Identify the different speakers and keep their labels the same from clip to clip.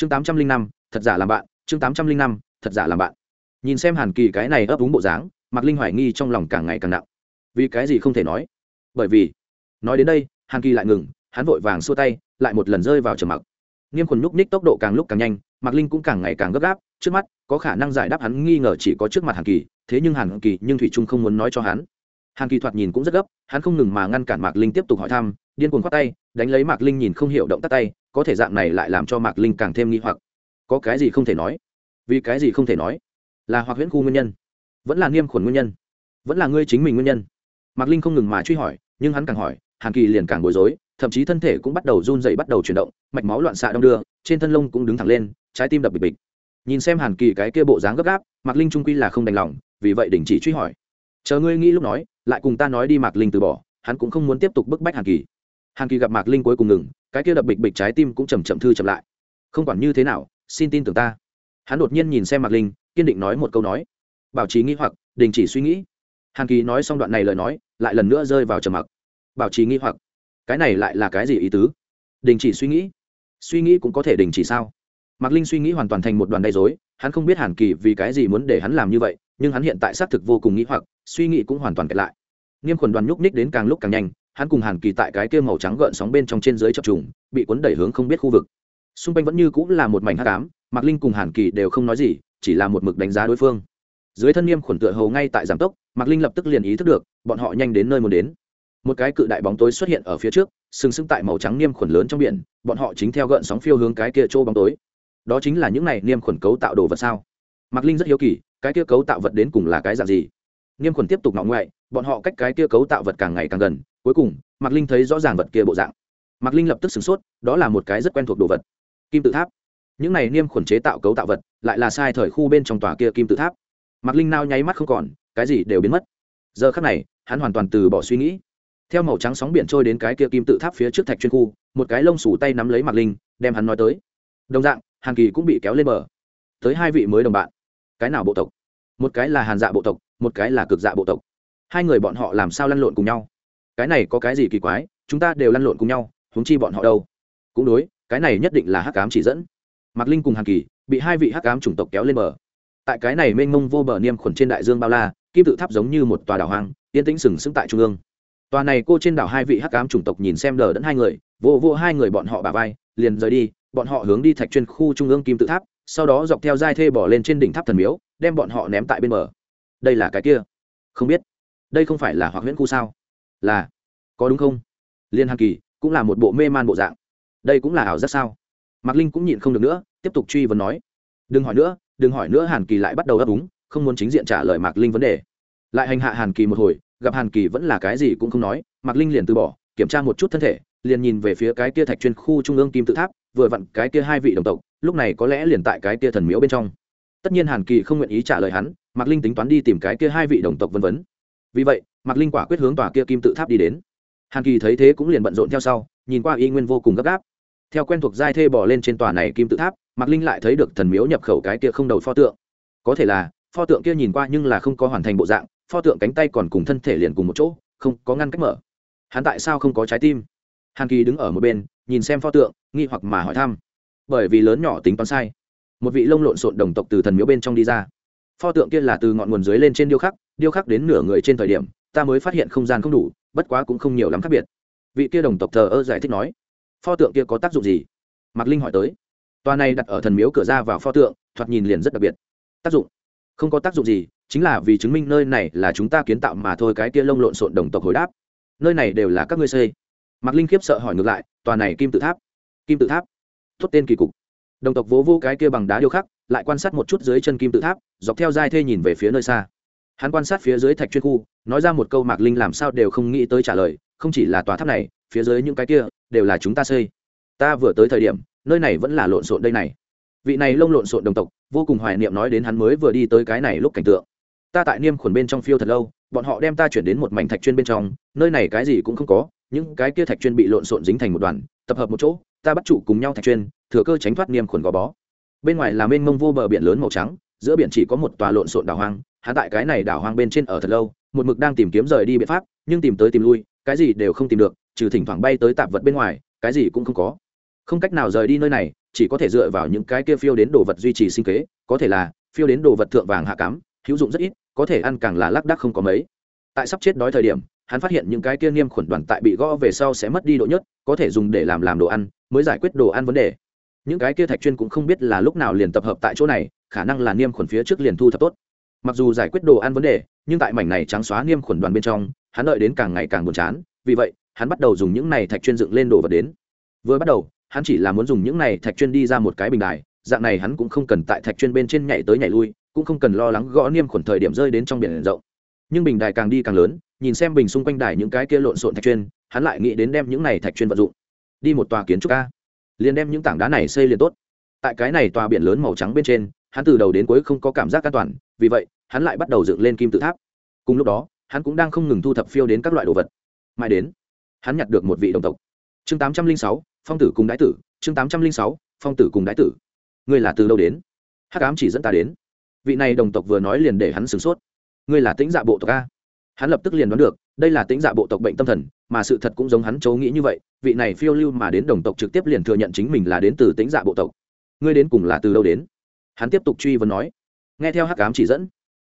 Speaker 1: chương tám trăm linh năm, thật giả làm bạn, chương tám trăm linh năm, thật giả làm bạn. Nhìn xem hàn kỳ cái này ấp úng bộ dáng, mạc linh hoài nghi trong lòng càng ngày càng nặng. Vì cái gì không thể nói? Bởi vì, nói đến đây, hàn kỳ lại ngừng, hắn vội vàng xua tay, lại một lần rơi vào trầm mặc. Niêm khuẩn nhúc ních tốc độ càng lúc càng nhanh, mạc linh cũng càng ngày càng gấp gáp, trước mắt, có khả năng giải đáp hắn nghi ngờ chỉ có trước mặt hàn kỳ, thế nhưng hàn kỳ nhưng thủy trung không muốn nói cho hắn. Hàn kỳ thoạt nhìn cũng rất gấp, hắn không ngừng mà ngăn cản mạc linh tiếp tục hỏi thăm điên cuồng khoát tay, đánh lấy mạc linh nhìn không hiểu động tác tay, có thể dạng này lại làm cho mạc linh càng thêm nghi hoặc. Có cái gì không thể nói? Vì cái gì không thể nói? Là hoặc huyễn khu nguyên nhân? Vẫn là niêm khuẩn nguyên nhân? Vẫn là ngươi chính mình nguyên nhân? Mạc linh không ngừng mà truy hỏi, nhưng hắn càng hỏi, hàn kỳ liền càng bối rối, thậm chí thân thể cũng bắt đầu run dậy bắt đầu chuyển động, mạch máu loạn xạ đong đưa, trên thân lông cũng đứng thẳng lên, trái tim đập bịch bịch. Nhìn xem hàn kỳ cái kia bộ dáng gấp gáp, mạc linh trung quy là không đành lòng, vì vậy đình chỉ truy hỏi. Chờ ngươi nghĩ lúc nói, lại cùng ta nói đi mạc linh từ bỏ, hắn cũng không muốn tiếp tục bức bách hàn kỳ hàn kỳ gặp mạc linh cuối cùng ngừng, cái kia đập bịch bịch trái tim cũng chầm chậm thư chậm lại. Không quản như thế nào, xin tin tưởng ta. Hắn đột nhiên nhìn xem mạc linh, kiên định nói một câu nói. Bảo trì nghĩ hoặc, đình chỉ suy nghĩ. Hàn kỳ nói xong đoạn này lời nói, lại lần nữa rơi vào trầm mặc. Bảo trì nghĩ hoặc. Cái này lại là cái gì ý tứ? Đình chỉ suy nghĩ. Suy nghĩ cũng có thể đình chỉ sao? Mạc linh suy nghĩ hoàn toàn thành một đoàn đầy dối hắn không biết hàn kỳ vì cái gì muốn để hắn làm như vậy, nhưng hắn hiện tại xác thực vô cùng nghĩ hoặc, suy nghĩ cũng hoàn toàn kẹt lại. Nghiêm khuẩn đoàn nhúc ních đến càng lúc càng nhanh hắn cùng hàn kỳ tại cái kia màu trắng gợn sóng bên trong trên dưới chập trùng, bị cuốn đẩy hướng không biết khu vực. Xung quanh vẫn như cũng là một mảnh hát cám mạc linh cùng hàn kỳ đều không nói gì, chỉ là một mực đánh giá đối phương. Dưới thân nghiêm khuẩn tựa hầu ngay tại giảm tốc, mạc linh lập tức liền ý thức được, bọn họ nhanh đến nơi muốn đến. Một cái cự đại bóng tối xuất hiện ở phía trước, sừng sững tại màu trắng niêm khuẩn lớn trong biển, bọn họ chính theo gợn sóng phiêu hướng cái kia chỗ bóng tối. Đó chính là những này niêm khuẩn cấu tạo đồ vật sao? Mạc linh rất hiếu kỳ, cái kia cấu tạo vật đến cùng là cái dạng gì? Niêm khuẩn tiếp tục ngọng ngoại, bọn họ cách cái kia cấu tạo vật càng ngày càng gần cuối cùng, mạc linh thấy rõ ràng vật kia bộ dạng. Mạc linh lập tức sửng sốt, đó là một cái rất quen thuộc đồ vật. Kim tự tháp. Những này niêm khuẩn chế tạo cấu tạo vật, lại là sai thời khu bên trong tòa kia kim tự tháp. Mạc linh nao nháy mắt không còn, cái gì đều biến mất. Giờ khắc này, hắn hoàn toàn từ bỏ suy nghĩ. Theo màu trắng sóng biển trôi đến cái kia kim tự tháp phía trước thạch chuyên khu, một cái lông sủ tay nắm lấy mạc linh, đem hắn nói tới. Đồng dạng, hàn kỳ cũng bị kéo lên bờ. Tới hai vị mới đồng bạn. Cái nào bộ tộc? Một cái là hàn dạ bộ tộc, một cái là cực dạ bộ tộc. Hai người bọn họ làm sao lăn lộn cùng nhau? Cái này có cái gì kỳ quái, chúng ta đều lăn lộn cùng nhau, huống chi bọn họ đâu? Cũng đối, cái này nhất định là hắc cám chỉ dẫn. Mạc linh cùng hàn kỳ bị hai vị hắc cám chủng tộc kéo lên bờ. Tại cái này mênh mông vô bờ niêm khuẩn trên đại dương bao la, kim tự tháp giống như một tòa đảo hoang, yên tĩnh sừng sững tại trung ương. Tòa này cô trên đảo hai vị hắc cám chủng tộc nhìn xem đờ đẫn hai người, vô vô hai người bọn họ bà vai, liền rời đi, bọn họ hướng đi thạch chuyên khu trung ương kim tự tháp, sau đó dọc theo dai thê bỏ lên trên đỉnh tháp thần miếu, đem bọn họ ném tại bên bờ. Đây là cái kia. Không biết, đây không phải là hoặc huyễn khu sao? Là, có đúng không? Liên hàn kỳ cũng là một bộ mê man bộ dạng. Đây cũng là ảo giác sao? Mạc linh cũng nhịn không được nữa, tiếp tục truy vấn nói. Đừng hỏi nữa, đừng hỏi nữa hàn kỳ lại bắt đầu đáp đúng không muốn chính diện trả lời mạc linh vấn đề. Lại hành hạ hàn kỳ một hồi, gặp hàn kỳ vẫn là cái gì cũng không nói, mạc linh liền từ bỏ, kiểm tra một chút thân thể, liền nhìn về phía cái kia thạch chuyên khu trung ương kim tự tháp, vừa vặn cái kia hai vị đồng tộc, lúc này có lẽ liền tại cái kia thần miếu bên trong. Tất nhiên hàn kỳ không nguyện ý trả lời hắn, mạc linh tính toán đi tìm cái kia hai vị đồng tộc vân vấn vì vậy mạc linh quả quyết hướng tòa kia kim tự tháp đi đến. Hàn kỳ thấy thế cũng liền bận rộn theo sau, nhìn qua y nguyên vô cùng gấp gáp. Theo quen thuộc giai thê bỏ lên trên tòa này kim tự tháp, mạc linh lại thấy được thần miếu nhập khẩu cái kia không đầu pho tượng. Có thể là, pho tượng kia nhìn qua nhưng là không có hoàn thành bộ dạng, pho tượng cánh tay còn cùng thân thể liền cùng một chỗ, không có ngăn cách mở. Hắn tại sao không có trái tim? Hàn kỳ đứng ở một bên, nhìn xem pho tượng, nghi hoặc mà hỏi thăm. Bởi vì lớn nhỏ tính toán sai. Một vị lông lộn xộn đồng tộc từ thần miếu bên trong đi ra. Pho tượng kia là từ ngọn nguồn dưới lên trên điêu khắc điêu khắc đến nửa người trên thời điểm ta mới phát hiện không gian không đủ, bất quá cũng không nhiều lắm khác biệt. Vị kia đồng tộc thờ ơ giải thích nói, pho tượng kia có tác dụng gì? Mạc linh hỏi tới. Tòa này đặt ở thần miếu cửa ra vào pho tượng, thoạt nhìn liền rất đặc biệt. Tác dụng? Không có tác dụng gì, chính là vì chứng minh nơi này là chúng ta kiến tạo mà thôi, cái kia lông lộn xộn đồng tộc hồi đáp. Nơi này đều là các ngươi xây. Mạc linh khiếp sợ hỏi ngược lại, tòa này kim tự tháp? Kim tự tháp? Thốt tên kỳ cục. Đồng tộc vỗ vô cái kia bằng đá điêu khắc, lại quan sát một chút dưới chân kim tự tháp, dọc theo dai thê nhìn về phía nơi xa hắn quan sát phía dưới thạch chuyên khu, nói ra một câu mạc linh làm sao đều không nghĩ tới trả lời, không chỉ là tòa tháp này, phía dưới những cái kia đều là chúng ta xây. Ta vừa tới thời điểm, nơi này vẫn là lộn xộn đây này. Vị này lông lộn xộn đồng tộc, vô cùng hoài niệm nói đến hắn mới vừa đi tới cái này lúc cảnh tượng. Ta tại niêm khuẩn bên trong phiêu thật lâu, bọn họ đem ta chuyển đến một mảnh thạch chuyên bên trong, nơi này cái gì cũng không có, những cái kia thạch chuyên bị lộn xộn dính thành một đoàn, tập hợp một chỗ, ta bắt trụ cùng nhau thạch chuyên, thừa cơ tránh thoát niêm khuẩn gò bó. Bên ngoài là mênh mông vô bờ biển lớn màu trắng, giữa biển chỉ có một tòa lộn xộn đảo hoang hạ tại cái này đảo hoang bên trên ở thật lâu, một mực đang tìm kiếm rời đi biện pháp, nhưng tìm tới tìm lui, cái gì đều không tìm được, trừ thỉnh thoảng bay tới tạp vật bên ngoài, cái gì cũng không có. Không cách nào rời đi nơi này, chỉ có thể dựa vào những cái kia phiêu đến đồ vật duy trì sinh kế, có thể là phiêu đến đồ vật thượng vàng hạ cám, hữu dụng rất ít, có thể ăn càng là lác đác không có mấy. Tại sắp chết đói thời điểm, hắn phát hiện những cái kia niêm khuẩn đoàn tại bị gõ về sau sẽ mất đi độ nhất, có thể dùng để làm làm đồ ăn, mới giải quyết đồ ăn vấn đề. Những cái kia thạch chuyên cũng không biết là lúc nào liền tập hợp tại chỗ này, khả năng là niêm khuẩn phía trước liền thu thập tốt mặc dù giải quyết đồ ăn vấn đề, nhưng tại mảnh này trắng xóa niêm khuẩn đoàn bên trong, hắn đợi đến càng ngày càng buồn chán, vì vậy, hắn bắt đầu dùng những này thạch chuyên dựng lên đồ vật đến. Vừa bắt đầu, hắn chỉ là muốn dùng những này thạch chuyên đi ra một cái bình đài, dạng này hắn cũng không cần tại thạch chuyên bên trên nhảy tới nhảy lui, cũng không cần lo lắng gõ niêm khuẩn thời điểm rơi đến trong biển rộng. Nhưng bình đài càng đi càng lớn, nhìn xem bình xung quanh đài những cái kia lộn xộn thạch chuyên, hắn lại nghĩ đến đem những này thạch chuyên vận dụng. Đi một tòa kiến trúc ca liền đem những tảng đá này xây liền tốt. Tại cái này tòa biển lớn màu trắng bên trên, hắn từ đầu đến cuối không có cảm giác an toàn vì vậy, hắn lại bắt đầu dựng lên kim tự tháp. Cùng lúc đó, hắn cũng đang không ngừng thu thập phiêu đến các loại đồ vật. Mãi đến, hắn nhặt được một vị đồng tộc. Chương tám trăm linh sáu, phong tử cùng đái tử, chương tám trăm linh sáu, phong tử cùng đái tử. Ngươi là từ đâu đến? Hắc ám chỉ dẫn ta đến. Vị này đồng tộc vừa nói liền để hắn sửng sốt. Ngươi là tính dạ bộ tộc a. Hắn lập tức liền đoán được, đây là tính dạ bộ tộc bệnh tâm thần, mà sự thật cũng giống hắn chấu nghĩ như vậy, vị này phiêu lưu mà đến đồng tộc trực tiếp liền thừa nhận chính mình là đến từ tính dạ bộ tộc. Ngươi đến cùng là từ đâu đến? Hắn tiếp tục truy vấn nói nghe theo hắc ám chỉ dẫn,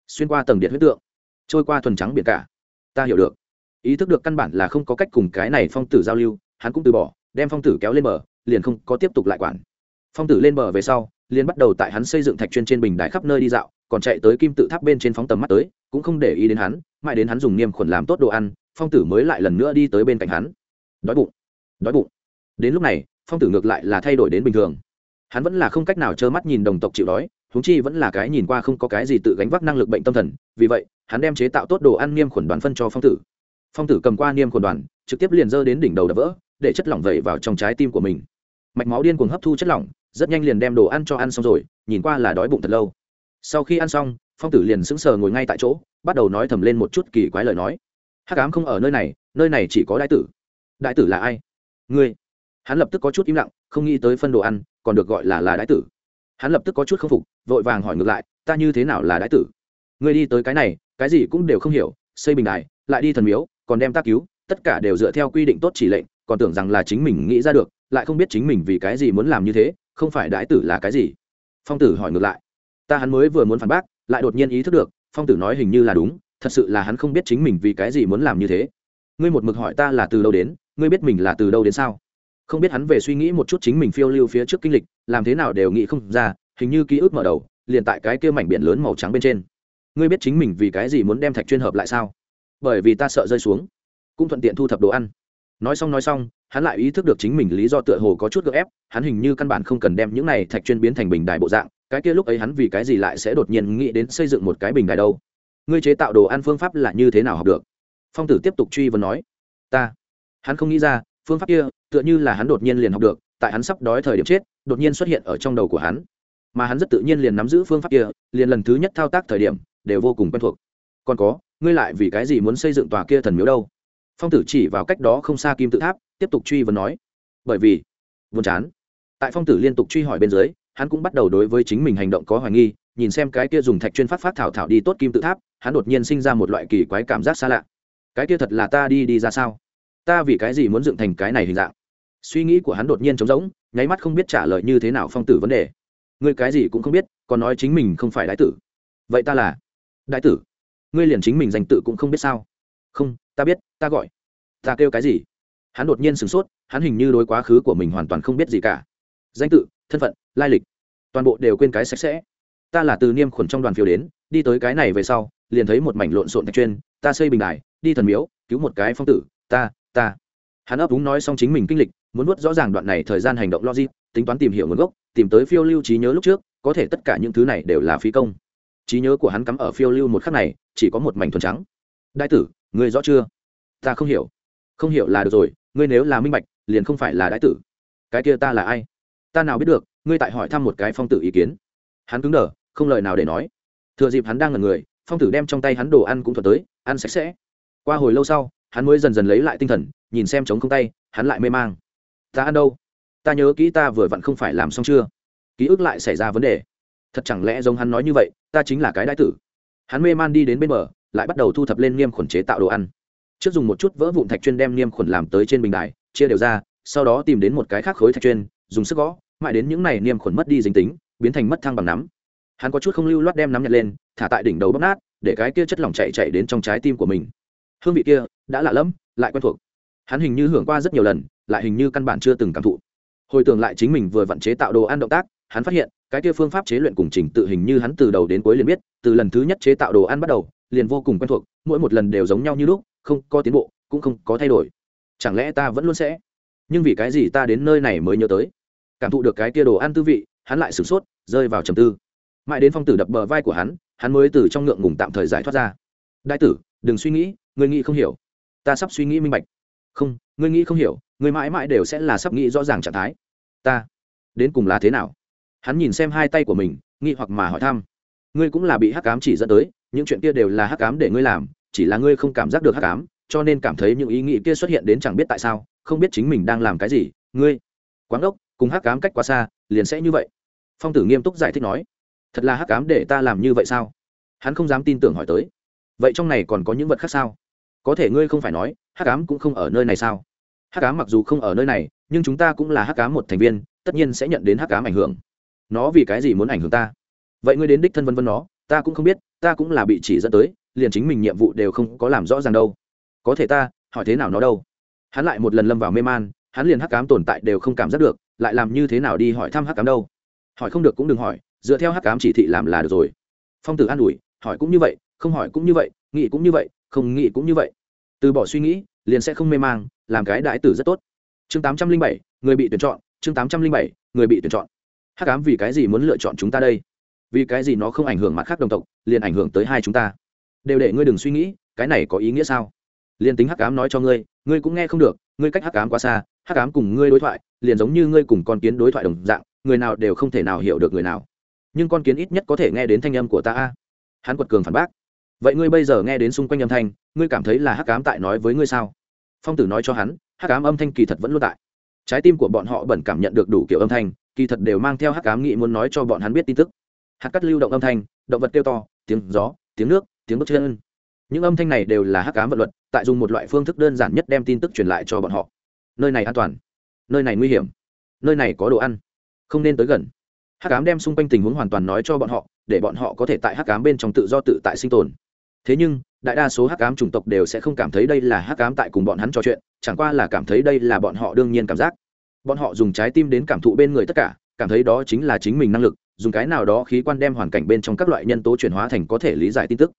Speaker 1: xuyên qua tầng điện huyết tượng, trôi qua thuần trắng biển cả. Ta hiểu được. Ý thức được căn bản là không có cách cùng cái này phong tử giao lưu, hắn cũng từ bỏ, đem phong tử kéo lên bờ, liền không có tiếp tục lại quản. Phong tử lên bờ về sau, liền bắt đầu tại hắn xây dựng thạch chuyên trên bình đài khắp nơi đi dạo, còn chạy tới kim tự tháp bên trên phóng tầm mắt tới, cũng không để ý đến hắn, mãi đến hắn dùng niêm khuẩn làm tốt đồ ăn, phong tử mới lại lần nữa đi tới bên cạnh hắn. Đói bụng đói bụng. Đến lúc này, phong tử ngược lại là thay đổi đến bình thường. Hắn vẫn là không cách nào trơ mắt nhìn đồng tộc chịu đói huống chi vẫn là cái nhìn qua không có cái gì tự gánh vác năng lực bệnh tâm thần, vì vậy, hắn đem chế tạo tốt đồ ăn niêm khuẩn đoàn phân cho phong tử. Phong tử cầm qua niêm khuẩn đoàn, trực tiếp liền dơ đến đỉnh đầu đập vỡ, để chất lỏng vẩy vào trong trái tim của mình. Mạch máu điên cuồng hấp thu chất lỏng, rất nhanh liền đem đồ ăn cho ăn xong rồi, nhìn qua là đói bụng thật lâu. Sau khi ăn xong, phong tử liền sững sờ ngồi ngay tại chỗ, bắt đầu nói thầm lên một chút kỳ quái lời nói. Hắc ám không ở nơi này nơi này chỉ có đại tử. Đại tử là ai? Ngươi. Hắn lập tức có chút im lặng, không nghĩ tới phân đồ ăn, còn được gọi là là đại tử hắn lập tức có chút k phục, vội vàng hỏi ngược lại, ta như thế nào là đại tử? Ngươi đi tới cái này, cái gì cũng đều không hiểu, xây bình đài, lại đi thần miếu, còn đem ta cứu, tất cả đều dựa theo quy định tốt chỉ lệnh, còn tưởng rằng là chính mình nghĩ ra được, lại không biết chính mình vì cái gì muốn làm như thế, không phải đái tử là cái gì? Phong tử hỏi ngược lại, ta hắn mới vừa muốn phản bác, lại đột nhiên ý thức được, phong tử nói hình như là đúng, thật sự là hắn không biết chính mình vì cái gì muốn làm như thế. Ngươi một mực hỏi ta là từ đâu đến, ngươi biết mình là từ đâu đến sao? Không biết hắn về suy nghĩ một chút chính mình phiêu lưu phía trước kinh lịch, làm thế nào đều nghĩ không ra, hình như ký ức mở đầu, liền tại cái kia mảnh biển lớn màu trắng bên trên. Ngươi biết chính mình vì cái gì muốn đem thạch chuyên hợp lại sao? Bởi vì ta sợ rơi xuống, cũng thuận tiện thu thập đồ ăn. Nói xong nói xong, hắn lại ý thức được chính mình lý do tựa hồ có chút gợ ép, hắn hình như căn bản không cần đem những này thạch chuyên biến thành bình đài bộ dạng, cái kia lúc ấy hắn vì cái gì lại sẽ đột nhiên nghĩ đến xây dựng một cái bình đài đâu? Ngươi chế tạo đồ ăn phương pháp là như thế nào học được? Phong tử tiếp tục truy vấn nói. Ta, hắn không nghĩ ra phương pháp kia, tựa như là hắn đột nhiên liền học được, tại hắn sắp đói thời điểm chết, đột nhiên xuất hiện ở trong đầu của hắn. Mà hắn rất tự nhiên liền nắm giữ phương pháp kia, liền lần thứ nhất thao tác thời điểm, đều vô cùng quen thuộc. Còn có, ngươi lại vì cái gì muốn xây dựng tòa kia thần miếu đâu? Phong tử chỉ vào cách đó không xa kim tự tháp, tiếp tục truy vấn nói. Bởi vì, buồn chán. Tại phong tử liên tục truy hỏi bên dưới, hắn cũng bắt đầu đối với chính mình hành động có hoài nghi, nhìn xem cái kia dùng thạch chuyên phát phát thảo thảo đi tốt kim tự tháp, hắn đột nhiên sinh ra một loại kỳ quái cảm giác xa lạ. Cái kia thật là ta đi đi ra sao? Ta vì cái gì muốn dựng thành cái này hình dạng? Suy nghĩ của hắn đột nhiên trống rỗng, nháy mắt không biết trả lời như thế nào phong tử vấn đề. Ngươi cái gì cũng không biết, còn nói chính mình không phải đại tử. Vậy ta là đại tử? Ngươi liền chính mình danh tự cũng không biết sao? Không, ta biết, ta gọi. Ta kêu cái gì? Hắn đột nhiên sửng sốt, hắn hình như đối quá khứ của mình hoàn toàn không biết gì cả. Danh tự, thân phận, lai lịch, toàn bộ đều quên cái sạch sẽ. Ta là từ niêm khuẩn trong đoàn phiếu đến, đi tới cái này về sau, liền thấy một mảnh lộn xộn thạch chuyên. Ta xây bình đài, đi thần miếu, cứu một cái phong tử. Ta ta. Hắn ấp úng nói xong chính mình kinh lịch, muốn nuốt rõ ràng đoạn này thời gian hành động logic, tính toán tìm hiểu nguồn gốc, tìm tới phiêu lưu trí nhớ lúc trước, có thể tất cả những thứ này đều là phí công. Trí nhớ của hắn cắm ở phiêu lưu một khắc này, chỉ có một mảnh thuần trắng. Đại tử, ngươi rõ chưa? Ta không hiểu. Không hiểu là được rồi, ngươi nếu là minh bạch, liền không phải là đại tử. Cái kia ta là ai? Ta nào biết được, ngươi tại hỏi thăm một cái phong tử ý kiến. Hắn cứng đờ, không lời nào để nói. Thừa dịp hắn đang ngần người, phong tử đem trong tay hắn đồ ăn cũng thuật tới, ăn sạch sẽ. Qua hồi lâu sau hắn mới dần dần lấy lại tinh thần, nhìn xem trống không tay, hắn lại mê mang. Ta ăn đâu? Ta nhớ kỹ ta vừa vặn không phải làm xong chưa? Ký ức lại xảy ra vấn đề. Thật chẳng lẽ giống hắn nói như vậy, ta chính là cái đại tử? Hắn mê man đi đến bên bờ, lại bắt đầu thu thập lên niêm khuẩn chế tạo đồ ăn. Trước dùng một chút vỡ vụn thạch chuyên đem niêm khuẩn làm tới trên bình đài, chia đều ra, sau đó tìm đến một cái khác khối thạch chuyên, dùng sức gõ, mãi đến những này niêm khuẩn mất đi dính tính, biến thành mất thăng bằng nắm. Hắn có chút không lưu loát đem nắm nhặt lên, thả tại đỉnh đầu bóc nát, để cái kia chất lỏng chạy chạy đến trong trái tim của mình. Hương vị kia đã lạ lẫm, lại quen thuộc. Hắn hình như hưởng qua rất nhiều lần, lại hình như căn bản chưa từng cảm thụ. Hồi tưởng lại chính mình vừa vận chế tạo đồ ăn động tác, hắn phát hiện, cái kia phương pháp chế luyện cùng trình tự hình như hắn từ đầu đến cuối liền biết, từ lần thứ nhất chế tạo đồ ăn bắt đầu, liền vô cùng quen thuộc, mỗi một lần đều giống nhau như lúc, không có tiến bộ, cũng không có thay đổi. Chẳng lẽ ta vẫn luôn sẽ? Nhưng vì cái gì ta đến nơi này mới nhớ tới? Cảm thụ được cái kia đồ ăn tư vị, hắn lại sửng sốt, rơi vào trầm tư. Mãi đến phong tử đập bờ vai của hắn hắn mới từ trong ngượng ngùng tạm thời giải thoát ra. Đại tử, đừng suy nghĩ người nghĩ không hiểu ta sắp suy nghĩ minh bạch. Không, ngươi nghĩ không hiểu, ngươi mãi mãi đều sẽ là sắp nghĩ rõ ràng trạng thái. Ta, đến cùng là thế nào? Hắn nhìn xem hai tay của mình, nghi hoặc mà hỏi thăm. Ngươi cũng là bị hắc cám chỉ dẫn tới, những chuyện kia đều là hắc cám để ngươi làm, chỉ là ngươi không cảm giác được hắc cám cho nên cảm thấy những ý nghĩ kia xuất hiện đến chẳng biết tại sao, không biết chính mình đang làm cái gì. Ngươi quán đốc, cùng hắc cám cách quá xa, liền sẽ như vậy. Phong tử nghiêm túc giải thích nói. Thật là hắc cám để ta làm như vậy sao? Hắn không dám tin tưởng hỏi tới. Vậy trong này còn có những vật khác sao? Có thể ngươi không phải nói, hắc ám cũng không ở nơi này sao? Hắc ám mặc dù không ở nơi này, nhưng chúng ta cũng là hắc ám một thành viên, tất nhiên sẽ nhận đến hắc ám ảnh hưởng. Nó vì cái gì muốn ảnh hưởng ta? Vậy ngươi đến đích thân vân vân nó, ta cũng không biết, ta cũng là bị chỉ dẫn tới, liền chính mình nhiệm vụ đều không có làm rõ ràng đâu. Có thể ta, hỏi thế nào nó đâu? Hắn lại một lần lâm vào mê man, hắn liền hắc cám tồn tại đều không cảm giác được, lại làm như thế nào đi hỏi thăm hắc cám đâu? Hỏi không được cũng đừng hỏi, dựa theo hắc cám chỉ thị làm là được rồi. Phong tử an ủi, hỏi cũng như vậy, không hỏi cũng như vậy, nghĩ cũng như vậy không nghĩ cũng như vậy. Từ bỏ suy nghĩ, liền sẽ không mê mang, làm cái đại tử rất tốt. Chương tám trăm linh bảy, người bị tuyển chọn, chương tám trăm linh bảy, người bị tuyển chọn. Hắc ám vì cái gì muốn lựa chọn chúng ta đây? Vì cái gì nó không ảnh hưởng mặt khác đồng tộc, liền ảnh hưởng tới hai chúng ta? Đều để ngươi đừng suy nghĩ, cái này có ý nghĩa sao? Liền tính hắc ám nói cho ngươi ngươi cũng nghe không được, ngươi cách hắc ám quá xa, hắc ám cùng ngươi đối thoại, liền giống như ngươi cùng con kiến đối thoại đồng dạng, người nào đều không thể nào hiểu được người nào. Nhưng con kiến ít nhất có thể nghe đến thanh âm của ta a. Hắn quật cường phản bác vậy ngươi bây giờ nghe đến xung quanh âm thanh, ngươi cảm thấy là hắc cám tại nói với ngươi sao? Phong tử nói cho hắn, hắc cám âm thanh kỳ thật vẫn luôn tại. Trái tim của bọn họ bẩn cảm nhận được đủ kiểu âm thanh, kỳ thật đều mang theo hắc cám nghị muốn nói cho bọn hắn biết tin tức. Hạt cắt lưu động âm thanh, động vật kêu to, tiếng gió, tiếng nước, tiếng bước chân. Những âm thanh này đều là hắc cám vật luật, tại dùng một loại phương thức đơn giản nhất đem tin tức truyền lại cho bọn họ. Nơi này an toàn, nơi này nguy hiểm, nơi này có đồ ăn, không nên tới gần. Hắc cám đem xung quanh tình huống hoàn toàn nói cho bọn họ, để bọn họ có thể tại hắc cám bên trong tự do tự tại sinh tồn thế nhưng, đại đa số hắc ám chủng tộc đều sẽ không cảm thấy đây là hắc ám tại cùng bọn hắn trò chuyện, chẳng qua là cảm thấy đây là bọn họ đương nhiên cảm giác. Bọn họ dùng trái tim đến cảm thụ bên người tất cả, cảm thấy đó chính là chính mình năng lực, dùng cái nào đó khí quan đem hoàn cảnh bên trong các loại nhân tố chuyển hóa thành có thể lý giải tin tức.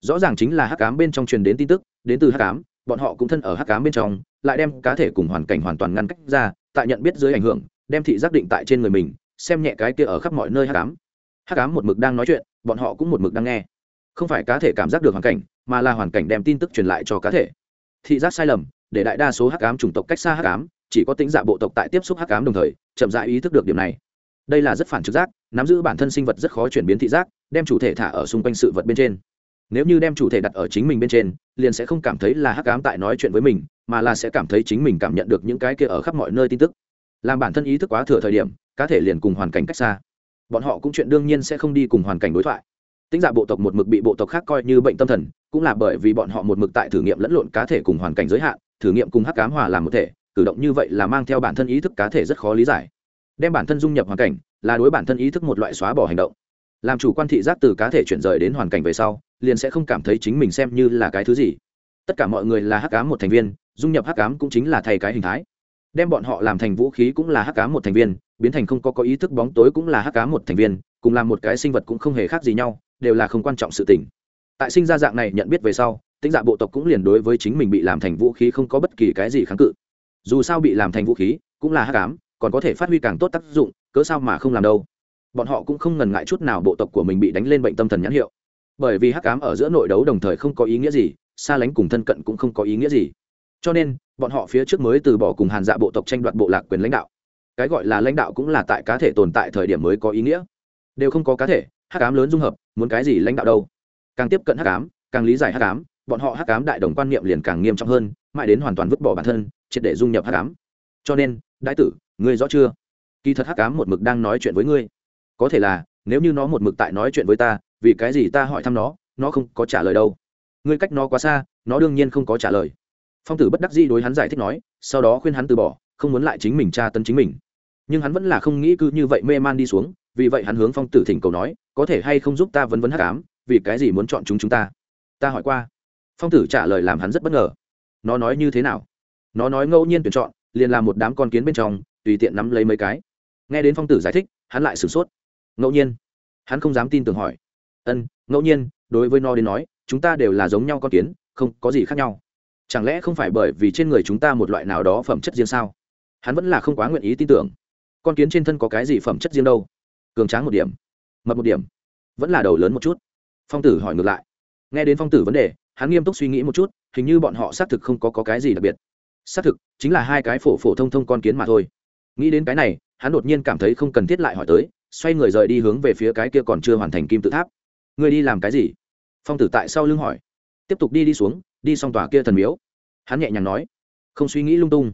Speaker 1: Rõ ràng chính là hắc ám bên trong truyền đến tin tức, đến từ hắc ám, bọn họ cũng thân ở hắc ám bên trong, lại đem cá thể cùng hoàn cảnh hoàn toàn ngăn cách ra, tại nhận biết dưới ảnh hưởng, đem thị giác định tại trên người mình, xem nhẹ cái kia ở khắp mọi nơi hắc ám. Hắc ám một mực đang nói chuyện, bọn họ cũng một mực đang nghe không phải cá thể cảm giác được hoàn cảnh, mà là hoàn cảnh đem tin tức truyền lại cho cá thể. Thị giác sai lầm, để đại đa số hắc ám chủng tộc cách xa hắc ám, chỉ có tính dạ bộ tộc tại tiếp xúc hắc ám đồng thời, chậm rãi ý thức được điểm này. Đây là rất phản trực giác, nắm giữ bản thân sinh vật rất khó chuyển biến thị giác, đem chủ thể thả ở xung quanh sự vật bên trên. Nếu như đem chủ thể đặt ở chính mình bên trên, liền sẽ không cảm thấy là hắc ám tại nói chuyện với mình, mà là sẽ cảm thấy chính mình cảm nhận được những cái kia ở khắp mọi nơi tin tức. Làm bản thân ý thức quá thừa thời điểm, cá thể liền cùng hoàn cảnh cách xa. Bọn họ cũng chuyện đương nhiên sẽ không đi cùng hoàn cảnh đối thoại tính giả bộ tộc một mực bị bộ tộc khác coi như bệnh tâm thần, cũng là bởi vì bọn họ một mực tại thử nghiệm lẫn lộn cá thể cùng hoàn cảnh giới hạn, thử nghiệm cùng hắc cám hòa làm một thể, cử động như vậy là mang theo bản thân ý thức cá thể rất khó lý giải. Đem bản thân dung nhập hoàn cảnh, là đối bản thân ý thức một loại xóa bỏ hành động. Làm chủ quan thị giác từ cá thể chuyển rời đến hoàn cảnh về sau, liền sẽ không cảm thấy chính mình xem như là cái thứ gì. Tất cả mọi người là hắc cám một thành viên, dung nhập hắc cám cũng chính là thay cái hình thái. Đem bọn họ làm thành vũ khí cũng là hắc cám một thành viên, biến thành không có có ý thức bóng tối cũng là hắc cám một thành viên cùng làm một cái sinh vật cũng không hề khác gì nhau, đều là không quan trọng sự tình. Tại sinh ra dạng này nhận biết về sau, tính dạ bộ tộc cũng liền đối với chính mình bị làm thành vũ khí không có bất kỳ cái gì kháng cự. Dù sao bị làm thành vũ khí, cũng là hắc ám, còn có thể phát huy càng tốt tác dụng, cớ sao mà không làm đâu. Bọn họ cũng không ngần ngại chút nào bộ tộc của mình bị đánh lên bệnh tâm thần nhãn hiệu. Bởi vì hắc ám ở giữa nội đấu đồng thời không có ý nghĩa gì, xa lánh cùng thân cận cũng không có ý nghĩa gì. Cho nên, bọn họ phía trước mới từ bỏ cùng hàn dạ bộ tộc tranh đoạt bộ lạc quyền lãnh đạo. Cái gọi là lãnh đạo cũng là tại cá thể tồn tại thời điểm mới có ý nghĩa đều không có cá thể, hắc ám lớn dung hợp, muốn cái gì lãnh đạo đâu? Càng tiếp cận hắc ám, càng lý giải hắc ám, bọn họ hắc ám đại đồng quan niệm liền càng nghiêm trọng hơn, mãi đến hoàn toàn vứt bỏ bản thân, triệt để dung nhập hắc ám. Cho nên, đại tử, ngươi rõ chưa? Kỳ thật hắc ám một mực đang nói chuyện với ngươi. Có thể là, nếu như nó một mực tại nói chuyện với ta, vì cái gì ta hỏi thăm nó nó không có trả lời đâu. Ngươi cách nó quá xa, nó đương nhiên không có trả lời. Phong tử bất đắc dĩ đối hắn giải thích nói, sau đó khuyên hắn từ bỏ, không muốn lại chính mình tra tấn chính mình. Nhưng hắn vẫn là không nghĩ cứ như vậy mê man đi xuống vì vậy hắn hướng phong tử thỉnh cầu nói, có thể hay không giúp ta vấn vấn hắc ám, vì cái gì muốn chọn chúng chúng ta? Ta hỏi qua. Phong tử trả lời làm hắn rất bất ngờ. Nó nói như thế nào? Nó nói ngẫu nhiên tuyển chọn, liền làm một đám con kiến bên trong, tùy tiện nắm lấy mấy cái. Nghe đến phong tử giải thích, hắn lại sửng sốt. Ngẫu nhiên. Hắn không dám tin tưởng hỏi. Ân, ngẫu nhiên, đối với nó đến nói, chúng ta đều là giống nhau con kiến, không có gì khác nhau. Chẳng lẽ không phải bởi vì trên người chúng ta một loại nào đó phẩm chất riêng sao? Hắn vẫn là không quá nguyện ý tin tưởng. Con kiến trên thân có cái gì phẩm chất riêng đâu? Cường tráng một điểm mập một điểm vẫn là đầu lớn một chút. Phong tử hỏi ngược lại. Nghe đến phong tử vấn đề hắn nghiêm túc suy nghĩ một chút hình như bọn họ xác thực không có, có cái gì đặc biệt. Xác thực chính là hai cái phổ phổ thông thông con kiến mà thôi. Nghĩ đến cái này hắn đột nhiên cảm thấy không cần thiết lại hỏi tới xoay người rời đi hướng về phía cái kia còn chưa hoàn thành kim tự tháp. Người đi làm cái gì? Phong tử tại sau lưng hỏi. Tiếp tục đi đi xuống đi xong tòa kia thần miếu. Hắn nhẹ nhàng nói. Không suy nghĩ lung tung.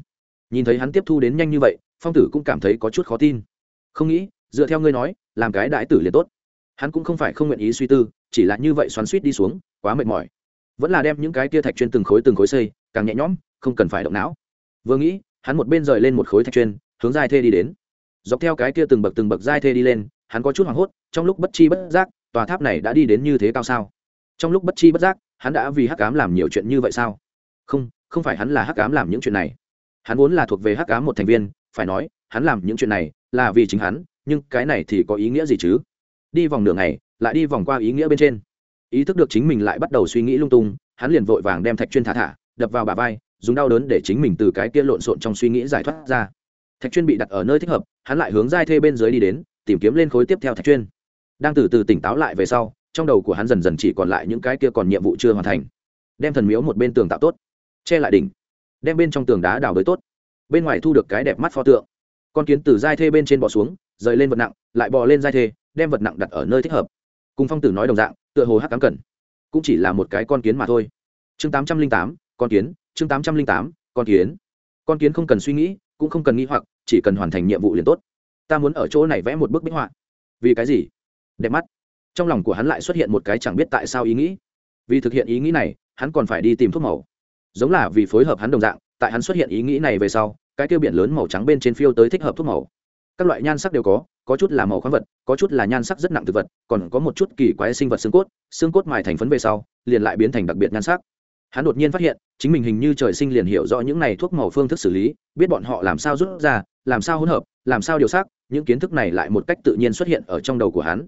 Speaker 1: Nhìn thấy hắn tiếp thu đến nhanh như vậy phong tử cũng cảm thấy có chút khó tin. Không nghĩ dựa theo ngươi nói, làm cái đại tử liền tốt. Hắn cũng không phải không nguyện ý suy tư, chỉ là như vậy xoắn suýt đi xuống, quá mệt mỏi. Vẫn là đem những cái kia thạch chuyên từng khối từng khối xây, càng nhẹ nhõm, không cần phải động não. Vừa nghĩ, hắn một bên rời lên một khối thạch chuyên, hướng giai thê đi đến. Dọc theo cái kia từng bậc từng bậc giai thê đi lên, hắn có chút hoảng hốt, trong lúc bất chi bất giác, tòa tháp này đã đi đến như thế cao sao? Trong lúc bất chi bất giác, hắn đã vì hắc cám làm nhiều chuyện như vậy sao? Không không phải hắn là hắc cám làm những chuyện này. Hắn vốn là thuộc về hắc cám một thành viên, phải nói, hắn làm những chuyện này là vì chính hắn nhưng cái này thì có ý nghĩa gì chứ? Đi vòng đường này lại đi vòng qua ý nghĩa bên trên. Ý thức được chính mình lại bắt đầu suy nghĩ lung tung, hắn liền vội vàng đem thạch chuyên thả thả, đập vào bà vai, dùng đau đớn để chính mình từ cái kia lộn xộn trong suy nghĩ giải thoát ra. Thạch chuyên bị đặt ở nơi thích hợp, hắn lại hướng giai thê bên dưới đi đến, tìm kiếm lên khối tiếp theo thạch chuyên. Đang từ từ tỉnh táo lại về sau, trong đầu của hắn dần dần chỉ còn lại những cái kia còn nhiệm vụ chưa hoàn thành. Đem thần miếu một bên tường tạo tốt, che lại đỉnh, đem bên trong tường đá đào đới tốt. Bên ngoài thu được cái đẹp mắt pho tượng con kiến từ giai thê bên trên bò xuống, rời lên vật nặng, lại bò lên giai thê, đem vật nặng đặt ở nơi thích hợp. Cùng phong tử nói đồng dạng, tựa hồ hắc cám cần. cũng chỉ là một cái con kiến mà thôi. Chương tám trăm linh tám, con kiến. Chương tám trăm linh tám, con kiến. Con kiến không cần suy nghĩ, cũng không cần nghĩ hoặc, chỉ cần hoàn thành nhiệm vụ liền tốt. Ta muốn ở chỗ này vẽ một bức bích họa. Vì cái gì? Đẹp mắt. Trong lòng của hắn lại xuất hiện một cái chẳng biết tại sao ý nghĩ. Vì thực hiện ý nghĩ này, hắn còn phải đi tìm thuốc màu. Giống là vì phối hợp hắn đồng dạng, tại hắn xuất hiện ý nghĩ này về sau cái tiêu biển lớn màu trắng bên trên phiêu tới thích hợp thuốc màu. Các loại nhan sắc đều có có chút là màu khoáng vật, có chút là nhan sắc rất nặng thực vật, còn có một chút kỳ quái sinh vật xương cốt xương cốt mài thành phấn về sau, liền lại biến thành đặc biệt nhan sắc. Hắn đột nhiên phát hiện, chính mình hình như trời sinh liền hiểu rõ những này thuốc màu phương thức xử lý, biết bọn họ làm sao rút ra, làm sao hỗn hợp, làm sao điều sắc, những kiến thức này lại một cách tự nhiên xuất hiện ở trong đầu của hắn.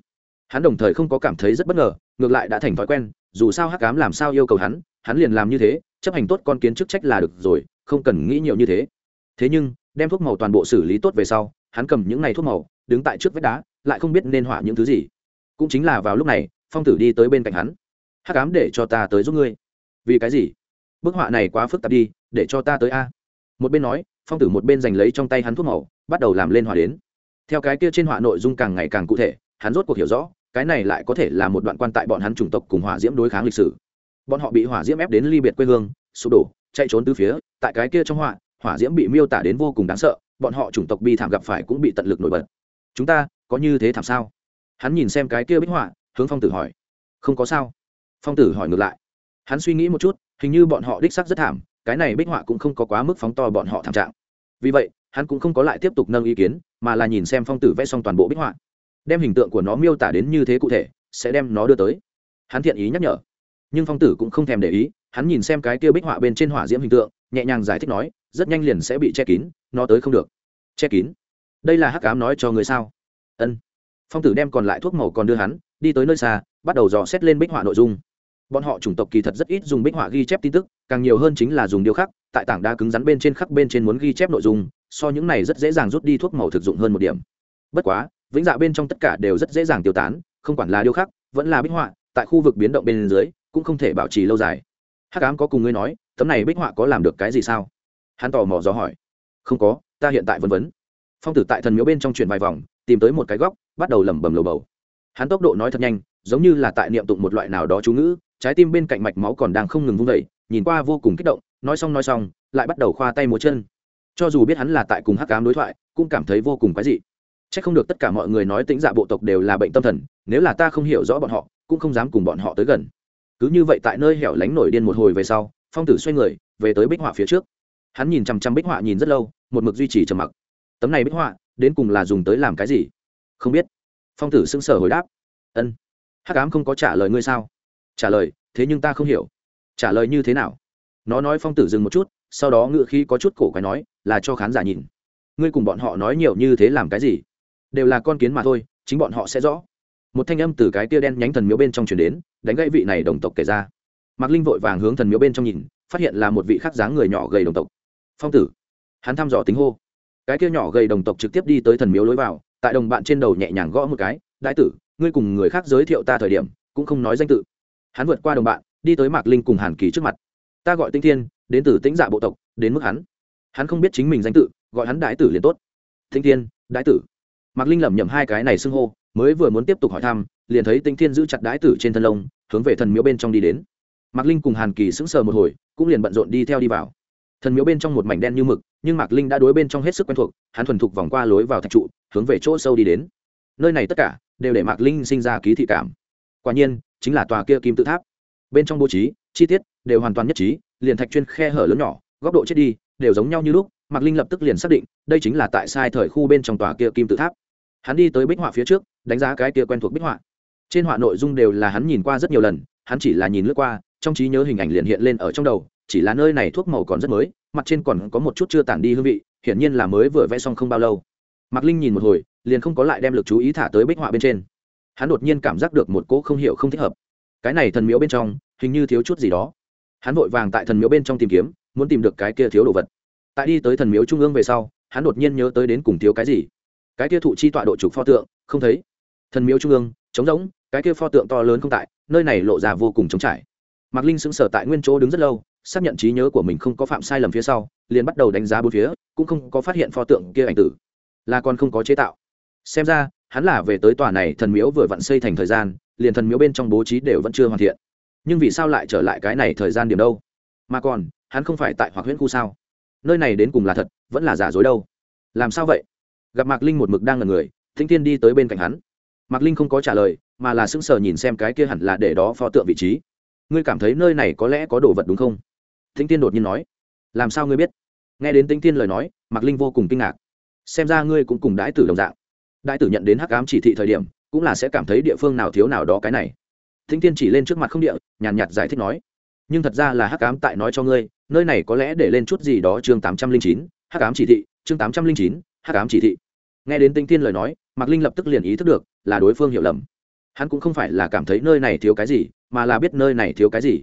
Speaker 1: Hắn đồng thời không có cảm thấy rất bất ngờ, ngược lại đã thành thói quen, dù sao hắc cám làm sao yêu cầu hắn hắn liền làm như thế, chấp hành tốt con kiến chức trách là được rồi, không cần nghĩ nhiều như thế thế nhưng, đem thuốc màu toàn bộ xử lý tốt về sau, hắn cầm những này thuốc màu, đứng tại trước vách đá, lại không biết nên hỏa những thứ gì. Cũng chính là vào lúc này, phong tử đi tới bên cạnh hắn. Hắc ám để cho ta tới giúp ngươi. Vì cái gì? Bức họa này quá phức tạp đi, để cho ta tới a. Một bên nói, phong tử một bên giành lấy trong tay hắn thuốc màu, bắt đầu làm lên hỏa đến. Theo cái kia trên họa nội dung càng ngày càng cụ thể, hắn rốt cuộc hiểu rõ, cái này lại có thể là một đoạn quan tại bọn hắn chủng tộc cùng hỏa diễm đối kháng lịch sử. Bọn họ bị hỏa diễm ép đến ly biệt quê hương, sụp đổ, chạy trốn từ phía, tại cái kia trong họa hỏa diễm bị miêu tả đến vô cùng đáng sợ, bọn họ chủng tộc bi thảm gặp phải cũng bị tận lực nổi bật. Chúng ta, có như thế thảm sao? Hắn nhìn xem cái kia bích họa, hướng phong tử hỏi. Không có sao. Phong tử hỏi ngược lại. Hắn suy nghĩ một chút, hình như bọn họ đích sắc rất thảm, cái này bích họa cũng không có quá mức phóng to bọn họ thảm trạng. Vì vậy, hắn cũng không có lại tiếp tục nâng ý kiến, mà là nhìn xem phong tử vẽ xong toàn bộ bích họa. Đem hình tượng của nó miêu tả đến như thế cụ thể, sẽ đem nó đưa tới. Hắn thiện ý nhắc nhở. Nhưng phong tử cũng không thèm để ý, hắn nhìn xem cái kia bích họa bên trên hỏa diễm hình tượng, nhẹ nhàng giải thích nói rất nhanh liền sẽ bị che kín, nó tới không được. Che kín? Đây là hắc ám nói cho người sao? Ân. Phong tử đem còn lại thuốc màu còn đưa hắn, đi tới nơi xa, bắt đầu dò xét lên bích họa nội dung. Bọn họ chủng tộc kỳ thật rất ít dùng bích họa ghi chép tin tức, càng nhiều hơn chính là dùng điêu khắc, tại tảng đá cứng rắn bên trên khắc bên trên muốn ghi chép nội dung, so những này rất dễ dàng rút đi thuốc màu thực dụng hơn một điểm. Bất quá, vĩnh dạ bên trong tất cả đều rất dễ dàng tiêu tán, không quản là điêu khắc, vẫn là bích họa, tại khu vực biến động bên dưới, cũng không thể bảo trì lâu dài. Hắc ám có cùng ngươi nói, tấm này bích họa có làm được cái gì sao? Hắn tò mò dò hỏi. Không có, ta hiện tại vân vấn phong tử tại thần miếu bên trong chuyển vài vòng, tìm tới một cái góc, bắt đầu lẩm bẩm lầu bầu. Hắn tốc độ nói thật nhanh, giống như là tại niệm tụng một loại nào đó chú ngữ, trái tim bên cạnh mạch máu còn đang không ngừng vung vẩy nhìn qua vô cùng kích động, nói xong nói xong, lại bắt đầu khoa tay múa chân. Cho dù biết hắn là tại cùng hắc cám đối thoại, cũng cảm thấy vô cùng quái dị. C h ắ c không được tất cả mọi người nói tính dạ bộ tộc đều là bệnh tâm thần, nếu là ta không hiểu rõ bọn họ, cũng không dám cùng bọn họ tới gần. Cứ như vậy tại nơi hẻo lánh nổi điên một hồi về sau, phong tử xoay người, về tới bích họa phía trước hắn nhìn chằm chằm bích họa nhìn rất lâu, một mực duy trì trầm mặc. Tấm này bích họa, đến cùng là dùng tới làm cái gì? Không biết. Phong tử sững sờ hồi đáp. Ân. Hắc ám không có trả lời ngươi sao? Trả lời, thế nhưng ta không hiểu. Trả lời như thế nào? Nó nói phong tử dừng một chút, sau đó ngựa khí có chút cổ quái nói, là cho khán giả nhìn. Ngươi cùng bọn họ nói nhiều như thế làm cái gì? Đều là con kiến mà thôi, chính bọn họ sẽ rõ. Một thanh âm từ cái tia đen nhánh thần miếu bên trong chuyển đến, đánh gãy vị này đồng tộc kể ra. Mạc linh vội vàng hướng thần miếu bên trong nhìn, phát hiện là một vị khắc dáng người nhỏ gầy đồng tộc phong tử. Hắn thăm dò tính hô. Cái kia nhỏ gầy đồng tộc trực tiếp đi tới thần miếu lối vào, tại đồng bạn trên đầu nhẹ nhàng gõ một cái, đại tử, ngươi cùng người khác giới thiệu ta thời điểm, cũng không nói danh tự. Hắn vượt qua đồng bạn, đi tới mạc linh cùng hàn kỳ trước mặt. Ta gọi tinh thiên, đến từ tĩnh dạ bộ tộc, đến mức hắn. Hắn không biết chính mình danh tự, gọi hắn đại tử liền tốt. Tinh thiên, đại tử. Mạc linh lẩm nhẩm hai cái này xưng hô, mới vừa muốn tiếp tục hỏi thăm, liền thấy tinh thiên giữ chặt đại tử trên thân lông, hướng về thần miếu bên trong đi đến. Mạc linh cùng hàn kỳ sững sờ một hồi, cũng liền bận rộn đi theo đi vào thần miếu bên trong một mảnh đen như mực, nhưng mạc linh đã đối bên trong hết sức quen thuộc, hắn thuần thục vòng qua lối vào thạch trụ, hướng về chỗ sâu đi đến. Nơi này tất cả đều để mạc linh sinh ra ký thị cảm. Quả nhiên, chính là tòa kia kim tự tháp. Bên trong bố trí, chi tiết đều hoàn toàn nhất trí, liền thạch chuyên khe hở lớn nhỏ, góc độ chết đi, đều giống nhau như lúc, mạc linh lập tức liền xác định, đây chính là tại sai thời khu bên trong tòa kia kim tự tháp. Hắn đi tới bích họa phía trước, đánh giá cái kia quen thuộc bích họa. Trên họa nội dung đều là hắn nhìn qua rất nhiều lần, hắn chỉ là nhìn lướt qua, trong trí nhớ hình ảnh liền hiện lên ở trong đầu chỉ là nơi này thuốc màu còn rất mới, mặt trên còn có một chút chưa tản đi hương vị, hiển nhiên là mới vừa vẽ xong không bao lâu. Mạc linh nhìn một hồi, liền không có lại đem lực chú ý thả tới bích họa bên trên. Hắn đột nhiên cảm giác được một cỗ không hiểu không thích hợp. Cái này thần miếu bên trong, hình như thiếu chút gì đó. Hắn vội vàng tại thần miếu bên trong tìm kiếm, muốn tìm được cái kia thiếu đồ vật. Tại đi tới thần miếu trung ương về sau, hắn đột nhiên nhớ tới đến cùng thiếu cái gì. Cái kia thụ chi tọa độ trục pho tượng, không thấy. Thần miếu trung ương, trống rỗng, cái kia pho tượng to lớn không tại, nơi này lộ ra vô cùng trống trải. Mạc linh sững sờ tại nguyên chỗ đứng rất lâu xác nhận trí nhớ của mình không có phạm sai lầm phía sau, liền bắt đầu đánh giá bốn phía, cũng không có phát hiện pho tượng kia ảnh tử. Là còn không có chế tạo. Xem ra, hắn là về tới tòa này thần miếu vừa vặn xây thành thời gian, liền thần miếu bên trong bố trí đều vẫn chưa hoàn thiện. Nhưng vì sao lại trở lại cái này thời gian điểm đâu? Mà còn, hắn không phải tại hoặc huyện khu sao? Nơi này đến cùng là thật, vẫn là giả dối đâu? Làm sao vậy? Gặp mạc linh một mực đang là người thinh thiên đi tới bên cạnh hắn. Mạc linh không có trả lời, mà là sững sờ nhìn xem cái kia hẳn là để đó pho tượng vị trí. Ngươi cảm thấy nơi này có lẽ có đồ vật đúng không? Thinh thiên đột nhiên nói, làm sao ngươi biết? Nghe đến tính thiên lời nói, mạc linh vô cùng kinh ngạc. Xem ra ngươi cũng cùng đãi tử đồng dạng. Đãi tử nhận đến hắc ám chỉ thị thời điểm, cũng là sẽ cảm thấy địa phương nào thiếu nào đó cái này. Thinh thiên chỉ lên trước mặt không địa, nhàn nhạt giải thích nói, nhưng thật ra là hắc ám tại nói cho ngươi, nơi này có lẽ để lên chút gì đó chương tám trăm linh chín, hắc ám chỉ thị, chương tám trăm linh chín, hắc ám chỉ thị. Nghe đến tính thiên lời nói, mạc linh lập tức liền ý thức được là đối phương hiểu lầm. Hắn cũng không phải là cảm thấy nơi này thiếu cái gì, mà là biết nơi này thiếu cái gì.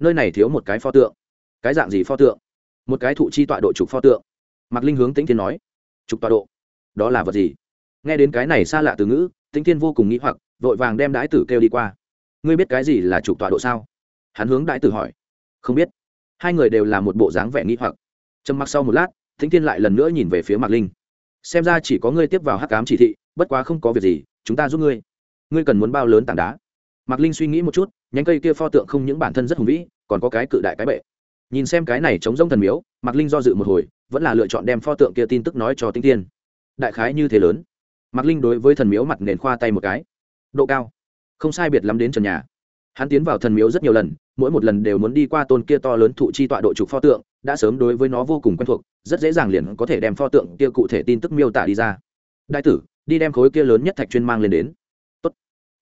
Speaker 1: Nơi này thiếu một cái pho tượng cái dạng gì pho tượng? Một cái thụ chi tọa độ trục pho tượng. Mạc linh hướng tĩnh thiên nói, trục tọa độ, đó là vật gì? Nghe đến cái này xa lạ từ ngữ, tĩnh thiên vô cùng nghĩ hoặc, vội vàng đem đái tử kêu đi qua. Ngươi biết cái gì là trục tọa độ sao? Hắn hướng đái tử hỏi. Không biết. Hai người đều là một bộ dáng vẻ nghĩ hoặc. Trầm mặc sau một lát, tĩnh thiên lại lần nữa nhìn về phía mạc linh. Xem ra chỉ có ngươi tiếp vào hắc cám chỉ thị, bất quá không có việc gì, chúng ta giúp ngươi. Ngươi cần muốn bao lớn tảng đá? Mạc linh suy nghĩ một chút, nhánh cây kia pho tượng không những bản thân rất hùng vĩ, còn có cái cự đại cái bệ nhìn xem cái này chống rông thần miếu, mạc linh do dự một hồi, vẫn là lựa chọn đem pho tượng kia tin tức nói cho tinh tiên đại khái như thế lớn. Mạc linh đối với thần miếu mặt nền khoa tay một cái. Độ cao. Không sai biệt lắm đến trần nhà. Hắn tiến vào thần miếu rất nhiều lần, mỗi một lần đều muốn đi qua tôn kia to lớn thụ chi tọa độ trục pho tượng, đã sớm đối với nó vô cùng quen thuộc, rất dễ dàng liền có thể đem pho tượng kia cụ thể tin tức miêu tả đi ra. Đại tử, đi đem khối kia lớn nhất thạch chuyên mang lên đến. Tốt.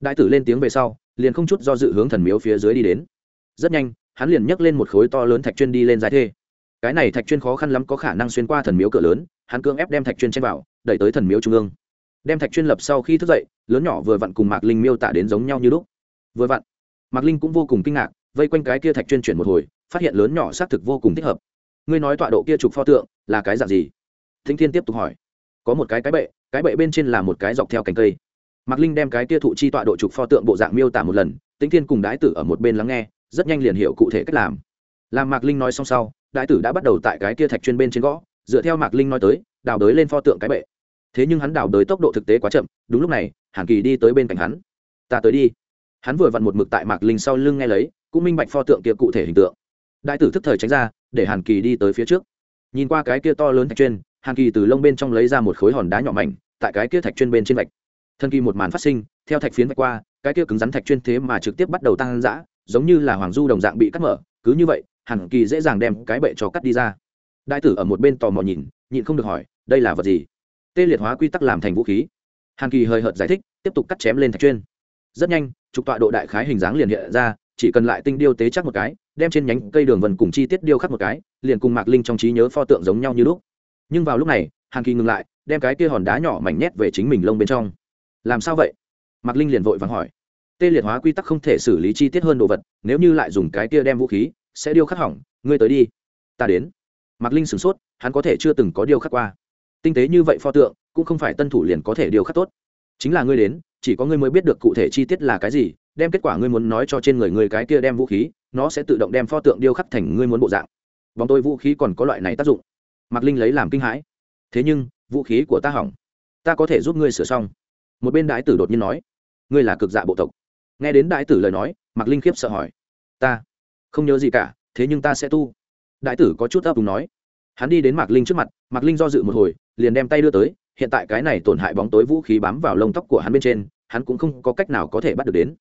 Speaker 1: đại tử lên tiếng về sau, liền không chút do dự hướng thần miếu phía dưới đi đến. Rất nhanh hắn liền nhấc lên một khối to lớn thạch chuyên đi lên giải thê. Cái này thạch chuyên khó khăn lắm có khả năng xuyên qua thần miếu cửa lớn, hắn cưỡng ép đem thạch chuyên chen vào, đẩy tới thần miếu trung ương. Đem thạch chuyên lập sau khi thức dậy, lớn nhỏ vừa vặn cùng mạc linh miêu tả đến giống nhau như lúc. Vừa vặn, mạc linh cũng vô cùng kinh ngạc, vây quanh cái kia thạch chuyên chuyển một hồi, phát hiện lớn nhỏ xác thực vô cùng thích hợp. Ngươi nói tọa độ kia trục pho tượng, là cái dạng gì? Thính thiên tiếp tục hỏi. Có một cái cái bệ cái bệ bên trên là một cái dọc theo cành cây. Mạc linh đem cái kia thụ chi tọa độ trục pho tượng bộ dạng miêu tả một lần tĩnh thiên cùng đái tử ở một bên lắng nghe rất nhanh liền hiểu cụ thể cách làm. Làm mạc linh nói xong sau, đại tử đã bắt đầu tại cái kia thạch chuyên bên trên gõ, dựa theo mạc linh nói tới, đào đới lên pho tượng cái bệ. Thế nhưng hắn đào đới tốc độ thực tế quá chậm, đúng lúc này, hàn kỳ đi tới bên cạnh hắn. Ta tới đi. Hắn vừa vặn một mực tại mạc linh sau lưng nghe lấy, cũng minh bạch pho tượng kia cụ thể hình tượng. Đại tử thức thời tránh ra, để hàn kỳ đi tới phía trước. Nhìn qua cái kia to lớn thạch chuyên, hàn kỳ từ lông bên trong lấy ra một khối hòn đá nhỏ mảnh, tại cái kia thạch chuyên bên trên vạch. Thân kỳ một màn phát sinh, theo thạch phiến vạch qua, cái kia cứng rắn thạch chuyên thế mà trực tiếp bắt đầu tăng dã giống như là hoàng du đồng dạng bị cắt mở, cứ như vậy, hàn kỳ dễ dàng đem cái bệ cho cắt đi ra. Đại tử ở một bên tò mò nhìn, nhịn không được hỏi, đây là vật gì? Tê liệt hóa quy tắc làm thành vũ khí. Hàn kỳ hơi hợt giải thích, tiếp tục cắt chém lên thạch chuyên. Rất nhanh, trục tọa độ đại khái hình dáng liền hiện ra, chỉ cần lại tinh điêu tế chắc một cái, đem trên nhánh cây đường vần cùng chi tiết điêu khắc một cái, liền cùng mạc linh trong trí nhớ pho tượng giống nhau như lúc. Nhưng vào lúc này, hàn kỳ ngừng lại, đem cái kia hòn đá nhỏ mảnh nhét về chính mình lông bên trong. Làm sao vậy? Mạc linh liền vội vàng hỏi tê liệt hóa quy tắc không thể xử lý chi tiết hơn đồ vật, nếu như lại dùng cái kia đem vũ khí, sẽ điêu khắc hỏng, ngươi tới đi. Ta đến. Mạc linh sửng sốt, hắn có thể chưa từng có điêu khắc qua. Tinh tế như vậy pho tượng, cũng không phải tân thủ liền có thể điêu khắc tốt. Chính là ngươi đến, chỉ có ngươi mới biết được cụ thể chi tiết là cái gì, đem kết quả ngươi muốn nói cho trên người ngươi cái kia đem vũ khí, nó sẽ tự động đem pho tượng điêu khắc thành ngươi muốn bộ dạng. Bóng tôi vũ khí còn có loại này tác dụng. Mạc linh lấy làm kinh hãi. Thế nhưng, vũ khí của ta hỏng. Ta có thể giúp ngươi sửa xong. Một bên Đái tử đột nhiên nói. Ngươi là cực dạ bộ tộc nghe đến đại tử lời nói, mạc linh khiếp sợ hỏi. Ta không nhớ gì cả, thế nhưng ta sẽ tu. Đại tử có chút ấp đúng nói. Hắn đi đến mạc linh trước mặt, mạc linh do dự một hồi, liền đem tay đưa tới. Hiện tại cái này tổn hại bóng tối vũ khí bám vào lông tóc của hắn bên trên, hắn cũng không có cách nào có thể bắt được đến.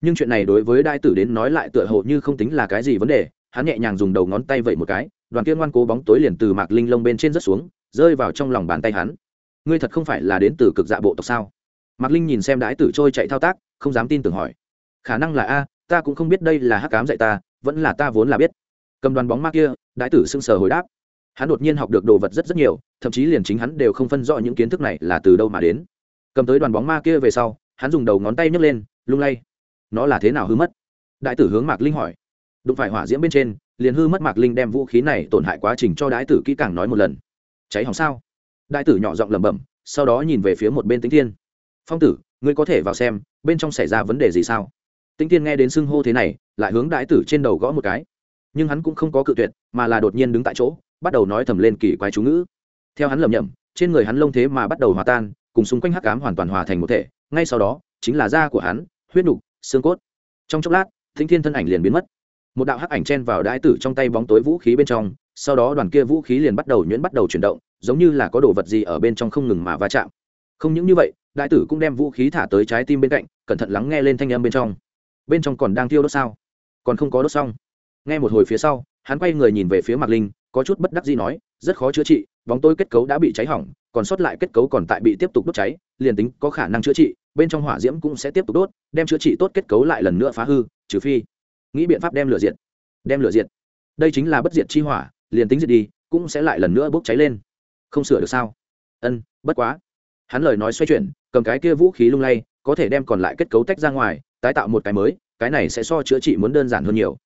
Speaker 1: Nhưng chuyện này đối với đại tử đến nói lại tựa hồ như không tính là cái gì vấn đề. Hắn nhẹ nhàng dùng đầu ngón tay vậy một cái, đoàn kia ngoan cố bóng tối liền từ mạc linh lông bên trên rớt xuống, rơi vào trong lòng bàn tay hắn. Ngươi thật không phải là đến từ cực dạ bộ tộc sao? Mạc linh nhìn xem đái tử trôi chạy thao tác, không dám tin tưởng hỏi khả năng là a, ta cũng không biết đây là hắc cám dạy ta, vẫn là ta vốn là biết. Cầm đoàn bóng ma kia, đại tử sưng sờ hồi đáp. Hắn đột nhiên học được đồ vật rất rất nhiều, thậm chí liền chính hắn đều không phân rõ những kiến thức này là từ đâu mà đến. Cầm tới đoàn bóng ma kia về sau, hắn dùng đầu ngón tay nhấc lên, lung lay. Nó là thế nào hư mất? Đại tử hướng mạc linh hỏi. Đụng phải hỏa diễm bên trên, liền hư mất mạc linh đem vũ khí này tổn hại quá trình cho đại tử kỹ càng nói một lần. Cháy hỏng sao? Đại tử nhỏ giọng lẩm bẩm, sau đó nhìn về phía một bên tính thiên. Phong tử, ngươi có thể vào xem, bên trong xảy ra vấn đề gì sao? Tĩnh thiên nghe đến xưng hô thế này, lại hướng đại tử trên đầu gõ một cái. Nhưng hắn cũng không có cự tuyệt, mà là đột nhiên đứng tại chỗ, bắt đầu nói thầm lên kỳ quái chú ngữ. Theo hắn lầm nhầm trên người hắn lông thế mà bắt đầu hòa tan, cùng xung quanh hắc cám hoàn toàn hòa thành một thể. Ngay sau đó, chính là da của hắn, huyết nục, xương cốt. Trong chốc lát thính thiên thân ảnh liền biến mất. Một đạo hắc ảnh chen vào Đại tử trong tay bóng tối vũ khí bên trong, sau đó đoàn kia vũ khí liền bắt đầu nhuyễn bắt đầu chuyển động, giống như là có đồ vật gì ở bên trong không ngừng mà va chạm. Không những như vậy, đại tử cũng đem vũ khí thả tới trái tim bên cạnh, cẩn thận lắng nghe lên thanh âm bên trong bên trong còn đang tiêu đốt sao? Còn không có đốt xong. Nghe một hồi phía sau, hắn quay người nhìn về phía mạc linh, có chút bất đắc gì nói, rất khó chữa trị, bóng tôi kết cấu đã bị cháy hỏng, còn sót lại kết cấu còn tại bị tiếp tục đốt cháy, liền tính có khả năng chữa trị, bên trong hỏa diễm cũng sẽ tiếp tục đốt, đem chữa trị tốt kết cấu lại lần nữa phá hư, trừ phi nghĩ biện pháp đem lửa diệt. Đem lửa diệt? Đây chính là bất diệt chi hỏa, liền tính diệt đi, cũng sẽ lại lần nữa bốc cháy lên. Không sửa được sao? Ân, bất quá. Hắn lời nói xoay chuyển, cầm cái kia vũ khí lung lay, có thể đem còn lại kết cấu tách ra ngoài tái tạo một cái mới, cái này sẽ so chữa trị muốn đơn giản hơn nhiều.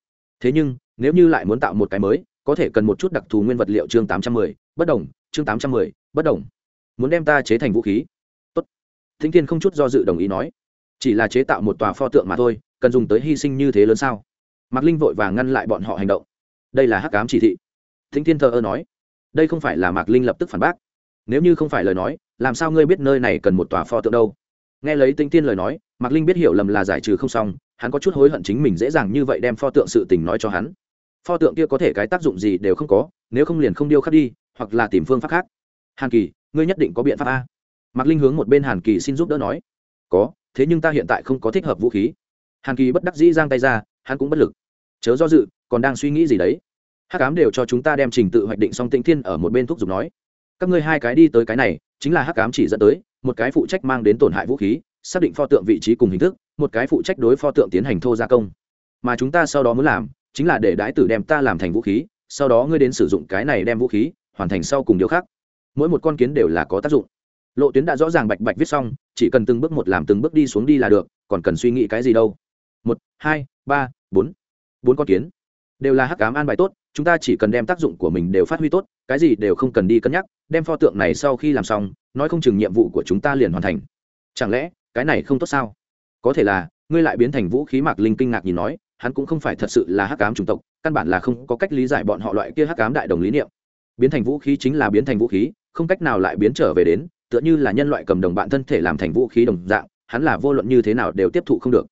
Speaker 1: Thế nhưng, nếu như lại muốn tạo một cái mới, có thể cần một chút đặc thù nguyên vật liệu chương tám trăm mười, bất đồng, chương tám trăm mười, bất đồng. Muốn đem ta chế thành vũ khí? Tốt. Thính thiên không chút do dự đồng ý nói. Chỉ là chế tạo một tòa pho tượng mà thôi, cần dùng tới hy sinh như thế lớn sao? Mạc linh vội vàng ngăn lại bọn họ hành động. Đây là hắc cám chỉ thị. Thính thiên thờ ơ nói. Đây không phải là mạc linh lập tức phản bác. Nếu như không phải lời nói, làm sao ngươi biết nơi này cần một tòa pho tượng đâu? Nghe lấy tinh tiên lời nói, mạc linh biết hiểu lầm là giải trừ không xong, hắn có chút hối hận chính mình dễ dàng như vậy đem pho tượng sự tình nói cho hắn. Pho tượng kia có thể cái tác dụng gì đều không có, nếu không liền không điêu khắc đi, hoặc là tìm phương pháp khác. Hàn kỳ, ngươi nhất định có biện pháp a. Mạc linh hướng một bên hàn kỳ xin giúp đỡ nói. Có, thế nhưng ta hiện tại không có thích hợp vũ khí. Hàn kỳ bất đắc dĩ giang tay ra, hắn cũng bất lực. Chớ do dự, còn đang suy nghĩ gì đấy? Hắc ám đều cho chúng ta đem trình tự hoạch định xong tĩnh thiên ở một bên thúc giục nói. Các ngươi hai cái đi tới cái này, chính là hắc ám chỉ dẫn tới một cái phụ trách mang đến tổn hại vũ khí, xác định pho tượng vị trí cùng hình thức, một cái phụ trách đối pho tượng tiến hành thô gia công. Mà chúng ta sau đó muốn làm, chính là để đái tử đem ta làm thành vũ khí, sau đó ngươi đến sử dụng cái này đem vũ khí, hoàn thành sau cùng điều khác. Mỗi một con kiến đều là có tác dụng. Lộ tuyến đã rõ ràng bạch bạch viết xong, chỉ cần từng bước một làm từng bước đi xuống đi là được, còn cần suy nghĩ cái gì đâu. Một, hai, ba, bốn. Bốn con kiến. Đều là hắc cám an bài tốt, chúng ta chỉ cần đem tác dụng của mình đều phát huy tốt, cái gì đều không cần đi cân nhắc, đem pho tượng này sau khi làm xong nói không chừng nhiệm vụ của chúng ta liền hoàn thành. Chẳng lẽ, cái này không tốt sao? Có thể là, ngươi lại biến thành vũ khí mạc linh kinh ngạc nhìn nói, hắn cũng không phải thật sự là hắc cám chủng tộc, căn bản là không có cách lý giải bọn họ loại kia hắc cám đại đồng lý niệm. Biến thành vũ khí chính là biến thành vũ khí, không cách nào lại biến trở về đến, tựa như là nhân loại cầm đồng bạn thân thể làm thành vũ khí đồng dạng, hắn là vô luận như thế nào đều tiếp thụ không được.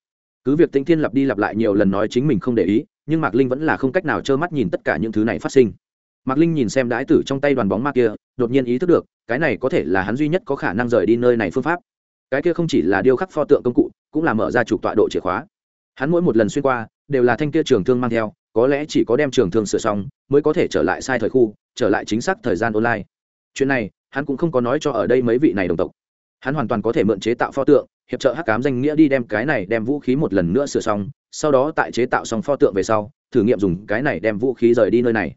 Speaker 1: Cứ việc tĩnh thiên lặp đi lặp lại nhiều lần nói chính mình không để ý, nhưng mạc linh vẫn là không cách nào trơ mắt nhìn tất cả những thứ này phát sinh mạc linh nhìn xem đái tử trong tay đoàn bóng ma kia, đột nhiên ý thức được, cái này có thể là hắn duy nhất có khả năng rời đi nơi này phương pháp. Cái kia không chỉ là điêu khắc pho tượng công cụ, cũng là mở ra trục tọa độ chìa khóa. Hắn mỗi một lần xuyên qua, đều là thanh kia trường thương mang theo, có lẽ chỉ có đem trường thương sửa xong, mới có thể trở lại sai thời khu, trở lại chính xác thời gian online. Chuyện này, hắn cũng không có nói cho ở đây mấy vị này đồng tộc. Hắn hoàn toàn có thể mượn chế tạo pho tượng, hiệp trợ hắc cám danh nghĩa đi đem cái này đem vũ khí một lần nữa sửa xong, sau đó tại chế tạo xong pho tượng về sau, thử nghiệm dùng cái này đem vũ khí rời đi nơi này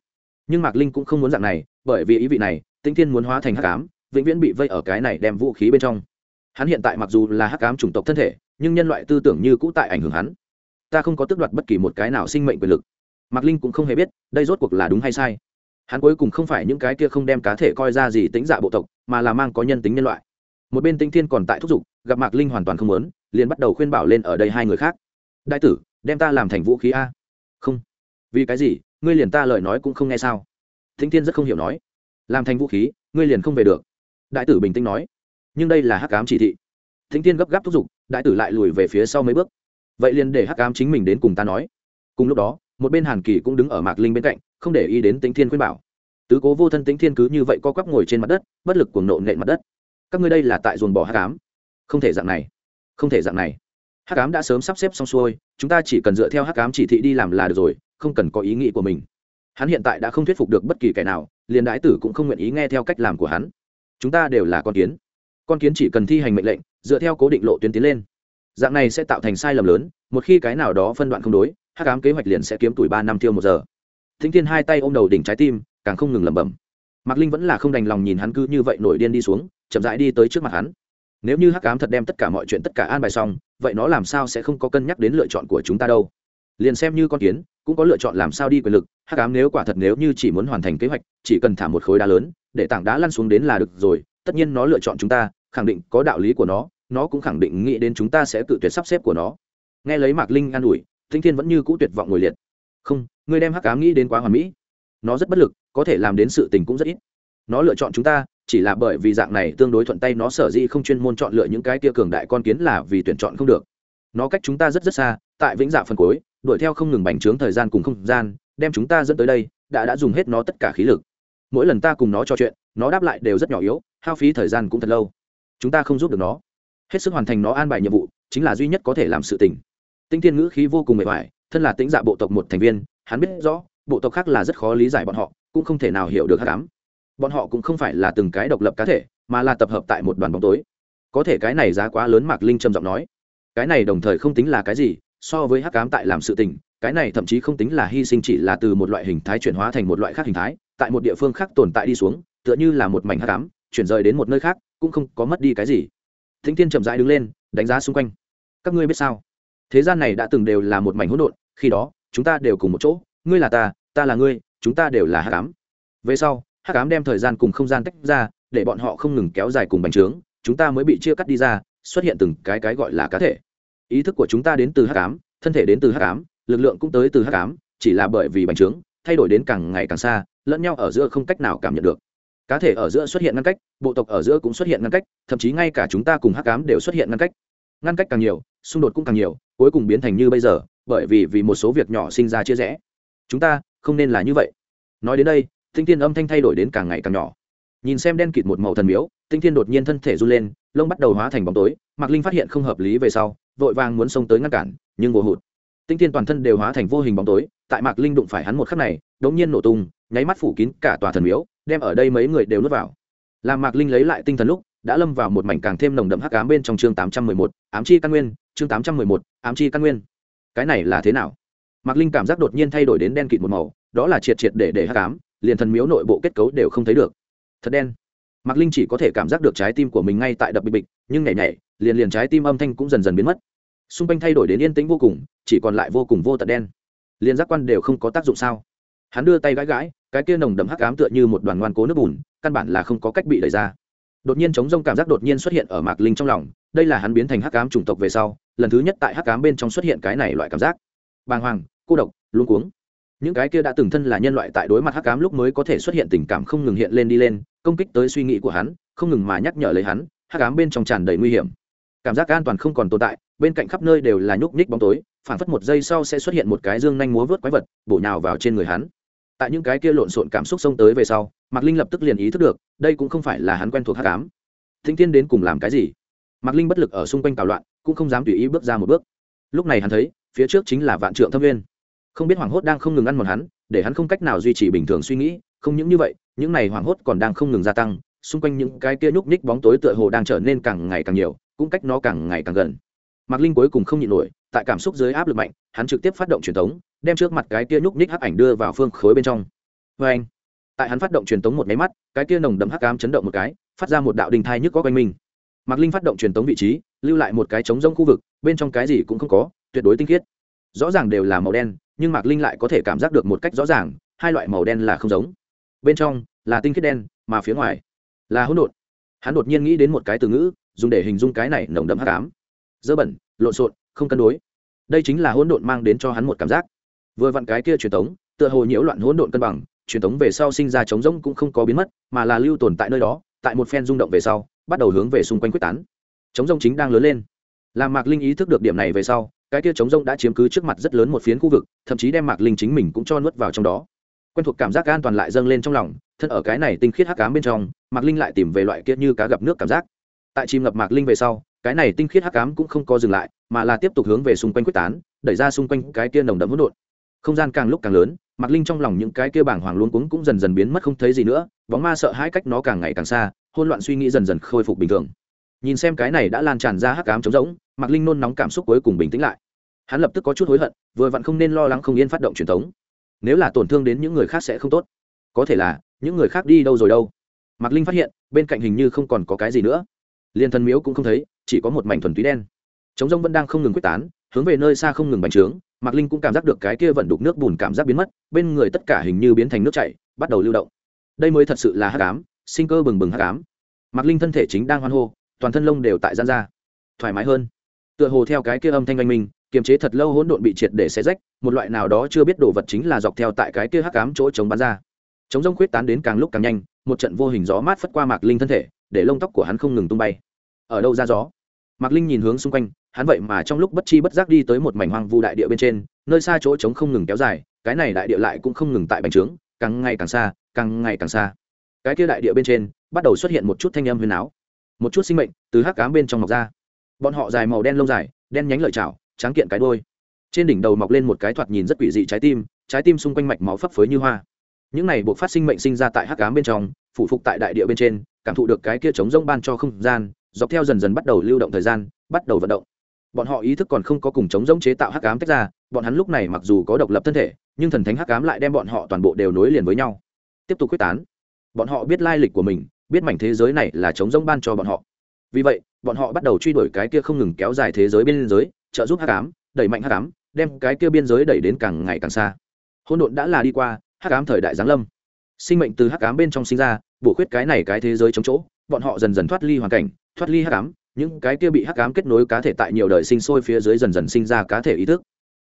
Speaker 1: nhưng mạc linh cũng không muốn dạng này, bởi vì ý vị này tinh thiên muốn hóa thành hắc cám vĩnh viễn bị vây ở cái này đem vũ khí bên trong. Hắn hiện tại mặc dù là hắc cám chủng tộc thân thể, nhưng nhân loại tư tưởng như cũ tại ảnh hưởng hắn. Ta không có tước đoạt bất kỳ một cái nào sinh mệnh quyền lực. Mạc linh cũng không hề biết, đây rốt cuộc là đúng hay sai. Hắn cuối cùng không phải những cái kia không đem cá thể coi ra gì tính dạ bộ tộc, mà là mang có nhân tính nhân loại. Một bên tinh thiên còn tại thúc giục, gặp mạc linh hoàn toàn không muốn, liền bắt đầu khuyên bảo lên ở đây hai người khác. Đại tử, đem ta làm thành vũ khí a. Không. Vì cái gì? Ngươi liền ta lời nói cũng không nghe sao? Thính thiên rất không hiểu nói. Làm thành vũ khí, ngươi liền không về được. Đại tử bình tĩnh nói. Nhưng đây là hắc cám chỉ thị. Thính Thiên gấp gáp thúc giục, đại tử lại lùi về phía sau mấy bước. Vậy liền để hắc cám chính mình đến cùng ta nói. Cùng lúc đó, một bên hàn kỳ cũng đứng ở mạc linh bên cạnh, không để ý đến tính thiên khuyên bảo. Tứ cố vô thân tính thiên cứ như vậy co quắp ngồi trên mặt đất, bất lực cuồng nộ nện mặt đất. Các ngươi đây là tại dồn bỏ hắc cám không thể dạng này. Không thể dạng này. Hắc cám đã sớm sắp xếp xong xuôi, chúng ta chỉ cần dựa theo hắc cám chỉ thị đi làm là được rồi không cần có ý nghĩ của mình. Hắn hiện tại đã không thuyết phục được bất kỳ kẻ nào, liền đái tử cũng không nguyện ý nghe theo cách làm của hắn. Chúng ta đều là con kiến. Con kiến chỉ cần thi hành mệnh lệnh, dựa theo cố định lộ tuyến tiến lên. Dạng này sẽ tạo thành sai lầm lớn, một khi cái nào đó phân đoạn không đối hát cám kế hoạch liền sẽ kiếm tuổi ba năm tiêu một giờ. Thính thiên hai tay ôm đầu đỉnh trái tim, càng không ngừng lẩm bẩm. Mạc linh vẫn là không đành lòng nhìn hắn cứ như vậy nổi điên đi xuống, chậm rãi đi tới trước mặt hắn. Nếu như hắc cám thật đem tất cả mọi chuyện tất cả an bài xong, vậy nó làm sao sẽ không có cân nhắc đến lựa chọn của chúng ta đâu? Liền xem như con kiến, cũng có lựa chọn làm sao đi quyền lực, hắc ám nếu quả thật nếu như chỉ muốn hoàn thành kế hoạch, chỉ cần thả một khối đá lớn, để tảng đá lăn xuống đến là được rồi, tất nhiên nó lựa chọn chúng ta, khẳng định có đạo lý của nó nó cũng khẳng định nghĩ đến chúng ta sẽ tự tuyệt sắp xếp của nó. Nghe lấy mạc linh an ủi thinh thiên vẫn như cũ tuyệt vọng ngồi liệt. Không, ngươi đem hắc ám nghĩ đến quá hoàn mỹ. Nó rất bất lực, có thể làm đến sự tình cũng rất ít. Nó lựa chọn chúng ta, chỉ là bởi vì dạng này tương đối thuận tay, nó sở dĩ không chuyên môn chọn lựa những cái tia cường đại con kiến là vì tuyển chọn không được. Nó cách chúng ta rất rất xa, tại vĩnh dạ phân cối đuổi theo không ngừng bành trướng thời gian cùng không gian, đem chúng ta dẫn tới đây, đã đã dùng hết nó tất cả khí lực. Mỗi lần ta cùng nó trò chuyện, nó đáp lại đều rất nhỏ yếu, hao phí thời gian cũng thật lâu. Chúng ta không giúp được nó. Hết sức hoàn thành nó an bài nhiệm vụ, chính là duy nhất có thể làm sự tình. Tinh thiên ngữ khí vô cùng mệt mỏi, thân là tính dạ bộ tộc một thành viên, hắn biết rõ, bộ tộc khác là rất khó lý giải bọn họ, cũng không thể nào hiểu được hát cám bọn họ cũng không phải là từng cái độc lập cá thể, mà là tập hợp tại một đoàn bóng tối. Có thể cái này giá quá lớn mạc linh trầm giọng nói. Cái này đồng thời không tính là cái gì so với hắc cám tại làm sự tình, cái này thậm chí không tính là hy sinh chỉ là từ một loại hình thái chuyển hóa thành một loại khác hình thái, tại một địa phương khác tồn tại đi xuống, tựa như là một mảnh hắc cám chuyển rời đến một nơi khác, cũng không có mất đi cái gì. Thính thiên chậm rãi đứng lên, đánh giá xung quanh. Các ngươi biết sao? Thế gian này đã từng đều là một mảnh hỗn độn, khi đó, chúng ta đều cùng một chỗ, ngươi là ta ta là ngươi, chúng ta đều là hắc ám. Về sau, hắc ám đem thời gian cùng không gian tách ra, để bọn họ không ngừng kéo dài cùng bành trướng, chúng ta mới bị chia cắt đi ra, xuất hiện từng cái cái gọi là cá thể ý thức của chúng ta đến từ hắc ám, thân thể đến từ hắc ám, lực lượng cũng tới từ hắc ám, chỉ là bởi vì bành trướng, thay đổi đến càng ngày càng xa, lẫn nhau ở giữa không cách nào cảm nhận được. Cá thể ở giữa xuất hiện ngăn cách, bộ tộc ở giữa cũng xuất hiện ngăn cách, thậm chí ngay cả chúng ta cùng hắc ám đều xuất hiện ngăn cách. Ngăn cách càng nhiều, xung đột cũng càng nhiều, cuối cùng biến thành như bây giờ, bởi vì vì một số việc nhỏ sinh ra chia rẽ. Chúng ta không nên là như vậy. Nói đến đây, tinh thiên âm thanh thay đổi đến càng ngày càng nhỏ. Nhìn xem đen kịt một màu thần miếu, tinh thiên đột nhiên thân thể run lên, lông bắt đầu hóa thành bóng tối, mạc linh phát hiện không hợp lý về sau vội vàng muốn xông tới ngăn cản, nhưng vô hụt. Tinh thiên toàn thân đều hóa thành vô hình bóng tối, tại mạc linh đụng phải hắn một khắc này, đống nhiên nổ tung, nháy mắt phủ kín cả tòa thần miếu, đem ở đây mấy người đều nuốt vào. Làm mạc linh lấy lại tinh thần lúc, đã lâm vào một mảnh càng thêm nồng đậm hắc ám bên trong chương tám trăm mười một, ám chi căn nguyên, chương tám trăm mười một, ám chi căn nguyên. Cái này là thế nào? Mạc linh cảm giác đột nhiên thay đổi đến đen kịt một màu, đó là triệt triệt để để hắc ám, liền thần miếu nội bộ kết cấu đều không thấy được. Thật đen. Mạc linh chỉ có thể cảm giác được trái tim của mình ngay tại đập bịch bịch, nhưng nhảy nhảy, liền liền trái tim âm thanh cũng dần dần biến mất xung quanh thay đổi đến yên tĩnh vô cùng, chỉ còn lại vô cùng vô tận đen. Liền giác quan đều không có tác dụng sao? Hắn đưa tay gãi gãi, cái kia nồng đậm hắc ám tựa như một đoàn ngoan cố nước bùn, căn bản là không có cách bị đẩy ra. Đột nhiên chống rông cảm giác đột nhiên xuất hiện ở mạc linh trong lòng, đây là hắn biến thành hắc ám chủng tộc về sau, lần thứ nhất tại hắc ám bên trong xuất hiện cái này loại cảm giác. Bàng hoàng, cô độc, luống cuống. Những cái kia đã từng thân là nhân loại tại đối mặt hắc ám lúc mới có thể xuất hiện tình cảm không ngừng hiện lên đi lên, công kích tới suy nghĩ của hắn, không ngừng mà nhắc nhở lấy hắn, hắc ám bên trong tràn đầy nguy hiểm. Cảm giác an toàn không còn tồn tại bên cạnh khắp nơi đều là nhúc nhích bóng tối phản phất một giây sau sẽ xuất hiện một cái dương nhanh múa vớt quái vật, bổ nhào vào trên người hắn. Tại những cái kia lộn xộn cảm xúc xông tới về sau, mạc linh lập tức liền ý thức được, đây cũng không phải là hắn quen thuộc hắc ám. Thính tiên đến cùng làm cái gì? Mạc linh bất lực ở xung quanh tào loạn, cũng không dám tùy ý bước ra một bước. Lúc này hắn thấy, phía trước chính là vạn trượng thâm viên không biết hoảng hốt đang không ngừng ăn mòn hắn, để hắn không cách nào duy trì bình thường suy nghĩ, không những như vậy, những này hoảng hốt còn đang không ngừng gia tăng, xung quanh những cái kia nhúc nhích bóng tối tựa hồ đang trở nên càng ngày càng nhiều, cũng cách nó càng ngày càng gần mạc linh cuối cùng không nhịn nổi, tại cảm xúc dưới áp lực mạnh, hắn trực tiếp phát động truyền thống đem trước mặt cái kia nhúc nhích hắc ảnh đưa vào phương khối bên trong. Vê anh, tại hắn phát động truyền thống một máy mắt, cái kia nồng đậm hắc ám chấn động một cái, phát ra một đạo đình thai nhức có quanh mình. Mạc linh phát động truyền thống vị trí, lưu lại một cái trống rông khu vực, bên trong cái gì cũng không có, tuyệt đối tinh khiết. Rõ ràng đều là màu đen, nhưng mạc linh lại có thể cảm giác được một cách rõ ràng, hai loại màu đen là không giống. Bên trong, là tinh khiết đen, mà phía ngoài, là hỗn độn. Hắn đột nhiên nghĩ đến một cái từ ngữ, dùng để hình dung cái này nồng đậm hắc ám dơ bẩn, lộn xộn, không cân đối. Đây chính là hỗn độn mang đến cho hắn một cảm giác. Vừa vặn cái kia truyền thống tựa hồ nhiễu loạn hỗn độn cân bằng, truyền thống về sau sinh ra trống rỗng cũng không có biến mất, mà là lưu tồn tại nơi đó, tại một phen rung động về sau, bắt đầu hướng về xung quanh quyết tán. Trống rỗng chính đang lớn lên. Làm mạc linh ý thức được điểm này về sau, cái kia trống rỗng đã chiếm cứ trước mặt rất lớn một phiến khu vực, thậm chí đem mạc linh chính mình cũng cho nuốt vào trong đó. Quen thuộc cảm giác an toàn lại dâng lên trong lòng, thân ở cái này tinh khiết hắc cám bên trong, mạc linh lại tìm về loại kia như cá gặp nước cảm giác. Tại chìm ngập mạc linh về sau cái này tinh khiết hắc ám cũng không có dừng lại, mà là tiếp tục hướng về xung quanh quyết tán, đẩy ra xung quanh cái kia nồng đậm hỗn độn. Không gian càng lúc càng lớn, mạc linh trong lòng những cái kia bảng hoàng luống cuống cũng dần dần biến mất không thấy gì nữa, bóng ma sợ hãi cách nó càng ngày càng xa hôn loạn suy nghĩ dần dần khôi phục bình thường. Nhìn xem cái này đã lan tràn ra hắc ám trống rỗng, mạc linh nôn nóng cảm xúc cuối cùng bình tĩnh lại. Hắn lập tức có chút hối hận, vừa vặn không nên lo lắng không yên phát động truyền thống. Nếu là tổn thương đến những người khác sẽ không tốt. Có thể là, những người khác đi đâu rồi đâu? Mạc linh phát hiện, bên cạnh hình như không còn có cái gì nữa. Liên thân miếu cũng không thấy chỉ có một mảnh thuần túy đen. Trống rông vẫn đang không ngừng quyết tán, hướng về nơi xa không ngừng bành trướng, mạc linh cũng cảm giác được cái kia vận đục nước bùn cảm giác biến mất, bên người tất cả hình như biến thành nước chảy, bắt đầu lưu động. Đây mới thật sự là hát cám sinh cơ bừng bừng hát cám mạc linh thân thể chính đang hoan hô, toàn thân lông đều tại gian ra. Thoải mái hơn. Tựa hồ theo cái kia âm thanh oanh minh, kiềm chế thật lâu hỗn độn bị triệt để xé rách, một loại nào đó chưa biết đồ vật chính là dọc theo tại cái kia hắc cám chỗ chống bắn ra. Chống rông khuyết tán đến càng lúc càng nhanh, một trận vô hình gió mát phất qua mạc linh thân thể, để lông tóc của hắn không ngừng tung bay. Ở đâu ra gió? Mạc linh nhìn hướng xung quanh, hắn vậy mà trong lúc bất chi bất giác đi tới một mảnh hoang vu đại địa bên trên, nơi xa chỗ trống không ngừng kéo dài, cái này đại địa lại cũng không ngừng tại bành trướng, càng ngày càng xa, càng ngày càng xa. Cái kia đại địa bên trên, bắt đầu xuất hiện một chút thanh âm huyền áo một chút sinh mệnh từ hắc cám bên trong mọc ra. Bọn họ dài màu đen lông dài, đen nhánh lợi chảo, tráng kiện cái đôi trên đỉnh đầu mọc lên một cái thoạt nhìn rất quỷ dị trái tim trái tim xung quanh mạch máu phấp phới như hoa. Những này buộc phát sinh mệnh sinh ra tại hắc cám bên trong, phụ phục tại đại địa bên trên, cảm thụ được cái kia chống rông ban cho không gian dọc theo dần dần bắt đầu lưu động thời gian, bắt đầu vận động. Bọn họ ý thức còn không có cùng chống giống chế tạo hắc ám tách ra, bọn hắn lúc này mặc dù có độc lập thân thể, nhưng thần thánh hắc ám lại đem bọn họ toàn bộ đều nối liền với nhau. Tiếp tục quyết tán. Bọn họ biết lai lịch của mình, biết mảnh thế giới này là chống giống ban cho bọn họ. Vì vậy, bọn họ bắt đầu truy đuổi cái kia không ngừng kéo dài thế giới biên giới, trợ giúp hắc ám, đẩy mạnh hắc ám, đem cái kia biên giới đẩy đến càng ngày càng xa. Hỗn độn đã là đi qua, hắc ám thời đại giáng lâm. Sinh mệnh từ hắc ám bên trong sinh ra, bổ khuyết cái này cái thế giới chống chỗ, bọn họ dần dần thoát ly hoàn cảnh thoát ly hắc ám, những cái kia bị hắc ám kết nối cá thể tại nhiều đời sinh sôi phía dưới dần dần sinh ra cá thể ý thức.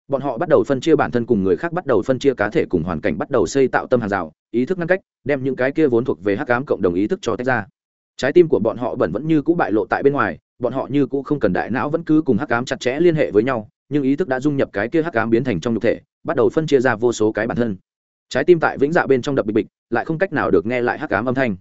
Speaker 1: Bọn họ bắt đầu phân chia bản thân cùng người khác bắt đầu phân chia cá thể cùng hoàn cảnh bắt đầu xây tạo tâm hàng rào, ý thức ngăn cách, đem những cái kia vốn thuộc về hắc ám cộng đồng ý thức cho tách ra. Trái tim của bọn họ bẩn vẫn như cũ bại lộ tại bên ngoài, bọn họ như cũ không cần đại não vẫn cứ cùng hắc ám chặt chẽ liên hệ với nhau, nhưng ý thức đã dung nhập cái kia hắc ám biến thành trong nhục thể, bắt đầu phân chia ra vô số cái bản thân. Trái tim tại vĩnh dạ bên trong đập bịch bịch, lại không cách nào được nghe lại hắc ám âm thanh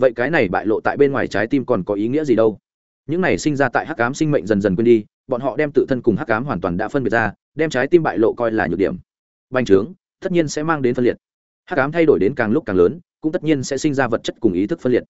Speaker 1: vậy cái này bại lộ tại bên ngoài trái tim còn có ý nghĩa gì đâu? Những này sinh ra tại hắc ám sinh mệnh dần dần quên đi, bọn họ đem tự thân cùng hắc ám hoàn toàn đã phân biệt ra, đem trái tim bại lộ coi là nhược điểm. Bành trướng, tất nhiên sẽ mang đến phân liệt. Hắc ám thay đổi đến càng lúc càng lớn, cũng tất nhiên sẽ sinh ra vật chất cùng ý thức phân liệt.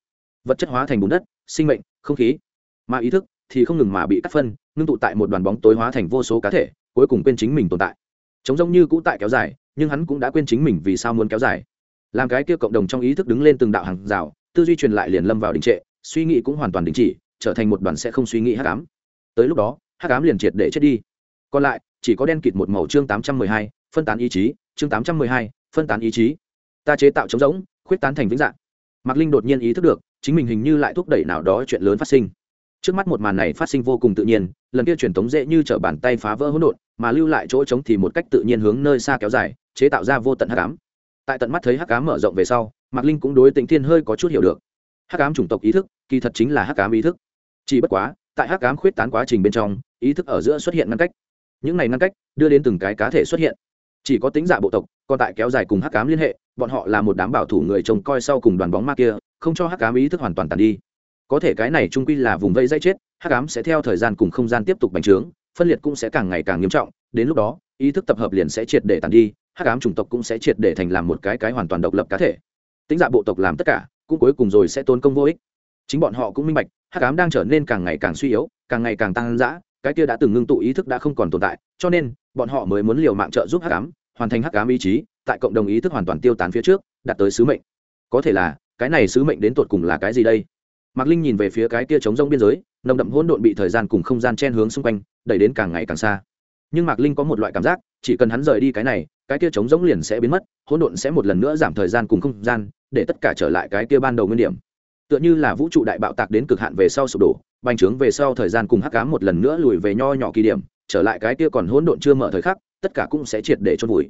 Speaker 1: Vật chất hóa thành bùn đất, sinh mệnh, không khí. Mà ý thức thì không ngừng mà bị cắt phân, ngưng tụ tại một đoàn bóng tối hóa thành vô số cá thể, cuối cùng quên chính mình tồn tại. Chống giống như cũ tại kéo dài, nhưng hắn cũng đã quên chính mình vì sao muốn kéo dài. Làm cái kia cộng đồng trong ý thức đứng lên từng đạo hàng rào tư duy truyền lại liền lâm vào đình trệ, suy nghĩ cũng hoàn toàn đình chỉ, trở thành một đoàn sẽ không suy nghĩ hắc ám. Tới lúc đó, hắc ám liền triệt để chết đi. Còn lại, chỉ có đen kịt một màu chương tám trăm mười hai, phân tán ý chí, chương tám trăm mười hai, phân tán ý chí. Ta chế tạo trống rỗng, khuyết tán thành vĩnh dạng. Mạc linh đột nhiên ý thức được, chính mình hình như lại thúc đẩy nào đó chuyện lớn phát sinh. Trước mắt một màn này phát sinh vô cùng tự nhiên, lần kia truyền thống dễ như t bàn tay phá vỡ hỗn độn, mà lưu lại chỗ trống thì một cách tự nhiên hướng nơi xa kéo dài, chế tạo ra vô tận hắc ám. Tại tận mắt thấy hắc ám mở rộng về sau mạc linh cũng đối tịnh thiên hơi có chút hiểu được. Hắc ám chủng tộc ý thức, kỳ thật chính là hắc ám ý thức. Chỉ bất quá, tại hắc ám khuyết tán quá trình bên trong, ý thức ở giữa xuất hiện ngăn cách. Những này ngăn cách đưa đến từng cái cá thể xuất hiện. Chỉ có tính giả dạ bộ tộc, còn tại kéo dài cùng hắc ám liên hệ, bọn họ là một đám bảo thủ người trông coi sau cùng đoàn bóng ma kia, không cho hắc ám ý thức hoàn toàn tàn đi. Có thể cái này trung quy là vùng vây dây chết, hắc ám sẽ theo thời gian cùng không gian tiếp tục bành trướng, phân liệt cũng sẽ càng ngày càng nghiêm trọng, đến lúc đó, ý thức tập hợp liền sẽ triệt để tàn đi, hắc ám chủng tộc cũng sẽ triệt để thành làm một cái cái hoàn toàn độc lập cá thể tính dạ bộ tộc làm tất cả, cũng cuối cùng rồi sẽ tốn công vô ích. Chính bọn họ cũng minh bạch, hắc ám đang trở nên càng ngày càng suy yếu, càng ngày càng tăng dã, cái kia đã từng ngưng tụ ý thức đã không còn tồn tại, cho nên, bọn họ mới muốn liều mạng trợ giúp hắc ám, hoàn thành hắc ám ý chí, tại cộng đồng ý thức hoàn toàn tiêu tán phía trước, đạt tới sứ mệnh. Có thể là, cái này sứ mệnh đến tột cùng là cái gì đây? Mạc linh nhìn về phía cái kia chống rông biên giới, nồng đậm hỗn độn bị thời gian cùng không gian chen hướng xung quanh, đẩy đến càng ngày càng xa. Nhưng mạc linh có một loại cảm giác, chỉ cần hắn rời đi cái này cái kia chống rỗng liền sẽ biến mất, hỗn độn sẽ một lần nữa giảm thời gian cùng không gian, để tất cả trở lại cái kia ban đầu nguyên điểm. Tựa như là vũ trụ đại bạo tạc đến cực hạn về sau sụp đổ, bành trướng về sau thời gian cùng hắc cám một lần nữa lùi về nho nhỏ kỳ điểm, trở lại cái kia còn hỗn độn chưa mở thời khắc, tất cả cũng sẽ triệt để chôn vùi.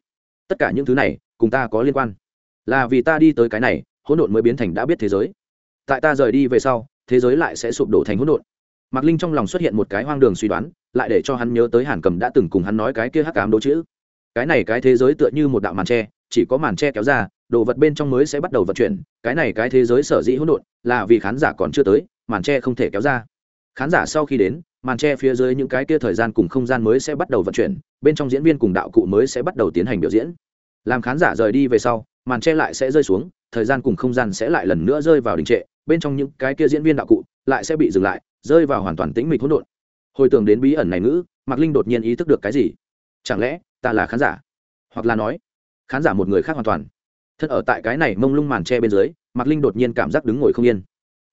Speaker 1: Tất cả những thứ này, cùng ta có liên quan. Là vì ta đi tới cái này, hỗn độn mới biến thành đã biết thế giới. Tại ta rời đi về sau, thế giới lại sẽ sụp đổ thành hỗn độn. Mạc linh trong lòng xuất hiện một cái hoang đường suy đoán, lại để cho hắn nhớ tới hàn cầm đã từng cùng hắn nói cái kia hắc cám đố chữ cái này cái thế giới tựa như một đạo màn tre, chỉ có màn tre kéo ra, đồ vật bên trong mới sẽ bắt đầu vận chuyển, cái này cái thế giới sở dĩ hỗn độn, là vì khán giả còn chưa tới, màn tre không thể kéo ra. Khán giả sau khi đến, màn tre phía dưới những cái kia thời gian cùng không gian mới sẽ bắt đầu vận chuyển, bên trong diễn viên cùng đạo cụ mới sẽ bắt đầu tiến hành biểu diễn. Làm khán giả rời đi về sau, màn tre lại sẽ rơi xuống, thời gian cùng không gian sẽ lại lần nữa rơi vào đình trệ, bên trong những cái kia diễn viên đạo cụ lại sẽ bị dừng lại, rơi vào hoàn toàn tĩnh mịch hỗn độn. Hồi tưởng đến bí ẩn này ngữ, mạc linh đột nhiên ý thức được cái gì? Chẳng lẽ ta là khán giả. Hoặc là nói, khán giả một người khác hoàn toàn. Thân ở tại cái này mông lung màn tre bên dưới, mạc linh đột nhiên cảm giác đứng ngồi không yên.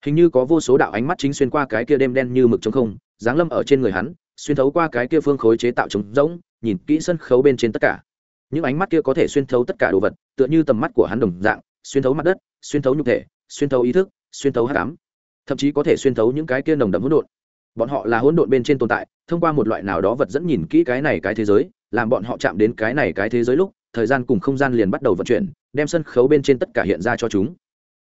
Speaker 1: Hình như có vô số đạo ánh mắt chính xuyên qua cái kia đêm đen như mực trống không, giáng lâm ở trên người hắn, xuyên thấu qua cái kia phương khối chế tạo trống rỗng, nhìn kỹ sân khấu bên trên tất cả. Những ánh mắt kia có thể xuyên thấu tất cả đồ vật, tựa như tầm mắt của hắn đồng dạng, xuyên thấu mặt đất, xuyên thấu nhục thể, xuyên thấu ý thức, xuyên thấu hát cám thậm chí có thể xuyên thấu những cái kia nồng đậm hỗn độn. Bọn họ là hỗn độn bên trên tồn tại, thông qua một loại nào đó vật dẫn nhìn kỹ cái này cái thế giới làm bọn họ chạm đến cái này cái thế giới lúc, thời gian cùng không gian liền bắt đầu vận chuyển, đem sân khấu bên trên tất cả hiện ra cho chúng.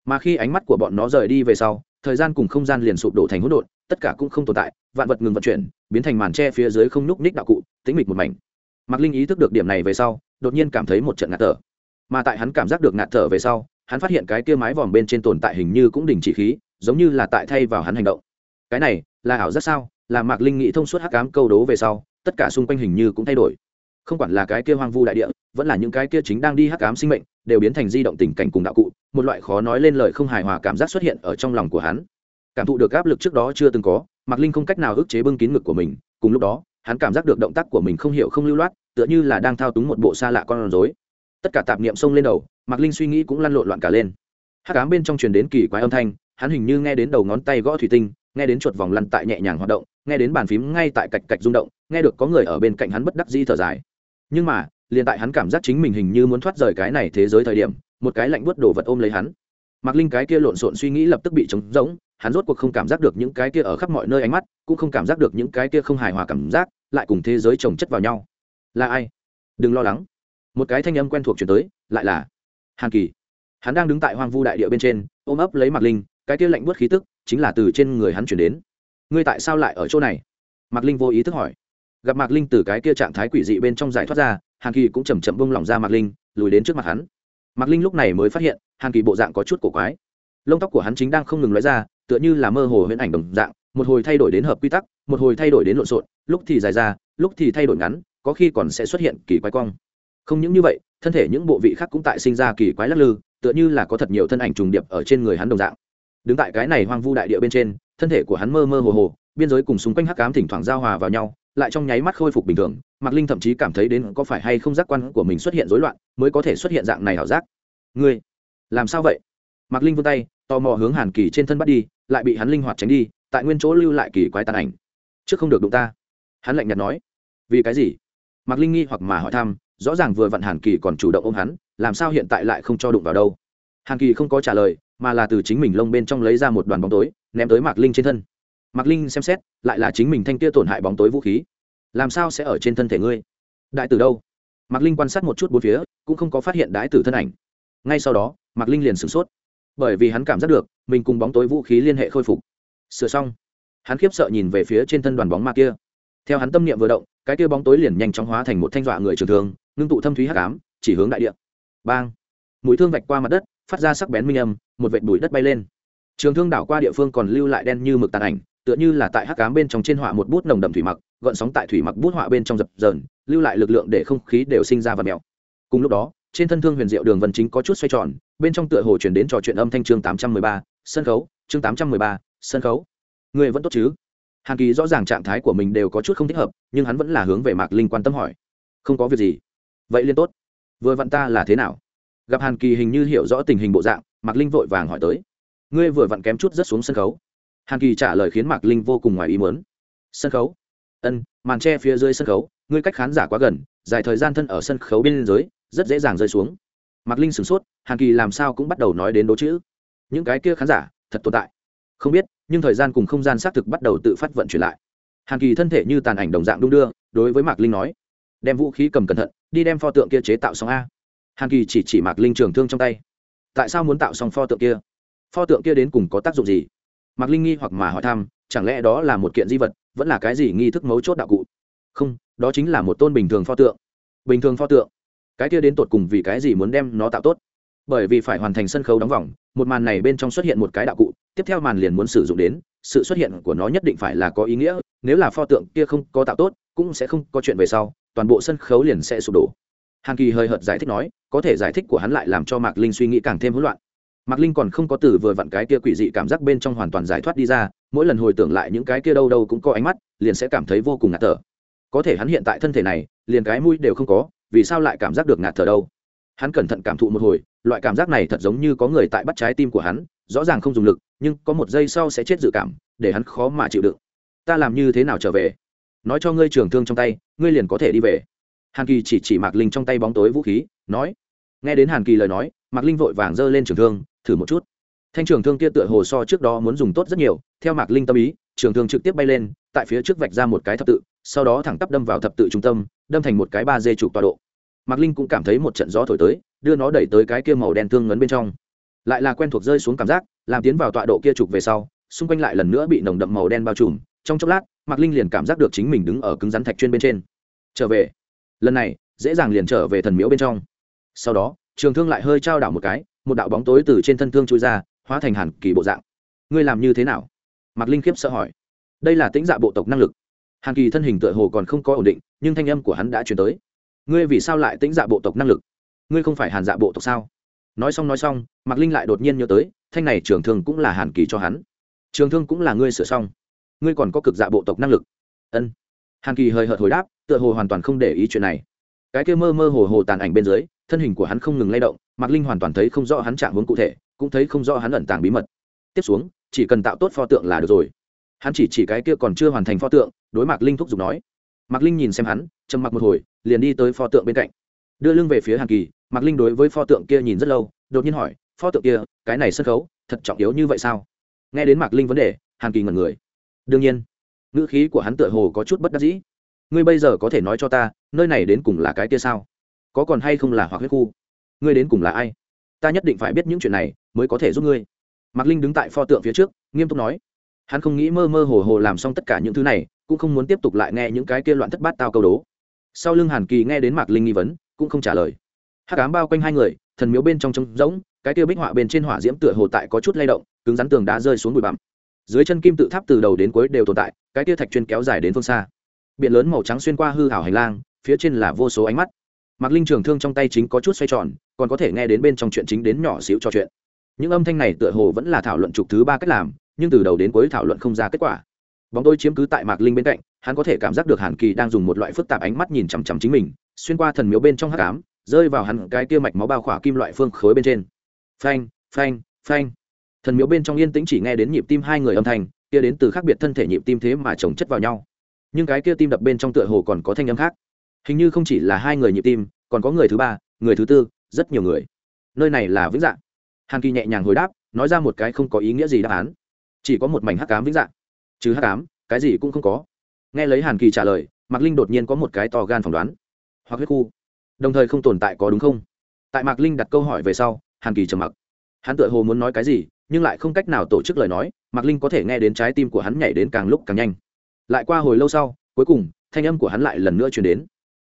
Speaker 1: Mà khi ánh mắt của bọn nó rời đi về sau, thời gian cùng không gian liền sụp đổ thành hỗn độn, tất cả cũng không tồn tại, vạn vật ngừng vận chuyển, biến thành màn tre phía dưới không nhúc ních đạo cụ tính mịch một mảnh. Mạc linh ý thức được điểm này về sau, đột nhiên cảm thấy một trận ngạt thở. Mà tại hắn cảm giác được ngạt thở về sau, hắn phát hiện cái kia mái vòm bên trên tồn tại hình như cũng đình chỉ khí, giống như là tại thay vào hắn hành động. Cái này là ảo rất sao? Là mạc linh nghĩ thông suốt hắc cám câu đố về sau, tất cả xung quanh hình như cũng thay đổi không quản là cái kia hoang vu đại địa, vẫn là những cái kia chính đang đi hắc cám sinh mệnh, đều biến thành di động tình cảnh cùng đạo cụ, một loại khó nói lên lời không hài hòa cảm giác xuất hiện ở trong lòng của hắn. Cảm thụ được áp lực trước đó chưa từng có, mạc linh không cách nào ức chế bưng kín ngực của mình, cùng lúc đó, hắn cảm giác được động tác của mình không hiểu không lưu loát, tựa như là đang thao túng một bộ xa lạ con rối. Tất cả tạp niệm xông lên đầu, mạc linh suy nghĩ cũng lăn lộn loạn cả lên. Hát cám bên trong truyền đến kỳ quái âm thanh, hắn hình như nghe đến đầu ngón tay gõ thủy tinh, nghe đến chuột vòng lăn tại nhẹ nhàng hoạt động, nghe đến bàn phím ngay tại cạch cạch rung động, nghe được có người ở bên cạnh hắn bất đắc di thở dài nhưng mà, liền tại hắn cảm giác chính mình hình như muốn thoát rời cái này thế giới thời điểm, một cái lạnh buốt đổ vật ôm lấy hắn. Mạc linh cái kia lộn xộn suy nghĩ lập tức bị trống rỗng, hắn rốt cuộc không cảm giác được những cái kia ở khắp mọi nơi ánh mắt, cũng không cảm giác được những cái kia không hài hòa cảm giác, lại cùng thế giới chồng chất vào nhau. Là ai? Đừng lo lắng. Một cái thanh âm quen thuộc chuyển tới, lại là hàn kỳ. Hắn đang đứng tại hoang vu đại địa bên trên, ôm ấp lấy mạc linh, cái kia lạnh buốt khí tức chính là từ trên người hắn chuyển đến. Ngươi tại sao lại ở chỗ này? Mạc linh vô ý thức hỏi gặp mạc linh từ cái kia trạng thái quỷ dị bên trong giải thoát ra, hàn kỳ cũng chầm chậm bông lỏng ra mạc linh, lùi đến trước mặt hắn. Mạc linh lúc này mới phát hiện, hàn kỳ bộ dạng có chút cổ quái. Lông tóc của hắn chính đang không ngừng nói ra, tựa như là mơ hồ huyễn ảnh đồng dạng, một hồi thay đổi đến hợp quy tắc, một hồi thay đổi đến lộn xộn, lúc thì dài ra, lúc thì thay đổi ngắn, có khi còn sẽ xuất hiện kỳ quái cong không những như vậy, thân thể những bộ vị khác cũng tại sinh ra kỳ quái lắc lư, tựa như là có thật nhiều thân ảnh trùng điệp ở trên người hắn đồng dạng. Đứng tại cái này hoang vu đại địa bên trên, thân thể của hắn mơ mơ hồ hồ, biên giới cùng xung quanh hắc cám thỉnh thoảng giao hòa vào nhau lại trong nháy mắt khôi phục bình thường, mạc linh thậm chí cảm thấy đến có phải hay không giác quan của mình xuất hiện rối loạn mới có thể xuất hiện dạng này ảo giác. Ngươi, làm sao vậy? Mạc linh vươn tay, tò mò hướng hàn kỳ trên thân bắt đi, lại bị hắn linh hoạt tránh đi, tại nguyên chỗ lưu lại kỳ quái tàn ảnh. Trước không được đụng ta. Hắn lạnh nhạt nói. Vì cái gì? Mạc linh nghi hoặc mà hỏi thăm, rõ ràng vừa vặn hàn kỳ còn chủ động ôm hắn, làm sao hiện tại lại không cho đụng vào đâu? Hàn kỳ không có trả lời, mà là từ chính mình lông bên trong lấy ra một đoàn bóng tối, ném tới mạc linh trên thân mạc linh xem xét, lại là chính mình thanh kia tổn hại bóng tối vũ khí. Làm sao sẽ ở trên thân thể ngươi? Đại tử đâu? Mạc linh quan sát một chút bốn phía, cũng không có phát hiện đái tử thân ảnh. Ngay sau đó, mạc linh liền sửng sốt. Bởi vì hắn cảm giác được, mình cùng bóng tối vũ khí liên hệ khôi phục. Sửa xong, hắn khiếp sợ nhìn về phía trên thân đoàn bóng ma kia. Theo hắn tâm niệm vừa động, cái kia bóng tối liền nhanh chóng hóa thành một thanh dọa người trường thường ngưng tụ thâm thúy hắc ám, chỉ hướng đại địa. Bang! Mũi thương vạch qua mặt đất, phát ra sắc bén minh âm, một vệt bụi đất bay lên. Trường thương đảo qua địa phương còn lưu lại đen như mực tàn ảnh tựa như là tại hắc ám bên trong trên họa một bút nồng đậm thủy mặc gợn sóng tại thủy mặc bút họa bên trong dập dờn, lưu lại lực lượng để không khí đều sinh ra và mèo. Cùng lúc đó, trên thân thương huyền diệu đường vân chính có chút xoay tròn, bên trong tựa hồ chuyển đến trò chuyện âm thanh chương tám trăm mười ba, sân khấu, chương tám trăm mười ba, sân khấu. Người vẫn tốt chứ? Hàn kỳ rõ ràng trạng thái của mình đều có chút không thích hợp, nhưng hắn vẫn là hướng về mạc linh quan tâm hỏi. Không có việc gì. Vậy liên tốt. Vừa vặn ta là thế nào? Gặp hàn kỳ hình như hiểu rõ tình hình bộ dạng, mạc linh vội vàng hỏi tới. Ngươi vừa vặn kém chút rất xuống sân khấu hàn kỳ trả lời khiến mạc linh vô cùng ngoài ý muốn. Sân khấu. Ân, màn tre phía dưới sân khấu, ngươi cách khán giả quá gần, dài thời gian thân ở sân khấu bên dưới, rất dễ dàng rơi xuống. Mạc linh sửng sốt, hàn kỳ làm sao cũng bắt đầu nói đến đố chữ. Những cái kia khán giả, thật tồn tại. Không biết, nhưng thời gian cùng không gian xác thực bắt đầu tự phát vận chuyển lại. Hàn kỳ thân thể như tàn ảnh đồng dạng đung đưa, đối với mạc linh nói, đem vũ khí cầm cẩn thận, đi đem pho tượng kia chế tạo xong a. Hàn kỳ chỉ chỉ mạc linh trường thương trong tay. Tại sao muốn tạo xong pho tượng kia? Pho tượng kia đến cùng có tác dụng gì? Mạc linh nghi hoặc mà hỏi thăm, chẳng lẽ đó là một kiện di vật, vẫn là cái gì nghi thức mấu chốt đạo cụ? Không, đó chính là một tôn bình thường pho tượng. Bình thường pho tượng? Cái kia đến tột cùng vì cái gì muốn đem nó tạo tốt? Bởi vì phải hoàn thành sân khấu đóng vòng, một màn này bên trong xuất hiện một cái đạo cụ, tiếp theo màn liền muốn sử dụng đến, sự xuất hiện của nó nhất định phải là có ý nghĩa, nếu là pho tượng kia không có tạo tốt, cũng sẽ không có chuyện về sau, toàn bộ sân khấu liền sẽ sụp đổ. Hàn kỳ hơi hợt giải thích nói, có thể giải thích của hắn lại làm cho mạc linh suy nghĩ càng thêm hỗn loạn mạc linh còn không có từ vừa vặn cái kia quỷ dị cảm giác bên trong hoàn toàn giải thoát đi ra, mỗi lần hồi tưởng lại những cái kia đâu đâu cũng có ánh mắt, liền sẽ cảm thấy vô cùng ngạt thở. Có thể hắn hiện tại thân thể này, liền cái mũi đều không có, vì sao lại cảm giác được ngạt thở đâu? Hắn cẩn thận cảm thụ một hồi, loại cảm giác này thật giống như có người tại bắt trái tim của hắn, rõ ràng không dùng lực, nhưng có một giây sau sẽ chết dự cảm, để hắn khó mà chịu đựng. Ta làm như thế nào trở về? Nói cho ngươi trường thương trong tay, ngươi liền có thể đi về. Hàn kỳ chỉ chỉ mạc linh trong tay bóng tối vũ khí, nói. Nghe đến hàn kỳ lời nói, mạc linh vội vàng giơ lên trường thương thử một chút. Thanh trường thương kia tựa hồ so trước đó muốn dùng tốt rất nhiều, theo mạc linh tâm ý, trường thương trực tiếp bay lên, tại phía trước vạch ra một cái thập tự, sau đó thẳng tắp đâm vào thập tự trung tâm, đâm thành một cái ba dê trục tọa độ. Mạc linh cũng cảm thấy một trận gió thổi tới, đưa nó đẩy tới cái kia màu đen thương ngấn bên trong. Lại là quen thuộc rơi xuống cảm giác, làm tiến vào tọa độ kia trục về sau, xung quanh lại lần nữa bị nồng đậm màu đen bao trùm. Trong chốc lát, mạc linh liền cảm giác được chính mình đứng ở cứng rắn thạch chuyên bên trên. Trở về. Lần này, dễ dàng liền trở về thần miễu bên trong. Sau đó, trường thương lại hơi trao đảo một cái một đạo bóng tối từ trên thân thương chui ra, hóa thành hàn kỳ bộ dạng. Ngươi làm như thế nào? Mạc linh khiếp sợ hỏi. Đây là tĩnh dạ bộ tộc năng lực. Hàn kỳ thân hình tựa hồ còn không có ổn định, nhưng thanh âm của hắn đã chuyển tới. Ngươi vì sao lại tĩnh dạ bộ tộc năng lực? Ngươi không phải hàn dạ bộ tộc sao? Nói xong nói xong, mạc linh lại đột nhiên nhớ tới, thanh này trường thương cũng là hàn kỳ cho hắn. Trường thương cũng là ngươi sửa xong. Ngươi còn có cực dạ bộ tộc năng lực. Ân. Hàn kỳ hơi hợt hồi đáp, tựa hồ hoàn toàn không để ý chuyện này cái kia mơ mơ hồ hồ tàn ảnh bên dưới, thân hình của hắn không ngừng lay động, mạc linh hoàn toàn thấy không rõ hắn trạng hướng cụ thể, cũng thấy không rõ hắn ẩn tàng bí mật. Tiếp xuống, chỉ cần tạo tốt pho tượng là được rồi. Hắn chỉ chỉ cái kia còn chưa hoàn thành pho tượng, đối mạc linh thúc giục nói. Mạc linh nhìn xem hắn, trầm mặc một hồi, liền đi tới pho tượng bên cạnh. Đưa lưng về phía hàn kỳ, mạc linh đối với pho tượng kia nhìn rất lâu, đột nhiên hỏi, pho tượng kia, cái này sân khấu, thật trọng yếu như vậy sao? Nghe đến mạc linh vấn đề, hàn kỳ ngẩn người. Đương nhiên, ngữ khí của hắn tựa hồ có chút bất đắc dĩ ngươi bây giờ có thể nói cho ta, nơi này đến cùng là cái kia sao? Có còn hay không là hoặc huyết khu? Ngươi đến cùng là ai? Ta nhất định phải biết những chuyện này, mới có thể giúp ngươi. Mạc linh đứng tại pho tượng phía trước, nghiêm túc nói. Hắn không nghĩ mơ mơ hồ hồ làm xong tất cả những thứ này, cũng không muốn tiếp tục lại nghe những cái kia loạn thất bát tao câu đố. Sau lưng hàn kỳ nghe đến mạc linh nghi vấn, cũng không trả lời. Hắc ám bao quanh hai người, thần miếu bên trong trống rỗng, cái kia bích họa bên trên hỏa diễm tựa hồ tại có chút lay động, cứng rắn tường đá rơi xuống bụi bặm. Dưới chân kim tự tháp từ đầu đến cuối đều tồn tại, cái kia thạch chuyên kéo dài đến phương xa biển lớn màu trắng xuyên qua hư hảo hành lang, phía trên là vô số ánh mắt. Mạc linh trường thương trong tay chính có chút xoay tròn, còn có thể nghe đến bên trong chuyện chính đến nhỏ xíu trò chuyện. Những âm thanh này tựa hồ vẫn là thảo luận trục thứ ba cách làm, nhưng từ đầu đến cuối thảo luận không ra kết quả. Bóng tôi chiếm cứ tại mạc linh bên cạnh, hắn có thể cảm giác được hàn kỳ đang dùng một loại phức tạp ánh mắt nhìn chằm chằm chính mình, xuyên qua thần miếu bên trong hát cám rơi vào hắn cái kia mạch máu bao khỏa kim loại phương khối bên trên. Phanh phanh phanh. Thần miếu bên trong yên tĩnh chỉ nghe đến nhịp tim hai người âm thanh, kia đến từ khác biệt thân thể nhịp tim thế mà chồng chất vào nhau nhưng cái kia tim đập bên trong tựa hồ còn có thanh âm khác. Hình như không chỉ là hai người nhịp tim, còn có người thứ ba, người thứ tư, rất nhiều người. Nơi này là vĩnh dạng. Hàn kỳ nhẹ nhàng hồi đáp, nói ra một cái không có ý nghĩa gì đáp án. Chỉ có một mảnh hắc cám vĩnh dạng. Chứ hắc cám cái gì cũng không có. Nghe lấy hàn kỳ trả lời, mạc linh đột nhiên có một cái to gan phỏng đoán. Hoặc huyết khu. Đồng thời không tồn tại có đúng không? Tại mạc linh đặt câu hỏi về sau, hàn kỳ trầm mặc. Hắn tựa hồ muốn nói cái gì, nhưng lại không cách nào tổ chức lời nói, mạc linh có thể nghe đến trái tim của hắn nhảy đến càng lúc càng nhanh lại qua hồi lâu sau, cuối cùng, thanh âm của hắn lại lần nữa chuyển đến.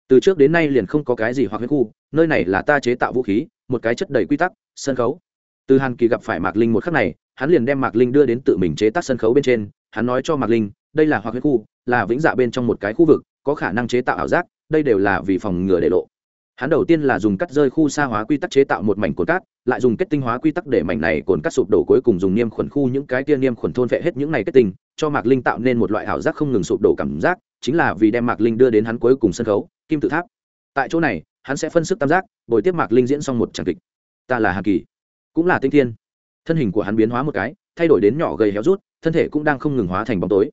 Speaker 1: Từ trước đến nay liền không có cái gì hoặc huyết khu, nơi này là ta chế tạo vũ khí, một cái chất đầy quy tắc, sân khấu. Từ hàn kỳ gặp phải mạc linh một khắc này, hắn liền đem mạc linh đưa đến tự mình chế tác sân khấu bên trên. Hắn nói cho mạc linh, đây là hoặc huyết khu, là vĩnh dạ bên trong một cái khu vực, có khả năng chế tạo ảo giác, đây đều là vì phòng ngừa để lộ. Hắn đầu tiên là dùng cắt rơi khu xa hóa quy tắc chế tạo một mảnh cồn cát, lại dùng kết tinh hóa quy tắc để mảnh này cồn cát sụp đổ cuối cùng dùng niêm khuẩn khu những cái kia niêm khuẩn thôn vệ hết những này kết tinh cho mạc linh tạo nên một loại ảo giác không ngừng sụp đổ cảm giác, chính là vì đem mạc linh đưa đến hắn cuối cùng sân khấu, kim tự tháp. Tại chỗ này, hắn sẽ phân sức tam giác, bồi tiếp mạc linh diễn xong một tràng kịch. Ta là hà kỳ, cũng là tinh thiên. Thân hình của hắn biến hóa một cái, thay đổi đến nhỏ gầy héo rút, thân thể cũng đang không ngừng hóa thành bóng tối.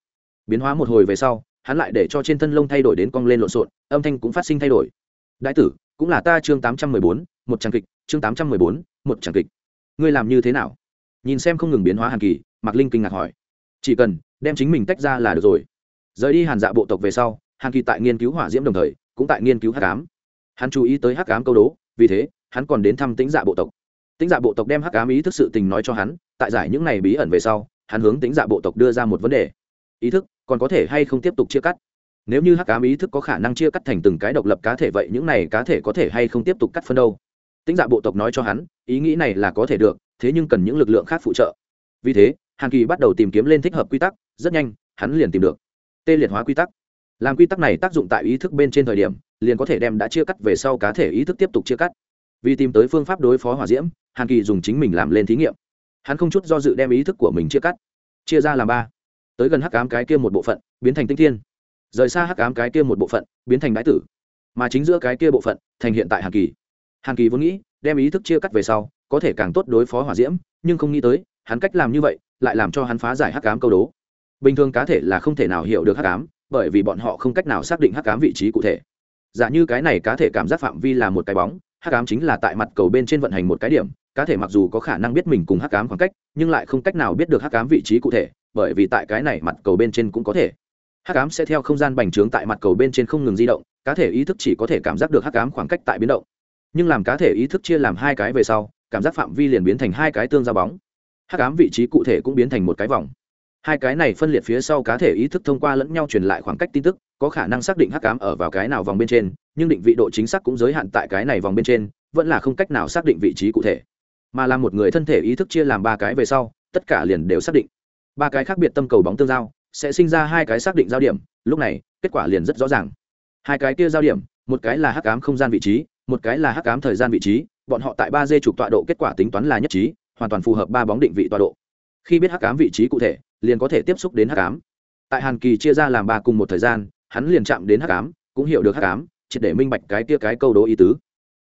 Speaker 1: Biến hóa một hồi về sau, hắn lại để cho trên thân lông thay đổi đến cong lên lộn xộn, âm thanh cũng phát sinh thay đổi. Đại tử, cũng là ta chương tám trăm mười bốn, một tràng kịch, chương tám trăm mười bốn, một tràng kịch. Ngươi làm như thế nào? Nhìn xem không ngừng biến hóa hàn kỳ, mạc linh kinh ngạc hỏi. Chỉ cần đem chính mình tách ra là được rồi. Rời đi hàn dạ bộ tộc về sau, hàn kỳ tại nghiên cứu hỏa diễm đồng thời, cũng tại nghiên cứu hắc ám. Hắn chú ý tới hắc ám câu đố, vì thế, hắn còn đến thăm tính dạ bộ tộc. Tính dạ bộ tộc đem hắc ám ý thức sự tình nói cho hắn, tại giải những này bí ẩn về sau, hắn hướng tính dạ bộ tộc đưa ra một vấn đề. Ý thức, còn có thể hay không tiếp tục chia cắt? Nếu như hắc ám ý thức có khả năng chia cắt thành từng cái độc lập cá thể vậy những này cá thể có thể hay không tiếp tục cắt phân đâu? Tính dạ bộ tộc nói cho hắn, ý nghĩ này là có thể được, thế nhưng cần những lực lượng khác phụ trợ. Vì thế, hàn kỳ bắt đầu tìm kiếm lên thích hợp quy tắc rất nhanh, hắn liền tìm được. Tê liệt hóa quy tắc. Làm quy tắc này tác dụng tại ý thức bên trên thời điểm, liền có thể đem đã chia cắt về sau cá thể ý thức tiếp tục chia cắt. Vì tìm tới phương pháp đối phó hòa diễm, hàn kỳ dùng chính mình làm lên thí nghiệm. Hắn không chút do dự đem ý thức của mình chia cắt. Chia ra làm ba. Tới gần hắc ám cái kia một bộ phận, biến thành tinh thiên. Rời xa hắc ám cái kia một bộ phận, biến thành đái tử. Mà chính giữa cái kia bộ phận, thành hiện tại hàn kỳ. Hàn kỳ vốn nghĩ, đem ý thức chia cắt về sau, có thể càng tốt đối phó hỏa diễm, nhưng không nghĩ tới, hắn cách làm như vậy, lại làm cho hắn phá giải hắc ám câu đố bình thường cá thể là không thể nào hiểu được hắc ám, bởi vì bọn họ không cách nào xác định hắc ám vị trí cụ thể. Giả như cái này cá thể cảm giác phạm vi là một cái bóng, hắc ám chính là tại mặt cầu bên trên vận hành một cái điểm, cá thể mặc dù có khả năng biết mình cùng hắc ám khoảng cách, nhưng lại không cách nào biết được hắc ám vị trí cụ thể, bởi vì tại cái này mặt cầu bên trên cũng có thể. Hắc ám sẽ theo không gian bành trướng tại mặt cầu bên trên không ngừng di động, cá thể ý thức chỉ có thể cảm giác được hắc ám khoảng cách tại biến động. Nhưng làm cá thể ý thức chia làm hai cái về sau, cảm giác phạm vi liền biến thành hai cái tương giao bóng. Hắc ám vị trí cụ thể cũng biến thành một cái vòng hai cái này phân liệt phía sau cá thể ý thức thông qua lẫn nhau truyền lại khoảng cách tin tức, có khả năng xác định hắc ám ở vào cái nào vòng bên trên, nhưng định vị độ chính xác cũng giới hạn tại cái này vòng bên trên, vẫn là không cách nào xác định vị trí cụ thể. Mà là một người thân thể ý thức chia làm ba cái về sau, tất cả liền đều xác định. Ba cái khác biệt tâm cầu bóng tương giao, sẽ sinh ra hai cái xác định giao điểm, lúc này, kết quả liền rất rõ ràng. Hai cái kia giao điểm, một cái là hắc ám không gian vị trí, một cái là hắc ám thời gian vị trí, bọn họ tại ba d trục tọa độ kết quả tính toán là nhất trí, hoàn toàn phù hợp ba bóng định vị tọa độ. Khi biết hắc ám vị trí cụ thể liền có thể tiếp xúc đến hắc ám. Tại hàn kỳ chia ra làm ba cùng một thời gian, hắn liền chạm đến hắc ám, cũng hiểu được hắc ám, triệt để minh bạch cái kia cái câu đố ý tứ.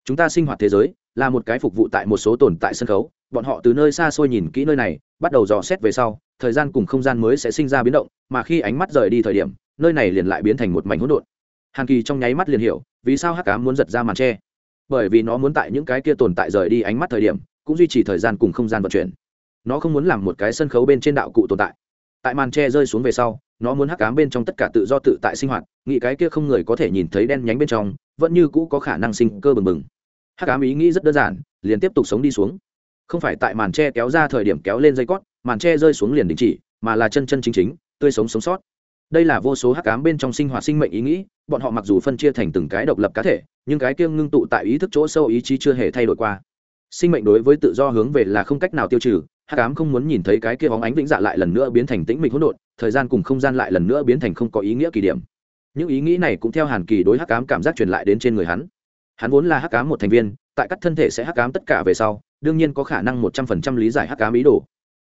Speaker 1: Chúng ta sinh hoạt thế giới, là một cái phục vụ tại một số tồn tại sân khấu, bọn họ từ nơi xa xôi nhìn kỹ nơi này, bắt đầu dò xét về sau, thời gian cùng không gian mới sẽ sinh ra biến động, mà khi ánh mắt rời đi thời điểm, nơi này liền lại biến thành một mảnh hỗn độn. Hàn kỳ trong nháy mắt liền hiểu, vì sao hắc ám muốn giật ra màn tre. Bởi vì nó muốn tại những cái kia tồn tại rời đi ánh mắt thời điểm, cũng duy trì thời gian cùng không gian vận chuyển. Nó không muốn làm một cái sân khấu bên trên đạo cụ tồn tại tại màn tre rơi xuống về sau, nó muốn hắc ám bên trong tất cả tự do tự tại sinh hoạt, nghĩ cái kia không người có thể nhìn thấy đen nhánh bên trong, vẫn như cũ có khả năng sinh cơ bừng bừng. Hắc ám ý nghĩ rất đơn giản, liền tiếp tục sống đi xuống. Không phải tại màn tre kéo ra thời điểm kéo lên dây cót, màn tre rơi xuống liền đình chỉ, mà là chân chân chính chính, tươi sống sống sót. Đây là vô số hắc ám bên trong sinh hoạt sinh mệnh ý nghĩ, bọn họ mặc dù phân chia thành từng cái độc lập cá thể, nhưng cái kia ngưng tụ tại ý thức chỗ sâu ý chí chưa hề thay đổi qua. Sinh mệnh đối với tự do hướng về là không cách nào tiêu trừ hắc ám không muốn nhìn thấy cái kia bóng ánh vĩnh dạ lại lần nữa biến thành tĩnh mịch hỗn độn, thời gian cùng không gian lại lần nữa biến thành không có ý nghĩa kỳ điểm. Những ý nghĩ này cũng theo hàn kỳ đối hắc ám cảm giác truyền lại đến trên người hắn. Hắn vốn là hắc ám một thành viên, tại các thân thể sẽ hắc ám tất cả về sau, đương nhiên có khả năng một trăm phần trăm lý giải hắc ám ý đồ.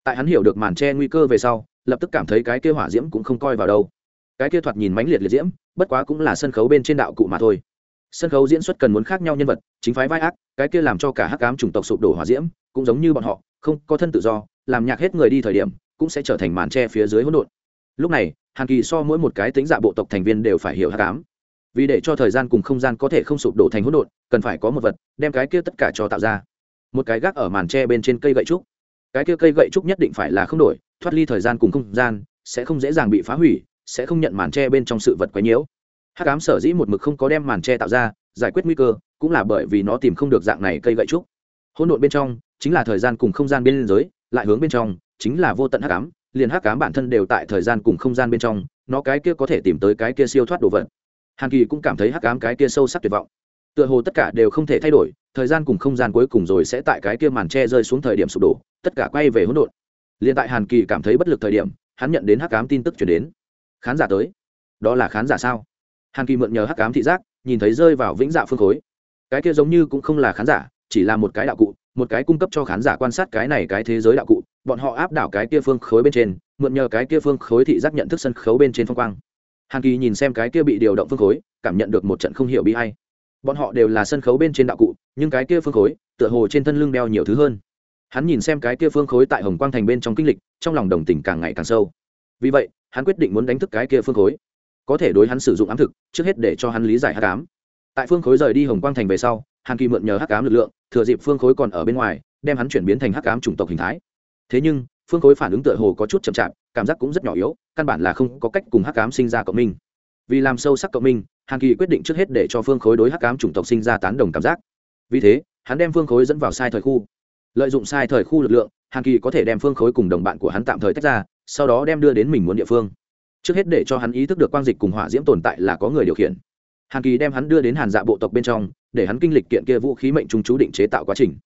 Speaker 1: Tại hắn hiểu được màn che nguy cơ về sau, lập tức cảm thấy cái kia hỏa diễm cũng không coi vào đâu. Cái kia thoạt nhìn mãnh liệt liệt diễm, bất quá cũng là sân khấu bên trên đạo cụ mà thôi. Sân khấu diễn xuất cần muốn khác nhau nhân vật, chính phái vai ác, cái kia làm cho cả hắc ám chủng tộc sụp đổ hỏa diễm, cũng giống như bọn họ không có thân tự do, làm nhạc hết người đi thời điểm, cũng sẽ trở thành màn tre phía dưới hỗn độn. Lúc này, hàn kỳ so mỗi một cái tính dạ bộ tộc thành viên đều phải hiểu hắc cám vì để cho thời gian cùng không gian có thể không sụp đổ thành hỗn độn, cần phải có một vật, đem cái kia tất cả cho tạo ra. Một cái gác ở màn tre bên trên cây gậy trúc. Cái kia cây gậy trúc nhất định phải là không đổi, thoát ly thời gian cùng không gian, sẽ không dễ dàng bị phá hủy, sẽ không nhận màn tre bên trong sự vật quấy nhiễu. Hắc ám sở dĩ một mực không có đem màn tre tạo ra, giải quyết nguy cơ, cũng là bởi vì nó tìm không được dạng này cây gậy trúc hỗn độn bên trong, chính là thời gian cùng không gian bên giới, lại hướng bên trong, chính là vô tận hắc ám, liền hắc ám bản thân đều tại thời gian cùng không gian bên trong, nó cái kia có thể tìm tới cái kia siêu thoát đồ vật. Hàn kỳ cũng cảm thấy hắc ám cái kia sâu sắc tuyệt vọng. Tựa hồ tất cả đều không thể thay đổi, thời gian cùng không gian cuối cùng rồi sẽ tại cái kia màn tre rơi xuống thời điểm sụp đổ, tất cả quay về hỗn độn. Liền tại hàn kỳ cảm thấy bất lực thời điểm, hắn nhận đến hắc ám tin tức chuyển đến. Khán giả tới. Đó là khán giả sao? Hàn kỳ mượn nhờ hắc ám thị giác, nhìn thấy rơi vào vĩnh dạ phương khối. Cái kia giống như cũng không là khán giả chỉ là một cái đạo cụ, một cái cung cấp cho khán giả quan sát cái này cái thế giới đạo cụ, bọn họ áp đảo cái kia phương khối bên trên, mượn nhờ cái kia phương khối thị giác nhận thức sân khấu bên trên phong quang. Hàn kỳ nhìn xem cái kia bị điều động phương khối, cảm nhận được một trận không hiểu bị hay bọn họ đều là sân khấu bên trên đạo cụ, nhưng cái kia phương khối, tựa hồ trên thân lưng đeo nhiều thứ hơn. Hắn nhìn xem cái kia phương khối tại hồng quang thành bên trong kinh lịch, trong lòng đồng tình càng ngày càng sâu. Vì vậy, hắn quyết định muốn đánh thức cái kia phương khối. Có thể đối hắn sử dụng ám thực, trước hết để cho hắn lý giải hát ám. Tại phương khối rời đi hồng quang thành về sau hàn kỳ mượn nhờ hắc ám lực lượng, thừa dịp phương khối còn ở bên ngoài, đem hắn chuyển biến thành hắc ám chủng tộc hình thái. Thế nhưng, phương khối phản ứng tựa hồ có chút chậm chạp, cảm giác cũng rất nhỏ yếu, căn bản là không có cách cùng hắc ám sinh ra cộng minh. Vì làm sâu sắc cộng minh, hàn kỳ quyết định trước hết để cho phương khối đối hắc ám chủng tộc sinh ra tán đồng cảm giác. Vì thế, hắn đem phương khối dẫn vào sai thời khu. Lợi dụng sai thời khu lực lượng, hàn kỳ có thể đem phương khối cùng đồng bạn của hắn tạm thời tách ra, sau đó đem đưa đến mình muốn địa phương. Trước hết để cho hắn ý thức được quang dịch cùng hỏa diễm tồn tại là có người điều khiển hàn kỳ đem hắn đưa đến hàn dạ bộ tộc bên trong, để hắn kinh lịch kiện kia vũ khí mệnh trung chú định chế tạo quá trình.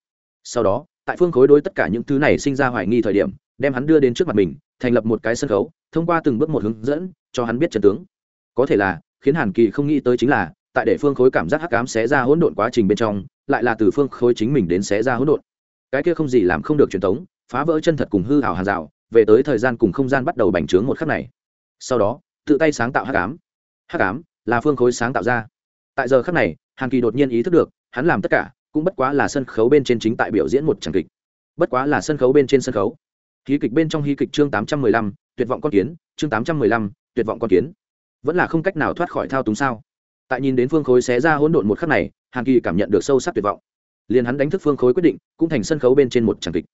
Speaker 1: Sau đó, tại phương khối đối tất cả những thứ này sinh ra hoài nghi thời điểm, đem hắn đưa đến trước mặt mình, thành lập một cái sân khấu, thông qua từng bước một hướng dẫn, cho hắn biết chân tướng. Có thể là, khiến hàn kỳ không nghĩ tới chính là, tại để phương khối cảm giác hắc cám xé ra hỗn độn quá trình bên trong, lại là từ phương khối chính mình đến xé ra hỗn độn. Cái kia không gì làm không được truyền thống, phá vỡ chân thật cùng hư hảo hàng rào, về tới thời gian cùng không gian bắt đầu bành trướng một khắc này. Sau đó, tự tay sáng tạo hắc ám. Hắc ám là phương khối sáng tạo ra. Tại giờ khắc này, hàn kỳ đột nhiên ý thức được, hắn làm tất cả, cũng bất quá là sân khấu bên trên chính tại biểu diễn một tràng kịch. Bất quá là sân khấu bên trên sân khấu. Hí kịch bên trong hí kịch chương tám trăm mười lăm, tuyệt vọng con kiến, chương tám trăm mười lăm, tuyệt vọng con kiến. Vẫn là không cách nào thoát khỏi thao túng sao? Tại nhìn đến phương khối xé ra hỗn độn một khắc này, hàn kỳ cảm nhận được sâu sắc tuyệt vọng. Liền hắn đánh thức phương khối quyết định, cũng thành sân khấu bên trên một tràng kịch.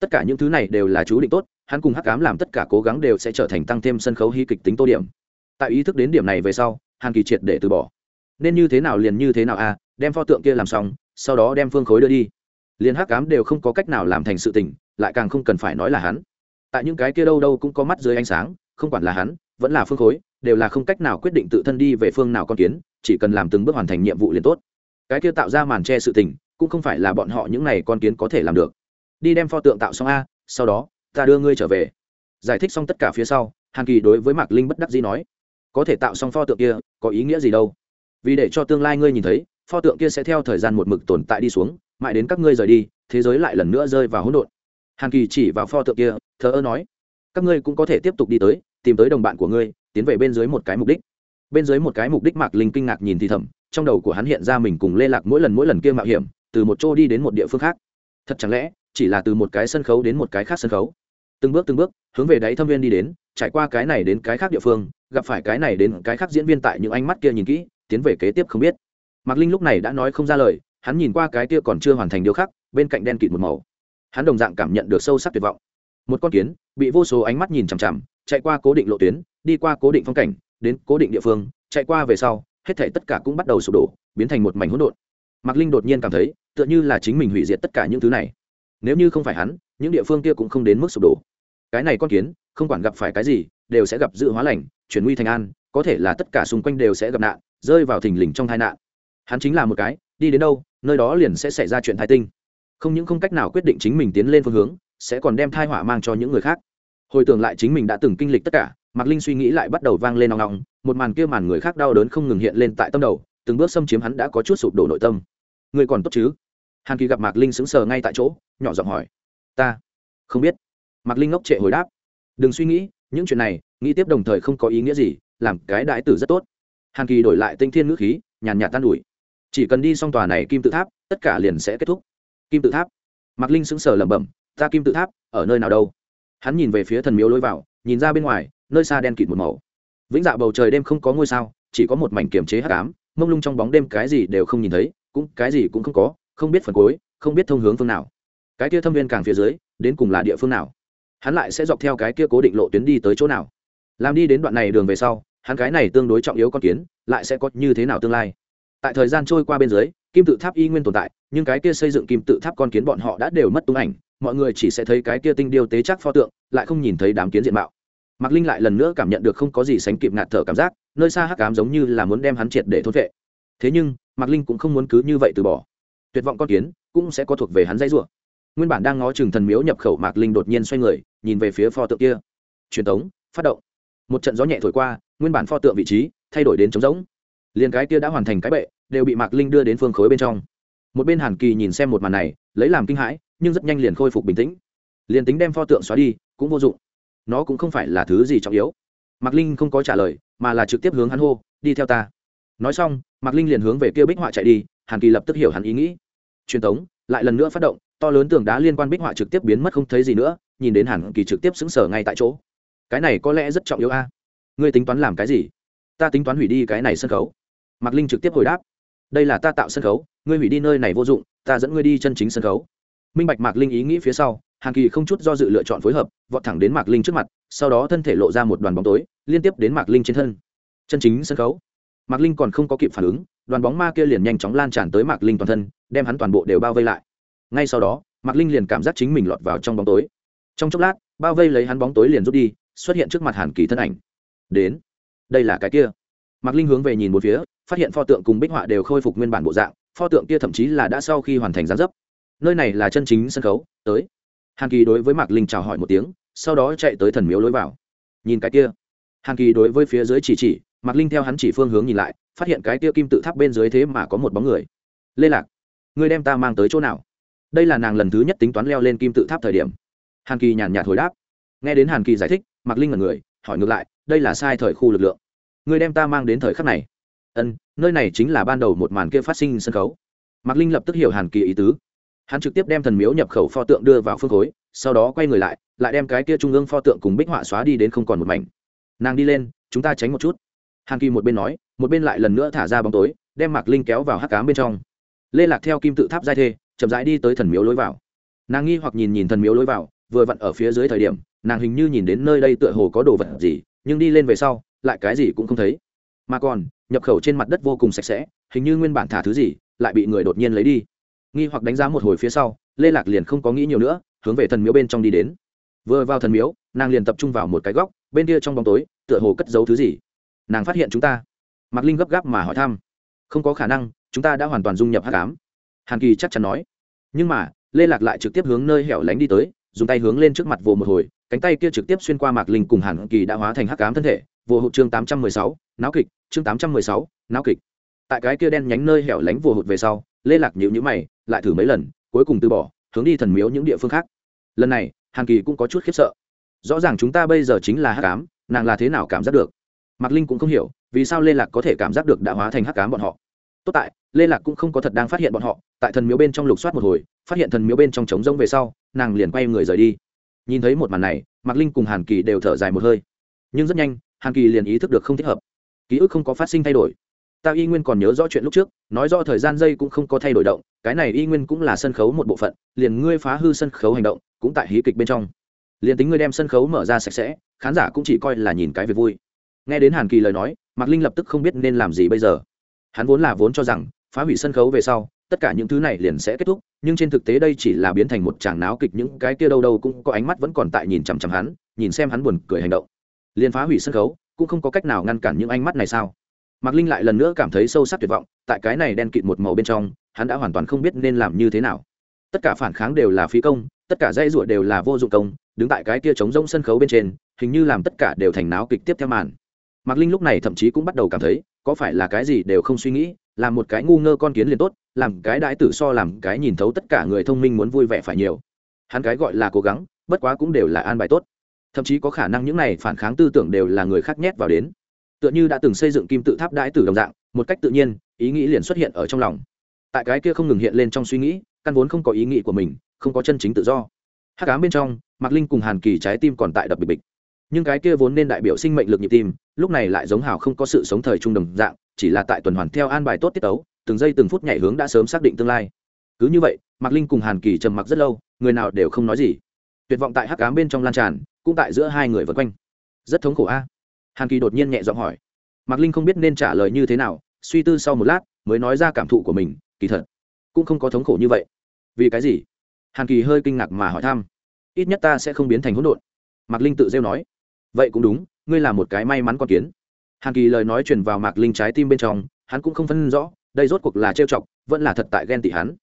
Speaker 1: Tất cả những thứ này đều là chú định tốt, hắn cùng hắc cám làm tất cả cố gắng đều sẽ trở thành tăng thêm sân khấu hí kịch tính tô điểm. Tại ý thức đến điểm này về sau hàn kỳ triệt để từ bỏ. Nên như thế nào liền như thế nào à đem pho tượng kia làm xong, sau đó đem phương khối đưa đi. Liền hắc cám đều không có cách nào làm thành sự tình, lại càng không cần phải nói là hắn. Tại những cái kia đâu đâu cũng có mắt dưới ánh sáng, không quản là hắn, vẫn là phương khối, đều là không cách nào quyết định tự thân đi về phương nào con kiến, chỉ cần làm từng bước hoàn thành nhiệm vụ liền tốt. Cái kia tạo ra màn che sự tình, cũng không phải là bọn họ những này con kiến có thể làm được. Đi đem pho tượng tạo xong a, sau đó, ta đưa ngươi trở về. Giải thích xong tất cả phía sau, hàn kỳ đối với mạc linh bất đắc dĩ nói có thể tạo xong pho tượng kia, có ý nghĩa gì đâu? Vì để cho tương lai ngươi nhìn thấy, pho tượng kia sẽ theo thời gian một mực tồn tại đi xuống, mãi đến các ngươi rời đi, thế giới lại lần nữa rơi vào hỗn độn. Hàn kỳ chỉ vào pho tượng kia, thờ ơ nói, các ngươi cũng có thể tiếp tục đi tới, tìm tới đồng bạn của ngươi, tiến về bên dưới một cái mục đích. Bên dưới một cái mục đích mạc linh kinh ngạc nhìn thì thầm, trong đầu của hắn hiện ra mình cùng lê lạc mỗi lần mỗi lần kia mạo hiểm, từ một chỗ đi đến một địa phương khác. Thật chẳng lẽ, chỉ là từ một cái sân khấu đến một cái khác sân khấu? Từng bước từng bước, hướng về đáy thâm viên đi đến, trải qua cái này đến cái khác địa phương gặp phải cái này đến cái khác diễn viên tại những ánh mắt kia nhìn kỹ, tiến về kế tiếp không biết. Mạc linh lúc này đã nói không ra lời, hắn nhìn qua cái kia còn chưa hoàn thành điều khác, bên cạnh đen kịt một màu. Hắn đồng dạng cảm nhận được sâu sắc tuyệt vọng. Một con kiến, bị vô số ánh mắt nhìn chằm chằm, chạy qua cố định lộ tuyến, đi qua cố định phong cảnh, đến cố định địa phương, chạy qua về sau, hết thể tất cả cũng bắt đầu sụp đổ, biến thành một mảnh hỗn độn. Mạc linh đột nhiên cảm thấy, tựa như là chính mình hủy diệt tất cả những thứ này. Nếu như không phải hắn, những địa phương kia cũng không đến mức sụp đổ. Cái này con kiến, không quản gặp phải cái gì, đều sẽ gặp dự hóa lành chuyển nguy thành an, có thể là tất cả xung quanh đều sẽ gặp nạn, rơi vào thình lình trong tai nạn. Hắn chính là một cái, đi đến đâu, nơi đó liền sẽ xảy ra chuyện thai tinh. Không những không cách nào quyết định chính mình tiến lên phương hướng, sẽ còn đem thai họa mang cho những người khác. Hồi tưởng lại chính mình đã từng kinh lịch tất cả, mạc linh suy nghĩ lại bắt đầu vang lên nòng nòng một màn kia màn người khác đau đớn không ngừng hiện lên tại tâm đầu, từng bước xâm chiếm hắn đã có chút sụp đổ nội tâm. Người còn tốt chứ? Hàn kỳ gặp mạc linh sững sờ ngay tại chỗ, nhỏ giọng hỏi. Ta không biết. Mạc linh ngốc trệ hồi đáp. Đừng suy nghĩ những chuyện này, nghĩ tiếp đồng thời không có ý nghĩa gì, làm cái đại tử rất tốt. Hàn kỳ đổi lại tinh thiên ngữ khí, nhàn nhạt tan ủi chỉ cần đi xong tòa này kim tự tháp, tất cả liền sẽ kết thúc. Kim tự tháp. Mạc linh sững sờ lẩm bẩm, ta kim tự tháp, ở nơi nào đâu? Hắn nhìn về phía thần miếu lối vào, nhìn ra bên ngoài, nơi xa đen kịt một màu. Vĩnh dạ bầu trời đêm không có ngôi sao, chỉ có một mảnh kiềm chế hắc ám, mông lung trong bóng đêm cái gì đều không nhìn thấy, cũng cái gì cũng không có, không biết phần cuối, không biết thông hướng phương nào. Cái kia thâm viên càng phía dưới, đến cùng là địa phương nào? Hắn lại sẽ dọc theo cái kia cố định lộ tuyến đi tới chỗ nào. Làm đi đến đoạn này đường về sau, hắn cái này tương đối trọng yếu con kiến, lại sẽ có như thế nào tương lai? Tại thời gian trôi qua bên dưới, kim tự tháp y nguyên tồn tại, nhưng cái kia xây dựng kim tự tháp con kiến bọn họ đã đều mất tung ảnh, mọi người chỉ sẽ thấy cái kia tinh điêu tế chắc pho tượng, lại không nhìn thấy đám kiến diện mạo. Mạc linh lại lần nữa cảm nhận được không có gì sánh kịp ngạt thở cảm giác, nơi xa hắc cám giống như là muốn đem hắn triệt để thốt vệ. Thế nhưng, mạc linh cũng không muốn cứ như vậy từ bỏ. Tuyệt vọng con kiến cũng sẽ có thuộc về hắn dãy rủa. Nguyên bản đang ngó chừng thần miếu nhập khẩu, mạc linh đột nhiên xoay người nhìn về phía pho tượng kia. Truyền tống, phát động. Một trận gió nhẹ thổi qua, nguyên bản pho tượng vị trí thay đổi đến trống rỗng. Liền cái kia đã hoàn thành cái bệ, đều bị mạc linh đưa đến phương khối bên trong. Một bên hàn kỳ nhìn xem một màn này, lấy làm kinh hãi, nhưng rất nhanh liền khôi phục bình tĩnh. Liền tính đem pho tượng xóa đi, cũng vô dụng. Nó cũng không phải là thứ gì trọng yếu. Mạc linh không có trả lời, mà là trực tiếp hướng hắn hô, đi theo ta. Nói xong, mạc linh liền hướng về kia bích họa chạy đi, hàn kỳ lập tức hiểu hắn ý nghĩ. Truyền thống lại lần nữa phát động, to lớn tường đá liên quan bích họa trực tiếp biến mất không thấy gì nữa nhìn đến hàn kỳ trực tiếp xứng sở ngay tại chỗ. Cái này có lẽ rất trọng yếu a. Ngươi tính toán làm cái gì? Ta tính toán hủy đi cái này sân khấu. Mạc linh trực tiếp hồi đáp. Đây là ta tạo sân khấu, ngươi hủy đi nơi này vô dụng, ta dẫn ngươi đi chân chính sân khấu. Minh bạch mạc linh ý nghĩ phía sau, hàn kỳ không chút do dự lựa chọn phối hợp, vọt thẳng đến mạc linh trước mặt, sau đó thân thể lộ ra một đoàn bóng tối, liên tiếp đến mạc linh trên thân. Chân chính sân khấu. Mạc linh còn không có kịp phản ứng, đoàn bóng ma kia liền nhanh chóng lan tràn tới mạc linh toàn thân, đem hắn toàn bộ đều bao vây lại. Ngay sau đó, mạc linh liền cảm giác chính mình lọt vào trong bóng tối trong chốc lát, bao vây lấy hắn bóng tối liền rút đi, xuất hiện trước mặt hàn kỳ thân ảnh. Đến. Đây là cái kia. Mạc linh hướng về nhìn một phía, phát hiện pho tượng cùng bích họa đều khôi phục nguyên bản bộ dạng, pho tượng kia thậm chí là đã sau khi hoàn thành gián dấp. Nơi này là chân chính sân khấu, tới. Hàn kỳ đối với mạc linh chào hỏi một tiếng, sau đó chạy tới thần miếu lối vào. Nhìn cái kia. Hàn kỳ đối với phía dưới chỉ chỉ, mạc linh theo hắn chỉ phương hướng nhìn lại, phát hiện cái kia kim tự tháp bên dưới thế mà có một bóng người. Lê lạc, người đem ta mang tới chỗ nào? Đây là nàng lần thứ nhất tính toán leo lên kim tự tháp thời điểm hàn kỳ nhàn nhạt hồi đáp nghe đến hàn kỳ giải thích mạc linh là người hỏi ngược lại đây là sai thời khu lực lượng người đem ta mang đến thời khắc này ân nơi này chính là ban đầu một màn kia phát sinh sân khấu mạc linh lập tức hiểu hàn kỳ ý tứ hắn trực tiếp đem thần miếu nhập khẩu pho tượng đưa vào phương khối sau đó quay người lại lại đem cái kia trung ương pho tượng cùng bích họa xóa đi đến không còn một mảnh nàng đi lên chúng ta tránh một chút hàn kỳ một bên nói một bên lại lần nữa thả ra bóng tối đem mạc linh kéo vào hắc cám bên trong lê lạc theo kim tự tháp giai thê chậm rãi đi tới thần miếu lối vào nàng nghi hoặc nhìn nhìn thần miếu lối vào vừa vặn ở phía dưới thời điểm, nàng hình như nhìn đến nơi đây tựa hồ có đồ vật gì, nhưng đi lên về sau, lại cái gì cũng không thấy. Mà còn, nhập khẩu trên mặt đất vô cùng sạch sẽ, hình như nguyên bản thả thứ gì, lại bị người đột nhiên lấy đi. Nghi hoặc đánh giá một hồi phía sau, lê lạc liền không có nghĩ nhiều nữa, hướng về thần miếu bên trong đi đến. Vừa vào thần miếu, nàng liền tập trung vào một cái góc, bên kia trong bóng tối, tựa hồ cất giấu thứ gì. Nàng phát hiện chúng ta. Mạc linh gấp gáp mà hỏi thăm. Không có khả năng, chúng ta đã hoàn toàn dung nhập h tám hàn kỳ chắc chắn nói. Nhưng mà, lê lạc lại trực tiếp hướng nơi hẻo lánh đi tới dùng tay hướng lên trước mặt vồ một hồi, cánh tay kia trực tiếp xuyên qua mạc linh cùng hàn kỳ đã hóa thành hắc cám thân thể, vồ hụt chương tám trăm mười sáu, náo kịch, chương tám trăm mười sáu, náo kịch. Tại cái kia đen nhánh nơi hẻo lánh vồ hụt về sau, lê lạc nhịu nhữ mày, lại thử mấy lần, cuối cùng từ bỏ, hướng đi thần miếu những địa phương khác. Lần này, hàn kỳ cũng có chút khiếp sợ. Rõ ràng chúng ta bây giờ chính là hắc cám nàng là thế nào cảm giác được? Mạc linh cũng không hiểu, vì sao lê lạc có thể cảm giác được đã hóa thành hắc cám bọn họ tốt tại, lê lạc cũng không có thật đang phát hiện bọn họ, tại thần miếu bên trong lục soát một hồi, phát hiện thần miếu bên trong trống rông về sau, nàng liền quay người rời đi. Nhìn thấy một màn này, mạc linh cùng hàn kỳ đều thở dài một hơi. Nhưng rất nhanh, hàn kỳ liền ý thức được không thích hợp. Ký ức không có phát sinh thay đổi. Ta y nguyên còn nhớ rõ chuyện lúc trước, nói rõ thời gian dây cũng không có thay đổi động, cái này y nguyên cũng là sân khấu một bộ phận, liền ngươi phá hư sân khấu hành động, cũng tại hí kịch bên trong. Liền tính ngươi đem sân khấu mở ra sạch sẽ, khán giả cũng chỉ coi là nhìn cái việc vui. Nghe đến hàn kỳ lời nói, mạc linh lập tức không biết nên làm gì bây giờ hắn vốn là vốn cho rằng, phá hủy sân khấu về sau, tất cả những thứ này liền sẽ kết thúc, nhưng trên thực tế đây chỉ là biến thành một tràng náo kịch, những cái kia đâu đâu cũng có ánh mắt vẫn còn tại nhìn chằm chằm hắn, nhìn xem hắn buồn cười hành động. Liền phá hủy sân khấu, cũng không có cách nào ngăn cản những ánh mắt này sao? Mạc linh lại lần nữa cảm thấy sâu sắc tuyệt vọng, tại cái này đen kịt một màu bên trong, hắn đã hoàn toàn không biết nên làm như thế nào. Tất cả phản kháng đều là phí công, tất cả dây ruột đều là vô dụng công, đứng tại cái kia trống rông sân khấu bên trên, hình như làm tất cả đều thành náo kịch tiếp theo màn mạc linh lúc này thậm chí cũng bắt đầu cảm thấy, có phải là cái gì đều không suy nghĩ, làm một cái ngu ngơ con kiến liền tốt, làm cái đãi tử so làm cái nhìn thấu tất cả người thông minh muốn vui vẻ phải nhiều. Hắn cái gọi là cố gắng, bất quá cũng đều là an bài tốt. Thậm chí có khả năng những này phản kháng tư tưởng đều là người khác nhét vào đến. Tựa như đã từng xây dựng kim tự tháp đãi tử đồng dạng, một cách tự nhiên, ý nghĩ liền xuất hiện ở trong lòng. Tại cái kia không ngừng hiện lên trong suy nghĩ, căn vốn không có ý nghĩ của mình, không có chân chính tự do. Hắc ám bên trong, mạc linh cùng hàn kỳ trái tim còn tại đập bịch bịch. Nhưng cái kia vốn nên đại biểu sinh mệnh lực nhịp tim lúc này lại giống hào không có sự sống thời trung đồng dạng, chỉ là tại tuần hoàn theo an bài tốt tiết tấu, từng giây từng phút nhảy hướng đã sớm xác định tương lai. Cứ như vậy, mạc linh cùng hàn kỳ trầm mặc rất lâu, người nào đều không nói gì. Tuyệt vọng tại hắc cám bên trong lan tràn, cũng tại giữa hai người vân quanh. Rất thống khổ a. Hàn kỳ đột nhiên nhẹ giọng hỏi. Mạc linh không biết nên trả lời như thế nào, suy tư sau một lát, mới nói ra cảm thụ của mình, kỳ thật, cũng không có thống khổ như vậy. Vì cái gì? Hàn kỳ hơi kinh ngạc mà hỏi thăm. Ít nhất ta sẽ không biến thành hỗn độn. Mạc linh tự rêu nói. Vậy cũng đúng ngươi là một cái may mắn con kiến. Hàn kỳ lời nói truyền vào mạc linh trái tim bên trong, hắn cũng không phân rõ, đây rốt cuộc là trêu chọc, vẫn là thật tại ghen tị hắn.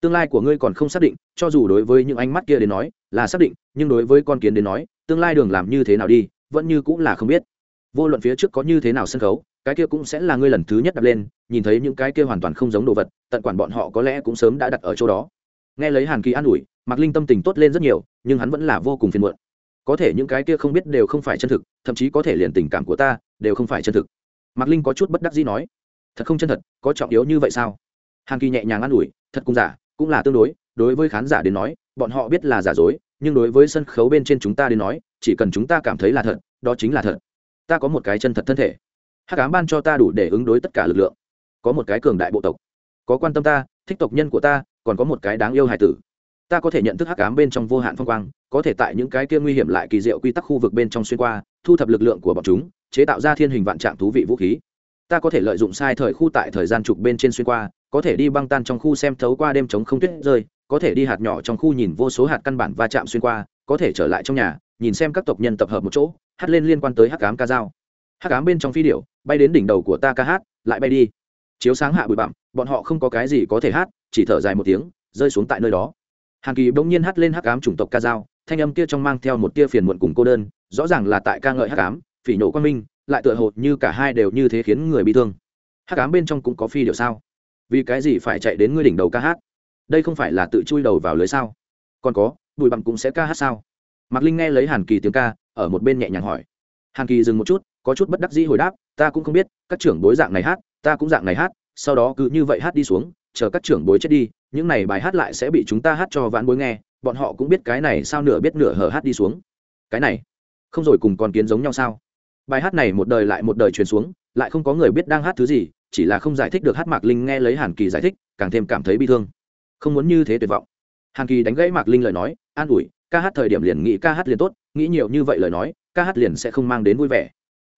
Speaker 1: Tương lai của ngươi còn không xác định, cho dù đối với những ánh mắt kia đến nói, là xác định, nhưng đối với con kiến đến nói, tương lai đường làm như thế nào đi, vẫn như cũng là không biết. Vô luận phía trước có như thế nào sân khấu, cái kia cũng sẽ là ngươi lần thứ nhất đặt lên, nhìn thấy những cái kia hoàn toàn không giống đồ vật, tận quản bọn họ có lẽ cũng sớm đã đặt ở chỗ đó. Nghe lấy hàn kỳ an ủi, mạc linh tâm tình tốt lên rất nhiều, nhưng hắn vẫn là vô cùng phiền muộn có thể những cái kia không biết đều không phải chân thực, thậm chí có thể liền tình cảm của ta đều không phải chân thực. Mạc linh có chút bất đắc dĩ nói, thật không chân thật, có trọng yếu như vậy sao? Hàn kỳ nhẹ nhàng an ủi, thật cũng giả, cũng là tương đối đối với khán giả đến nói, bọn họ biết là giả dối, nhưng đối với sân khấu bên trên chúng ta đến nói, chỉ cần chúng ta cảm thấy là thật, đó chính là thật. Ta có một cái chân thật thân thể. Hát cám ban cho ta đủ để ứng đối tất cả lực lượng. Có một cái cường đại bộ tộc. Có quan tâm ta, thích tộc nhân của ta, còn có một cái đáng yêu hài tử ta có thể nhận thức hắc ám bên trong vô hạn phong quang, có thể tại những cái kia nguy hiểm lại kỳ diệu quy tắc khu vực bên trong xuyên qua, thu thập lực lượng của bọn chúng, chế tạo ra thiên hình vạn trạng thú vị vũ khí. Ta có thể lợi dụng sai thời khu tại thời gian trục bên trên xuyên qua, có thể đi băng tan trong khu xem thấu qua đêm trống không tuyết rơi, có thể đi hạt nhỏ trong khu nhìn vô số hạt căn bản va chạm xuyên qua, có thể trở lại trong nhà, nhìn xem các tộc nhân tập hợp một chỗ, hát lên liên quan tới hắc ám ca dao. Hắc ám bên trong phi điệu bay đến đỉnh đầu của ta ca hát, lại bay đi. Chiếu sáng hạ bụi bặm, bọn họ không có cái gì có thể hát, chỉ thở dài một tiếng, rơi xuống tại nơi đó hàn kỳ bỗng nhiên hát lên hắc ám chủng tộc ca dao, thanh âm kia trong mang theo một tia phiền muộn cùng cô đơn, rõ ràng là tại ca ngợi hắc ám, phỉ nổ quang minh, lại tựa hồ như cả hai đều như thế khiến người bị thương. Hắc ám bên trong cũng có phi điệu sao? Vì cái gì phải chạy đến ngươi đỉnh đầu ca hát? Đây không phải là tự chui đầu vào lưới sao? Còn có bụi bặm cũng sẽ ca hát sao? Mạc linh nghe lấy hàn kỳ tiếng ca, ở một bên nhẹ nhàng hỏi. Hàn kỳ dừng một chút, có chút bất đắc dĩ hồi đáp, ta cũng không biết, các trưởng bối dạng này hát, ta cũng dạng này hát, sau đó cứ như vậy hát đi xuống, chờ các trưởng bối chết đi những này bài hát lại sẽ bị chúng ta hát cho vãn bối nghe, bọn họ cũng biết cái này sao nửa biết nửa hở hát đi xuống. Cái này, không rồi cùng con kiến giống nhau sao? Bài hát này một đời lại một đời truyền xuống, lại không có người biết đang hát thứ gì, chỉ là không giải thích được hát mạc linh nghe lấy hàn kỳ giải thích, càng thêm cảm thấy bi thương. Không muốn như thế tuyệt vọng. Hàn kỳ đánh gãy mạc linh lời nói, an ủi, ca hát thời điểm liền nghĩ ca hát liền tốt, nghĩ nhiều như vậy lời nói, ca hát liền sẽ không mang đến vui vẻ.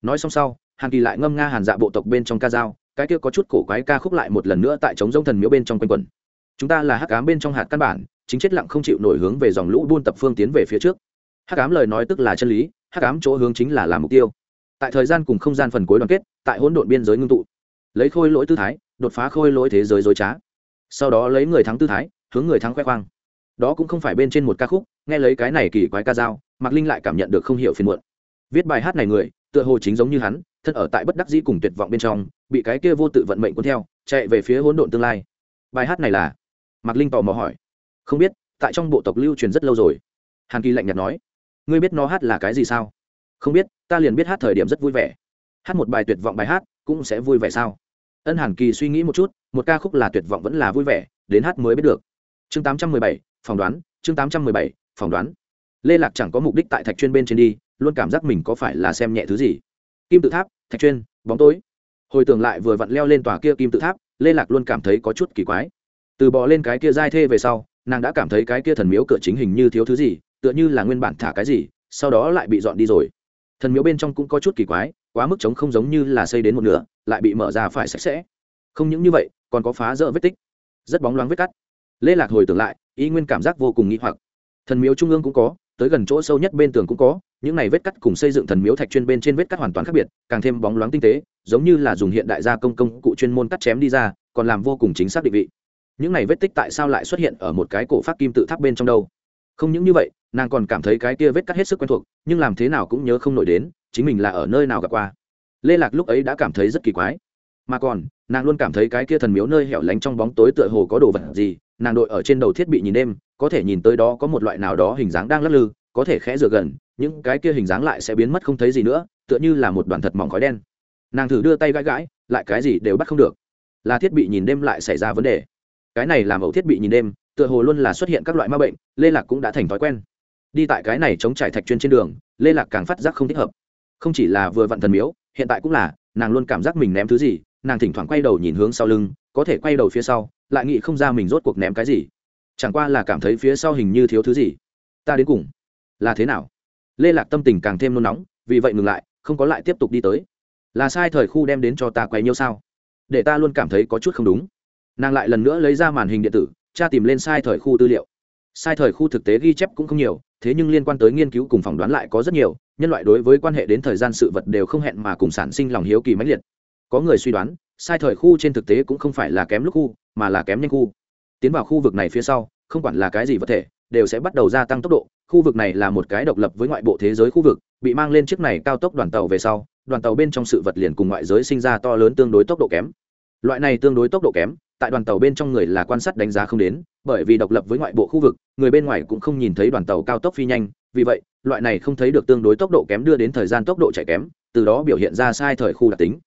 Speaker 1: Nói xong sau, hàn kỳ lại ngâm nga hàn dạ bộ tộc bên trong ca dao, cái kia có chút cổ quái ca khúc lại một lần nữa tại trống rông thần miếu bên trong quanh quần chúng ta là hắc ám bên trong hạt căn bản, chính chết lặng không chịu nổi hướng về dòng lũ buôn tập phương tiến về phía trước. Hắc ám lời nói tức là chân lý, hắc ám chỗ hướng chính là làm mục tiêu. Tại thời gian cùng không gian phần cuối đoàn kết, tại hỗn độn biên giới ngưng tụ. Lấy khôi lỗi tư thái, đột phá khôi lỗi thế giới dối trá. Sau đó lấy người thắng tư thái, hướng người thắng khoe khoang. Đó cũng không phải bên trên một ca khúc, nghe lấy cái này kỳ quái ca dao, mạc linh lại cảm nhận được không hiểu phiền muộn. Viết bài hát này người, tựa hồ chính giống như hắn, thân ở tại bất đắc dĩ cùng tuyệt vọng bên trong, bị cái kia vô tự vận mệnh cuốn theo, chạy về phía hỗn độn tương lai. Bài hát này là mạc linh tò mò hỏi. Không biết, tại trong bộ tộc lưu truyền rất lâu rồi. Hàn kỳ lạnh nhạt nói. Ngươi biết nó hát là cái gì sao? Không biết, ta liền biết hát thời điểm rất vui vẻ. Hát một bài tuyệt vọng bài hát, cũng sẽ vui vẻ sao? Ân hàn kỳ suy nghĩ một chút, một ca khúc là tuyệt vọng vẫn là vui vẻ, đến hát mới biết được. Chương tám trăm mười bảy, phỏng đoán, chương tám trăm mười bảy, phỏng đoán. Lê lạc chẳng có mục đích tại thạch chuyên bên trên đi, luôn cảm giác mình có phải là xem nhẹ thứ gì. Kim tự tháp, thạch chuyên, bóng tối. Hồi tưởng lại vừa vặn leo lên tòa kia kim tự tháp, lê lạc luôn cảm thấy có chút kỳ quái từ bò lên cái kia dai thê về sau, nàng đã cảm thấy cái kia thần miếu cửa chính hình như thiếu thứ gì, tựa như là nguyên bản thả cái gì, sau đó lại bị dọn đi rồi. Thần miếu bên trong cũng có chút kỳ quái, quá mức trống không giống như là xây đến một nửa, lại bị mở ra phải sạch sẽ. Không những như vậy, còn có phá rỡ vết tích. Rất bóng loáng vết cắt. Lê lạc hồi tưởng lại, y nguyên cảm giác vô cùng nghĩ hoặc. Thần miếu trung ương cũng có, tới gần chỗ sâu nhất bên tường cũng có, những này vết cắt cùng xây dựng thần miếu thạch chuyên bên trên vết cắt hoàn toàn khác biệt, càng thêm bóng loáng tinh tế, giống như là dùng hiện đại gia công công cụ chuyên môn cắt chém đi ra, còn làm vô cùng chính xác định vị những này vết tích tại sao lại xuất hiện ở một cái cổ phát kim tự tháp bên trong đâu? Không những như vậy, nàng còn cảm thấy cái kia vết cắt hết sức quen thuộc, nhưng làm thế nào cũng nhớ không nổi đến, chính mình là ở nơi nào gặp qua. Lê lạc lúc ấy đã cảm thấy rất kỳ quái. Mà còn, nàng luôn cảm thấy cái kia thần miếu nơi hẻo lánh trong bóng tối tựa hồ có đồ vật gì, nàng đội ở trên đầu thiết bị nhìn đêm, có thể nhìn tới đó có một loại nào đó hình dáng đang lắc lư, có thể khẽ dựa gần, những cái kia hình dáng lại sẽ biến mất không thấy gì nữa, tựa như là một đoàn thật mỏng khói đen. Nàng thử đưa tay gãi gãi, lại cái gì đều bắt không được. Là thiết bị nhìn đêm lại xảy ra vấn đề cái này làm ẩu thiết bị nhìn đêm, tựa hồ luôn là xuất hiện các loại ma bệnh, lê lạc cũng đã thành thói quen. Đi tại cái này chống trải thạch chuyên trên đường, lê lạc càng phát giác không thích hợp. Không chỉ là vừa vặn thần miếu, hiện tại cũng là, nàng luôn cảm giác mình ném thứ gì, nàng thỉnh thoảng quay đầu nhìn hướng sau lưng, có thể quay đầu phía sau, lại nghĩ không ra mình rốt cuộc ném cái gì. Chẳng qua là cảm thấy phía sau hình như thiếu thứ gì. Ta đến cùng là thế nào? Lê lạc tâm tình càng thêm nôn nóng, vì vậy ngừng lại, không có lại tiếp tục đi tới. Là sai thời khu đem đến cho ta quay nhiêu sao? Để ta luôn cảm thấy có chút không đúng nàng lại lần nữa lấy ra màn hình điện tử, tra tìm lên sai thời khu tư liệu. Sai thời khu thực tế ghi chép cũng không nhiều, thế nhưng liên quan tới nghiên cứu cùng phỏng đoán lại có rất nhiều, nhân loại đối với quan hệ đến thời gian sự vật đều không hẹn mà cùng sản sinh lòng hiếu kỳ mãnh liệt. Có người suy đoán, sai thời khu trên thực tế cũng không phải là kém lúc khu, mà là kém nhanh khu. Tiến vào khu vực này phía sau, không quản là cái gì vật thể, đều sẽ bắt đầu gia tăng tốc độ. Khu vực này là một cái độc lập với ngoại bộ thế giới khu vực, bị mang lên chiếc này cao tốc đoàn tàu về sau, đoàn tàu bên trong sự vật liền cùng ngoại giới sinh ra to lớn tương đối tốc độ kém. Loại này tương đối tốc độ kém tại đoàn tàu bên trong người là quan sát đánh giá không đến, bởi vì độc lập với ngoại bộ khu vực, người bên ngoài cũng không nhìn thấy đoàn tàu cao tốc phi nhanh. Vì vậy, loại này không thấy được tương đối tốc độ kém đưa đến thời gian tốc độ chạy kém, từ đó biểu hiện ra sai thời khu đặc tính.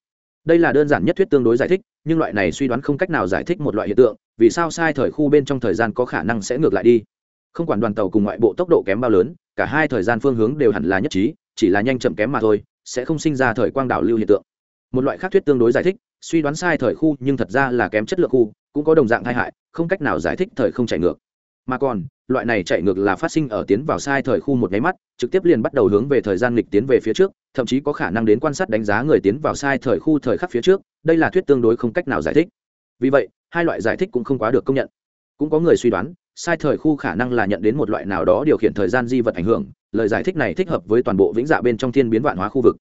Speaker 1: Đây là đơn giản nhất thuyết tương đối giải thích, nhưng loại này suy đoán không cách nào giải thích một loại hiện tượng, vì sao sai thời khu bên trong thời gian có khả năng sẽ ngược lại đi. Không quản đoàn tàu cùng ngoại bộ tốc độ kém bao lớn, cả hai thời gian phương hướng đều hẳn là nhất trí, chỉ là nhanh chậm kém mà thôi, sẽ không sinh ra thời quang đảo lưu hiện tượng. Một loại khác thuyết tương đối giải thích suy đoán sai thời khu nhưng thật ra là kém chất lượng khu, cũng có đồng dạng tai hại, không cách nào giải thích thời không chạy ngược. Mà còn, loại này chạy ngược là phát sinh ở tiến vào sai thời khu một nháy mắt, trực tiếp liền bắt đầu hướng về thời gian nghịch tiến về phía trước, thậm chí có khả năng đến quan sát đánh giá người tiến vào sai thời khu thời khắc phía trước, đây là thuyết tương đối không cách nào giải thích. Vì vậy, hai loại giải thích cũng không quá được công nhận. Cũng có người suy đoán, sai thời khu khả năng là nhận đến một loại nào đó điều khiển thời gian di vật ảnh hưởng, lời giải thích này thích hợp với toàn bộ vĩnh dạ bên trong thiên biến vạn hóa khu vực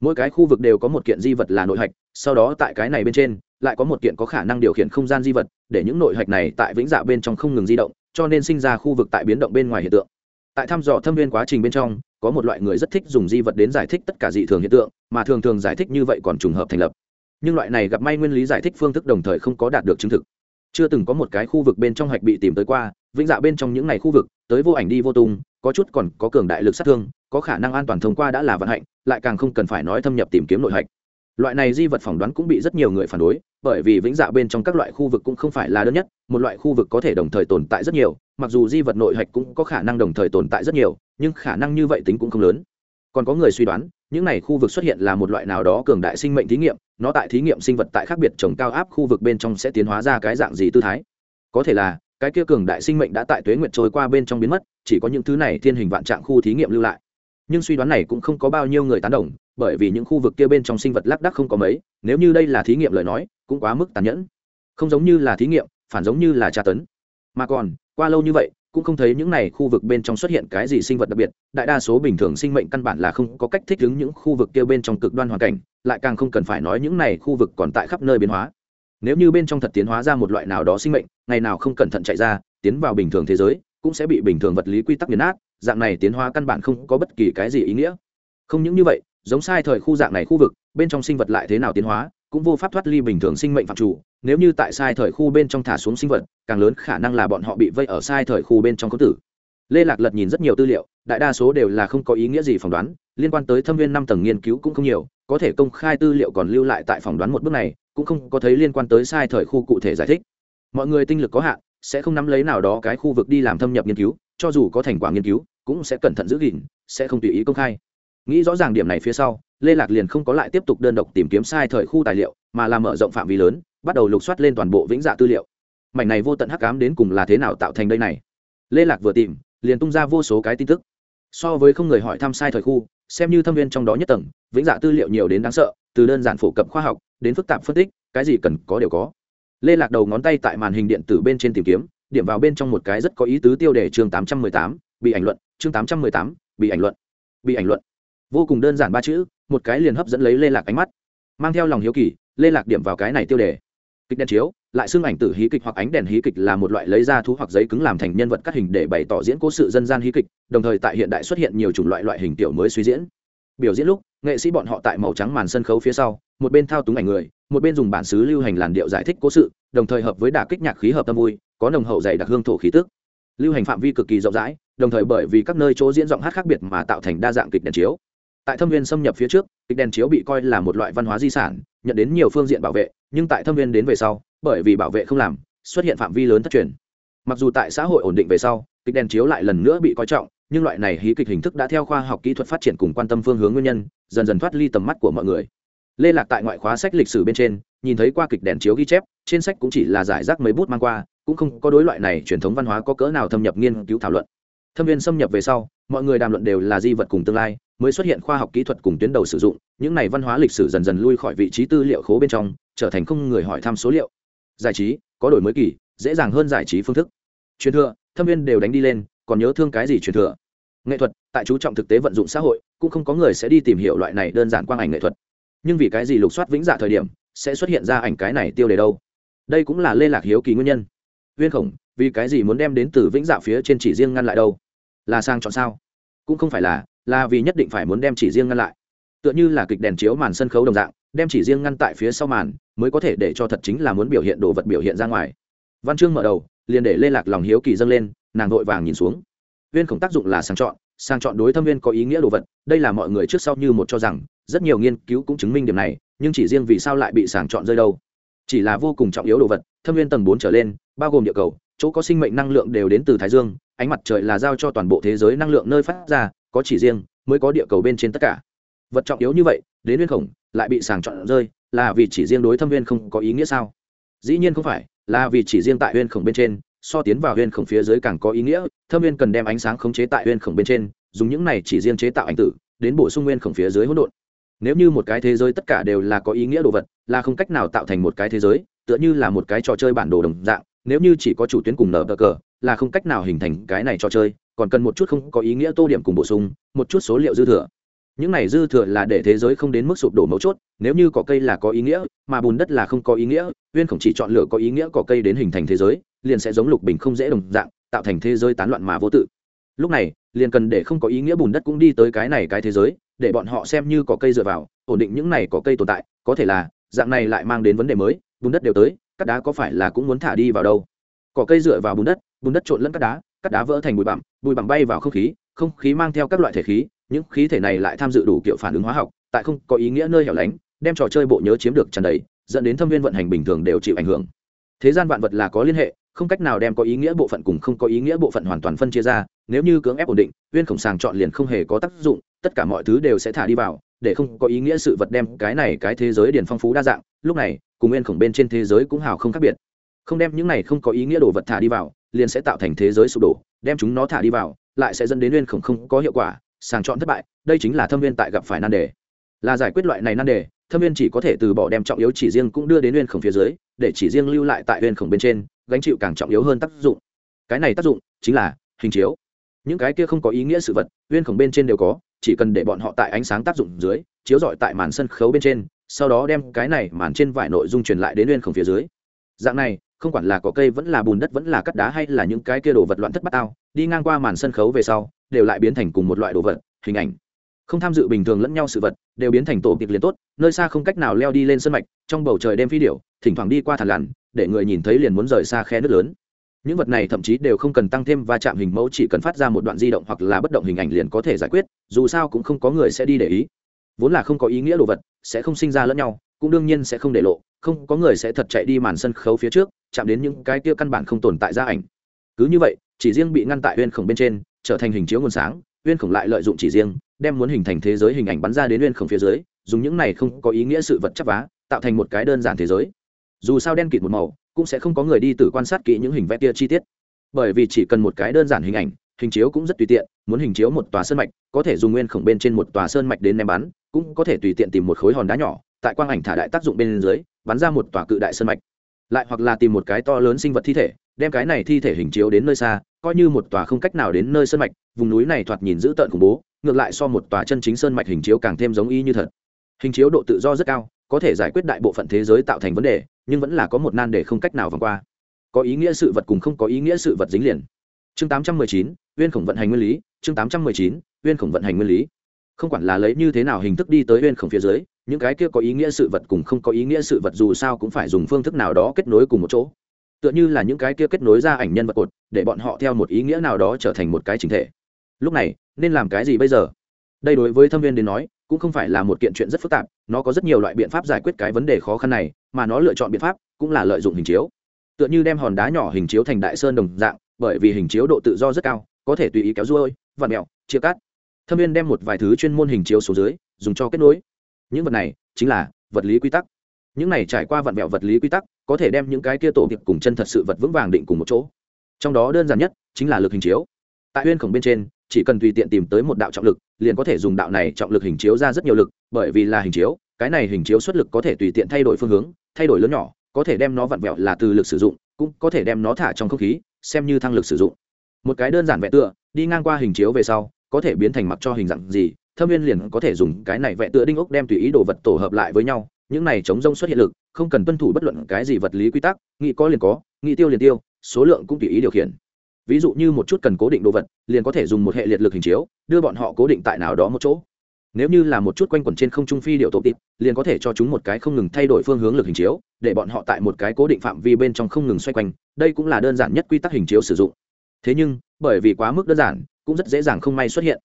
Speaker 1: mỗi cái khu vực đều có một kiện di vật là nội hạch, sau đó tại cái này bên trên, lại có một kiện có khả năng điều khiển không gian di vật, để những nội hạch này tại vĩnh dạ bên trong không ngừng di động, cho nên sinh ra khu vực tại biến động bên ngoài hiện tượng. Tại thăm dò thâm viên quá trình bên trong, có một loại người rất thích dùng di vật đến giải thích tất cả dị thường hiện tượng, mà thường thường giải thích như vậy còn trùng hợp thành lập. Nhưng loại này gặp may nguyên lý giải thích phương thức đồng thời không có đạt được chứng thực. Chưa từng có một cái khu vực bên trong hạch bị tìm tới qua, vĩnh dạ bên trong những ngày khu vực, tới vô ảnh đi vô tung có chút còn có cường đại lực sát thương, có khả năng an toàn thông qua đã là vận hạnh, lại càng không cần phải nói thâm nhập tìm kiếm nội hạch. Loại này di vật phỏng đoán cũng bị rất nhiều người phản đối, bởi vì vĩnh dạ bên trong các loại khu vực cũng không phải là đơn nhất, một loại khu vực có thể đồng thời tồn tại rất nhiều, mặc dù di vật nội hạch cũng có khả năng đồng thời tồn tại rất nhiều, nhưng khả năng như vậy tính cũng không lớn. Còn có người suy đoán, những này khu vực xuất hiện là một loại nào đó cường đại sinh mệnh thí nghiệm, nó tại thí nghiệm sinh vật tại khác biệt trồng cao áp khu vực bên trong sẽ tiến hóa ra cái dạng gì tư thái. Có thể là cái kia cường đại sinh mệnh đã tại tuế nguyệt trôi qua bên trong biến mất, chỉ có những thứ này thiên hình vạn trạng khu thí nghiệm lưu lại. Nhưng suy đoán này cũng không có bao nhiêu người tán đồng, bởi vì những khu vực kia bên trong sinh vật lác đắc không có mấy, nếu như đây là thí nghiệm lời nói, cũng quá mức tàn nhẫn. Không giống như là thí nghiệm, phản giống như là tra tấn. Mà còn, qua lâu như vậy, cũng không thấy những này khu vực bên trong xuất hiện cái gì sinh vật đặc biệt, đại đa số bình thường sinh mệnh căn bản là không có cách thích ứng những khu vực kia bên trong cực đoan hoàn cảnh, lại càng không cần phải nói những này khu vực còn tại khắp nơi biến hóa. Nếu như bên trong thật tiến hóa ra một loại nào đó sinh mệnh ngày nào không cẩn thận chạy ra, tiến vào bình thường thế giới, cũng sẽ bị bình thường vật lý quy tắc nghiền nát, dạng này tiến hóa căn bản không có bất kỳ cái gì ý nghĩa. Không những như vậy, giống sai thời khu dạng này khu vực, bên trong sinh vật lại thế nào tiến hóa, cũng vô pháp thoát ly bình thường sinh mệnh phạm chủ. Nếu như tại sai thời khu bên trong thả xuống sinh vật, càng lớn khả năng là bọn họ bị vây ở sai thời khu bên trong có tử. Lê lạc lật nhìn rất nhiều tư liệu, đại đa số đều là không có ý nghĩa gì phỏng đoán, liên quan tới thâm viên năm tầng nghiên cứu cũng không nhiều, có thể công khai tư liệu còn lưu lại tại phỏng đoán một bước này, cũng không có thấy liên quan tới sai thời khu cụ thể giải thích mọi người tinh lực có hạn, sẽ không nắm lấy nào đó cái khu vực đi làm thâm nhập nghiên cứu, cho dù có thành quả nghiên cứu, cũng sẽ cẩn thận giữ gìn, sẽ không tùy ý công khai. Nghĩ rõ ràng điểm này phía sau, lê lạc liền không có lại tiếp tục đơn độc tìm kiếm sai thời khu tài liệu, mà làm mở rộng phạm vi lớn, bắt đầu lục soát lên toàn bộ vĩnh dạ tư liệu. Mảnh này vô tận hắc ám đến cùng là thế nào tạo thành đây này? Lê lạc vừa tìm, liền tung ra vô số cái tin tức. So với không người hỏi thăm sai thời khu, xem như thâm viên trong đó nhất tầng, vĩnh dạ tư liệu nhiều đến đáng sợ, từ đơn giản phổ cập khoa học đến phức tạp phân tích, cái gì cần có đều có lê lạc đầu ngón tay tại màn hình điện tử bên trên tìm kiếm, điểm vào bên trong một cái rất có ý tứ tiêu đề chương tám trăm mười tám, bị ảnh luận, chương tám trăm mười tám, bị ảnh luận, bị ảnh luận. Vô cùng đơn giản ba chữ, một cái liền hấp dẫn lấy lê lạc ánh mắt. Mang theo lòng hiếu kỳ, lê lạc điểm vào cái này tiêu đề. Kịch đèn chiếu, lại xương ảnh tử hí kịch hoặc ánh đèn hí kịch là một loại lấy ra thú hoặc giấy cứng làm thành nhân vật cắt hình để bày tỏ diễn cố sự dân gian hí kịch, đồng thời tại hiện đại xuất hiện nhiều chủng loại loại hình tiểu mới suy diễn. Biểu diễn lúc nghệ sĩ bọn họ tại màu trắng màn sân khấu phía sau, một bên thao túng ảnh người, một bên dùng bản xứ lưu hành làn điệu giải thích cố sự, đồng thời hợp với đả kích nhạc khí hợp tâm vui, có nồng hậu dày đặc hương thổ khí tức. Lưu hành phạm vi cực kỳ rộng rãi, đồng thời bởi vì các nơi chỗ diễn giọng hát khác biệt mà tạo thành đa dạng kịch đèn chiếu. Tại thâm viên xâm nhập phía trước, kịch đèn chiếu bị coi là một loại văn hóa di sản, nhận đến nhiều phương diện bảo vệ, nhưng tại thâm viên đến về sau, bởi vì bảo vệ không làm, xuất hiện phạm vi lớn thất truyền. Mặc dù tại xã hội ổn định về sau, kịch đèn chiếu lại lần nữa bị coi trọng nhưng loại này hí kịch hình thức đã theo khoa học kỹ thuật phát triển cùng quan tâm phương hướng nguyên nhân, dần dần thoát ly tầm mắt của mọi người. Lê lạc tại ngoại khóa sách lịch sử bên trên, nhìn thấy qua kịch đèn chiếu ghi chép, trên sách cũng chỉ là giải rác mấy bút mang qua, cũng không có đối loại này truyền thống văn hóa có cỡ nào thâm nhập nghiên cứu thảo luận. Thâm viên xâm nhập về sau, mọi người đàm luận đều là di vật cùng tương lai, mới xuất hiện khoa học kỹ thuật cùng tuyến đầu sử dụng, những này văn hóa lịch sử dần dần lui khỏi vị trí tư liệu khố bên trong, trở thành không người hỏi thăm số liệu. Giải trí, có đổi mới kỳ, dễ dàng hơn giải trí phương thức. Truyền thừa, thâm viên đều đánh đi lên còn nhớ thương cái gì truyền thừa? Nghệ thuật, tại chú trọng thực tế vận dụng xã hội, cũng không có người sẽ đi tìm hiểu loại này đơn giản quang ảnh nghệ thuật. Nhưng vì cái gì lục soát vĩnh dạ thời điểm, sẽ xuất hiện ra ảnh cái này tiêu đề đâu? Đây cũng là lê lạc hiếu kỳ nguyên nhân. Viên khổng, vì cái gì muốn đem đến từ vĩnh dạ phía trên chỉ riêng ngăn lại đâu? Là sang chọn sao? Cũng không phải là là vì nhất định phải muốn đem chỉ riêng ngăn lại. Tựa như là kịch đèn chiếu màn sân khấu đồng dạng, đem chỉ riêng ngăn tại phía sau màn, mới có thể để cho thật chính là muốn biểu hiện đồ vật biểu hiện ra ngoài. Văn chương mở đầu liền để lê lạc lòng hiếu kỳ dâng lên, nàng vội vàng nhìn xuống. Viên khổng tác dụng là sang chọn sang chọn đối thâm viên có ý nghĩa đồ vật, đây là mọi người trước sau như một cho rằng, rất nhiều nghiên cứu cũng chứng minh điểm này, nhưng chỉ riêng vì sao lại bị sàng chọn rơi đâu? Chỉ là vô cùng trọng yếu đồ vật, thâm viên tầng bốn trở lên, bao gồm địa cầu, chỗ có sinh mệnh năng lượng đều đến từ thái dương, ánh mặt trời là giao cho toàn bộ thế giới năng lượng nơi phát ra, có chỉ riêng mới có địa cầu bên trên tất cả. Vật trọng yếu như vậy, đến viên khổng, lại bị sàng chọn rơi, là vì chỉ riêng đối thâm viên không có ý nghĩa sao? Dĩ nhiên không phải là vì chỉ riêng tại huyên khổng bên trên, so tiến vào huyên khổng phía dưới càng có ý nghĩa, thâm viên cần đem ánh sáng khống chế tại huyên khổng bên trên, dùng những này chỉ riêng chế tạo ảnh tử, đến bổ sung nguyên khổng phía dưới hỗn độn. Nếu như một cái thế giới tất cả đều là có ý nghĩa đồ vật, là không cách nào tạo thành một cái thế giới, tựa như là một cái trò chơi bản đồ đồng dạng, nếu như chỉ có chủ tuyến cùng nở bờ cờ, là không cách nào hình thành cái này trò chơi, còn cần một chút không có ý nghĩa tô điểm cùng bổ sung, một chút số liệu dư thừa những này dư thừa là để thế giới không đến mức sụp đổ mấu chốt, nếu như cỏ cây là có ý nghĩa, mà bùn đất là không có ý nghĩa, uyên khổng chỉ chọn lựa có ý nghĩa cỏ cây đến hình thành thế giới, liền sẽ giống lục bình không dễ đồng dạng, tạo thành thế giới tán loạn mà vô tự. Lúc này, liền cần để không có ý nghĩa bùn đất cũng đi tới cái này cái thế giới, để bọn họ xem như cỏ cây dựa vào, ổn định những này cỏ cây tồn tại, có thể là, dạng này lại mang đến vấn đề mới, bùn đất đều tới cắt đá có phải là cũng muốn thả đi vào đâu? Cỏ cây dựa vào bùn đất bùn đất trộn lẫn cắt đá cắt đá vỡ thành bụi bặm bụi bặm bay vào không khí không khí mang theo các loại thể khí những khí thể này lại tham dự đủ kiểu phản ứng hóa học, tại không có ý nghĩa nơi hẻo lánh, đem trò chơi bộ nhớ chiếm được tràn đầy, dẫn đến thâm viên vận hành bình thường đều chịu ảnh hưởng. Thế gian vạn vật là có liên hệ, không cách nào đem có ý nghĩa bộ phận cùng không có ý nghĩa bộ phận hoàn toàn phân chia ra, nếu như cưỡng ép ổn định, viên khổng sàng chọn liền không hề có tác dụng, tất cả mọi thứ đều sẽ thả đi vào, để không có ý nghĩa sự vật đem cái này cái thế giới điền phong phú đa dạng, lúc này, cùng nguyên khổng bên trên thế giới cũng hào không khác biệt. Không đem những này không có ý nghĩa đồ vật thả đi vào, liền sẽ tạo thành thế giới sụp đổ, đem chúng nó thả đi vào, lại sẽ dẫn đến nguyên khổng không có hiệu quả sàng chọn thất bại, đây chính là thâm viên tại gặp phải nan đề. Là giải quyết loại này nan đề, thâm viên chỉ có thể từ bỏ đem trọng yếu chỉ riêng cũng đưa đến nguyên khổng phía dưới, để chỉ riêng lưu lại tại nguyên khổng bên trên, gánh chịu càng trọng yếu hơn tác dụng. Cái này tác dụng chính là hình chiếu. Những cái kia không có ý nghĩa sự vật, nguyên khổng bên trên đều có, chỉ cần để bọn họ tại ánh sáng tác dụng dưới, chiếu rọi tại màn sân khấu bên trên, sau đó đem cái này màn trên vải nội dung truyền lại đến nguyên khổng phía dưới. Dạng này, không quản là có cây vẫn là bùn đất vẫn là cắt đá hay là những cái kia đồ vật loạn thất bát ao, đi ngang qua màn sân khấu về sau đều lại biến thành cùng một loại đồ vật, hình ảnh. Không tham dự bình thường lẫn nhau sự vật, đều biến thành tổ tiệc liền tốt, nơi xa không cách nào leo đi lên sân mạch, trong bầu trời đêm phi điệu thỉnh thoảng đi qua thàn lằn, để người nhìn thấy liền muốn rời xa khe nước lớn. Những vật này thậm chí đều không cần tăng thêm va chạm hình mẫu, chỉ cần phát ra một đoạn di động hoặc là bất động hình ảnh liền có thể giải quyết, dù sao cũng không có người sẽ đi để ý. Vốn là không có ý nghĩa đồ vật, sẽ không sinh ra lẫn nhau, cũng đương nhiên sẽ không để lộ, không có người sẽ thật chạy đi màn sân khấu phía trước, chạm đến những cái kia căn bản không tồn tại ra ảnh. Cứ như vậy chỉ riêng bị ngăn tại uyên khổng bên trên, trở thành hình chiếu nguồn sáng, uyên khổng lại lợi dụng chỉ riêng, đem muốn hình thành thế giới hình ảnh bắn ra đến uyên khổng phía dưới, dùng những này không có ý nghĩa sự vật chấp vá, tạo thành một cái đơn giản thế giới. Dù sao đen kịt một màu, cũng sẽ không có người đi từ quan sát kỹ những hình vẽ kia chi tiết. Bởi vì chỉ cần một cái đơn giản hình ảnh, hình chiếu cũng rất tùy tiện, muốn hình chiếu một tòa sơn mạch, có thể dùng nguyên khổng bên trên một tòa sơn mạch đến ném bắn, cũng có thể tùy tiện tìm một khối hòn đá nhỏ, tại quang ảnh thả đại tác dụng bên dưới, bắn ra một tòa cự đại sơn mạch lại hoặc là tìm một cái to lớn sinh vật thi thể đem cái này thi thể hình chiếu đến nơi xa coi như một tòa không cách nào đến nơi sơn mạch vùng núi này thoạt nhìn dữ tợn khủng bố ngược lại so một tòa chân chính sơn mạch hình chiếu càng thêm giống y như thật. Hình chiếu độ tự do rất cao có thể giải quyết đại bộ phận thế giới tạo thành vấn đề nhưng vẫn là có một nan đề không cách nào vòng qua. Có ý nghĩa sự vật cùng không có ý nghĩa sự vật dính liền. Chương 819, uyên khổng vận hành nguyên lý. Chương 819, uyên khổng vận hành nguyên lý. Không quản là lấy như thế nào hình thức đi tới uyên khổng phía dưới những cái kia có ý nghĩa sự vật cùng không có ý nghĩa sự vật dù sao cũng phải dùng phương thức nào đó kết nối cùng một chỗ. Tựa như là những cái kia kết nối ra ảnh nhân vật cột, để bọn họ theo một ý nghĩa nào đó trở thành một cái chính thể. Lúc này, nên làm cái gì bây giờ? Đây đối với thâm viên đến nói, cũng không phải là một kiện chuyện rất phức tạp, nó có rất nhiều loại biện pháp giải quyết cái vấn đề khó khăn này, mà nó lựa chọn biện pháp cũng là lợi dụng hình chiếu. Tựa như đem hòn đá nhỏ hình chiếu thành đại sơn đồng dạng, bởi vì hình chiếu độ tự do rất cao, có thể tùy ý kéo ruôi, vặn mẹo, chia cắt. Thâm viên đem một vài thứ chuyên môn hình chiếu số dưới, dùng cho kết nối những vật này chính là vật lý quy tắc. Những này trải qua vặn vẹo vật lý quy tắc, có thể đem những cái kia tổ tiệp cùng chân thật sự vật vững vàng định cùng một chỗ. Trong đó đơn giản nhất chính là lực hình chiếu. Tại huyên khổng bên trên, chỉ cần tùy tiện tìm tới một đạo trọng lực, liền có thể dùng đạo này trọng lực hình chiếu ra rất nhiều lực, bởi vì là hình chiếu, cái này hình chiếu xuất lực có thể tùy tiện thay đổi phương hướng, thay đổi lớn nhỏ, có thể đem nó vặn vẹo là từ lực sử dụng, cũng có thể đem nó thả trong không khí, xem như thăng lực sử dụng. Một cái đơn giản vẹn tựa, đi ngang qua hình chiếu về sau, có thể biến thành mặc cho hình dạng gì thâm viên liền có thể dùng cái này vẽ tựa đinh ốc đem tùy ý đồ vật tổ hợp lại với nhau, những này chống rông xuất hiện lực, không cần tuân thủ bất luận cái gì vật lý quy tắc, nghĩ có liền có, nghĩ tiêu liền tiêu, số lượng cũng tùy ý điều khiển. Ví dụ như một chút cần cố định đồ vật, liền có thể dùng một hệ liệt lực hình chiếu, đưa bọn họ cố định tại nào đó một chỗ. Nếu như là một chút quanh quẩn trên không trung phi điệu tổ tịp, liền có thể cho chúng một cái không ngừng thay đổi phương hướng lực hình chiếu, để bọn họ tại một cái cố định phạm vi bên trong không ngừng xoay quanh, đây cũng là đơn giản nhất quy tắc hình chiếu sử dụng. Thế nhưng, bởi vì quá mức đơn giản, cũng rất dễ dàng không may xuất hiện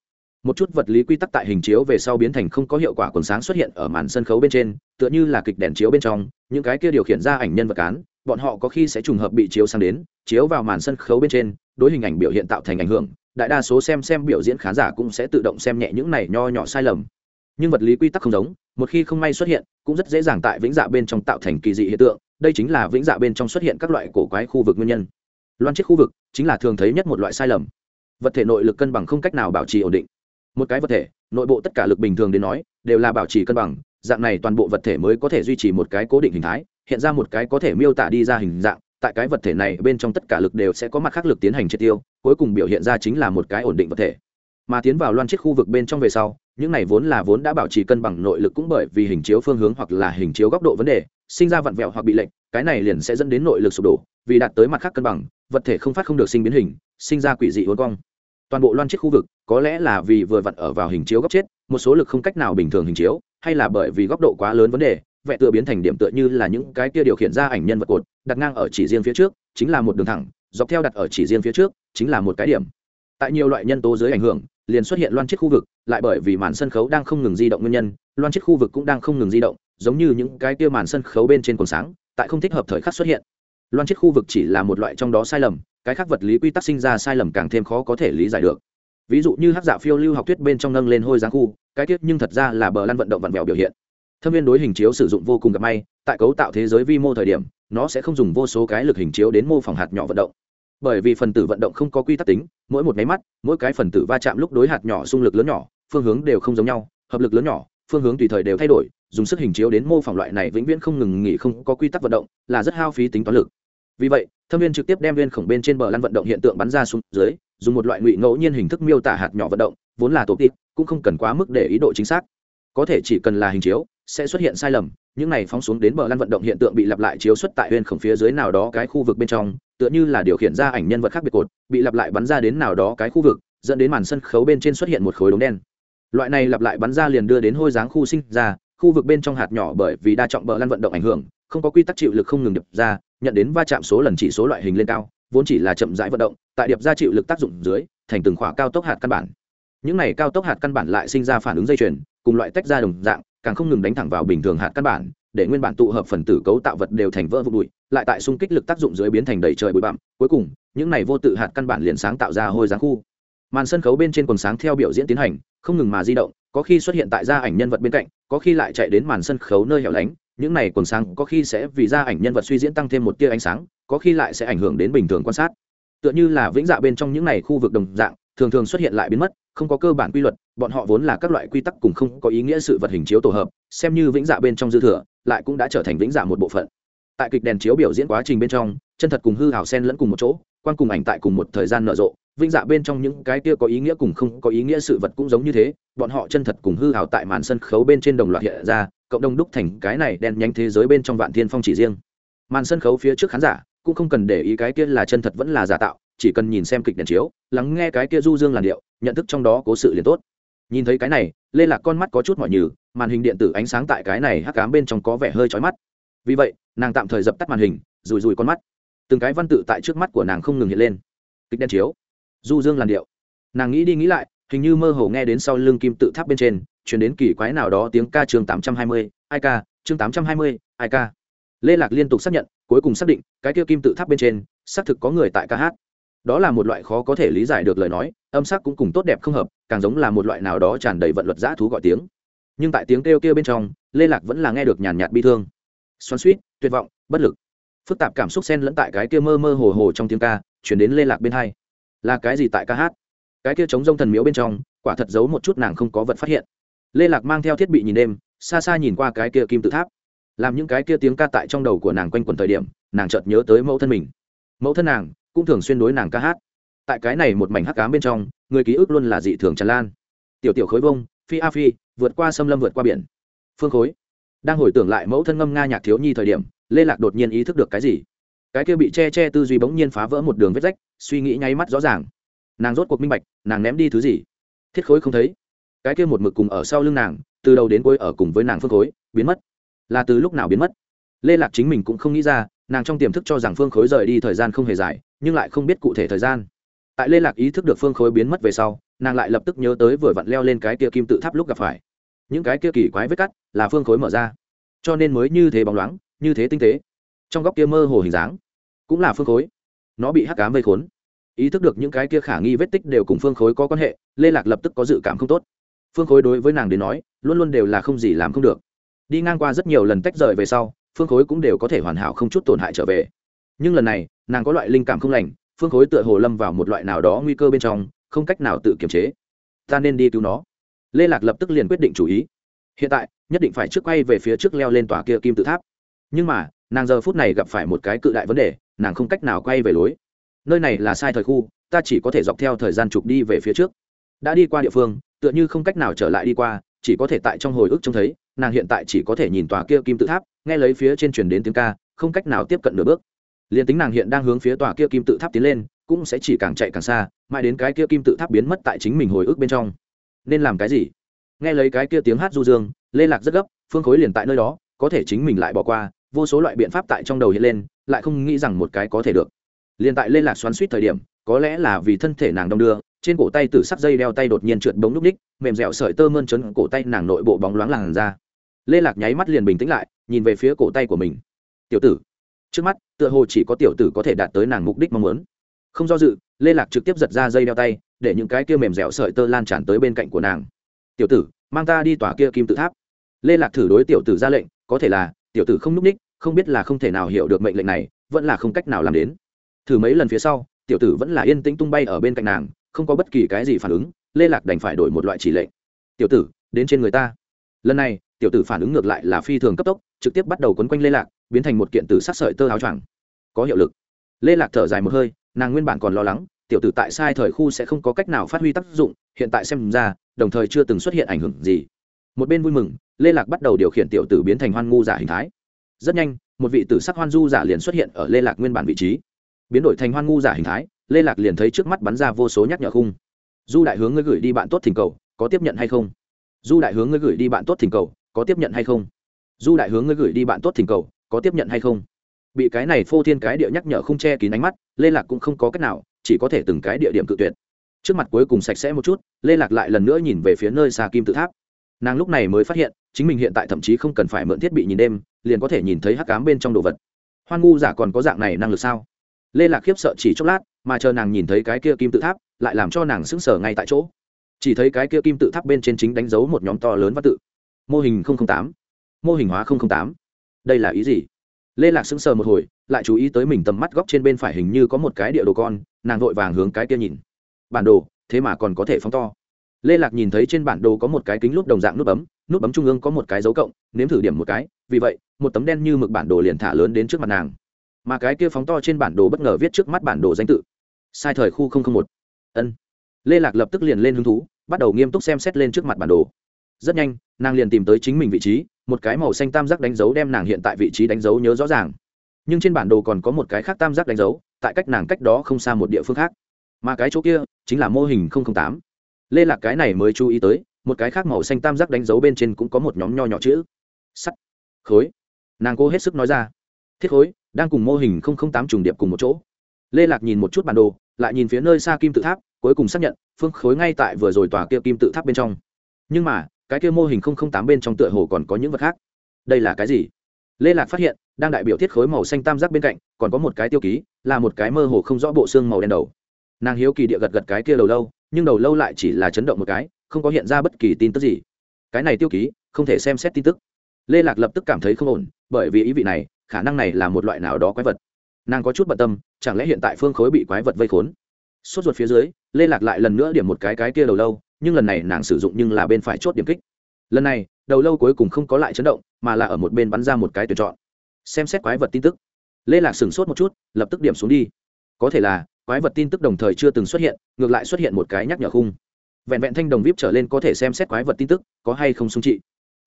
Speaker 1: một chút vật lý quy tắc tại hình chiếu về sau biến thành không có hiệu quả quần sáng xuất hiện ở màn sân khấu bên trên, tựa như là kịch đèn chiếu bên trong, những cái kia điều khiển ra ảnh nhân vật cán, bọn họ có khi sẽ trùng hợp bị chiếu sang đến, chiếu vào màn sân khấu bên trên, đối hình ảnh biểu hiện tạo thành ảnh hưởng, đại đa số xem xem biểu diễn khán giả cũng sẽ tự động xem nhẹ những này nho nhỏ sai lầm. Nhưng vật lý quy tắc không giống, một khi không may xuất hiện, cũng rất dễ dàng tại vĩnh dạ bên trong tạo thành kỳ dị hiện tượng, đây chính là vĩnh dạ bên trong xuất hiện các loại cổ quái khu vực nguyên nhân. Loan chiếc khu vực chính là thường thấy nhất một loại sai lầm. Vật thể nội lực cân bằng không cách nào bảo trì ổn định một cái vật thể, nội bộ tất cả lực bình thường đến nói, đều là bảo trì cân bằng, dạng này toàn bộ vật thể mới có thể duy trì một cái cố định hình thái, hiện ra một cái có thể miêu tả đi ra hình dạng, tại cái vật thể này bên trong tất cả lực đều sẽ có mặt khác lực tiến hành triệt tiêu, cuối cùng biểu hiện ra chính là một cái ổn định vật thể. Mà tiến vào loan chiếc khu vực bên trong về sau, những này vốn là vốn đã bảo trì cân bằng nội lực cũng bởi vì hình chiếu phương hướng hoặc là hình chiếu góc độ vấn đề, sinh ra vặn vẹo hoặc bị lệnh cái này liền sẽ dẫn đến nội lực sụp đổ, vì đạt tới mặt khác cân bằng, vật thể không phát không được sinh biến hình, sinh ra quỷ dị uốn cong toàn bộ loan chiếc khu vực, có lẽ là vì vừa vặn ở vào hình chiếu góc chết, một số lực không cách nào bình thường hình chiếu, hay là bởi vì góc độ quá lớn vấn đề vẽ tựa biến thành điểm tựa như là những cái kia điều khiển ra ảnh nhân vật cột, đặt ngang ở chỉ riêng phía trước, chính là một đường thẳng, dọc theo đặt ở chỉ riêng phía trước, chính là một cái điểm. Tại nhiều loại nhân tố dưới ảnh hưởng, liền xuất hiện loan chiếc khu vực, lại bởi vì màn sân khấu đang không ngừng di động nguyên nhân, loan chiếc khu vực cũng đang không ngừng di động, giống như những cái kia màn sân khấu bên trên cồn sáng, tại không thích hợp thời khắc xuất hiện. Loan chiếc khu vực chỉ là một loại trong đó sai lầm cái khác vật lý quy tắc sinh ra sai lầm càng thêm khó có thể lý giải được. Ví dụ như hát dạ phiêu lưu học thuyết bên trong nâng lên hôi giáng khu, cái tiết nhưng thật ra là bờ lăn vận động vặn vẹo biểu hiện. Thâm viên đối hình chiếu sử dụng vô cùng gặp may, tại cấu tạo thế giới vi mô thời điểm, nó sẽ không dùng vô số cái lực hình chiếu đến mô phỏng hạt nhỏ vận động. Bởi vì phần tử vận động không có quy tắc tính, mỗi một máy mắt, mỗi cái phần tử va chạm lúc đối hạt nhỏ xung lực lớn nhỏ, phương hướng đều không giống nhau, hợp lực lớn nhỏ, phương hướng tùy thời đều thay đổi, dùng sức hình chiếu đến mô phỏng loại này vĩnh viễn không ngừng nghỉ không có quy tắc vận động là rất hao phí tính toán lực. Vì vậy thâm viên trực tiếp đem viên khổng bên trên bờ lăn vận động hiện tượng bắn ra xuống dưới, dùng một loại ngụy ngẫu nhiên hình thức miêu tả hạt nhỏ vận động, vốn là tổ tịp cũng không cần quá mức để ý độ chính xác. Có thể chỉ cần là hình chiếu, sẽ xuất hiện sai lầm, những này phóng xuống đến bờ lăn vận động hiện tượng bị lặp lại chiếu xuất tại viên khổng phía dưới nào đó cái khu vực bên trong, tựa như là điều khiển ra ảnh nhân vật khác biệt cột, bị lặp lại bắn ra đến nào đó cái khu vực, dẫn đến màn sân khấu bên trên xuất hiện một khối đống đen. Loại này lặp lại bắn ra liền đưa đến hôi dáng khu sinh ra, khu vực bên trong hạt nhỏ bởi vì đa trọng bờ lăn vận động ảnh hưởng không có quy tắc chịu lực không ngừng điệp ra, nhận đến va chạm số lần chỉ số loại hình lên cao, vốn chỉ là chậm rãi vận động, tại điệp ra chịu lực tác dụng dưới, thành từng khỏa cao tốc hạt căn bản. Những này cao tốc hạt căn bản lại sinh ra phản ứng dây chuyền, cùng loại tách ra đồng dạng, càng không ngừng đánh thẳng vào bình thường hạt căn bản, để nguyên bản tụ hợp phần tử cấu tạo vật đều thành vỡ vụ bụi, lại tại xung kích lực tác dụng dưới biến thành đầy trời bụi bặm. Cuối cùng, những này vô tự hạt căn bản liền sáng tạo ra hôi dáng khu. Màn sân khấu bên trên quần sáng theo biểu diễn tiến hành, không ngừng mà di động, có khi xuất hiện tại gia ảnh nhân vật bên cạnh, có khi lại chạy đến màn sân khấu nơi hẻo lánh những này quần sáng có khi sẽ vì gia ảnh nhân vật suy diễn tăng thêm một tia ánh sáng, có khi lại sẽ ảnh hưởng đến bình thường quan sát. Tựa như là vĩnh dạ bên trong những này khu vực đồng dạng, thường thường xuất hiện lại biến mất, không có cơ bản quy luật, bọn họ vốn là các loại quy tắc cùng không có ý nghĩa sự vật hình chiếu tổ hợp, xem như vĩnh dạ bên trong dư thừa, lại cũng đã trở thành vĩnh dạ một bộ phận. Tại kịch đèn chiếu biểu diễn quá trình bên trong, chân thật cùng hư hào sen lẫn cùng một chỗ, quan cùng ảnh tại cùng một thời gian nở rộ, vĩnh dạ bên trong những cái kia có ý nghĩa cùng không có ý nghĩa sự vật cũng giống như thế, bọn họ chân thật cùng hư hào tại màn sân khấu bên trên đồng loạt hiện ra cộng đồng đúc thành cái này đen nhánh thế giới bên trong vạn thiên phong chỉ riêng. Màn sân khấu phía trước khán giả cũng không cần để ý cái kia là chân thật vẫn là giả tạo, chỉ cần nhìn xem kịch đèn chiếu, lắng nghe cái kia du dương làn điệu, nhận thức trong đó cố sự liền tốt. Nhìn thấy cái này, lê lạc con mắt có chút mỏi nhừ, màn hình điện tử ánh sáng tại cái này hắc cám bên trong có vẻ hơi chói mắt. Vì vậy, nàng tạm thời dập tắt màn hình rùi rùi con mắt. Từng cái văn tự tại trước mắt của nàng không ngừng hiện lên. Kịch đen chiếu, du dương làn điệu. Nàng nghĩ đi nghĩ lại hình như mơ hồ nghe đến sau lưng kim tự tháp bên trên chuyển đến kỳ quái nào đó tiếng ca chương tám trăm hai mươi, ai ca, chương tám trăm hai mươi, ai ca. Lê lạc liên tục xác nhận, cuối cùng xác định, cái kia kim tự tháp bên trên, xác thực có người tại ca hát. Đó là một loại khó có thể lý giải được lời nói, âm sắc cũng cùng tốt đẹp không hợp, càng giống là một loại nào đó tràn đầy vận luật giã thú gọi tiếng. Nhưng tại tiếng kêu kia bên trong, lê lạc vẫn là nghe được nhàn nhạt bi thương. Xoắn suýt tuyệt vọng, bất lực. Phức tạp cảm xúc xen lẫn tại cái kia mơ mơ hồ hồ trong tiếng ca, chuyển đến lê lạc bên hai. Là cái gì tại ca hát? Cái kia chống rông thần miếu bên trong, quả thật giấu một chút nàng không có vật phát hiện. Lê lạc mang theo thiết bị nhìn đêm, xa xa nhìn qua cái kia kim tự tháp. Làm những cái kia tiếng ca tại trong đầu của nàng quanh quẩn thời điểm, nàng chợt nhớ tới mẫu thân mình. Mẫu thân nàng, cũng thường xuyên đối nàng ca hát. Tại cái này một mảnh hắc cám bên trong, người ký ức luôn là dị thường tràn lan. Tiểu tiểu khối vông, phi a phi, vượt qua xâm lâm vượt qua biển. Phương khối. Đang hồi tưởng lại mẫu thân ngâm nga nhạc thiếu nhi thời điểm, lê lạc đột nhiên ý thức được cái gì? Cái kia bị che che tư duy bỗng nhiên phá vỡ một đường vết rách, suy nghĩ nháy mắt rõ ràng nàng rốt cuộc minh bạch, nàng ném đi thứ gì. Thiết khối không thấy. Cái kia một mực cùng ở sau lưng nàng, từ đầu đến cuối ở cùng với nàng phương khối, biến mất. Là từ lúc nào biến mất? Lê lạc chính mình cũng không nghĩ ra, nàng trong tiềm thức cho rằng phương khối rời đi thời gian không hề dài, nhưng lại không biết cụ thể thời gian. Tại lê lạc ý thức được phương khối biến mất về sau, nàng lại lập tức nhớ tới vừa vặn leo lên cái kia kim tự tháp lúc gặp phải. Những cái kia kỳ quái vết cắt là phương khối mở ra. Cho nên mới như thế bóng loáng, như thế tinh tế. Trong góc kia mơ hồ hình dáng, cũng là phương khối. Nó bị hắc cám vây khốn ý thức được những cái kia khả nghi vết tích đều cùng phương khối có quan hệ, lê lạc lập tức có dự cảm không tốt. Phương khối đối với nàng đến nói, luôn luôn đều là không gì làm không được. Đi ngang qua rất nhiều lần tách rời về sau, phương khối cũng đều có thể hoàn hảo không chút tổn hại trở về. Nhưng lần này, nàng có loại linh cảm không lành, phương khối tựa hồ lâm vào một loại nào đó nguy cơ bên trong, không cách nào tự kiềm chế. Ta nên đi cứu nó. Lê lạc lập tức liền quyết định chủ ý. Hiện tại, nhất định phải trước quay về phía trước leo lên tòa kia kim tự tháp. Nhưng mà, nàng giờ phút này gặp phải một cái cự đại vấn đề, nàng không cách nào quay về lối nơi này là sai thời khu, ta chỉ có thể dọc theo thời gian trục đi về phía trước. Đã đi qua địa phương, tựa như không cách nào trở lại đi qua, chỉ có thể tại trong hồi ức trông thấy, nàng hiện tại chỉ có thể nhìn tòa kia kim tự tháp, nghe lấy phía trên truyền đến tiếng ca, không cách nào tiếp cận nửa bước. Liền tính nàng hiện đang hướng phía tòa kia kim tự tháp tiến lên, cũng sẽ chỉ càng chạy càng xa, mãi đến cái kia kim tự tháp biến mất tại chính mình hồi ức bên trong. Nên làm cái gì? Nghe lấy cái kia tiếng hát du dương, lê lạc rất gấp, phương khối liền tại nơi đó, có thể chính mình lại bỏ qua, vô số loại biện pháp tại trong đầu hiện lên, lại không nghĩ rằng một cái có thể được liền tại lê lạc xoắn suýt thời điểm, có lẽ là vì thân thể nàng đông đưa, trên cổ tay từ sắc dây đeo tay đột nhiên trượt bóng núc ních, mềm dẻo sợi tơ mơn trấn cổ tay nàng nội bộ bóng loáng làn ra. Lê lạc nháy mắt liền bình tĩnh lại, nhìn về phía cổ tay của mình. Tiểu tử. Trước mắt, tựa hồ chỉ có tiểu tử có thể đạt tới nàng mục đích mong muốn. Không do dự, lê lạc trực tiếp giật ra dây đeo tay, để những cái kia mềm dẻo sợi tơ lan tràn tới bên cạnh của nàng. Tiểu tử, mang ta đi tỏa kia kim tự tháp. Lê lạc thử đối tiểu tử ra lệnh, có thể là, tiểu tử không n ú c ních, không biết là không thể nào hiểu được mệnh lệnh này, vẫn là không cách nào làm đến thử mấy lần phía sau, tiểu tử vẫn là yên tĩnh tung bay ở bên cạnh nàng, không có bất kỳ cái gì phản ứng, lê lạc đành phải đổi một loại chỉ lệnh. Tiểu tử, đến trên người ta. Lần này, tiểu tử phản ứng ngược lại là phi thường cấp tốc, trực tiếp bắt đầu quấn quanh lê lạc, biến thành một kiện tử sát sợi tơ áo choàng. Có hiệu lực. Lê lạc thở dài một hơi, nàng nguyên bản còn lo lắng, tiểu tử tại sai thời khu sẽ không có cách nào phát huy tác dụng, hiện tại xem ra, đồng thời chưa từng xuất hiện ảnh hưởng gì. Một bên vui mừng, lê lạc bắt đầu điều khiển tiểu tử biến thành hoan ngu giả hình thái. Rất nhanh, một vị tử sắc hoan du giả liền xuất hiện ở lê lạc nguyên bản vị trí biến đổi thành hoan ngu giả hình thái, lê lạc liền thấy trước mắt bắn ra vô số nhắc nhở khung. Du đại hướng ngươi gửi đi bạn tốt thỉnh cầu, có tiếp nhận hay không? Du đại hướng ngươi gửi đi bạn tốt thỉnh cầu, có tiếp nhận hay không? Du đại hướng ngươi gửi đi bạn tốt thỉnh cầu, có tiếp nhận hay không? Bị cái này phô thiên cái địa nhắc nhở không che kín ánh mắt, lê lạc cũng không có cách nào, chỉ có thể từng cái địa điểm cự tuyệt. Trước mặt cuối cùng sạch sẽ một chút, lê lạc lại lần nữa nhìn về phía nơi xa kim tự tháp. Nàng lúc này mới phát hiện, chính mình hiện tại thậm chí không cần phải mượn thiết bị nhìn đêm, liền có thể nhìn thấy hắc cám bên trong đồ vật. Hoan ngu giả còn có dạng này năng lực sao? Lê lạc khiếp sợ chỉ chốc lát, mà chờ nàng nhìn thấy cái kia kim tự tháp, lại làm cho nàng sững sờ ngay tại chỗ. Chỉ thấy cái kia kim tự tháp bên trên chính đánh dấu một nhóm to lớn văn tự. Mô hình tám. Mô hình hóa tám. Đây là ý gì? Lê lạc sững sờ một hồi, lại chú ý tới mình tầm mắt góc trên bên phải hình như có một cái địa đồ con, nàng vội vàng hướng cái kia nhìn. Bản đồ, thế mà còn có thể phóng to. Lê lạc nhìn thấy trên bản đồ có một cái kính lúp đồng dạng nút bấm nút bấm trung ương có một cái dấu cộng, nếm thử điểm một cái, vì vậy, một tấm đen như mực bản đồ liền thả lớn đến trước mặt nàng mà cái kia phóng to trên bản đồ bất ngờ viết trước mắt bản đồ danh tự. Sai thời khu một. Ân. Lê lạc lập tức liền lên hứng thú, bắt đầu nghiêm túc xem xét lên trước mặt bản đồ. Rất nhanh, nàng liền tìm tới chính mình vị trí, một cái màu xanh tam giác đánh dấu đem nàng hiện tại vị trí đánh dấu nhớ rõ ràng. Nhưng trên bản đồ còn có một cái khác tam giác đánh dấu, tại cách nàng cách đó không xa một địa phương khác. Mà cái chỗ kia, chính là mô hình tám. Lê lạc cái này mới chú ý tới, một cái khác màu xanh tam giác đánh dấu bên trên cũng có một nhóm nho nhỏ chữ. Sắt. Khối. Nàng cô hết sức nói ra. Thiết khối đang cùng mô hình tám trùng điệp cùng một chỗ. Lê lạc nhìn một chút bản đồ, lại nhìn phía nơi xa kim tự tháp, cuối cùng xác nhận, phương khối ngay tại vừa rồi tòa kia kim tự tháp bên trong. Nhưng mà, cái kia mô hình tám bên trong tựa hồ còn có những vật khác. Đây là cái gì? Lê lạc phát hiện, đang đại biểu thiết khối màu xanh tam giác bên cạnh, còn có một cái tiêu ký, là một cái mơ hồ không rõ bộ xương màu đen đầu. Nàng hiếu kỳ địa gật gật cái kia đầu lâu, nhưng đầu lâu lại chỉ là chấn động một cái, không có hiện ra bất kỳ tin tức gì. Cái này tiêu ký, không thể xem xét tin tức. Lê lạc lập tức cảm thấy không ổn, bởi vì ý vị này khả năng này là một loại nào đó quái vật. Nàng có chút bận tâm, chẳng lẽ hiện tại phương khối bị quái vật vây khốn? Sốt ruột phía dưới, lê lạc lại lần nữa điểm một cái cái kia đầu lâu, nhưng lần này nàng sử dụng nhưng là bên phải chốt điểm kích. Lần này, đầu lâu cuối cùng không có lại chấn động, mà là ở một bên bắn ra một cái tuyển chọn. Xem xét quái vật tin tức, lê lạc sửng sốt một chút, lập tức điểm xuống đi. Có thể là, quái vật tin tức đồng thời chưa từng xuất hiện, ngược lại xuất hiện một cái nhắc nhở khung. Vẹn vẹn thanh đồng vip trở lên có thể xem xét quái vật tin tức, có hay không sung trị.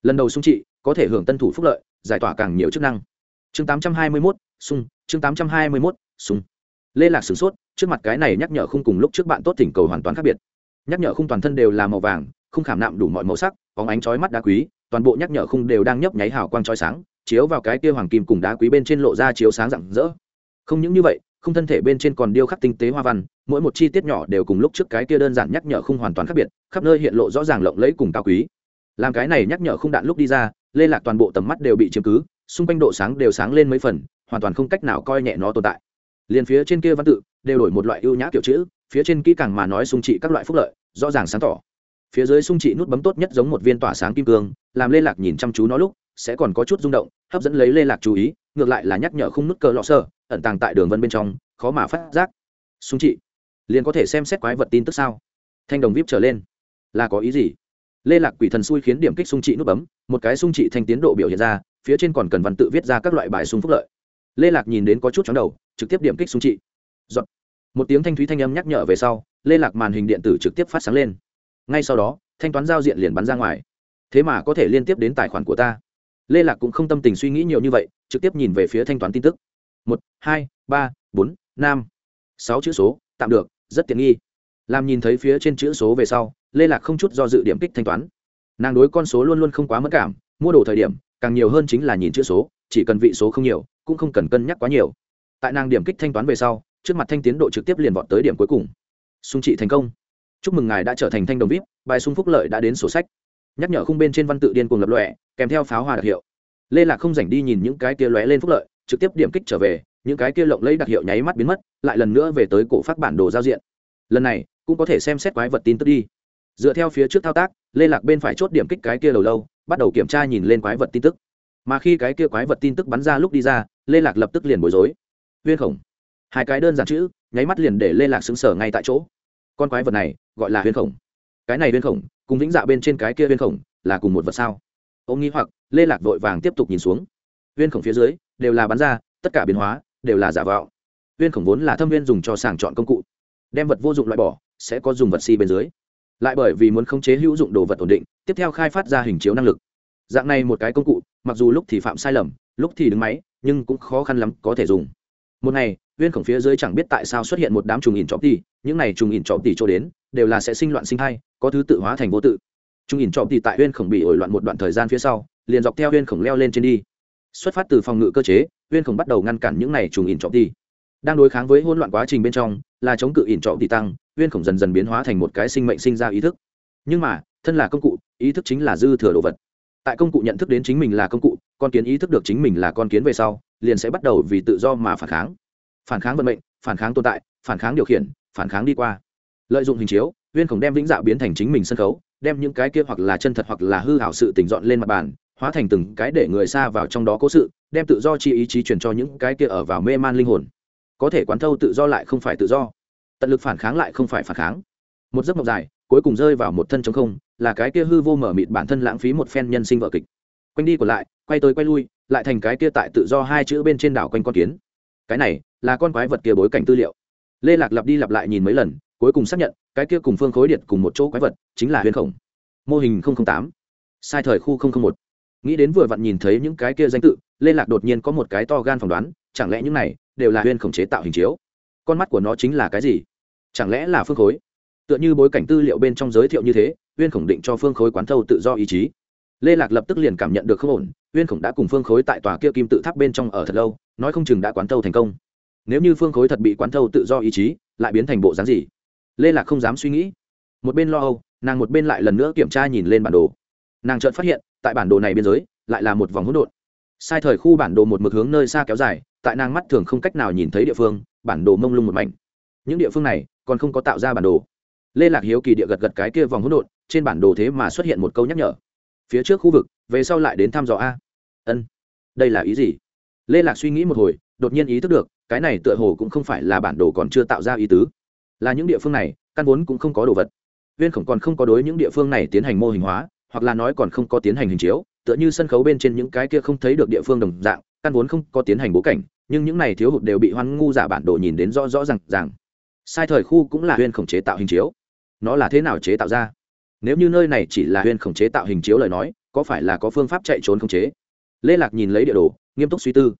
Speaker 1: Lần đầu sung trị, có thể hưởng tân thủ phúc lợi, giải tỏa càng nhiều chức năng chương 821, sung chương 821, sung. Lê lạc sửng sốt trước mặt cái này nhắc nhở khung cùng lúc trước bạn tốt thỉnh cầu hoàn toàn khác biệt. Nhắc nhở khung toàn thân đều là màu vàng không khảm nạm đủ mọi màu sắc bóng ánh chói mắt đá quý toàn bộ nhắc nhở khung đều đang nhấp nháy hào quang chói sáng chiếu vào cái kia hoàng kim cùng đá quý bên trên lộ ra chiếu sáng rạng rỡ. Không những như vậy khung thân thể bên trên còn điêu khắc tinh tế hoa văn mỗi một chi tiết nhỏ đều cùng lúc trước cái kia đơn giản nhắc nhở khung hoàn toàn khác biệt khắp nơi hiện lộ rõ ràng lộng lẫy cùng cao quý. Làm cái này nhắc nhở khung đạn lúc đi ra lê lạc toàn bộ tầm mắt đều bị chiếm cứ xung quanh độ sáng đều sáng lên mấy phần, hoàn toàn không cách nào coi nhẹ nó tồn tại. Liền phía trên kia văn tự, đều đổi một loại ưu nhã kiểu chữ, phía trên kỹ càng mà nói sung trị các loại phúc lợi, rõ ràng sáng tỏ. Phía dưới sung trị nút bấm tốt nhất giống một viên tỏa sáng kim cương, làm lê lạc nhìn chăm chú nó lúc, sẽ còn có chút rung động, hấp dẫn lấy lê lạc chú ý, ngược lại là nhắc nhở không nút cờ lọ sơ, ẩn tàng tại đường vân bên trong, khó mà phát giác. Sung trị, liền có thể xem xét quái vật tin tức sao? Thanh đồng vip trở lên. Là có ý gì? Lê lạc quỷ thần xui khiến điểm kích sung trị nút bấm, một cái sung trị thanh tiến độ biểu hiện ra, phía trên còn cần văn tự viết ra các loại bài sung phúc lợi. Lê lạc nhìn đến có chút chóng đầu, trực tiếp điểm kích sung trị. Giọt. một tiếng thanh thúy thanh âm nhắc nhở về sau, lê lạc màn hình điện tử trực tiếp phát sáng lên. Ngay sau đó, thanh toán giao diện liền bắn ra ngoài. Thế mà có thể liên tiếp đến tài khoản của ta. Lê lạc cũng không tâm tình suy nghĩ nhiều như vậy, trực tiếp nhìn về phía thanh toán tin tức. Một, hai, ba, bốn, năm. Sáu chữ số, tạm được, rất tiện nghi. Làm nhìn thấy phía trên chữ số về sau lê lạc không chút do dự điểm kích thanh toán. Nàng đối con số luôn luôn không quá mất cảm, mua đồ thời điểm, càng nhiều hơn chính là nhìn chữ số, chỉ cần vị số không nhiều, cũng không cần cân nhắc quá nhiều. Tại nàng điểm kích thanh toán về sau, trước mặt thanh tiến độ trực tiếp liền vọt tới điểm cuối cùng. Xung trị thành công. Chúc mừng ngài đã trở thành thanh đồng vip, bài sung phúc lợi đã đến sổ sách. Nhắc nhở khung bên trên văn tự điên cuồng lập lọe kèm theo pháo hoa đặc hiệu. Lê lạc không dành đi nhìn những cái kia lóe lên phúc lợi, trực tiếp điểm kích trở về, những cái kia lộng lấy đặc hiệu nháy mắt biến mất, lại lần nữa về tới cổ phát bản đồ giao diện. Lần này, cũng có thể xem xét quái vật tin tức đi dựa theo phía trước thao tác, lê lạc bên phải chốt điểm kích cái kia lâu lâu, bắt đầu kiểm tra nhìn lên quái vật tin tức. Mà khi cái kia quái vật tin tức bắn ra lúc đi ra, lê lạc lập tức liền bối rối. Huyên khổng. Hai cái đơn giản chữ, nháy mắt liền để lê lạc xứng sở ngay tại chỗ. Con quái vật này, gọi là huyên khổng. Cái này huyên khổng, cùng vĩnh dạ bên trên cái kia huyên khổng, là cùng một vật sao? Ô nghĩ hoặc, lê lạc vội vàng tiếp tục nhìn xuống. Huyên khổng phía dưới, đều là bắn ra, tất cả biến hóa, đều là giả vạo. Huyên khổng vốn là thâm viên dùng cho sàng chọn công cụ. Đem vật vô dụng loại bỏ, sẽ có dùng vật si bên dưới lại bởi vì muốn khống chế hữu dụng đồ vật ổn định, tiếp theo khai phát ra hình chiếu năng lực. Dạng này một cái công cụ, mặc dù lúc thì phạm sai lầm, lúc thì đứng máy, nhưng cũng khó khăn lắm có thể dùng. Một ngày, viên khổng phía dưới chẳng biết tại sao xuất hiện một đám trùng ỉn trọm tỉ, những này trùng ỉn trọm tỉ cho đến, đều là sẽ sinh loạn sinh hay có thứ tự hóa thành vô tự. Trùng ỉn trọm tỉ tại viên khổng bị ổi loạn một đoạn thời gian phía sau, liền dọc theo viên khổng leo lên trên đi. Xuất phát từ phòng ngự cơ chế, viên khổng bắt đầu ngăn cản những này trùng ỉn trọm tỉ. Đang đối kháng với hỗn loạn quá trình bên trong, là chống cự ỉn trọm tỉ tăng viên khổng dần dần biến hóa thành một cái sinh mệnh sinh ra ý thức. Nhưng mà, thân là công cụ, ý thức chính là dư thừa đồ vật. Tại công cụ nhận thức đến chính mình là công cụ, con kiến ý thức được chính mình là con kiến về sau, liền sẽ bắt đầu vì tự do mà phản kháng. Phản kháng vận mệnh, phản kháng tồn tại, phản kháng điều khiển, phản kháng đi qua. Lợi dụng hình chiếu, viên khổng đem vĩnh dạo biến thành chính mình sân khấu, đem những cái kia hoặc là chân thật hoặc là hư hảo sự tỉnh dọn lên mặt bàn, hóa thành từng cái để người xa vào trong đó cố sự, đem tự do chi ý chí truyền cho những cái kia ở vào mê man linh hồn. Có thể quán thâu tự do lại không phải tự do tận lực phản kháng lại không phải phản kháng. Một giấc mộng dài, cuối cùng rơi vào một thân chống không, là cái kia hư vô mở mịt bản thân lãng phí một phen nhân sinh vợ kịch. Quanh đi còn lại, quay tới quay lui, lại thành cái kia tại tự do hai chữ bên trên đảo quanh con kiến. Cái này, là con quái vật kia bối cảnh tư liệu. Lê lạc lặp đi lặp lại nhìn mấy lần, cuối cùng xác nhận, cái kia cùng phương khối điện cùng một chỗ quái vật, chính là huyền khổng. Mô hình tám. Sai thời khu một. Nghĩ đến vừa vặn nhìn thấy những cái kia danh tự, lê lạc đột nhiên có một cái to gan phỏng đoán, chẳng lẽ những này đều là huyền khổng chế tạo hình chiếu? Con mắt của nó chính là cái gì? Chẳng lẽ là phương khối? Tựa như bối cảnh tư liệu bên trong giới thiệu như thế, uyên khổng định cho phương khối quán thâu tự do ý chí. Lê lạc lập tức liền cảm nhận được không ổn, uyên khổng đã cùng phương khối tại tòa kia kim tự tháp bên trong ở thật lâu, nói không chừng đã quán thâu thành công. Nếu như phương khối thật bị quán thâu tự do ý chí, lại biến thành bộ dáng gì? Lê lạc không dám suy nghĩ. Một bên lo âu, nàng một bên lại lần nữa kiểm tra nhìn lên bản đồ. Nàng chợt phát hiện, tại bản đồ này biên giới, lại là một vòng hỗn độn. Sai thời khu bản đồ một mực hướng nơi xa kéo dài, tại nàng mắt thường không cách nào nhìn thấy địa phương bản đồ mông lung một mảnh. Những địa phương này còn không có tạo ra bản đồ. Lê lạc hiếu kỳ địa gật gật cái kia vòng hỗn độn, trên bản đồ thế mà xuất hiện một câu nhắc nhở. Phía trước khu vực, về sau lại đến thăm dò a. Ân, đây là ý gì? Lê lạc suy nghĩ một hồi, đột nhiên ý thức được, cái này tựa hồ cũng không phải là bản đồ còn chưa tạo ra ý tứ. Là những địa phương này, căn vốn cũng không có đồ vật. Viên khổng còn không có đối những địa phương này tiến hành mô hình hóa, hoặc là nói còn không có tiến hành hình chiếu, tựa như sân khấu bên trên những cái kia không thấy được địa phương đồng dạng, căn vốn không có tiến hành bố cảnh nhưng những này thiếu hụt đều bị hoan ngu giả bản đồ nhìn đến rõ rõ r à n g rằng sai thời khu cũng là huyên khổng chế tạo hình chiếu. Nó là thế nào chế tạo ra? Nếu như nơi này chỉ là huyên khổng chế tạo hình chiếu lời nói, có phải là có phương pháp chạy trốn khống chế? Lê lạc nhìn lấy địa đồ, nghiêm túc suy tư.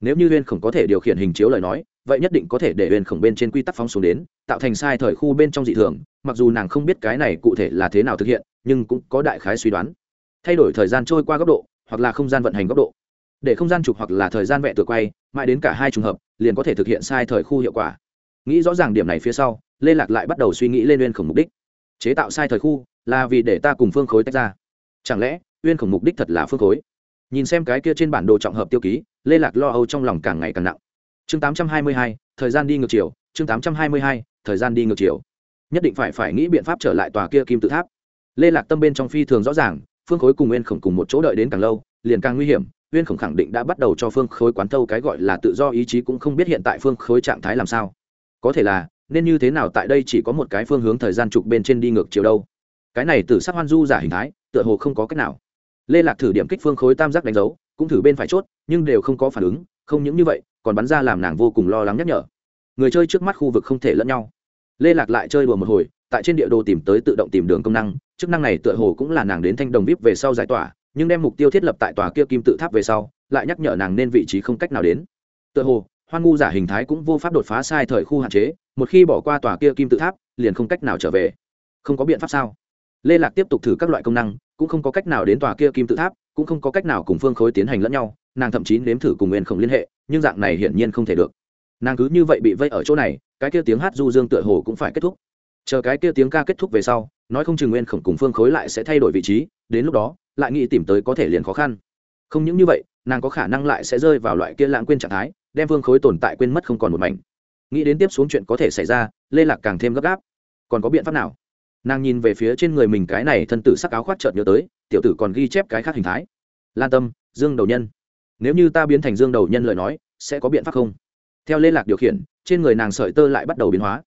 Speaker 1: Nếu như huyên khổng có thể điều khiển hình chiếu lời nói, vậy nhất định có thể để huyên khổng bên trên quy tắc phóng xuống đến, tạo thành sai thời khu bên trong dị thường, mặc dù nàng không biết cái này cụ thể là thế nào thực hiện, nhưng cũng có đại khái suy đoán. Thay đổi thời gian trôi qua góc độ, hoặc là không gian vận hành góc độ để không gian trục hoặc là thời gian vẽ tự quay mãi đến cả hai trường hợp liền có thể thực hiện sai thời khu hiệu quả. Nghĩ rõ ràng điểm này phía sau lê lạc lại bắt đầu suy nghĩ lên uyên khổng mục đích. Chế tạo sai thời khu là vì để ta cùng phương khối tách ra. Chẳng lẽ uyên khổng mục đích thật là phương khối? Nhìn xem cái kia trên bản đồ trọng hợp tiêu ký lê lạc lo âu trong lòng càng ngày càng nặng. Chương 822, thời gian đi ngược chiều. Chương 822, thời gian đi ngược chiều. Nhất định phải phải nghĩ biện pháp trở lại tòa kia kim tự tháp. Lê lạc tâm bên trong phi thường rõ ràng phương khối cùng uyên khổng cùng một chỗ đợi đến càng lâu liền càng nguy hiểm uyên khổng khẳng định đã bắt đầu cho phương khối quán thâu cái gọi là tự do ý chí cũng không biết hiện tại phương khối trạng thái làm sao. Có thể là, nên như thế nào tại đây chỉ có một cái phương hướng thời gian trục bên trên đi ngược chiều đâu. Cái này từ sắc hoan du giả hình thái, tựa hồ không có cách nào. Lê lạc thử điểm kích phương khối tam giác đánh dấu, cũng thử bên phải chốt, nhưng đều không có phản ứng, không những như vậy, còn bắn ra làm nàng vô cùng lo lắng nhắc nhở. Người chơi trước mắt khu vực không thể lẫn nhau. Lê lạc lại chơi đùa một hồi, tại trên địa đồ tìm tới tự động tìm đường công năng, chức năng này tựa hồ cũng là nàng đến thanh đồng vip về sau giải tỏa nhưng đem mục tiêu thiết lập tại tòa kia kim tự tháp về sau, lại nhắc nhở nàng nên vị trí không cách nào đến. Tựa hồ, hoan ngu giả hình thái cũng vô pháp đột phá sai thời khu hạn chế, một khi bỏ qua tòa kia kim tự tháp, liền không cách nào trở về. Không có biện pháp sao? Lê lạc tiếp tục thử các loại công năng, cũng không có cách nào đến tòa kia kim tự tháp, cũng không có cách nào cùng phương khối tiến hành lẫn nhau, nàng thậm chí nếm thử cùng nguyên không liên hệ, nhưng dạng này hiển nhiên không thể được. Nàng cứ như vậy bị vây ở chỗ này, cái kia tiếng hát du dương tựa hồ cũng phải kết thúc. Chờ cái kia tiếng ca kết thúc về sau, nói không chừng nguyên khổng cùng phương khối lại sẽ thay đổi vị trí, đến lúc đó lại nghĩ tìm tới có thể liền khó khăn. Không những như vậy, nàng có khả năng lại sẽ rơi vào loại kia lãng quên trạng thái, đem vương khối tồn tại quên mất không còn một mảnh. Nghĩ đến tiếp xuống chuyện có thể xảy ra, lê lạc càng thêm gấp gáp. Còn có biện pháp nào? Nàng nhìn về phía trên người mình cái này thân tử sắc áo khoác chợt nhớ tới, tiểu tử còn ghi chép cái khác hình thái. Lan tâm, dương đầu nhân. Nếu như ta biến thành dương đầu nhân lời nói, sẽ có biện pháp không? Theo lê lạc điều khiển, trên người nàng sợi tơ lại bắt đầu biến hóa.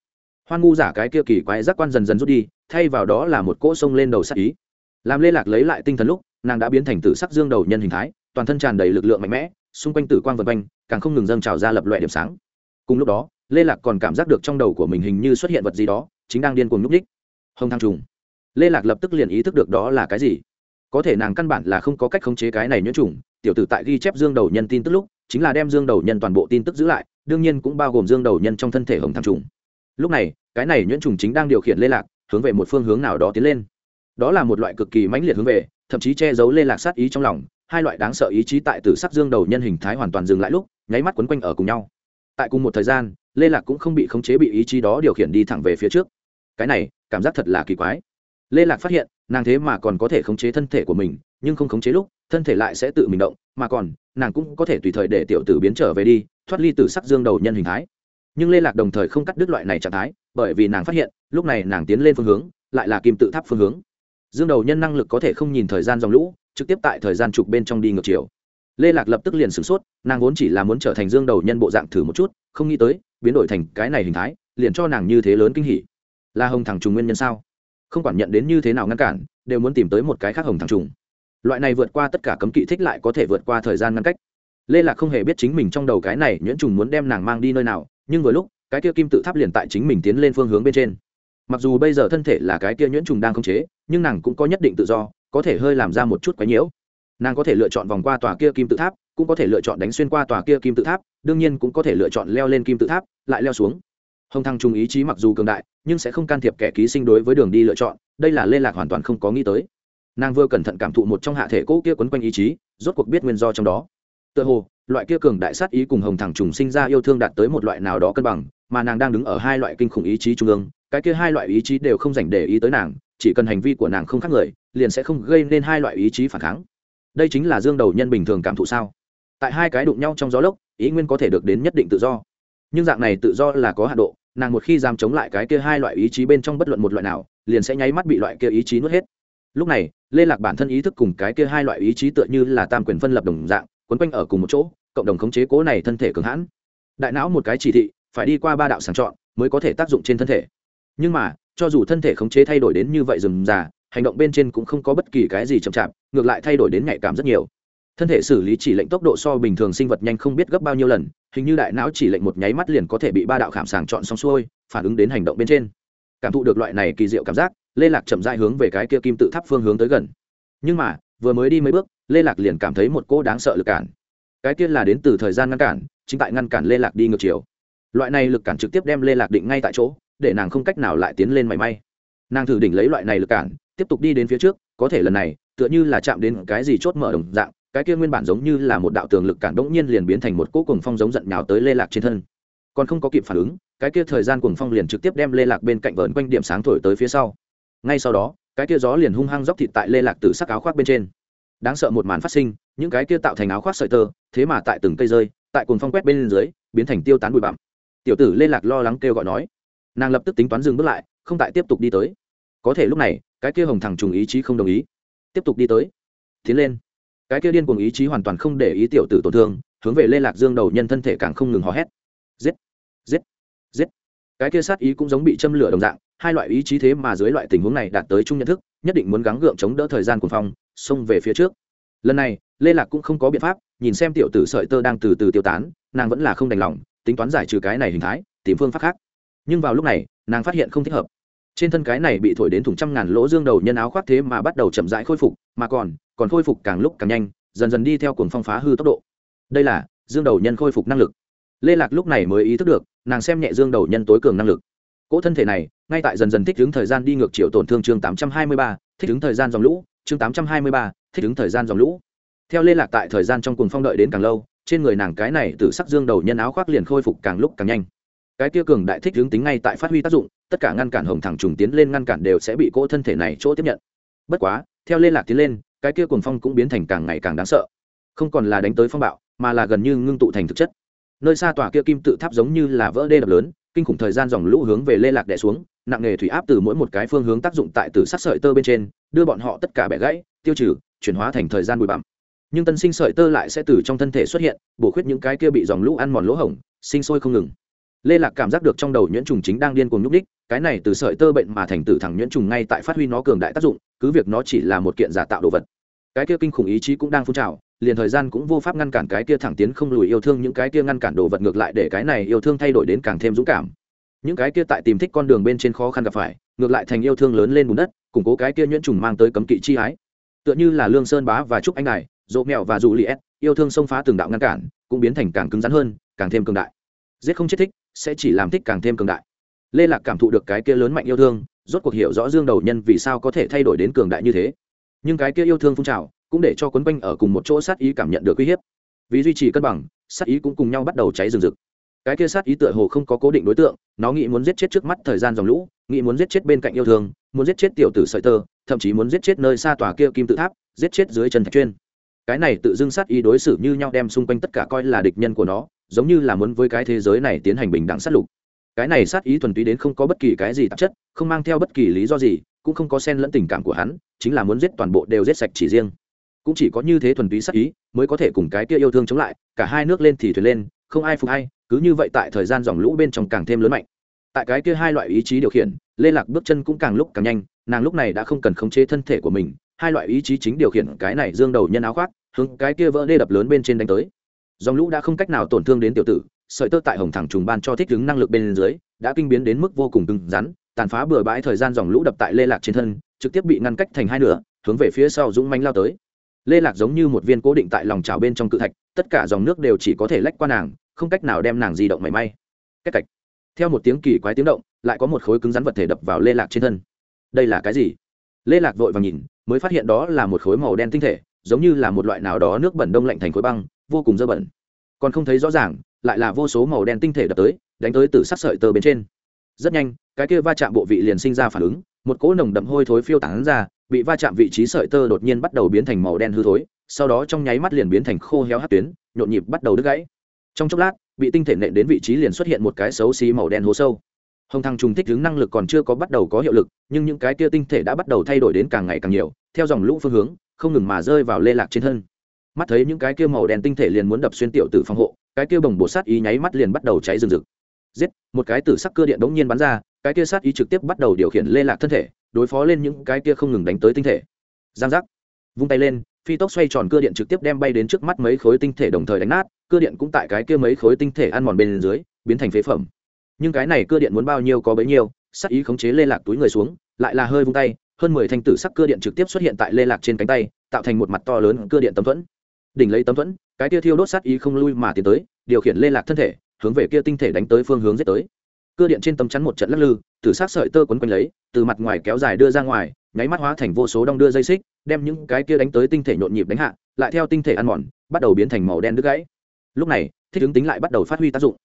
Speaker 1: Hoan ngu giả cái kia kỳ quái giác quan dần dần rút đi, thay vào đó là một cỗ sông lên đầu sắc ý làm lê lạc lấy lại tinh thần lúc, nàng đã biến thành tử sắc dương đầu nhân hình thái, toàn thân tràn đầy lực lượng mạnh mẽ, xung quanh tử quang vân quanh, càng không ngừng dâng trào ra lập loại điểm sáng. Cùng lúc đó, lê lạc còn cảm giác được trong đầu của mình hình như xuất hiện vật gì đó, chính đang điên cuồng nhúc ních hông thang trùng. Lê lạc lập tức liền ý thức được đó là cái gì. Có thể nàng căn bản là không có cách khống chế cái này nhiễm trùng, tiểu tử tại ghi chép dương đầu nhân tin tức lúc, chính là đem dương đầu nhân toàn bộ tin tức giữ lại, đương nhiên cũng bao gồm dương đầu nhân trong thân thể hồng thang trùng. Lúc này, cái này nhuyễn trùng chính đang điều khiển lê lạc, hướng về một phương hướng nào đó tiến lên đó là một loại cực kỳ mãnh liệt hướng về, thậm chí che giấu lê lạc sát ý trong lòng, hai loại đáng sợ ý chí tại tử sắc dương đầu nhân hình thái hoàn toàn dừng lại lúc, nháy mắt quấn quanh ở cùng nhau. Tại cùng một thời gian, lê lạc cũng không bị khống chế bị ý chí đó điều khiển đi thẳng về phía trước. Cái này, cảm giác thật là kỳ quái. Lê lạc phát hiện, nàng thế mà còn có thể khống chế thân thể của mình, nhưng không khống chế lúc, thân thể lại sẽ tự mình động, mà còn, nàng cũng có thể tùy thời để tiểu tử biến trở về đi, thoát ly từ sắc dương đầu nhân hình thái. Nhưng lê lạc đồng thời không cắt đứt loại này trạng thái, bởi vì nàng phát hiện, lúc này nàng tiến lên phương hướng, lại là kim tự tháp phương hướng dương đầu nhân năng lực có thể không nhìn thời gian dòng lũ, trực tiếp tại thời gian trục bên trong đi ngược chiều. Lê lạc lập tức liền sửng sốt, nàng vốn chỉ là muốn trở thành dương đầu nhân bộ dạng thử một chút, không nghĩ tới, biến đổi thành cái này hình thái, liền cho nàng như thế lớn kinh hỉ. Là hồng thằng trùng nguyên nhân sao? Không quản nhận đến như thế nào ngăn cản, đều muốn tìm tới một cái khác hồng thằng trùng. Loại này vượt qua tất cả cấm kỵ thích lại có thể vượt qua thời gian ngăn cách. Lê lạc không hề biết chính mình trong đầu cái này nhuyễn trùng muốn đem nàng mang đi nơi nào, nhưng vừa lúc, cái kia kim tự tháp liền tại chính mình tiến lên phương hướng bên trên mặc dù bây giờ thân thể là cái kia nhuyễn trùng đang khống chế, nhưng nàng cũng có nhất định tự do, có thể hơi làm ra một chút quái nhiễu. Nàng có thể lựa chọn vòng qua tòa kia kim tự tháp, cũng có thể lựa chọn đánh xuyên qua tòa kia kim tự tháp, đương nhiên cũng có thể lựa chọn leo lên kim tự tháp, lại leo xuống. Hồng thăng trùng ý chí mặc dù cường đại, nhưng sẽ không can thiệp kẻ ký sinh đối với đường đi lựa chọn, đây là lê lạc hoàn toàn không có nghĩ tới. Nàng vừa cẩn thận cảm thụ một trong hạ thể cỗ kia quấn quanh ý chí, rốt cuộc biết nguyên do trong đó. Tựa hồ loại kia cường đại sát ý cùng hồng thẳng trùng sinh ra yêu thương đạt tới một loại nào đó cân bằng, mà nàng đang đứng ở hai loại kinh khủng ý chí trung ương, cái kia hai loại ý chí đều không dành để ý tới nàng, chỉ cần hành vi của nàng không khác người, liền sẽ không gây nên hai loại ý chí phản kháng. Đây chính là dương đầu nhân bình thường cảm thụ sao? Tại hai cái đụng nhau trong gió lốc, ý nguyên có thể được đến nhất định tự do. Nhưng dạng này tự do là có hạ độ, nàng một khi dám chống lại cái kia hai loại ý chí bên trong bất luận một loại nào, liền sẽ nháy mắt bị loại kia ý chí nuốt hết. Lúc này, lê lạc bản thân ý thức cùng cái kia hai loại ý chí tựa như là tam quyền phân lập đồng dạng, quấn quanh ở cùng một chỗ cộng đồng khống chế cố này thân thể cường hãn. Đại não một cái chỉ thị, phải đi qua ba đạo sàng chọn mới có thể tác dụng trên thân thể. Nhưng mà, cho dù thân thể khống chế thay đổi đến như vậy dừng già hành động bên trên cũng không có bất kỳ cái gì chậm chạp, ngược lại thay đổi đến nhạy cảm rất nhiều. Thân thể xử lý chỉ lệnh tốc độ so bình thường sinh vật nhanh không biết gấp bao nhiêu lần, hình như đại não chỉ lệnh một nháy mắt liền có thể bị ba đạo khảm sàng chọn xong xuôi, phản ứng đến hành động bên trên. Cảm thụ được loại này kỳ diệu cảm giác, lê lạc chậm dại hướng về cái kia kim tự tháp phương hướng tới gần. Nhưng mà, vừa mới đi mấy bước, lê lạc liền cảm thấy một cô đáng sợ lực cản cái kia là đến từ thời gian ngăn cản, chính tại ngăn cản lê lạc đi ngược chiều. Loại này lực cản trực tiếp đem lê lạc định ngay tại chỗ, để nàng không cách nào lại tiến lên mảy may. Nàng thử đỉnh lấy loại này lực cản, tiếp tục đi đến phía trước, có thể lần này, tựa như là chạm đến cái gì chốt mở đồng dạng, cái kia nguyên bản giống như là một đạo tường lực cản đống nhiên liền biến thành một cỗ cuồng phong giống giận nhào tới lê lạc trên thân. Còn không có kịp phản ứng, cái kia thời gian cuồng phong liền trực tiếp đem lê lạc bên cạnh vờn quanh điểm sáng thổi tới phía sau. Ngay sau đó, cái kia gió liền hung hăng dốc thịt tại lê lạc từ sắc áo khoác bên trên đáng sợ một màn phát sinh, những cái kia tạo thành áo khoác sợi tơ, thế mà tại từng cây rơi, tại cồn phong quét bên dưới, biến thành tiêu tán bụi bặm. Tiểu tử lê lạc lo lắng kêu gọi nói. Nàng lập tức tính toán dừng bước lại, không tại tiếp tục đi tới. Có thể lúc này, cái kia hồng thằng trùng ý chí không đồng ý. Tiếp tục đi tới. Tiến lên. Cái kia điên cuồng ý chí hoàn toàn không để ý tiểu tử tổn thương, hướng về lê lạc dương đầu nhân thân thể càng không ngừng hò hét. Giết giết giết. Cái kia sát ý cũng giống bị châm lửa đồng dạng, hai loại ý chí thế mà dưới loại tình huống này đạt tới chung nhận thức, nhất định muốn gắng gượng chống đỡ thời gian cuồng phong xông về phía trước. Lần này, lê lạc cũng không có biện pháp, nhìn xem tiểu tử sợi tơ đang từ từ tiêu tán, nàng vẫn là không đành lòng, tính toán giải trừ cái này hình thái, tìm phương pháp khác. Nhưng vào lúc này, nàng phát hiện không thích hợp. Trên thân cái này bị thổi đến thủng trăm ngàn lỗ dương đầu nhân áo khoác thế mà bắt đầu chậm rãi khôi phục, mà còn còn khôi phục càng lúc càng nhanh, dần dần đi theo cuồng phong phá hư tốc độ. Đây là, dương đầu nhân khôi phục năng lực. Lê lạc lúc này mới ý thức được, nàng xem nhẹ dương đầu nhân tối cường năng lực. Cỗ thân thể này, ngay tại dần dần thích ứng thời gian đi ngược chiều tổn thương chương tám trăm hai mươi ba, thích ứng thời gian dòng lũ chương tám trăm hai mươi ba, thích ứng thời gian dòng lũ. Theo lê lạc tại thời gian trong cuồng phong đợi đến càng lâu, trên người nàng cái này từ sắc dương đầu nhân áo khoác liền khôi phục càng lúc càng nhanh. Cái kia cường đại thích hướng tính ngay tại phát huy tác dụng, tất cả ngăn cản hồng thẳng trùng tiến lên ngăn cản đều sẽ bị cỗ thân thể này chỗ tiếp nhận. Bất quá, theo liên lạc tiến lên, cái kia cuồng phong cũng biến thành càng ngày càng đáng sợ. Không còn là đánh tới phong bạo, mà là gần như ngưng tụ thành thực chất. Nơi xa tòa kia kim tự tháp giống như là vỡ đê đập lớn, kinh khủng thời gian dòng lũ hướng về lê lạc đẻ xuống nặng nghề thủy áp từ mỗi một cái phương hướng tác dụng tại từ sắc sợi tơ bên trên, đưa bọn họ tất cả bẻ gãy, tiêu trừ, chuyển hóa thành thời gian bụi bặm. Nhưng tân sinh sợi tơ lại sẽ từ trong thân thể xuất hiện, bổ khuyết những cái kia bị dòng lũ ăn mòn lỗ hổng, sinh sôi không ngừng. Lê lạc cảm giác được trong đầu nhuyễn trùng chính đang điên cuồng nhúc đích cái này từ sợi tơ bệnh mà thành tử thẳng nhuyễn trùng ngay tại phát huy nó cường đại tác dụng, cứ việc nó chỉ là một kiện giả tạo đồ vật. Cái kia kinh khủng ý chí cũng đang phun trào, liền thời gian cũng vô pháp ngăn cản cái kia thẳng tiến không lùi yêu thương những cái kia ngăn cản đồ vật ngược lại để cái này yêu thương thay đổi đến càng thêm dũng cảm những cái kia tại tìm thích con đường bên trên khó khăn gặp phải, ngược lại thành yêu thương lớn lên bùn đất, củng cố cái kia nhuyễn trùng mang tới cấm kỵ chi ái. Tựa như là lương sơn bá và trúc anh này dỗ mẹo và dù liệt, yêu thương xông phá từng đạo ngăn cản, cũng biến thành càng cứng rắn hơn, càng thêm cường đại. Giết không chết thích, sẽ chỉ làm thích càng thêm cường đại. Lê lạc cảm thụ được cái kia lớn mạnh yêu thương, rốt cuộc hiểu rõ dương đầu nhân vì sao có thể thay đổi đến cường đại như thế. Nhưng cái kia yêu thương phun trào, cũng để cho quấn quanh ở cùng một chỗ sát ý cảm nhận được uy hiếp. Vì duy trì cân bằng, sát ý cũng cùng nhau bắt đầu cháy rừng rực cái kia sát ý tựa hồ không có cố định đối tượng, nó nghĩ muốn giết chết trước mắt thời gian dòng lũ, nghĩ muốn giết chết bên cạnh yêu thương, muốn giết chết tiểu tử sợi tơ, thậm chí muốn giết chết nơi xa tòa kia kim tự tháp, giết chết dưới chân thạch chuyên. Cái này tự dưng sát ý đối xử như nhau đem xung quanh tất cả coi là địch nhân của nó, giống như là muốn với cái thế giới này tiến hành bình đẳng sát lục. Cái này sát ý thuần túy đến không có bất kỳ cái gì tạp chất, không mang theo bất kỳ lý do gì, cũng không có xen lẫn tình cảm của hắn, chính là muốn giết toàn bộ đều giết sạch chỉ riêng. Cũng chỉ có như thế thuần túy sát ý, mới có thể cùng cái kia yêu thương chống lại, cả hai nước lên thì thuyền lên không ai phục hay cứ như vậy tại thời gian dòng lũ bên trong càng thêm lớn mạnh. Tại cái kia hai loại ý chí điều khiển, lê lạc bước chân cũng càng lúc càng nhanh, nàng lúc này đã không cần khống chế thân thể của mình, hai loại ý chí chính điều khiển cái này dương đầu nhân áo khoác, hướng cái kia vỡ đê đập lớn bên trên đánh tới. Dòng lũ đã không cách nào tổn thương đến tiểu tử, sợi tơ tại hồng thẳng trùng ban cho thích ứng năng lực bên dưới, đã kinh biến đến mức vô cùng cứng rắn, tàn phá bừa bãi thời gian dòng lũ đập tại lê lạc trên thân, trực tiếp bị ngăn cách thành hai nửa, hướng về phía sau dũng manh lao tới lê lạc giống như một viên cố định tại lòng trào bên trong cự thạch, tất cả dòng nước đều chỉ có thể lách qua nàng, không cách nào đem nàng di động mảy may. Cách cạch theo một tiếng kỳ quái tiếng động, lại có một khối cứng rắn vật thể đập vào lê lạc trên thân. Đây là cái gì? Lê lạc vội và nhìn, mới phát hiện đó là một khối màu đen tinh thể, giống như là một loại nào đó nước bẩn đông lạnh thành khối băng, vô cùng dơ bẩn. Còn không thấy rõ ràng, lại là vô số màu đen tinh thể đập tới, đánh tới từ sắc sợi tơ bên trên. Rất nhanh, cái kia va chạm bộ vị liền sinh ra phản ứng, một cỗ nồng đậm hôi thối phiêu tán ra bị va chạm vị trí sợi tơ đột nhiên bắt đầu biến thành màu đen hư thối, sau đó trong nháy mắt liền biến thành khô héo hát tuyến, nhộn nhịp bắt đầu đứt gãy. Trong chốc lát, bị tinh thể nện đến vị trí liền xuất hiện một cái xấu xí màu đen hố sâu. Hồng thăng trùng thích hướng năng lực còn chưa có bắt đầu có hiệu lực, nhưng những cái kia tinh thể đã bắt đầu thay đổi đến càng ngày càng nhiều, theo dòng lũ phương hướng, không ngừng mà rơi vào lê lạc trên thân. Mắt thấy những cái kia màu đen tinh thể liền muốn đập xuyên tiểu tử phòng hộ, cái kia bồng bột sát ý nháy mắt liền bắt đầu cháy rừng rực. Giết, một cái tử sắc cơ điện đống nhiên bắn ra, cái kia sát ý trực tiếp bắt đầu điều khiển lê lạc thân thể đối phó lên những cái kia không ngừng đánh tới tinh thể. Giang giác. Vung tay lên, phi tốc xoay tròn cưa điện trực tiếp đem bay đến trước mắt mấy khối tinh thể đồng thời đánh nát, cưa điện cũng tại cái kia mấy khối tinh thể ăn mòn bên dưới, biến thành phế phẩm. Nhưng cái này cưa điện muốn bao nhiêu có bấy nhiêu, sắc ý khống chế lê lạc túi người xuống, lại là hơi vung tay, hơn mười thanh tử sắc cưa điện trực tiếp xuất hiện tại lê lạc trên cánh tay, tạo thành một mặt to lớn cưa điện tấm thuẫn. Đỉnh lấy tấm thuẫn, cái kia thiêu đốt sát ý không lui mà tiến tới, điều khiển lê lạc thân thể, hướng về kia tinh thể đánh tới phương hướng giết tới. Cưa điện trên tấm chắn một trận lắc lư tử sắc sợi tơ quấn quanh lấy, từ mặt ngoài kéo dài đưa ra ngoài, nháy mắt hóa thành vô số đong đưa dây xích, đem những cái kia đánh tới tinh thể nhộn nhịp đánh hạ, lại theo tinh thể ăn mòn, bắt đầu biến thành màu đen đứt gãy. Lúc này, thích ứng tính lại bắt đầu phát huy tác dụng.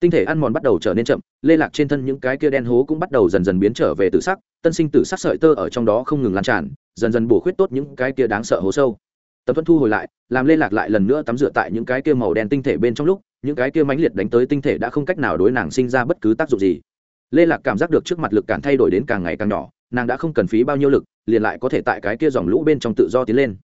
Speaker 1: Tinh thể ăn mòn bắt đầu trở nên chậm, lê lạc trên thân những cái kia đen hố cũng bắt đầu dần dần biến trở về tự sắc, tân sinh tử sắc sợi tơ ở trong đó không ngừng lan tràn, dần dần bổ khuyết tốt những cái kia đáng sợ hố sâu. Tập thuận thu hồi lại, làm lê lạc lại lần nữa tắm rửa tại những cái kia màu đen tinh thể bên trong lúc, những cái kia mãnh liệt đánh tới tinh thể đã không cách nào đối nàng sinh ra bất cứ tác dụng gì lê lạc cảm giác được trước mặt lực cản thay đổi đến càng ngày càng nhỏ, nàng đã không cần phí bao nhiêu lực, liền lại có thể tại cái kia dòng lũ bên trong tự do tiến lên.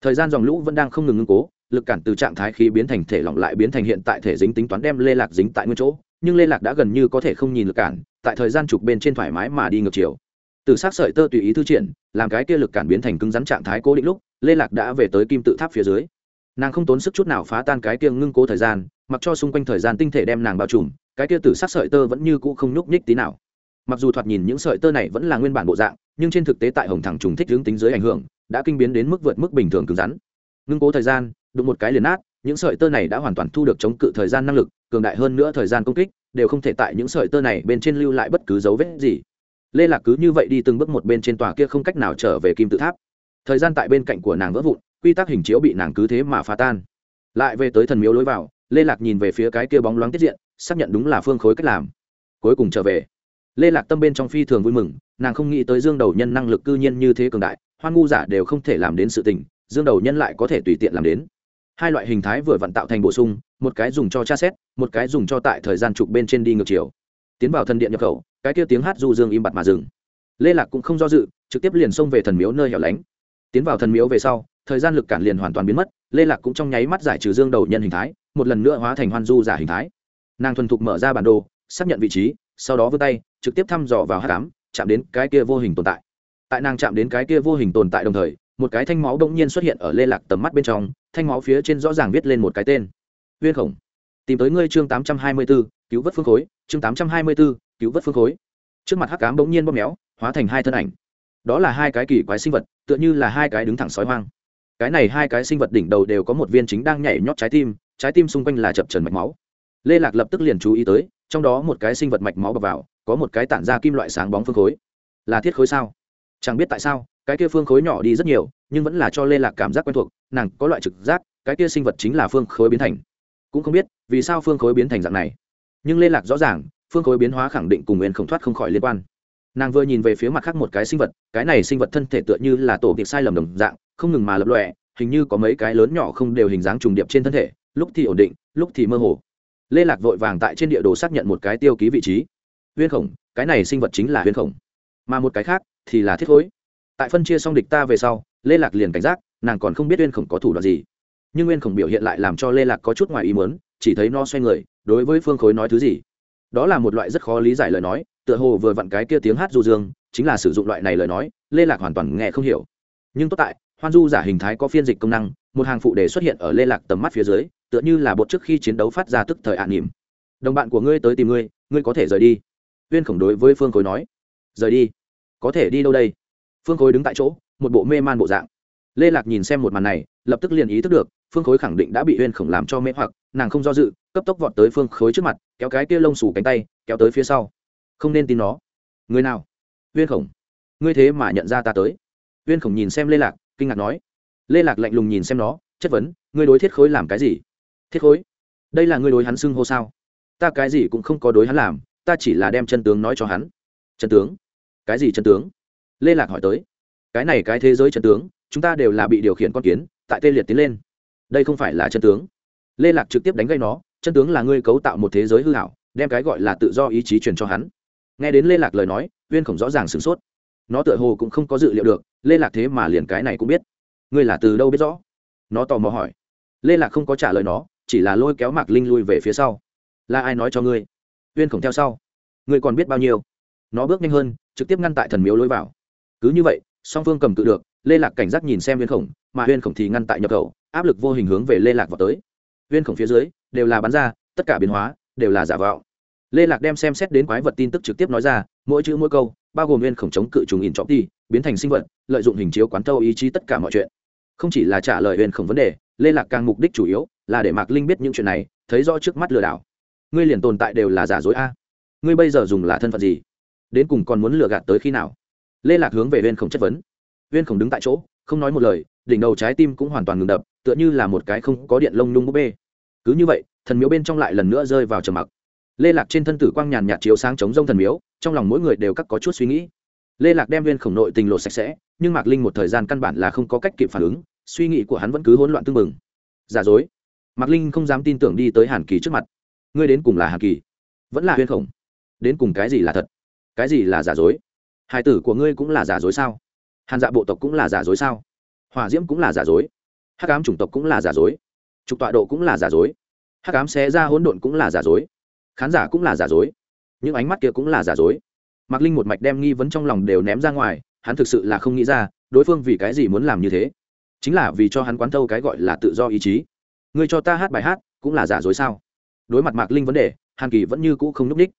Speaker 1: Thời gian dòng lũ vẫn đang không ngừng ngưng cố, lực cản từ trạng thái khí biến thành thể lỏng lại biến thành hiện tại thể dính tính toán đem lê lạc dính tại nguyên chỗ, nhưng lê lạc đã gần như có thể không nhìn lực cản, tại thời gian trục bên trên thoải mái mà đi ngược chiều. Từ sắc sợi tơ tùy ý thư triển, làm cái kia lực cản biến thành cứng rắn trạng thái cố định lúc, lê lạc đã về tới kim tự tháp phía dưới. Nàng không tốn sức chút nào phá tan cái kia ngưng cố thời gian, mặc cho xung quanh thời gian tinh thể đem nàng bao trùm cái kia tử sát sợi tơ vẫn như cũ không nhúc nhích tí nào. Mặc dù thoạt nhìn những sợi tơ này vẫn là nguyên bản bộ dạng, nhưng trên thực tế tại hồng thẳng trùng thích hướng tính dưới ảnh hưởng, đã kinh biến đến mức vượt mức bình thường cứng rắn. Ngưng cố thời gian, đụng một cái liền nát, những sợi tơ này đã hoàn toàn thu được chống cự thời gian năng lực, cường đại hơn nữa thời gian công kích, đều không thể tại những sợi tơ này bên trên lưu lại bất cứ dấu vết gì. Lê lạc cứ như vậy đi từng bước một bên trên tòa kia không cách nào trở về kim tự tháp. Thời gian tại bên cạnh của nàng vỡ vụn, quy tắc hình chiếu bị nàng cứ thế mà phá tan. Lại về tới thần miếu lối vào, lê lạc nhìn về phía cái kia bóng loáng tiết diện xác nhận đúng là phương khối cách làm. Cuối cùng trở về. Lê lạc tâm bên trong phi thường vui mừng, nàng không nghĩ tới dương đầu nhân năng lực cư nhiên như thế cường đại, hoan ngu giả đều không thể làm đến sự tình, dương đầu nhân lại có thể tùy tiện làm đến. Hai loại hình thái vừa vặn tạo thành bổ sung, một cái dùng cho tra xét, một cái dùng cho tại thời gian trục bên trên đi ngược chiều. Tiến vào thần điện nhập khẩu, cái kia tiếng hát du dương im bặt mà dừng. Lê lạc cũng không do dự, trực tiếp liền xông về thần miếu nơi hẻo lánh. Tiến vào thần miếu về sau, thời gian lực cản liền hoàn toàn biến mất, lê lạc cũng trong nháy mắt giải trừ dương đầu nhân hình thái, một lần nữa hóa thành hoan du giả hình thái nàng thuần thục mở ra bản đồ, xác nhận vị trí, sau đó vươn tay, trực tiếp thăm dò vào hát cám, chạm đến cái kia vô hình tồn tại. Tại nàng chạm đến cái kia vô hình tồn tại đồng thời, một cái thanh máu bỗng nhiên xuất hiện ở lê lạc tầm mắt bên trong, thanh máu phía trên rõ ràng viết lên một cái tên. Viên khổng, tìm tới ngươi chương tám trăm hai mươi b ố cứu vớt phương khối, chương tám trăm hai mươi b ố cứu vớt phương khối. Trước mặt hắc cám bỗng nhiên bóp méo, hóa thành hai thân ảnh. Đó là hai cái kỳ quái sinh vật, tựa như là hai cái đứng thẳng sói hoang. Cái này hai cái sinh vật đỉnh đầu đều có một viên chính đang nhảy nhót trái tim trái tim xung quanh là chập trần mạch máu lê lạc lập tức liền chú ý tới, trong đó một cái sinh vật mạch máu bập vào, có một cái tản ra kim loại sáng bóng phương khối. Là thiết khối sao? Chẳng biết tại sao, cái kia phương khối nhỏ đi rất nhiều, nhưng vẫn là cho lê lạc cảm giác quen thuộc, nàng có loại trực giác, cái kia sinh vật chính là phương khối biến thành. Cũng không biết, vì sao phương khối biến thành dạng này. Nhưng lê lạc rõ ràng, phương khối biến hóa khẳng định cùng nguyên không thoát không khỏi liên quan. Nàng vừa nhìn về phía mặt khác một cái sinh vật, cái này sinh vật thân thể tựa như là tổ tiệp sai lầm đồng dạng, không ngừng mà lập lọe hình như có mấy cái lớn nhỏ không đều hình dáng trùng điệp trên thân thể, lúc thì ổn định, lúc thì mơ hồ lê lạc vội vàng tại trên địa đồ xác nhận một cái tiêu ký vị trí. Huyên khổng, cái này sinh vật chính là huyên khổng. Mà một cái khác thì là thiết khối. Tại phân chia xong địch ta về sau, lê lạc liền cảnh giác, nàng còn không biết huyên khổng có thủ đoạn gì. Nhưng huyên khổng biểu hiện lại làm cho lê lạc có chút ngoài ý mớn chỉ thấy nó xoay người, đối với phương khối nói thứ gì. Đó là một loại rất khó lý giải lời nói, tựa hồ vừa vặn cái kia tiếng hát du dương, chính là sử dụng loại này lời nói, lê lạc hoàn toàn nghe không hiểu. Nhưng tốt tại hoan du giả hình thái có phiên dịch công năng, một hàng phụ đề xuất hiện ở lê lạc tầm mắt phía dưới tựa như là bột trước khi chiến đấu phát ra tức thời ạn nỉm đồng bạn của ngươi tới tìm ngươi ngươi có thể rời đi. Uyên khổng đối với phương khối nói. Rời đi? Có thể đi đâu đây? Phương khối đứng tại chỗ, một bộ mê man bộ dạng. Lê lạc nhìn xem một màn này, lập tức liền ý thức được, phương khối khẳng định đã bị uyên khổng làm cho mê hoặc, nàng không do dự, cấp tốc vọt tới phương khối trước mặt, kéo cái kia lông xù cánh tay, kéo tới phía sau. Không nên tin nó. Người nào? Uyên khổng. Ngươi thế mà nhận ra ta tới. Uyên khổng nhìn xem lê lạc, kinh ngạc nói. Lê lạc lạnh lùng nhìn xem nó, chất vấn, ngươi đối thiết khối làm cái gì? Thiết khối. Đây là ngươi đối hắn xưng hô sao? Ta cái gì cũng không có đối hắn làm, ta chỉ là đem chân tướng nói cho hắn. Chân tướng? Cái gì chân tướng? Lê lạc hỏi tới. Cái này cái thế giới chân tướng, chúng ta đều là bị điều khiển con kiến, tại tê liệt tiến lên. Đây không phải là chân tướng. Lê lạc trực tiếp đánh gây nó, chân tướng là ngươi cấu tạo một thế giới hư hảo, đem cái gọi là tự do ý chí truyền cho hắn. Nghe đến lê lạc lời nói, uyên khổng rõ ràng sửng sốt. Nó tựa hồ cũng không có dự liệu được, lê lạc thế mà liền cái này cũng biết. Ngươi là từ đâu biết rõ? Nó tò mò hỏi. Lê lạc không có trả lời nó chỉ là lôi kéo mạc linh lui về phía sau. Là ai nói cho ngươi? Uyên khổng theo sau. Ngươi còn biết bao nhiêu? Nó bước nhanh hơn, trực tiếp ngăn tại thần miếu lối vào. Cứ như vậy, song phương cầm cự được, lê lạc cảnh giác nhìn xem uyên khổng, mà uyên khổng thì ngăn tại nhập khẩu, áp lực vô hình hướng về lê lạc vào tới. Uyên khổng phía dưới, đều là bắn ra, tất cả biến hóa, đều là giả vạo lê lạc đem xem xét đến quái vật tin tức trực tiếp nói ra, mỗi chữ mỗi câu, bao gồm uyên khổng chống cự trùng in trọng đi biến thành sinh vật, lợi dụng hình chiếu quán thâu ý chí tất cả mọi chuyện. Không chỉ là trả lời uyên khổng vấn đề, lê lạc càng mục đích chủ yếu là để mạc linh biết những chuyện này, thấy rõ trước mắt lừa đảo. Ngươi liền tồn tại đều là giả dối a. Ngươi bây giờ dùng là thân phận gì? Đến cùng còn muốn lừa gạt tới khi nào? Lê lạc hướng về Viên khổng chất vấn. Viên khổng đứng tại chỗ, không nói một lời, đỉnh đầu trái tim cũng hoàn toàn ngừng đập, tựa như là một cái không có điện lông nhung búp bê. Cứ như vậy, thần miếu bên trong lại lần nữa rơi vào trầm mặc. Lê lạc trên thân tử quang nhàn nhạt chiếu sáng chống rông thần miếu, trong lòng mỗi người đều cắt có chút suy nghĩ. Lê lạc đem viên khổng nội tình lộ sạch sẽ, nhưng mạc linh một thời gian căn bản là không có cách kịp phản ứng, suy nghĩ của hắn vẫn cứ hỗn loạn tưng bừng. Giả dối mạc linh không dám tin tưởng đi tới hàn kỳ trước mặt. Ngươi đến cùng là hàn kỳ? Vẫn là huyên khổng? Đến cùng cái gì là thật? Cái gì là giả dối? Hai tử của ngươi cũng là giả dối sao? Hàn dạ bộ tộc cũng là giả dối sao? Hòa diễm cũng là giả dối? Hắc ám chủng tộc cũng là giả dối? Trục tọa độ cũng là giả dối? Hắc ám xé ra hỗn độn cũng là giả dối? Khán giả cũng là giả dối? Những ánh mắt kia cũng là giả dối? Mạc linh một mạch đem nghi vấn trong lòng đều ném ra ngoài, hắn thực sự là không nghĩ ra, đối phương vì cái gì muốn làm như thế? Chính là vì cho hắn quán thâu cái gọi là tự do ý chí ngươi cho ta hát bài hát, cũng là giả dối sao? Đối mặt mạc linh vấn đề, hàn kỳ vẫn như cũ không nhúc ních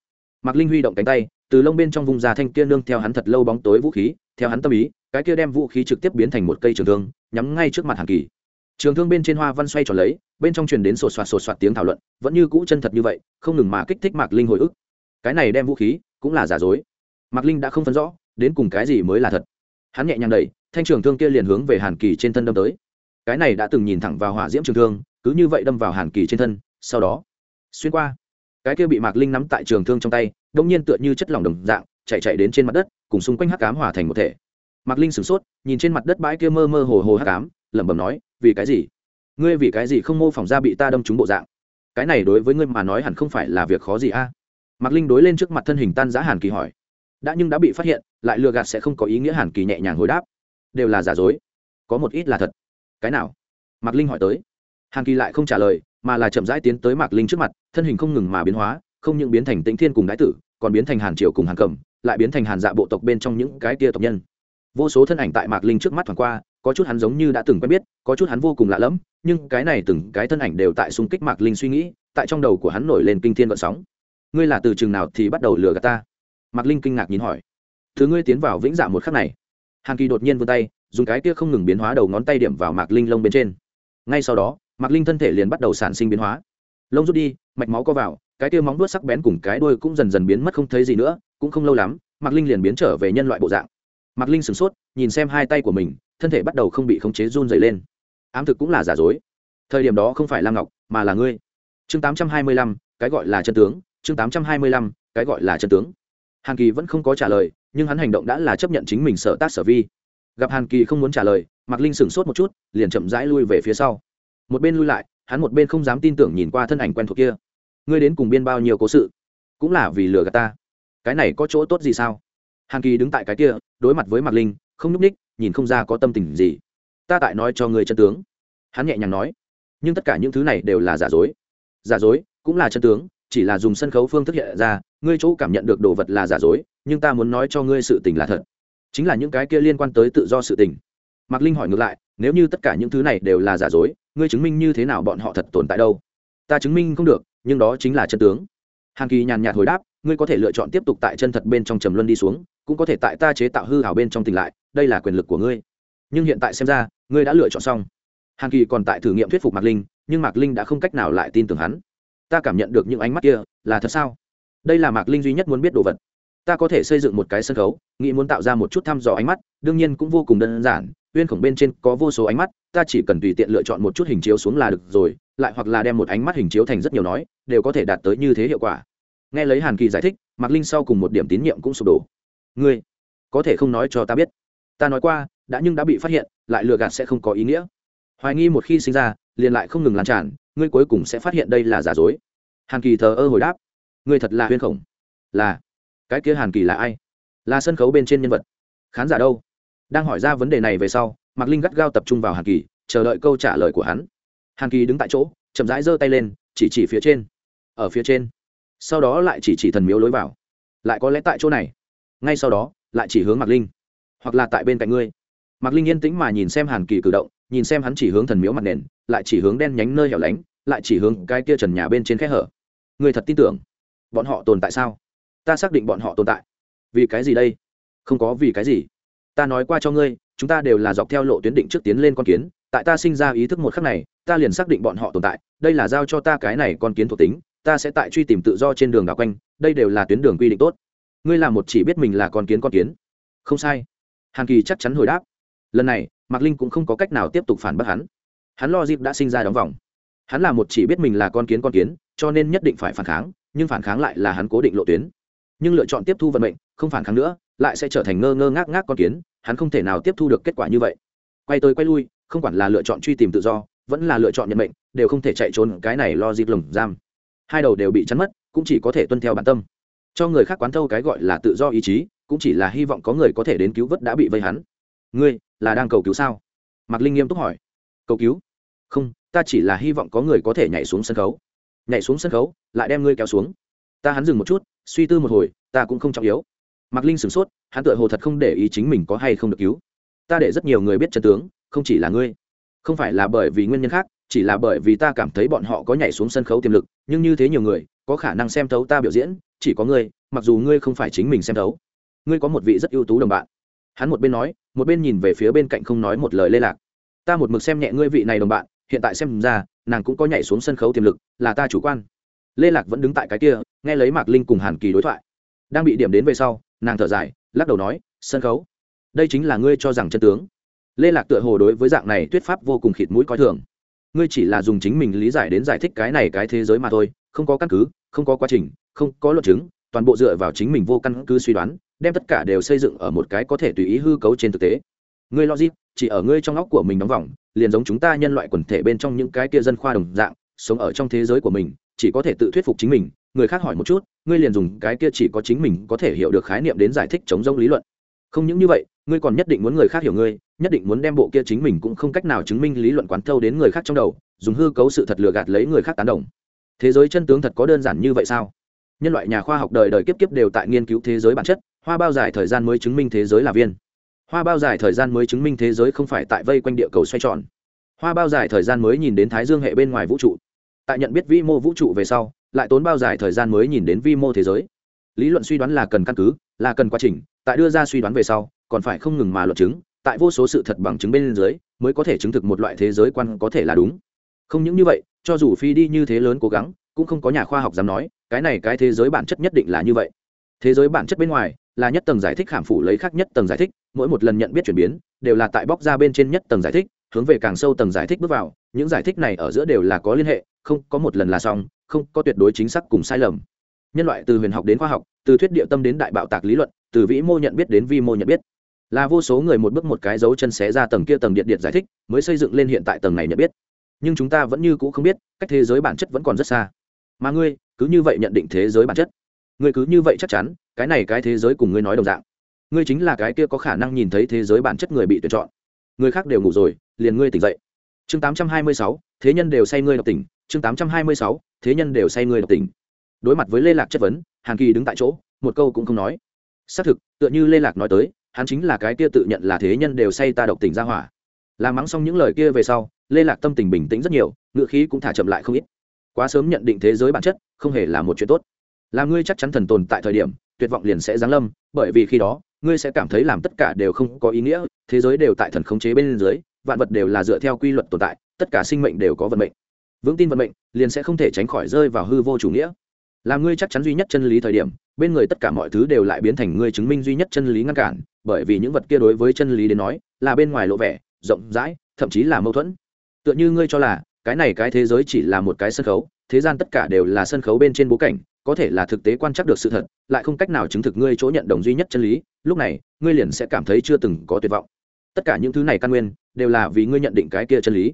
Speaker 1: mạc linh huy động cánh tay, từ lông bên trong vùng già thanh kia nương theo hắn thật lâu bóng tối vũ khí, theo hắn tâm ý, cái kia đem vũ khí trực tiếp biến thành một cây trường thương, nhắm ngay trước mặt hàn kỳ. Trường thương bên trên hoa văn xoay tròn lấy, bên trong truyền đến sột soạt sột soạt tiếng thảo luận, vẫn như cũ chân thật như vậy, không ngừng mà kích thích mạc linh hồi ức. Cái này đem vũ khí, cũng là giả dối. Mạc linh đã không phân rõ, đến cùng cái gì mới là thật. Hắn nhẹ nhàng đẩy, thanh trường thương kia liền hướng về hàn kỳ trên thân đâm tới. Cái này đã từng nhìn thẳng vào hỏa diễm trường thương cứ như vậy đâm vào hàn kỳ trên thân, sau đó, xuyên qua. Cái kia bị mạc linh nắm tại trường thương trong tay, đông nhiên tựa như chất lỏng đồng dạng, chạy chạy đến trên mặt đất, cùng xung quanh hắc cám hòa thành một thể. Mạc linh sửng sốt, nhìn trên mặt đất bãi kia mơ mơ hồ hồ hắc cám lẩm bẩm nói, vì cái gì? Ngươi vì cái gì không mô phỏng ra bị ta đâm trúng bộ dạng? Cái này đối với ngươi mà nói hẳn không phải là việc khó gì a? Mạc linh đối lên trước mặt thân hình tan giã hàn kỳ hỏi. Đã nhưng đã bị phát hiện, lại lừa gạt sẽ không có ý nghĩa, hàn kỳ nhẹ nhàng hồi đáp. Đều là giả dối. Có một ít là thật. Cái nào? Mạc linh hỏi tới hàn kỳ lại không trả lời, mà là chậm rãi tiến tới mạc linh trước mặt, thân hình không ngừng mà biến hóa, không những biến thành tĩnh thiên cùng đái tử, còn biến thành hàn triều cùng hàn cẩm, lại biến thành hàn dạ bộ tộc bên trong những cái tia tộc nhân. Vô số thân ảnh tại mạc linh trước mắt thoảng qua, có chút hắn giống như đã từng quen biết, có chút hắn vô cùng lạ lẫm, nhưng cái này từng cái thân ảnh đều tại xung kích mạc linh suy nghĩ, tại trong đầu của hắn nổi lên kinh thiên vận sóng. Ngươi là từ chừng nào thì bắt đầu lừa gạt ta? Mạc linh kinh ngạc nhìn hỏi. Thứ ngươi tiến vào vĩnh dạ một khắc này. Hàn kỳ đột nhiên vươn tay, dùng cái kia không ngừng biến hóa đầu ngón tay điểm vào mạc linh lông bên trên. Ngay sau đó mạc linh thân thể liền bắt đầu sản sinh biến hóa. Lông rút đi, mạch máu co vào, cái tiêu móng đuốt sắc bén cùng cái đuôi cũng dần dần biến mất không thấy gì nữa, cũng không lâu lắm, mạc linh liền biến trở về nhân loại bộ dạng. Mạc linh sửng sốt, nhìn xem hai tay của mình, thân thể bắt đầu không bị khống chế run dày lên. Ám thực cũng là giả dối. Thời điểm đó không phải lam ngọc, mà là ngươi. Chương tám trăm hai mươi lăm, cái gọi là chân tướng. Chương tám trăm hai mươi lăm, cái gọi là chân tướng. Hàn kỳ vẫn không có trả lời, nhưng hắn hành động đã là chấp nhận chính mình sợ tác sở vi. Gặp hàn kỳ không muốn trả lời, mạc linh sửng sốt một chút, liền chậm rãi lui về phía sau một bên lui lại, hắn một bên không dám tin tưởng nhìn qua thân ảnh quen thuộc kia. Ngươi đến cùng biên bao nhiêu cố sự? Cũng là vì lừa gạt ta. Cái này có chỗ tốt gì sao? Hàn kỳ đứng tại cái kia, đối mặt với mặt linh, không nhúc ních nhìn không ra có tâm tình gì. Ta tại nói cho ngươi chân tướng. Hắn nhẹ nhàng nói. Nhưng tất cả những thứ này đều là giả dối. Giả dối cũng là chân tướng, chỉ là dùng sân khấu phương thức hiện ra, ngươi chỗ cảm nhận được đồ vật là giả dối, nhưng ta muốn nói cho ngươi sự tình là thật. Chính là những cái kia liên quan tới tự do sự tình. Mạc linh hỏi ngược lại nếu như tất cả những thứ này đều là giả dối, ngươi chứng minh như thế nào bọn họ thật tồn tại đâu? Ta chứng minh không được, nhưng đó chính là chân tướng. Hàn kỳ nhàn nhạt hồi đáp, ngươi có thể lựa chọn tiếp tục tại chân thật bên trong trầm luân đi xuống, cũng có thể tại ta chế tạo hư hảo bên trong tỉnh lại, đây là quyền lực của ngươi. Nhưng hiện tại xem ra, ngươi đã lựa chọn xong. Hàn kỳ còn tại thử nghiệm thuyết phục mạc linh, nhưng mạc linh đã không cách nào lại tin tưởng hắn. Ta cảm nhận được những ánh mắt kia, là thật sao? Đây là mạc linh duy nhất muốn biết đồ vật. Ta có thể xây dựng một cái sân khấu, nghĩ muốn tạo ra một chút thăm dò ánh mắt, đương nhiên cũng vô cùng đơn giản uyên khổng bên trên có vô số ánh mắt, ta chỉ cần tùy tiện lựa chọn một chút hình chiếu xuống là được rồi, lại hoặc là đem một ánh mắt hình chiếu thành rất nhiều nói, đều có thể đạt tới như thế hiệu quả. Nghe lấy hàn kỳ giải thích, mạc linh sau cùng một điểm tín nhiệm cũng sụp đổ. Ngươi, có thể không nói cho ta biết. Ta nói qua, đã nhưng đã bị phát hiện, lại lừa gạt sẽ không có ý nghĩa. Hoài nghi một khi sinh ra, liền lại không ngừng lan tràn, ngươi cuối cùng sẽ phát hiện đây là giả dối. Hàn kỳ thờ ơ hồi đáp. Ngươi thật là huyên khổng. Là. Cái kia hàn kỳ là ai? Là sân khấu bên trên nhân vật. Khán giả đâu? Đang hỏi ra vấn đề này về sau, mạc linh gắt gao tập trung vào hàn kỳ, chờ đợi câu trả lời của hắn. Hàn kỳ đứng tại chỗ, chậm rãi giơ tay lên, chỉ chỉ phía trên. Ở phía trên. Sau đó lại chỉ chỉ thần miếu lối vào. Lại có lẽ tại chỗ này. Ngay sau đó, lại chỉ hướng mạc linh. Hoặc là tại bên cạnh ngươi. Mạc linh yên tĩnh mà nhìn xem hàn kỳ cử động, nhìn xem hắn chỉ hướng thần miếu mặt nền, lại chỉ hướng đen nhánh nơi hẻo lánh, lại chỉ hướng cái kia trần nhà bên trên khe hở. Người thật tin tưởng, bọn họ tồn tại sao? Ta xác định bọn họ tồn tại. Vì cái gì đây? Không có vì cái gì ta nói qua cho ngươi, chúng ta đều là dọc theo lộ tuyến định trước tiến lên con kiến, tại ta sinh ra ý thức một khắc này, ta liền xác định bọn họ tồn tại, đây là giao cho ta cái này con kiến thuộc tính, ta sẽ tại truy tìm tự do trên đường đảo quanh, đây đều là tuyến đường quy định tốt. Ngươi là một chỉ biết mình là con kiến con kiến. Không sai. Hàn kỳ chắc chắn hồi đáp. Lần này, mạc linh cũng không có cách nào tiếp tục phản bác hắn. Hắn lo dịp đã sinh ra đóng vòng. Hắn là một chỉ biết mình là con kiến con kiến, cho nên nhất định phải phản kháng, nhưng phản kháng lại là hắn cố định lộ tuyến. Nhưng lựa chọn tiếp thu vận mệnh, không phản kháng nữa lại sẽ trở thành ngơ ngơ ngác ngác con kiến, hắn không thể nào tiếp thu được kết quả như vậy. Quay tới quay lui, không quản là lựa chọn truy tìm tự do, vẫn là lựa chọn nhận mệnh, đều không thể chạy trốn cái này lo dịp lồng giam. Hai đầu đều bị chắn mất, cũng chỉ có thể tuân theo bản tâm. Cho người khác quán thâu cái gọi là tự do ý chí, cũng chỉ là hy vọng có người có thể đến cứu vớt đã bị vây hắn. Ngươi, là đang cầu cứu sao? Mạc linh nghiêm túc hỏi. Cầu cứu? Không, ta chỉ là hy vọng có người có thể nhảy xuống sân khấu. Nhảy xuống sân khấu, lại đem ngươi kéo xuống. Ta hắn dừng một chút, suy tư một hồi, ta cũng không trọng yếu mạc linh sửng sốt, hắn tựa hồ thật không để ý chính mình có hay không được cứu. Ta để rất nhiều người biết chân tướng, không chỉ là ngươi. Không phải là bởi vì nguyên nhân khác, chỉ là bởi vì ta cảm thấy bọn họ có nhảy xuống sân khấu tiềm lực, nhưng như thế nhiều người, có khả năng xem thấu ta biểu diễn, chỉ có ngươi, mặc dù ngươi không phải chính mình xem thấu. Ngươi có một vị rất ưu tú đồng bạn. Hắn một bên nói, một bên nhìn về phía bên cạnh không nói một lời lê lạc. Ta một mực xem nhẹ ngươi vị này đồng bạn, hiện tại xem ra, nàng cũng có nhảy xuống sân khấu tiềm lực, là ta chủ quan. Lê lạc vẫn đứng tại cái kia, nghe lấy mạc linh cùng hàn kỳ đối thoại. Đang bị điểm đến về sau nàng thở dài, lắc đầu nói, sân khấu, đây chính là ngươi cho rằng chân tướng. Lê lạc tựa hồ đối với dạng này thuyết pháp vô cùng khịt mũi coi thường. Ngươi chỉ là dùng chính mình lý giải đến giải thích cái này cái thế giới mà thôi, không có căn cứ, không có quá trình, không có luận chứng, toàn bộ dựa vào chính mình vô căn cứ suy đoán, đem tất cả đều xây dựng ở một cái có thể tùy ý hư cấu trên thực tế. Ngươi logic, chỉ ở ngươi trong óc của mình đóng vòng, liền giống chúng ta nhân loại quần thể bên trong những cái kia dân khoa đồng dạng, sống ở trong thế giới của mình, chỉ có thể tự thuyết phục chính mình người khác hỏi một chút, ngươi liền dùng cái kia chỉ có chính mình có thể hiểu được khái niệm đến giải thích chống rông lý luận. Không những như vậy, ngươi còn nhất định muốn người khác hiểu ngươi, nhất định muốn đem bộ kia chính mình cũng không cách nào chứng minh lý luận quán thâu đến người khác trong đầu, dùng hư cấu sự thật lừa gạt lấy người khác tán đồng. Thế giới chân tướng thật có đơn giản như vậy sao? Nhân loại nhà khoa học đời đời kiếp kiếp đều tại nghiên cứu thế giới bản chất, hoa bao dài thời gian mới chứng minh thế giới là viên. Hoa bao dài thời gian mới chứng minh thế giới không phải tại vây quanh địa cầu xoay tròn. Hoa bao dài thời gian mới nhìn đến thái dương hệ bên ngoài vũ trụ. Tại nhận biết vĩ mô vũ trụ về sau lại tốn bao dài thời gian mới nhìn đến vi mô thế giới. Lý luận suy đoán là cần căn cứ, là cần quá trình, tại đưa ra suy đoán về sau, còn phải không ngừng mà luận chứng, tại vô số sự thật bằng chứng bên dưới, mới có thể chứng thực một loại thế giới quan có thể là đúng. Không những như vậy, cho dù phi đi như thế lớn cố gắng, cũng không có nhà khoa học dám nói, cái này cái thế giới bản chất nhất định là như vậy. Thế giới bản chất bên ngoài, là nhất tầng giải thích khảm phủ lấy khác nhất tầng giải thích, mỗi một lần nhận biết chuyển biến, đều là tại bóc ra bên trên nhất tầng giải thích, hướng về càng sâu tầng giải thích bước vào, những giải thích này ở giữa đều là có liên hệ, không có một lần là xong không có tuyệt đối chính xác cùng sai lầm. Nhân loại từ huyền học đến khoa học từ thuyết địa tâm đến đại bạo tạc lý luận từ vĩ mô nhận biết đến vi mô nhận biết. Là vô số người một bước một cái dấu chân xé ra tầng kia tầng điện điện giải thích mới xây dựng lên hiện tại tầng này nhận biết. Nhưng chúng ta vẫn như cũ không biết cách thế giới bản chất vẫn còn rất xa. Mà ngươi cứ như vậy nhận định thế giới bản chất. Ngươi cứ như vậy chắc chắn cái này cái thế giới cùng ngươi nói đồng dạng. Ngươi chính là cái kia có khả năng nhìn thấy thế giới bản chất người bị tuyển chọn. Người khác đều ngủ rồi liền ngươi tỉnh dậy. Chương 826, thế nhân đều say ngươi độc tỉnh chương 826, thế nhân đều say người độc tình. Đối mặt với lê lạc chất vấn hàn kỳ đứng tại chỗ một câu cũng không nói. Xác thực tựa như lê lạc nói tới hắn chính là cái kia tự nhận là thế nhân đều say ta độc tình ra hỏa. Làm mắng xong những lời kia về sau lê lạc tâm tình bình tĩnh rất nhiều ngựa khí cũng thả chậm lại không ít. Quá sớm nhận định thế giới bản chất không hề là một chuyện tốt. Làm ngươi chắc chắn thần tồn tại thời điểm tuyệt vọng liền sẽ giáng lâm bởi vì khi đó ngươi sẽ cảm thấy làm tất cả đều không có ý nghĩa thế giới đều tại thần khống chế bên dưới vạn vật đều là dựa theo quy luật tồn tại tất cả sinh mệnh đều có vận mệnh vững tin vận mệnh, liền sẽ không thể tránh khỏi rơi vào hư vô chủ nghĩa. Làm ngươi chắc chắn duy nhất chân lý thời điểm, bên người tất cả mọi thứ đều lại biến thành ngươi chứng minh duy nhất chân lý ngăn cản, bởi vì những vật kia đối với chân lý đến nói, là bên ngoài lộ vẻ, rộng rãi, thậm chí là mâu thuẫn. Tựa như ngươi cho là, cái này cái thế giới chỉ là một cái sân khấu, thế gian tất cả đều là sân khấu bên trên bố cảnh, có thể là thực tế quan trắc được sự thật, lại không cách nào chứng thực ngươi chỗ nhận đồng duy nhất chân lý, lúc này, ngươi liền sẽ cảm thấy chưa từng có tuyệt vọng. Tất cả những thứ này căn nguyên, đều là vì ngươi nhận định cái kia chân lý.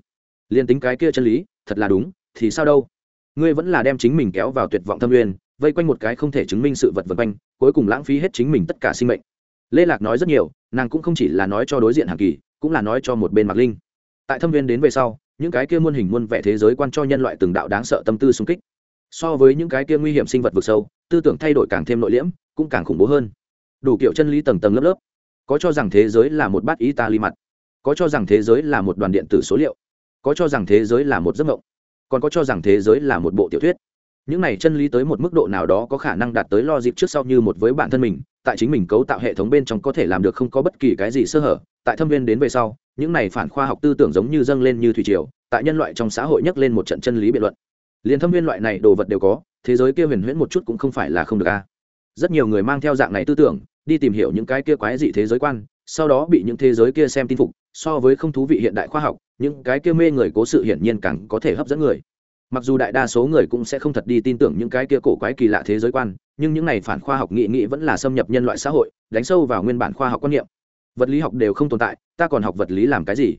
Speaker 1: Liền tính cái kia chân lý thật là đúng, thì sao đâu? Ngươi vẫn là đem chính mình kéo vào tuyệt vọng thâm nguyên, vây quanh một cái không thể chứng minh sự vật vật quanh, cuối cùng lãng phí hết chính mình tất cả sinh mệnh. Lê lạc nói rất nhiều, nàng cũng không chỉ là nói cho đối diện hàng kỳ, cũng là nói cho một bên mạc linh. Tại thâm viên đến về sau, những cái kia muôn hình muôn vẻ thế giới quan cho nhân loại từng đạo đáng sợ tâm tư xung kích. So với những cái kia nguy hiểm sinh vật vực sâu, tư tưởng thay đổi càng thêm nội liễm, cũng càng khủng bố hơn. Đủ kiểu chân lý tầng tầng lớp lớp. Có cho rằng thế giới là một bát ý ta ly mặt. Có cho rằng thế giới là một đoàn điện tử số liệu có cho rằng thế giới là một giấc mộng, còn có cho rằng thế giới là một bộ tiểu thuyết. Những này chân lý tới một mức độ nào đó có khả năng đạt tới lo dịp trước sau như một với bản thân mình, tại chính mình cấu tạo hệ thống bên trong có thể làm được không có bất kỳ cái gì sơ hở. Tại thâm viên đến về sau, những này phản khoa học tư tưởng giống như dâng lên như thủy triều, tại nhân loại trong xã hội nhắc lên một trận chân lý biện luận. Liền thâm viên loại này đồ vật đều có, thế giới kia huyền huyễn một chút cũng không phải là không được a. Rất nhiều người mang theo dạng này tư tưởng, đi tìm hiểu những cái kia quái dị thế giới quan sau đó bị những thế giới kia xem tin phục, so với không thú vị hiện đại khoa học, những cái kia mê người cố sự hiển nhiên càng có thể hấp dẫn người. Mặc dù đại đa số người cũng sẽ không thật đi tin tưởng những cái kia cổ quái kỳ lạ thế giới quan, nhưng những này phản khoa học nghị nghị vẫn là xâm nhập nhân loại xã hội, đánh sâu vào nguyên bản khoa học quan niệm. Vật lý học đều không tồn tại, ta còn học vật lý làm cái gì?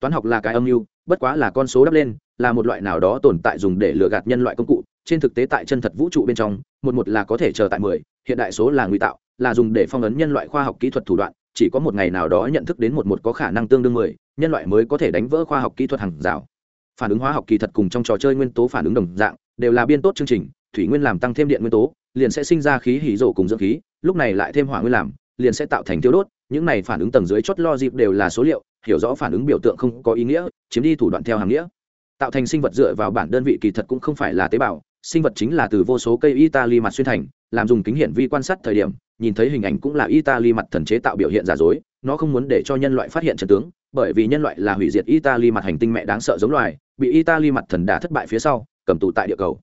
Speaker 1: Toán học là cái âm mưu, bất quá là con số đắp lên, là một loại nào đó tồn tại dùng để lừa gạt nhân loại công cụ. Trên thực tế tại chân thật vũ trụ bên trong, một một là có thể chờ tại mười, hiện đại số là ngụy tạo, là dùng để phong ấn nhân loại khoa học kỹ thuật thủ đoạn chỉ có một ngày nào đó nhận thức đến một một có khả năng tương đương mười, nhân loại mới có thể đánh vỡ khoa học kỹ thuật hàng rào. Phản ứng hóa học kỳ thật cùng trong trò chơi nguyên tố phản ứng đồng dạng, đều là biên tốt chương trình, thủy nguyên làm tăng thêm điện nguyên tố, liền sẽ sinh ra khí hỉ rổ cùng dưỡng khí, lúc này lại thêm hỏa nguyên làm, liền sẽ tạo thành tiêu đốt, những này phản ứng tầng dưới chót lo dịp đều là số liệu, hiểu rõ phản ứng biểu tượng không có ý nghĩa, chiếm đi thủ đoạn theo hàng nghĩa. Tạo thành sinh vật dựa vào bản đơn vị kỳ thật cũng không phải là tế bào, sinh vật chính là từ vô số cây italy mặt xuyên thành, làm dùng kính hiển vi quan sát thời điểm nhìn thấy hình ảnh cũng là italy mặt thần chế tạo biểu hiện giả dối, nó không muốn để cho nhân loại phát hiện trần tướng, bởi vì nhân loại là hủy diệt italy mặt hành tinh mẹ đáng sợ giống loài, bị italy mặt thần đả thất bại phía sau, cầm tù tại địa cầu.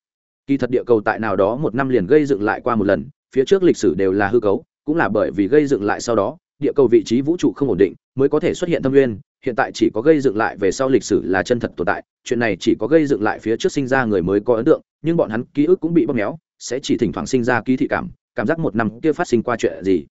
Speaker 1: Kỳ thật địa cầu tại nào đó một năm liền gây dựng lại qua một lần, phía trước lịch sử đều là hư cấu, cũng là bởi vì gây dựng lại sau đó, địa cầu vị trí vũ trụ không ổn định mới có thể xuất hiện tâm nguyên, hiện tại chỉ có gây dựng lại về sau lịch sử là chân thật tồn tại, chuyện này chỉ có gây dựng lại phía trước sinh ra người mới có ấn tượng, nhưng bọn hắn ký ức cũng bị bóp méo, sẽ chỉ thỉnh thoảng sinh ra ký thị cảm cảm giác một năm kia phát sinh qua chuyện gì.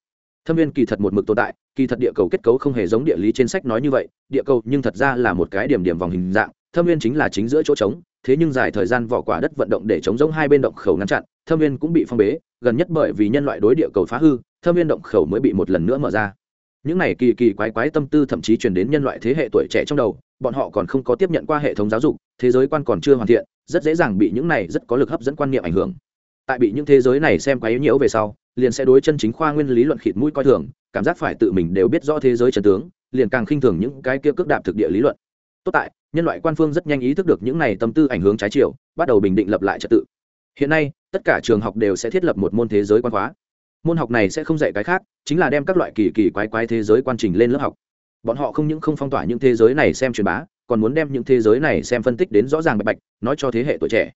Speaker 1: Thâm viên kỳ thật một mực tồn tại, kỳ thật địa cầu kết cấu không hề giống địa lý trên sách nói như vậy, địa cầu nhưng thật ra là một cái điểm điểm vòng hình dạng, thâm viên chính là chính giữa chỗ trống, thế nhưng dài thời gian vỏ quả đất vận động để chống giống hai bên động khẩu ngăn chặn, thâm viên cũng bị phong bế, gần nhất bởi vì nhân loại đối địa cầu phá hư, thâm viên động khẩu mới bị một lần nữa mở ra. Những này kỳ kỳ quái quái tâm tư thậm chí truyền đến nhân loại thế hệ tuổi trẻ trong đầu, bọn họ còn không có tiếp nhận qua hệ thống giáo dục, thế giới quan còn chưa hoàn thiện, rất dễ dàng bị những này rất có lực hấp dẫn quan niệm ảnh hưởng tại bị những thế giới này xem quái nhiễu về sau, liền sẽ đối chân chính khoa nguyên lý luận khịt mũi coi thường, cảm giác phải tự mình đều biết rõ thế giới trần tướng, liền càng khinh thường những cái kia cước đạp thực địa lý luận. Tốt tại, nhân loại quan phương rất nhanh ý thức được những này tâm tư ảnh hưởng trái chiều, bắt đầu bình định lập lại trật tự. Hiện nay, tất cả trường học đều sẽ thiết lập một môn thế giới quan khóa. Môn học này sẽ không dạy cái khác, chính là đem các loại kỳ kỳ quái quái thế giới quan trình lên lớp học. Bọn họ không những không phong tỏa những thế giới này xem truyền bá, còn muốn đem những thế giới này xem phân tích đến rõ ràng bạch bạch, nói cho thế hệ tuổi trẻ.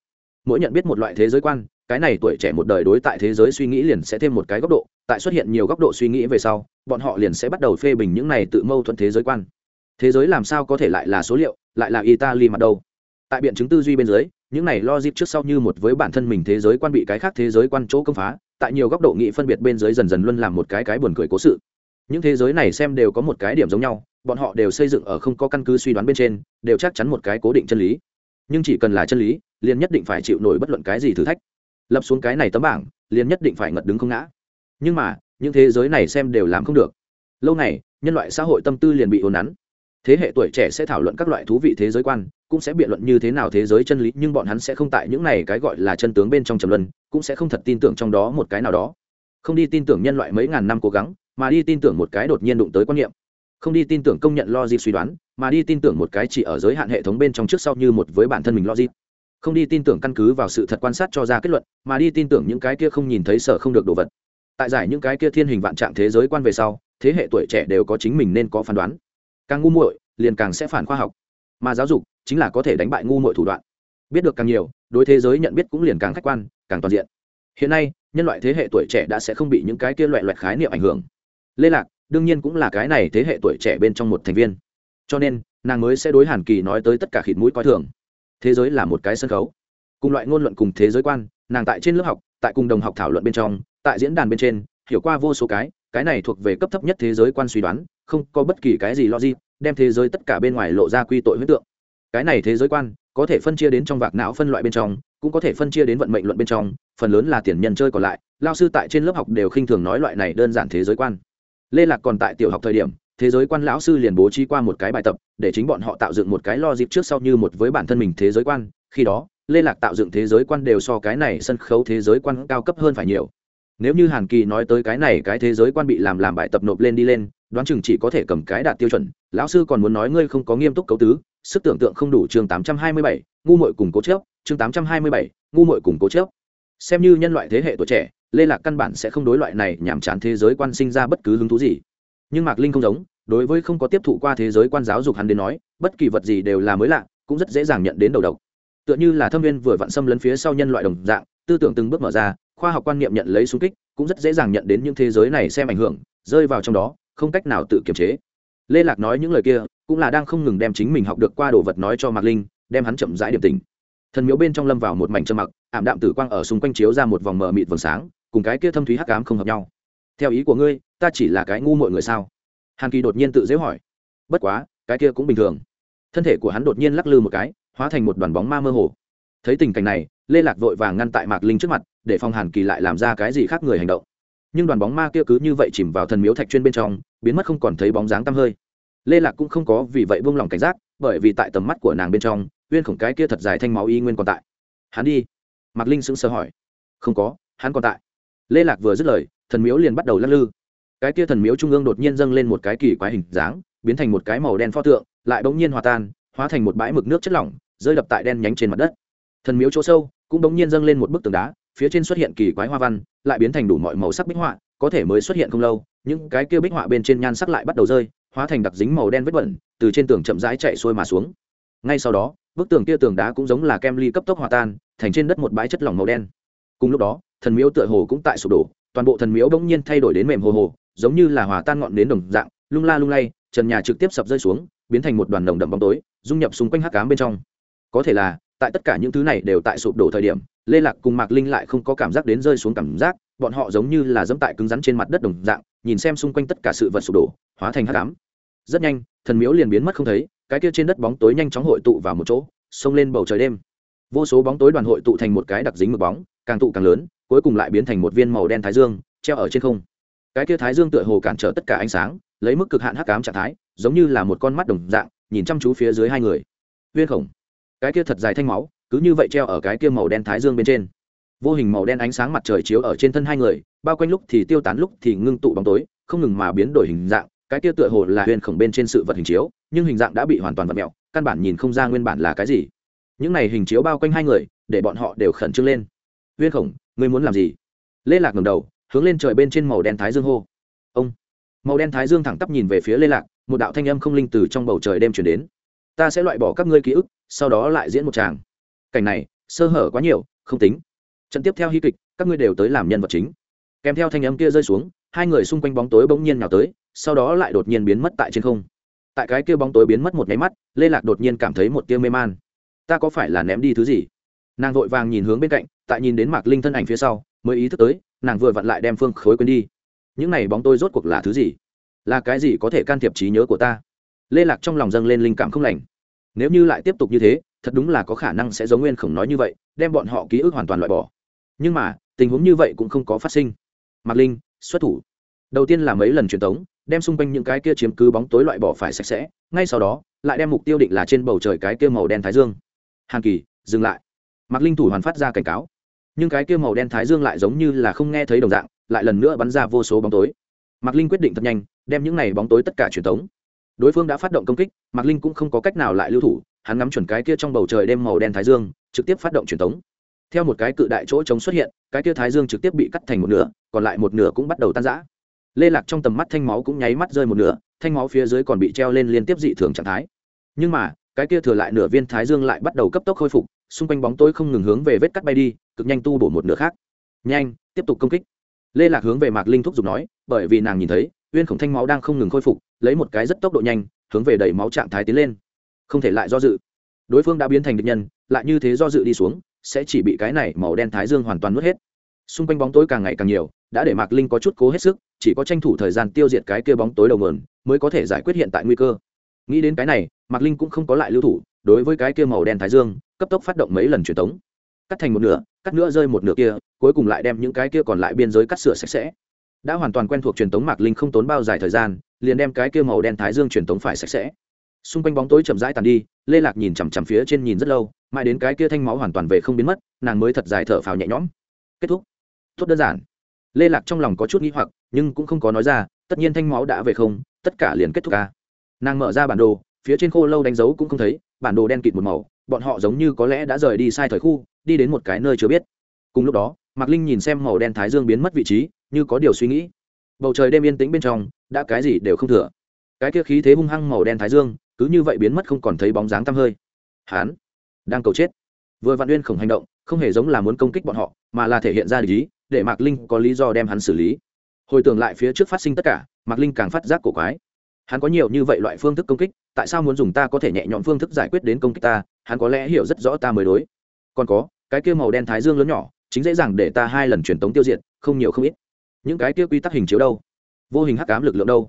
Speaker 1: Mỗi nhận biết một loại thế giới quan cái này tuổi trẻ một đời đối tại thế giới suy nghĩ liền sẽ thêm một cái góc độ, tại xuất hiện nhiều góc độ suy nghĩ về sau, bọn họ liền sẽ bắt đầu phê bình những này tự mâu thuẫn thế giới quan. Thế giới làm sao có thể lại là số liệu, lại là italy mặt đâu? Tại biện chứng tư duy bên dưới, những này lo dịp trước sau như một với bản thân mình thế giới quan bị cái khác thế giới quan chỗ công phá, tại nhiều góc độ nghị phân biệt bên dưới dần dần luôn làm một cái cái buồn cười cố sự. Những thế giới này xem đều có một cái điểm giống nhau, bọn họ đều xây dựng ở không có căn cứ suy đoán bên trên, đều chắc chắn một cái cố định chân lý. Nhưng chỉ cần là chân lý, liền nhất định phải chịu nổi bất luận cái gì thử thách lập xuống cái này tấm bảng, liền nhất định phải ngật đứng không ngã. Nhưng mà, những thế giới này xem đều làm không được. Lâu này nhân loại xã hội tâm tư liền bị ồn nắn. Thế hệ tuổi trẻ sẽ thảo luận các loại thú vị thế giới quan, cũng sẽ biện luận như thế nào thế giới chân lý, nhưng bọn hắn sẽ không tại những này cái gọi là chân tướng bên trong trầm luân, cũng sẽ không thật tin tưởng trong đó một cái nào đó. Không đi tin tưởng nhân loại mấy ngàn năm cố gắng, mà đi tin tưởng một cái đột nhiên đụng tới quan niệm. Không đi tin tưởng công nhận logic suy đoán, mà đi tin tưởng một cái chỉ ở giới hạn hệ thống bên trong trước sau như một với bản thân mình logic không đi tin tưởng căn cứ vào sự thật quan sát cho ra kết luận, mà đi tin tưởng những cái kia không nhìn thấy sở không được đồ vật. Tại giải những cái kia thiên hình vạn trạng thế giới quan về sau, thế hệ tuổi trẻ đều có chính mình nên có phán đoán. Càng ngu muội, liền càng sẽ phản khoa học. Mà giáo dục chính là có thể đánh bại ngu muội thủ đoạn. Biết được càng nhiều, đối thế giới nhận biết cũng liền càng khách quan, càng toàn diện. Hiện nay, nhân loại thế hệ tuổi trẻ đã sẽ không bị những cái kia loại loại khái niệm ảnh hưởng. Lê lạc, đương nhiên cũng là cái này thế hệ tuổi trẻ bên trong một thành viên. Cho nên, nàng mới sẽ đối hàn kỳ nói tới tất cả khịt mũi coi thường thế giới là một cái sân khấu. Cùng loại ngôn luận cùng thế giới quan, nàng tại trên lớp học, tại cùng đồng học thảo luận bên trong, tại diễn đàn bên trên, hiểu qua vô số cái cái này thuộc về cấp thấp nhất thế giới quan suy đoán, không có bất kỳ cái gì logic, đem thế giới tất cả bên ngoài lộ ra quy tội huyết tượng. Cái này thế giới quan, có thể phân chia đến trong vạc não phân loại bên trong, cũng có thể phân chia đến vận mệnh luận bên trong, phần lớn là tiền nhân chơi còn lại, lao sư tại trên lớp học đều khinh thường nói loại này đơn giản thế giới quan. Lê lạc còn tại tiểu học thời điểm thế giới quan lão sư liền bố trí qua một cái bài tập, để chính bọn họ tạo dựng một cái lo dịp trước sau như một với bản thân mình thế giới quan, khi đó, lê lạc tạo dựng thế giới quan đều so cái này sân khấu thế giới quan cao cấp hơn phải nhiều. Nếu như hàn kỳ nói tới cái này cái thế giới quan bị làm làm bài tập nộp lên đi lên, đoán chừng chỉ có thể cầm cái đạt tiêu chuẩn, lão sư còn muốn nói ngươi không có nghiêm túc cấu tứ, sức tưởng tượng không đủ chương tám trăm hai mươi bảy, ngu muội cùng cố chớp, chương tám trăm hai mươi bảy, ngu muội cùng cố chớp. Xem như nhân loại thế hệ tuổi trẻ, lê lạc căn bản sẽ không đối loại này nhàm chán thế giới quan sinh ra bất cứ hứng thú gì nhưng mạc linh không giống, đối với không có tiếp thụ qua thế giới quan giáo dục hắn đến nói, bất kỳ vật gì đều là mới lạ, cũng rất dễ dàng nhận đến đầu độc. Tựa như là thâm viên vừa vặn xâm lấn phía sau nhân loại đồng dạng, tư tưởng từng bước mở ra, khoa học quan niệm nhận lấy xung kích, cũng rất dễ dàng nhận đến những thế giới này xem ảnh hưởng, rơi vào trong đó, không cách nào tự kiềm chế. Lê lạc nói những lời kia, cũng là đang không ngừng đem chính mình học được qua đồ vật nói cho mạc linh, đem hắn chậm rãi điểm tình thần miếu bên trong lâm vào một mảnh trầm mặc, ảm đạm tử quang ở xung quanh chiếu ra một vòng mờ mịt vầng sáng, cùng cái kia thâm thúy hắc ám không hợp nhau. Theo ý của ngươi ta chỉ là cái ngu mọi người sao? Hàn kỳ đột nhiên tự dễ hỏi. Bất quá, cái kia cũng bình thường. Thân thể của hắn đột nhiên lắc lư một cái, hóa thành một đoàn bóng ma mơ hồ. Thấy tình cảnh này, lê lạc vội vàng ngăn tại mạc linh trước mặt, để phòng hàn kỳ lại làm ra cái gì khác người hành động. Nhưng đoàn bóng ma kia cứ như vậy chìm vào thần miếu thạch chuyên bên trong, biến mất không còn thấy bóng dáng tăm hơi. Lê lạc cũng không có vì vậy buông lỏng cảnh giác, bởi vì tại tầm mắt của nàng bên trong uyên khổng cái kia thật dài thanh máu y nguyên còn tại. Hắn đi. Mạc linh sững sờ hỏi. Không có, hắn còn tại. Lê lạc vừa dứt lời, thần miếu liền bắt đầu lắc lư cái kia thần miếu trung ương đột nhiên dâng lên một cái kỳ quái hình dáng, biến thành một cái màu đen pho tượng, lại bỗng nhiên hòa tan, hóa thành một bãi mực nước chất lỏng, rơi đập tại đen nhánh trên mặt đất. Thần miếu chỗ sâu cũng bỗng nhiên dâng lên một bức tường đá, phía trên xuất hiện kỳ quái hoa văn, lại biến thành đủ mọi màu sắc bích họa, có thể mới xuất hiện không lâu, những cái kia bích họa bên trên nhan sắc lại bắt đầu rơi, hóa thành đặc dính màu đen vết bẩn, từ trên tường chậm rãi chạy xuôi mà xuống. Ngay sau đó, bức tường kia tường đá cũng giống là kem ly cấp tốc hòa tan, thành trên đất một bãi chất lỏng màu đen. Cùng lúc đó, thần miếu tựa hồ cũng tại sụp đổ toàn bộ thần miếu bỗng nhiên thay đổi đến mềm hồ hồ, giống như là hòa tan ngọn đến đồng dạng, lung la lung lay, trần nhà trực tiếp sập rơi xuống, biến thành một đoàn đồng đậm bóng tối, dung nhập xung quanh hắc cám bên trong. Có thể là, tại tất cả những thứ này đều tại sụp đổ thời điểm, lê lạc cùng mạc linh lại không có cảm giác đến rơi xuống cảm giác, bọn họ giống như là dẫm tại cứng rắn trên mặt đất đồng dạng, nhìn xem xung quanh tất cả sự vật sụp đổ, hóa thành hắc cám rất nhanh, thần miếu liền biến mất không thấy, cái kia trên đất bóng tối nhanh chóng hội tụ vào một chỗ, xông lên bầu trời đêm vô số bóng tối đoàn hội tụ thành một cái đặc dính mực bóng, càng tụ càng lớn, cuối cùng lại biến thành một viên màu đen thái dương, treo ở trên không. Cái kia thái dương tựa hồ cản trở tất cả ánh sáng, lấy mức cực hạn hắc ám trạng thái, giống như là một con mắt đồng dạng, nhìn chăm chú phía dưới hai người. Viên khổng. Cái kia thật dài thanh máu, cứ như vậy treo ở cái kia màu đen thái dương bên trên. Vô hình màu đen ánh sáng mặt trời chiếu ở trên thân hai người, bao quanh lúc thì tiêu tán lúc thì ngưng tụ bóng tối, không ngừng mà biến đổi hình dạng, cái kia tựa hồ là huyền khổng bên trên sự vật hình chiếu, nhưng hình dạng đã bị hoàn toàn vật mẹo, căn bản nhìn không ra nguyên bản là cái gì những này hình chiếu bao quanh hai người, để bọn họ đều khẩn trương lên. Viên khổng, ngươi muốn làm gì? Lê lạc ngầm đầu, hướng lên trời bên trên màu đen thái dương hô. Ông. Màu đen thái dương thẳng tắp nhìn về phía lê lạc, một đạo thanh âm không linh từ trong bầu trời đêm chuyển đến. Ta sẽ loại bỏ các ngươi ký ức, sau đó lại diễn một tràng. Cảnh này, sơ hở quá nhiều, không tính. Trận tiếp theo hy kịch, các ngươi đều tới làm nhân vật chính. Kèm theo thanh âm kia rơi xuống, hai người xung quanh bóng tối bỗng nhiên nào tới, sau đó lại đột nhiên biến mất tại trên không. Tại cái kia bóng tối biến mất một nháy mắt, lê lạc đột nhiên cảm thấy một tia mê man ta có phải là ném đi thứ gì? Nàng vội vàng nhìn hướng bên cạnh, tại nhìn đến mạc linh thân ảnh phía sau, mới ý thức tới, nàng vừa vặn lại đem phương khối quên đi. Những này bóng tôi rốt cuộc là thứ gì? Là cái gì có thể can thiệp trí nhớ của ta? Lê lạc trong lòng dâng lên linh cảm không lành. Nếu như lại tiếp tục như thế, thật đúng là có khả năng sẽ giống nguyên khổng nói như vậy, đem bọn họ ký ức hoàn toàn loại bỏ. Nhưng mà, tình huống như vậy cũng không có phát sinh. Mạc linh, xuất thủ. Đầu tiên là mấy lần truyền tống, đem xung quanh những cái kia chiếm cứ bóng tối loại bỏ phải sạch sẽ, ngay sau đó, lại đem mục tiêu định là trên bầu trời cái kia màu đen thái dương hàn kỳ, dừng lại. Mạc linh thủ hoàn phát ra cảnh cáo. Nhưng cái kia màu đen thái dương lại giống như là không nghe thấy đồng dạng, lại lần nữa bắn ra vô số bóng tối. Mạc linh quyết định thật nhanh, đem những này bóng tối tất cả truyền tống. Đối phương đã phát động công kích, mạc linh cũng không có cách nào lại lưu thủ, hắn ngắm chuẩn cái kia trong bầu trời đêm màu đen thái dương, trực tiếp phát động truyền tống. Theo một cái cự đại chỗ trống xuất hiện, cái kia thái dương trực tiếp bị cắt thành một nửa, còn lại một nửa cũng bắt đầu tan rã. Lê lạc trong tầm mắt thanh máu cũng nháy mắt rơi một nửa, thanh máu phía dưới còn bị treo lên liên tiếp dị thường trạng thái. Nhưng mà cái kia thừa lại nửa viên thái dương lại bắt đầu cấp tốc khôi phục, xung quanh bóng tối không ngừng hướng về vết cắt bay đi, cực nhanh tu bổ một nửa khác. Nhanh, tiếp tục công kích. Lê lạc hướng về mạc linh thúc giục nói, bởi vì nàng nhìn thấy uyên khổng thanh máu đang không ngừng khôi phục, lấy một cái rất tốc độ nhanh, hướng về đẩy máu trạng thái tiến lên. Không thể lại do dự. Đối phương đã biến thành địch nhân, lại như thế do dự đi xuống, sẽ chỉ bị cái này màu đen thái dương hoàn toàn nuốt hết. Xung quanh bóng tối càng ngày càng nhiều, đã để mạc linh có chút cố hết sức, chỉ có tranh thủ thời gian tiêu diệt cái kia bóng tối đầu mườn mới có thể giải quyết hiện tại nguy cơ nghĩ đến cái này, mạc linh cũng không có lại lưu thủ, đối với cái kia màu đen thái dương, cấp tốc phát động mấy lần truyền tống. Cắt thành một nửa, cắt nữa rơi một nửa kia, cuối cùng lại đem những cái kia còn lại biên giới cắt sửa sạch sẽ. Đã hoàn toàn quen thuộc truyền tống mạc linh không tốn bao dài thời gian, liền đem cái kia màu đen thái dương truyền tống phải sạch sẽ. Xung quanh bóng tối chậm rãi tàn đi, lê lạc nhìn chằm chằm phía trên nhìn rất lâu, mãi đến cái kia thanh máu hoàn toàn về không biến mất, nàng mới thật dài thở phào nhẹ nhõm. Kết thúc. Tốt đơn giản. Lê lạc trong lòng có chút n g h i hoặc, nhưng cũng không có nói ra, tất nhiên thanh máu đã về không, tất cả liền kết thúc ca nàng mở ra bản đồ, phía trên khô lâu đánh dấu cũng không thấy, bản đồ đen kịt một màu, bọn họ giống như có lẽ đã rời đi sai thời khu, đi đến một cái nơi chưa biết. Cùng lúc đó, mạc linh nhìn xem màu đen thái dương biến mất vị trí, như có điều suy nghĩ. Bầu trời đêm yên tĩnh bên trong, đã cái gì đều không thừa. Cái kia khí thế hung hăng màu đen thái dương, cứ như vậy biến mất không còn thấy bóng dáng tăm hơi. Hán, đang cầu chết. Vừa vạn uyên khổng hành động, không hề giống là muốn công kích bọn họ, mà là thể hiện ra lý, để mạc linh có lý do đem hắn xử lý. Hồi tưởng lại phía trước phát sinh tất cả, mạc linh càng phát giác cổ quái hắn có nhiều như vậy loại phương thức công kích, tại sao muốn dùng ta có thể nhẹ nhõm phương thức giải quyết đến công kích ta? Hắn có lẽ hiểu rất rõ ta mới đối. Còn có, cái kia màu đen thái dương lớn nhỏ, chính dễ dàng để ta hai lần truyền tống tiêu diệt, không nhiều không ít. Những cái kia quy tắc hình chiếu đâu? Vô hình hắc cám lực lượng đâu?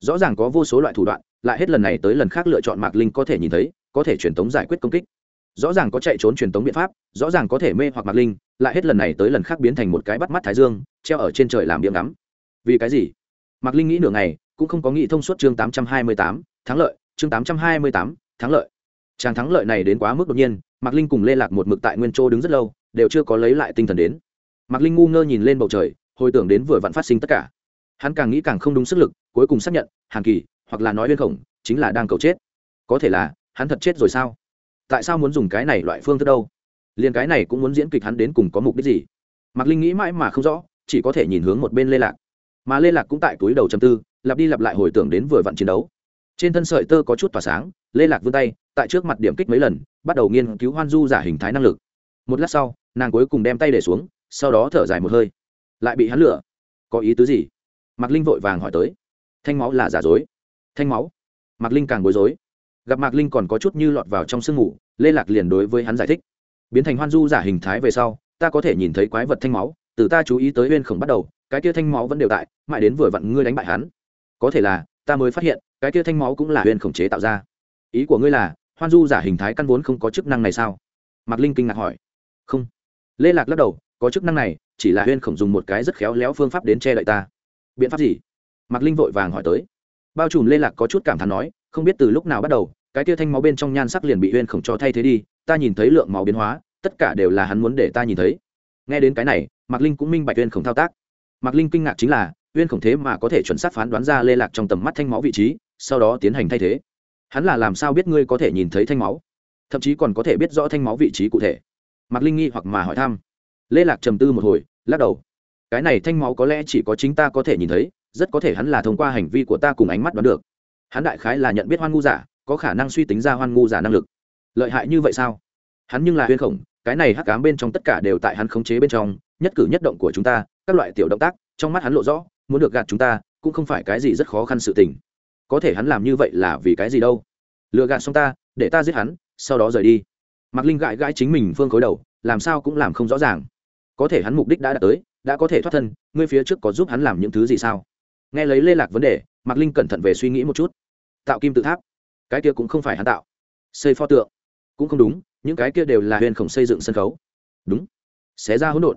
Speaker 1: Rõ ràng có vô số loại thủ đoạn, lại hết lần này tới lần khác lựa chọn mạc linh có thể nhìn thấy, có thể truyền tống giải quyết công kích. Rõ ràng có chạy trốn truyền tống biện pháp, rõ ràng có thể mê hoặc mạc linh, lại hết lần này tới lần khác biến thành một cái bắt mắt thái dương, treo ở trên trời làm điểm ngắm. Vì cái gì? Mạc linh nghĩ nửa ngày cũng không có nghĩ thông suốt chương tám trăm hai mươi tám, thắng lợi, chương tám trăm hai mươi tám, thắng lợi. Tràng thắng lợi này đến quá mức đột nhiên, mạc linh cùng lê lạc một mực tại nguyên châu đứng rất lâu, đều chưa có lấy lại tinh thần đến. Mạc linh ngu ngơ nhìn lên bầu trời, hồi tưởng đến vừa vặn phát sinh tất cả. Hắn càng nghĩ càng không đúng sức lực, cuối cùng xác nhận hàng kỳ, hoặc là nói uyên khổng, chính là đang cầu chết. Có thể là, hắn thật chết rồi sao? Tại sao muốn dùng cái này loại phương thức đâu? Liền cái này cũng muốn diễn kịch hắn đến cùng có mục đích gì? Mạc linh nghĩ mãi mà không rõ, chỉ có thể nhìn hướng một bên lê lạc. Mà lê lạc cũng tại túi đầu trầm tư lặp đi lặp lại hồi tưởng đến vừa vặn chiến đấu. Trên thân sợi tơ có chút tỏa sáng, lê lạc vươn tay, tại trước mặt điểm kích mấy lần, bắt đầu nghiên cứu hoan du giả hình thái năng lực. Một lát sau, nàng cuối cùng đem tay để xuống, sau đó thở dài một hơi. Lại bị hắn lửa. Có ý tứ gì? Mạc linh vội vàng hỏi tới. Thanh máu là giả dối. Thanh máu. Mạc linh càng bối rối. Gặp mạc linh còn có chút như lọt vào trong sương mù, lê lạc liền đối với hắn giải thích. Biến thành hoan du giả hình thái về sau, ta có thể nhìn thấy quái vật thanh máu, từ ta chú ý tới huyên khổng bắt đầu, cái kia thanh máu vẫn đều tại, mãi đến vừa vặn ngươi đánh bại hắn có thể là, ta mới phát hiện, cái kia thanh máu cũng là huyên khổng chế tạo ra. Ý của ngươi là, hoan du giả hình thái căn vốn không có chức năng này sao? Mạc linh kinh ngạc hỏi. Không. Lê lạc lắc đầu, có chức năng này, chỉ là huyên khổng dùng một cái rất khéo léo phương pháp đến che đậy ta. Biện pháp gì? Mạc linh vội vàng hỏi tới. Bao trùm lê lạc có chút cảm thán nói, không biết từ lúc nào bắt đầu, cái tia thanh máu bên trong nhan sắc liền bị huyên khổng cho thay thế đi, ta nhìn thấy lượng máu biến hóa, tất cả đều là hắn muốn để ta nhìn thấy. Nghe đến cái này, mạc linh cũng minh bạch huyên khổng thao tác. Mạc linh kinh ngạc chính là uyên khổng thế mà có thể chuẩn xác phán đoán ra lê lạc trong tầm mắt thanh máu vị trí, sau đó tiến hành thay thế. Hắn là làm sao biết ngươi có thể nhìn thấy thanh máu? Thậm chí còn có thể biết rõ thanh máu vị trí cụ thể. Mạc linh nghi hoặc mà hỏi thăm. Lê lạc trầm tư một hồi, lắc đầu. Cái này thanh máu có lẽ chỉ có chính ta có thể nhìn thấy, rất có thể hắn là thông qua hành vi của ta cùng ánh mắt đoán được. Hắn đại khái là nhận biết hoan ngu giả, có khả năng suy tính ra hoan ngu giả năng lực. Lợi hại như vậy sao? Hắn nhưng là huyên khổng cái này hắc cám bên trong tất cả đều tại hắn khống chế bên trong, nhất cử nhất động của chúng ta, các loại tiểu động tác, trong mắt hắn lộ rõ muốn được gạt chúng ta, cũng không phải cái gì rất khó khăn sự tình. Có thể hắn làm như vậy là vì cái gì đâu? Lừa gạt xong ta, để ta giết hắn, sau đó rời đi. Mạc linh gãi gãi chính mình phương khối đầu, làm sao cũng làm không rõ ràng. Có thể hắn mục đích đã đạt tới, đã có thể thoát thân, ngươi phía trước có giúp hắn làm những thứ gì sao? Nghe lấy lê lạc vấn đề, mạc linh cẩn thận về suy nghĩ một chút. Tạo kim tự tháp. Cái kia cũng không phải hắn tạo. Xây pho tượng. Cũng không đúng, những cái kia đều là huyền khổng xây dựng sân khấu. Đúng. Xé ra hỗn độn.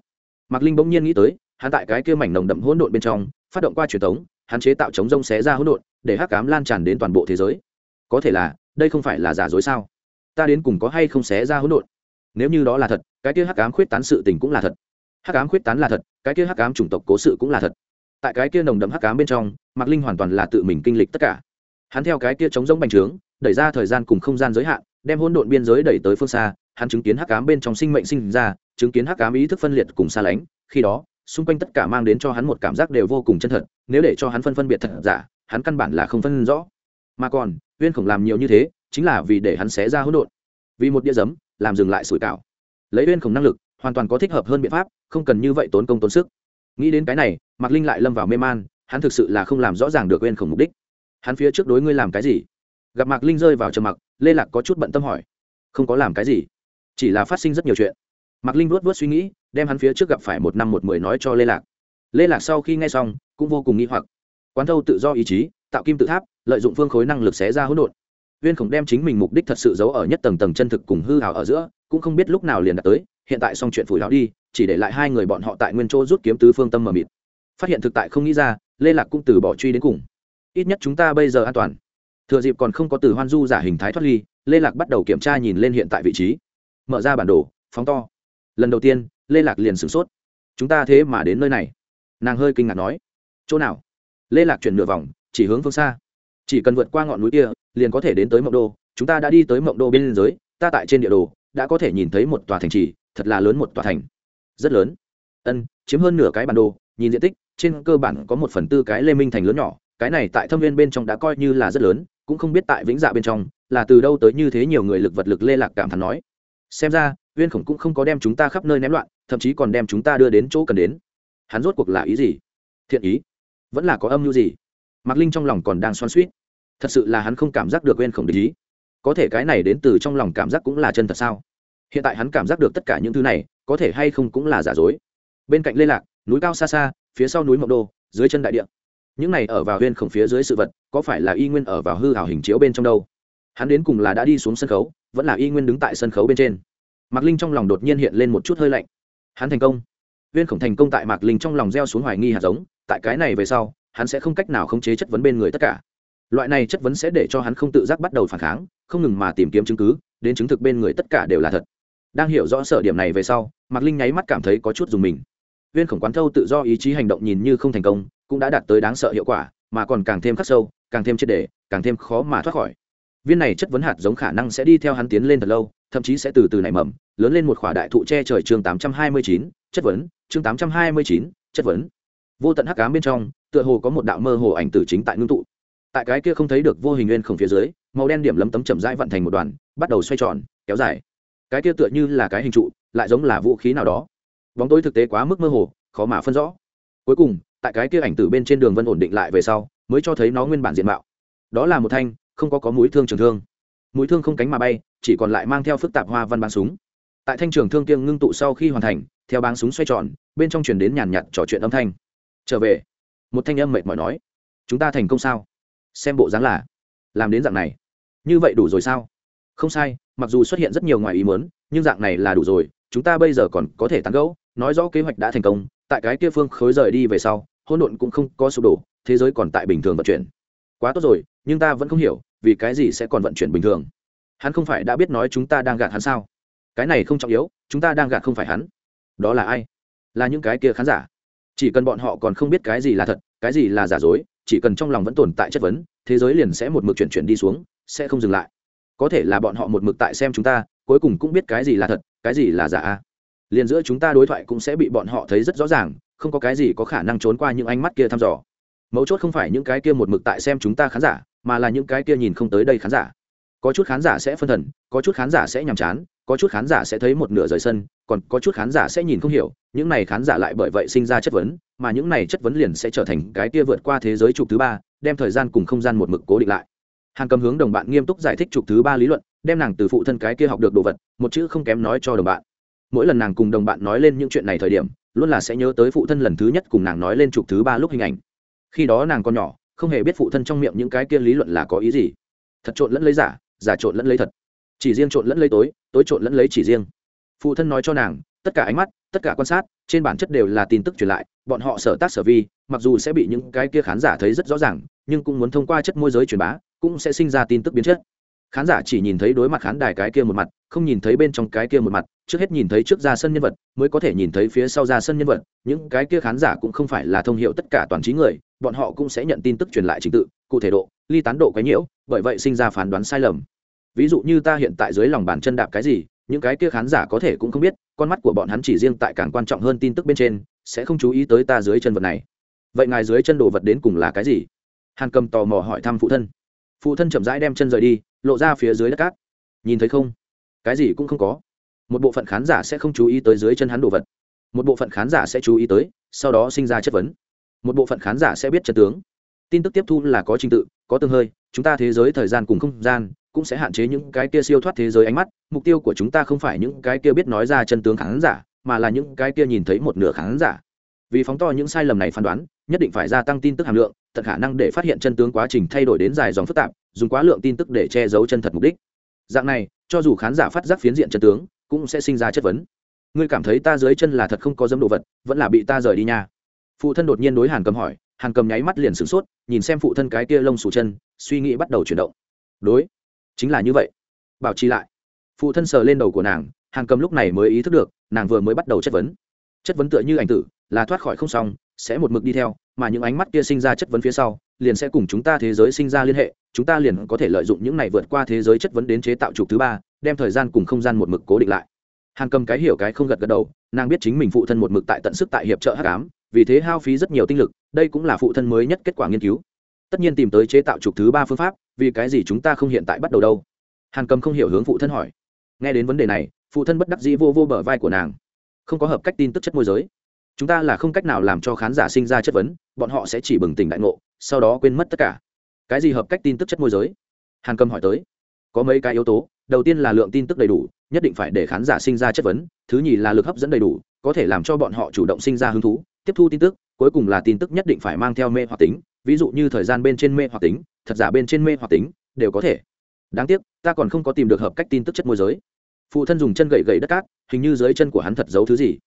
Speaker 1: Mạc linh bỗng nhiên nghĩ tới hắn tại cái kia mảnh nồng đậm hỗn độn bên trong, phát động qua truyền thống, hắn chế tạo chống rông xé ra hỗn độn, để hắc cám lan tràn đến toàn bộ thế giới. Có thể là, đây không phải là giả dối sao? Ta đến cùng có hay không xé ra hỗn độn? Nếu như đó là thật, cái kia hắc cám khuyết tán sự tình cũng là thật. Hắc ám khuyết tán là thật, cái kia hắc ám chủng tộc cố sự cũng là thật. Tại cái kia nồng đậm hắc ám bên trong, mạc linh hoàn toàn là tự mình kinh lịch tất cả. Hắn theo cái kia chống giống bành trướng, đẩy ra thời gian cùng không gian giới hạn, đem hỗn độn biên giới đẩy tới phương xa, hắn chứng kiến hắc ám bên trong sinh mệnh sinh ra, chứng kiến hắc ám ý thức phân liệt cùng xa lánh, khi đó xung quanh tất cả mang đến cho hắn một cảm giác đều vô cùng chân thật, nếu để cho hắn phân phân biệt thật giả, hắn căn bản là không phân rõ. Mà còn, uyên khổng làm nhiều như thế, chính là vì để hắn xé ra hỗn độn. Vì một đĩa giấm, làm dừng lại sủi cảo. Lấy uyên khổng năng lực, hoàn toàn có thích hợp hơn biện pháp, không cần như vậy tốn công tốn sức. Nghĩ đến cái này, mạc linh lại lâm vào mê man, hắn thực sự là không làm rõ ràng được uyên khổng mục đích. Hắn phía trước đối ngươi làm cái gì? Gặp mạc linh rơi vào trầm mặc, lê lạc có chút bận tâm hỏi. Không có làm cái gì, chỉ là phát sinh rất nhiều chuyện. Mạc linh luốt vớt suy nghĩ đem hắn phía trước gặp phải một năm một mười nói cho lê lạc. Lê lạc sau khi nghe xong, cũng vô cùng nghi hoặc. Quán thâu tự do ý chí, tạo kim tự tháp, lợi dụng phương khối năng lực xé ra hỗn độn. Viên khổng đem chính mình mục đích thật sự giấu ở nhất tầng tầng chân thực cùng hư hào ở giữa, cũng không biết lúc nào liền đạt tới, hiện tại xong chuyện phủi lão đi, chỉ để lại hai người bọn họ tại nguyên chỗ rút kiếm tứ phương tâm mờ mịt. Phát hiện thực tại không nghĩ ra, lê lạc cũng từ bỏ truy đến cùng. Ít nhất chúng ta bây giờ an toàn. Thừa dịp còn không có từ hoan du giả hình thái thoát ly, lê lạc bắt đầu kiểm tra nhìn lên hiện tại vị trí. Mở ra bản đồ, phóng to. Lần đầu tiên lê lạc liền sửng sốt. Chúng ta thế mà đến nơi này. Nàng hơi kinh ngạc nói. Chỗ nào? Lê lạc chuyển nửa vòng, chỉ hướng phương xa. Chỉ cần vượt qua ngọn núi kia, liền có thể đến tới mộng đô. Chúng ta đã đi tới mộng đô bên giới, ta tại trên địa đồ, đã có thể nhìn thấy một tòa thành trì, thật là lớn một tòa thành. Rất lớn. Ân, chiếm hơn nửa cái bản đồ, nhìn diện tích, trên cơ bản có một phần tư cái lê minh thành lớn nhỏ. Cái này tại thâm viên bên trong đã coi như là rất lớn, cũng không biết tại vĩnh dạ bên trong, là từ đâu tới như thế nhiều người lực vật lực lê lạc cảm thán nói. Xem ra Viên khổng cũng không có đem chúng ta khắp nơi ném loạn thậm chí còn đem chúng ta đưa đến chỗ cần đến. Hắn rốt cuộc là ý gì? Thiện ý? Vẫn là có âm mưu gì? Mạc linh trong lòng còn đang xoan suýt thật sự là hắn không cảm giác được quên khổng lý có thể cái này đến từ trong lòng cảm giác cũng là chân thật sao? Hiện tại hắn cảm giác được tất cả những thứ này, có thể hay không cũng là giả dối. Bên cạnh lê lạc, núi cao xa xa, phía sau núi mộng đô, dưới chân đại địa. Những này ở vào huyên khổng phía dưới sự vật, có phải là y nguyên ở vào hư hảo hình chiếu bên trong đâu? Hắn đến cùng là đã đi xuống sân khấu, vẫn là y nguyên đứng tại sân khấu bên trên. Mạc linh trong lòng đột nhiên hiện lên một chút hơi lạnh hắn thành công. Viên khổng thành công tại mạc linh trong lòng gieo xuống hoài nghi hạt giống, tại cái này về sau, hắn sẽ không cách nào khống chế chất vấn bên người tất cả. Loại này chất vấn sẽ để cho hắn không tự giác bắt đầu phản kháng, không ngừng mà tìm kiếm chứng cứ, đến chứng thực bên người tất cả đều là thật. Đang hiểu rõ sở điểm này về sau, mạc linh nháy mắt cảm thấy có chút dùng mình. Viên khổng quán thâu tự do ý chí hành động nhìn như không thành công, cũng đã đạt tới đáng sợ hiệu quả, mà còn càng thêm khắc sâu, càng thêm triệt đề càng thêm khó mà thoát khỏi. Viên này chất vấn hạt giống khả năng sẽ đi theo hắn tiến lên thật lâu, thậm chí sẽ từ từ nảy mầm lớn lên một khỏa đại thụ che trời chương tám trăm hai mươi chín, chất vấn, chương tám trăm hai mươi chín, chất vấn. Vô tận hắc ám bên trong, tựa hồ có một đạo mơ hồ ảnh tử chính tại ngưng tụ. Tại cái kia không thấy được vô hình nguyên khổng phía dưới, màu đen điểm lấm tấm chậm rãi vận thành một đoàn, bắt đầu xoay tròn, kéo dài. Cái kia tựa như là cái hình trụ, lại giống là vũ khí nào đó. Bóng tối thực tế quá mức mơ hồ, khó mà phân rõ. Cuối cùng, tại cái kia ảnh tử bên trên đường vân ổn định lại về sau, mới cho thấy nó nguyên bản diện mạo. Đó là một thanh, không có có mũi thương trường thương. Mũi thương không cánh mà bay, chỉ còn lại mang theo phức tạp hoa văn bắn súng tại thanh trường thương kiêng ngưng tụ sau khi hoàn thành, theo báng súng xoay tròn, bên trong chuyển đến nhàn nhạt trò chuyện âm thanh. Trở về. Một thanh âm mệt mỏi nói. Chúng ta thành công sao? Xem bộ dáng là, làm đến dạng này, như vậy đủ rồi sao? Không sai, mặc dù xuất hiện rất nhiều ngoài ý muốn, nhưng dạng này là đủ rồi, chúng ta bây giờ còn có thể tán gẫu, nói rõ kế hoạch đã thành công, tại cái kia phương khối rời đi về sau, hỗn độn cũng không có sụp đổ, thế giới còn tại bình thường vận chuyển. Quá tốt rồi, nhưng ta vẫn không hiểu vì cái gì sẽ còn vận chuyển bình thường. Hắn không phải đã biết nói chúng ta đang gạt hắn sao? Cái này không trọng yếu, chúng ta đang gạt không phải hắn. Đó là ai? Là những cái kia khán giả. Chỉ cần bọn họ còn không biết cái gì là thật, cái gì là giả dối, chỉ cần trong lòng vẫn tồn tại chất vấn, thế giới liền sẽ một mực chuyển chuyển đi xuống, sẽ không dừng lại. Có thể là bọn họ một mực tại xem chúng ta, cuối cùng cũng biết cái gì là thật, cái gì là giả. Liền giữa chúng ta đối thoại cũng sẽ bị bọn họ thấy rất rõ ràng, không có cái gì có khả năng trốn qua những ánh mắt kia thăm dò. Mấu chốt không phải những cái kia một mực tại xem chúng ta khán giả, mà là những cái kia nhìn không tới đây khán giả. Có chút khán giả sẽ phân thần, có chút khán giả sẽ nhàm chán có chút khán giả sẽ thấy một nửa rời sân, còn có chút khán giả sẽ nhìn không hiểu, những này khán giả lại bởi vậy sinh ra chất vấn, mà những này chất vấn liền sẽ trở thành cái kia vượt qua thế giới trục thứ ba, đem thời gian cùng không gian một mực cố định lại. Hàn cầm hướng đồng bạn nghiêm túc giải thích trục thứ ba lý luận, đem nàng từ phụ thân cái kia học được đồ vật, một chữ không kém nói cho đồng bạn. Mỗi lần nàng cùng đồng bạn nói lên những chuyện này thời điểm, luôn là sẽ nhớ tới phụ thân lần thứ nhất cùng nàng nói lên trục thứ ba lúc hình ảnh. Khi đó nàng còn nhỏ, không hề biết phụ thân trong miệng những cái kia lý luận là có ý gì. Thật trộn lẫn lấy giả giả trộn lẫn lấy thật chỉ riêng trộn lẫn lấy tối tối trộn lẫn lấy chỉ riêng. Phụ thân nói cho nàng, tất cả ánh mắt, tất cả quan sát, trên bản chất đều là tin tức truyền lại, bọn họ sở tác sở vi, mặc dù sẽ bị những cái kia khán giả thấy rất rõ ràng, nhưng cũng muốn thông qua chất môi giới truyền bá, cũng sẽ sinh ra tin tức biến chất. Khán giả chỉ nhìn thấy đối mặt khán đài cái kia một mặt, không nhìn thấy bên trong cái kia một mặt, trước hết nhìn thấy trước ra sân nhân vật, mới có thể nhìn thấy phía sau ra sân nhân vật, những cái kia khán giả cũng không phải là thông hiệu tất cả toàn trí người, bọn họ cũng sẽ nhận tin tức truyền lại trình tự, cụ thể độ, ly tán độ cái nhiễu, bởi vậy sinh ra phán đoán sai lầm ví dụ như ta hiện tại dưới lòng bàn chân đạp cái gì, những cái kia khán giả có thể cũng không biết, con mắt của bọn hắn chỉ riêng tại càng quan trọng hơn tin tức bên trên, sẽ không chú ý tới ta dưới chân vật này. Vậy ngài dưới chân đồ vật đến cùng là cái gì? Hàn cầm tò mò hỏi thăm phụ thân. Phụ thân chậm rãi đem chân rời đi, lộ ra phía dưới đất cát. Nhìn thấy không? Cái gì cũng không có. Một bộ phận khán giả sẽ không chú ý tới dưới chân hắn đồ vật. Một bộ phận khán giả sẽ chú ý tới, sau đó sinh ra chất vấn. Một bộ phận khán giả sẽ biết chân tướng. Tin tức tiếp thu là có trình tự, có tương hơi chúng ta thế giới thời gian cùng không gian cũng sẽ hạn chế những cái kia siêu thoát thế giới ánh mắt, mục tiêu của chúng ta không phải những cái kia biết nói ra chân tướng khán giả, mà là những cái kia nhìn thấy một nửa khán giả. Vì phóng to những sai lầm này phán đoán, nhất định phải gia tăng tin tức hàm lượng, tận khả năng để phát hiện chân tướng quá trình thay đổi đến dài dòng phức tạp, dùng quá lượng tin tức để che giấu chân thật mục đích. Dạng này, cho dù khán giả phát giác phiến diện chân tướng, cũng sẽ sinh ra chất vấn. Ngươi cảm thấy ta dưới chân là thật không có dâm đồ vật, vẫn là bị ta rời đi nha. Phụ thân đột nhiên đối hàn cầm hỏi, hàn cầm nháy mắt liền sửng sốt, nhìn xem phụ thân cái kia lông sù chân suy nghĩ bắt đầu chuyển động. Đối, chính là như vậy. Bảo trì lại. Phụ thân sờ lên đầu của nàng hàn cầm lúc này mới ý thức được, nàng vừa mới bắt đầu chất vấn. Chất vấn tựa như ảnh tử, là thoát khỏi không xong, sẽ một mực đi theo, mà những ánh mắt kia sinh ra chất vấn phía sau, liền sẽ cùng chúng ta thế giới sinh ra liên hệ, chúng ta liền có thể lợi dụng những này vượt qua thế giới chất vấn đến chế tạo trục thứ ba, đem thời gian cùng không gian một mực cố định lại. Hàn cầm cái hiểu cái không gật gật đầu, nàng biết chính mình phụ thân một mực tại tận sức tại hiệp trợ hắc ám, vì thế hao phí rất nhiều tinh lực, đây cũng là phụ thân mới nhất kết quả nghiên cứu tất nhiên tìm tới chế tạo trục thứ ba phương pháp, vì cái gì chúng ta không hiện tại bắt đầu đâu? Hàn cầm không hiểu hướng phụ thân hỏi. Nghe đến vấn đề này, phụ thân bất đắc dĩ vô vô bờ vai của nàng. Không có hợp cách tin tức chất môi giới. Chúng ta là không cách nào làm cho khán giả sinh ra chất vấn, bọn họ sẽ chỉ bừng tỉnh đại ngộ, sau đó quên mất tất cả. Cái gì hợp cách tin tức chất môi giới? Hàn cầm hỏi tới. Có mấy cái yếu tố, đầu tiên là lượng tin tức đầy đủ, nhất định phải để khán giả sinh ra chất vấn, thứ nhì là lực hấp dẫn đầy đủ, có thể làm cho bọn họ chủ động sinh ra hứng thú, tiếp thu tin tức, cuối cùng là tin tức nhất định phải mang theo mê hoặc tính ví dụ như thời gian bên trên mê hoặc tính, thật giả bên trên mê hoặc tính, đều có thể. Đáng tiếc, ta còn không có tìm được hợp cách tin tức chất môi giới. Phụ thân dùng chân gậy gậy đất cát, hình như dưới chân của hắn thật giấu thứ gì.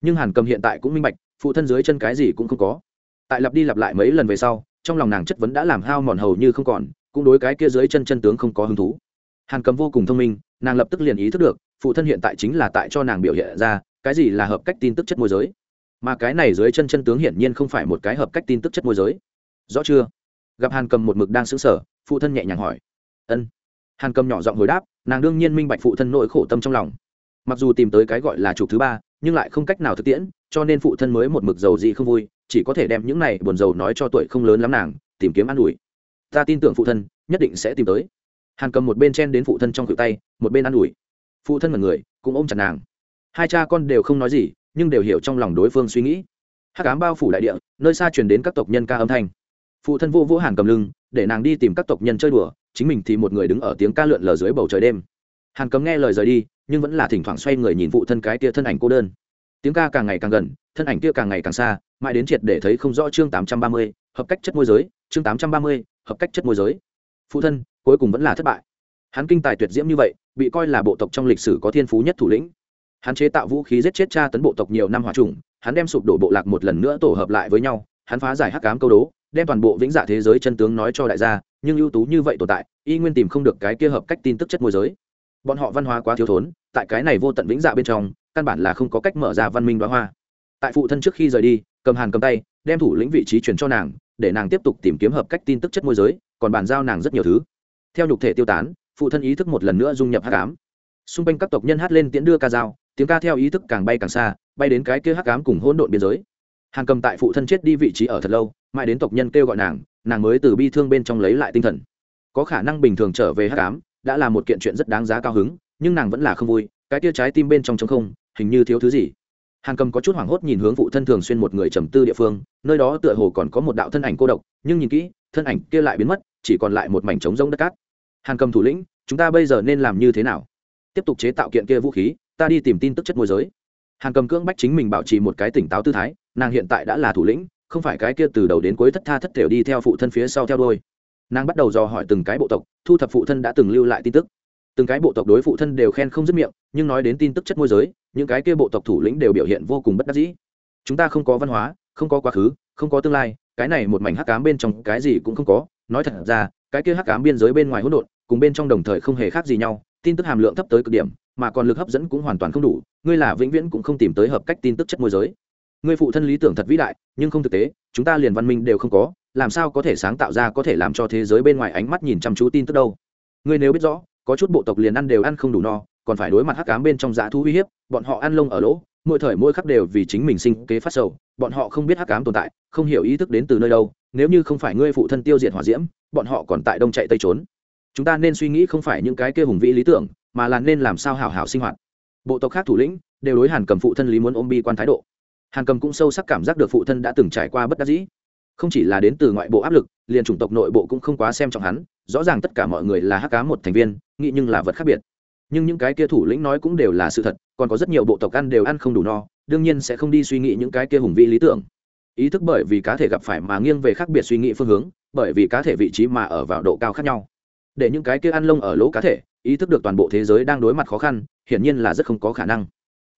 Speaker 1: Nhưng hàn cầm hiện tại cũng minh bạch, phụ thân dưới chân cái gì cũng không có. Tại lặp đi lặp lại mấy lần về sau, trong lòng nàng chất vấn đã làm hao mòn hầu như không còn, cũng đối cái kia dưới chân chân tướng không có hứng thú. Hàn cầm vô cùng thông minh, nàng lập tức liền ý thức được, phụ thân hiện tại chính là tại cho nàng biểu hiện ra, cái gì là hợp cách tin tức chất môi giới. Mà cái này dưới chân chân tướng hiển nhiên không phải một cái hợp cách tin tức chất môi giới rõ chưa? Gặp hàn cầm một mực đang xứng sở phụ thân nhẹ nhàng hỏi. Ân. Hàn cầm nhỏ giọng hồi đáp, nàng đương nhiên minh bạch phụ thân nỗi khổ tâm trong lòng. Mặc dù tìm tới cái gọi là chụp thứ ba, nhưng lại không cách nào thực tiễn, cho nên phụ thân mới một mực giàu gì không vui, chỉ có thể đem những này buồn giàu nói cho tuổi không lớn lắm nàng, tìm kiếm an ủi. Ta tin tưởng phụ thân, nhất định sẽ tìm tới. Hàn cầm một bên chen đến phụ thân trong cự tay, một bên an ủi. Phụ thân mật người, cũng ôm chặt nàng. Hai cha con đều không nói gì, nhưng đều hiểu trong lòng đối phương suy nghĩ. Hắc ám bao phủ đại địa, nơi xa truyền đến các tộc nhân ca âm thanh phụ thân vô vô hàn cầm lưng, để nàng đi tìm các tộc nhân chơi đùa, chính mình thì một người đứng ở tiếng ca lượn lờ dưới bầu trời đêm. Hàn cầm nghe lời rời đi, nhưng vẫn là thỉnh thoảng xoay người nhìn phụ thân cái tia thân ảnh cô đơn. Tiếng ca càng ngày càng gần, thân ảnh kia càng ngày càng xa, mãi đến triệt để thấy không rõ chương tám trăm ba mươi, hợp cách chất môi giới, chương tám trăm ba mươi, hợp cách chất môi giới. Phụ thân, cuối cùng vẫn là thất bại. Hắn kinh tài tuyệt diễm như vậy, bị coi là bộ tộc trong lịch sử có thiên phú nhất thủ lĩnh. Hắn chế tạo vũ khí giết chết cha tấn bộ tộc nhiều năm hòa trùng hắn đem sụp đổ bộ lạc một lần nữa tổ hợp lại với nhau, hắn phá giải hắc cám câu đố đem toàn bộ vĩnh dạ thế giới chân tướng nói cho đại gia, nhưng ưu tú như vậy tồn tại, y nguyên tìm không được cái kia hợp cách tin tức chất môi giới. Bọn họ văn hóa quá thiếu thốn, tại cái này vô tận vĩnh dạ bên trong, căn bản là không có cách mở ra văn minh đoá hoa. Tại phụ thân trước khi rời đi, cầm hàn cầm tay, đem thủ lĩnh vị trí chuyển cho nàng, để nàng tiếp tục tìm kiếm hợp cách tin tức chất môi giới, còn bàn giao nàng rất nhiều thứ. Theo nhục thể tiêu tán, phụ thân ý thức một lần nữa dung nhập hắc ám. Xung quanh các tộc nhân hát lên tiễn đưa ca dao, tiếng ca theo ý thức càng bay càng xa, bay đến cái kia hắc ám cùng hỗn độn biên giới. Hàng cầm tại phụ thân chết đi vị trí ở thật lâu mãi đến tộc nhân kêu gọi nàng nàng mới từ bi thương bên trong lấy lại tinh thần. Có khả năng bình thường trở về hát cám đã là một kiện chuyện rất đáng giá cao hứng, nhưng nàng vẫn là không vui, cái tia trái tim bên trong trống không, hình như thiếu thứ gì. Hàng cầm có chút hoảng hốt nhìn hướng phụ thân thường xuyên một người trầm tư địa phương, nơi đó tựa hồ còn có một đạo thân ảnh cô độc, nhưng nhìn kỹ, thân ảnh kia lại biến mất, chỉ còn lại một mảnh trống rông đất cát. Hàng cầm thủ lĩnh, chúng ta bây giờ nên làm như thế nào? Tiếp tục chế tạo kiện kia vũ khí, ta đi tìm tin tức chất môi giới. Hàng cầm cưỡng bách chính mình bảo trì một cái tỉnh táo tư thái, nàng hiện tại đã là thủ lĩnh không phải cái kia từ đầu đến cuối thất tha thất thểu đi theo phụ thân phía sau theo đôi nàng bắt đầu dò hỏi từng cái bộ tộc, thu thập phụ thân đã từng lưu lại tin tức. Từng cái bộ tộc đối phụ thân đều khen không dứt miệng, nhưng nói đến tin tức chất môi giới, những cái kia bộ tộc thủ lĩnh đều biểu hiện vô cùng bất đắc dĩ. Chúng ta không có văn hóa, không có quá khứ, không có tương lai, cái này một mảnh hắc cám bên trong cái gì cũng không có. Nói thật ra, cái kia hắc cám biên giới bên ngoài hỗn độn, cùng bên trong đồng thời không hề khác gì nhau, tin tức hàm lượng thấp tới cực điểm, mà còn lực hấp dẫn cũng hoàn toàn không đủ, ngươi là vĩnh viễn cũng không tìm tới hợp cách tin tức chất môi giới ngươi phụ thân lý tưởng thật vĩ đại, nhưng không thực tế, chúng ta liền văn minh đều không có, làm sao có thể sáng tạo ra có thể làm cho thế giới bên ngoài ánh mắt nhìn chăm chú tin tức đâu? Ngươi nếu biết rõ, có chút bộ tộc liền ăn đều ăn không đủ no, còn phải đối mặt hắc cám bên trong dã thú uy hiếp, bọn họ ăn lông ở lỗ, mỗi thời mỗi khắc đều vì chính mình sinh kế phát sầu, bọn họ không biết hắc cám tồn tại, không hiểu ý thức đến từ nơi đâu, nếu như không phải ngươi phụ thân tiêu diệt hỏa diễm, bọn họ còn tại đông chạy tây trốn. Chúng ta nên suy nghĩ không phải những cái kia hùng vĩ lý tưởng, mà là nên làm sao hảo hảo sinh hoạt. Bộ tộc khác thủ lĩnh đều đối hàn cầm phụ thân lý muốn ôm bi quan thái độ hàn cầm cũng sâu sắc cảm giác được phụ thân đã từng trải qua bất đắc dĩ. Không chỉ là đến từ ngoại bộ áp lực, liền chủng tộc nội bộ cũng không quá xem trọng hắn, rõ ràng tất cả mọi người là hắc cá một thành viên, nghĩ nhưng là vật khác biệt. Nhưng những cái kia thủ lĩnh nói cũng đều là sự thật, còn có rất nhiều bộ tộc ăn đều ăn không đủ no, đương nhiên sẽ không đi suy nghĩ những cái kia hùng vị lý tưởng. Ý thức bởi vì cá thể gặp phải mà nghiêng về khác biệt suy nghĩ phương hướng, bởi vì cá thể vị trí mà ở vào độ cao khác nhau. Để những cái kia ăn lông ở lỗ cá thể, ý thức được toàn bộ thế giới đang đối mặt khó khăn, hiển nhiên là rất không có khả năng.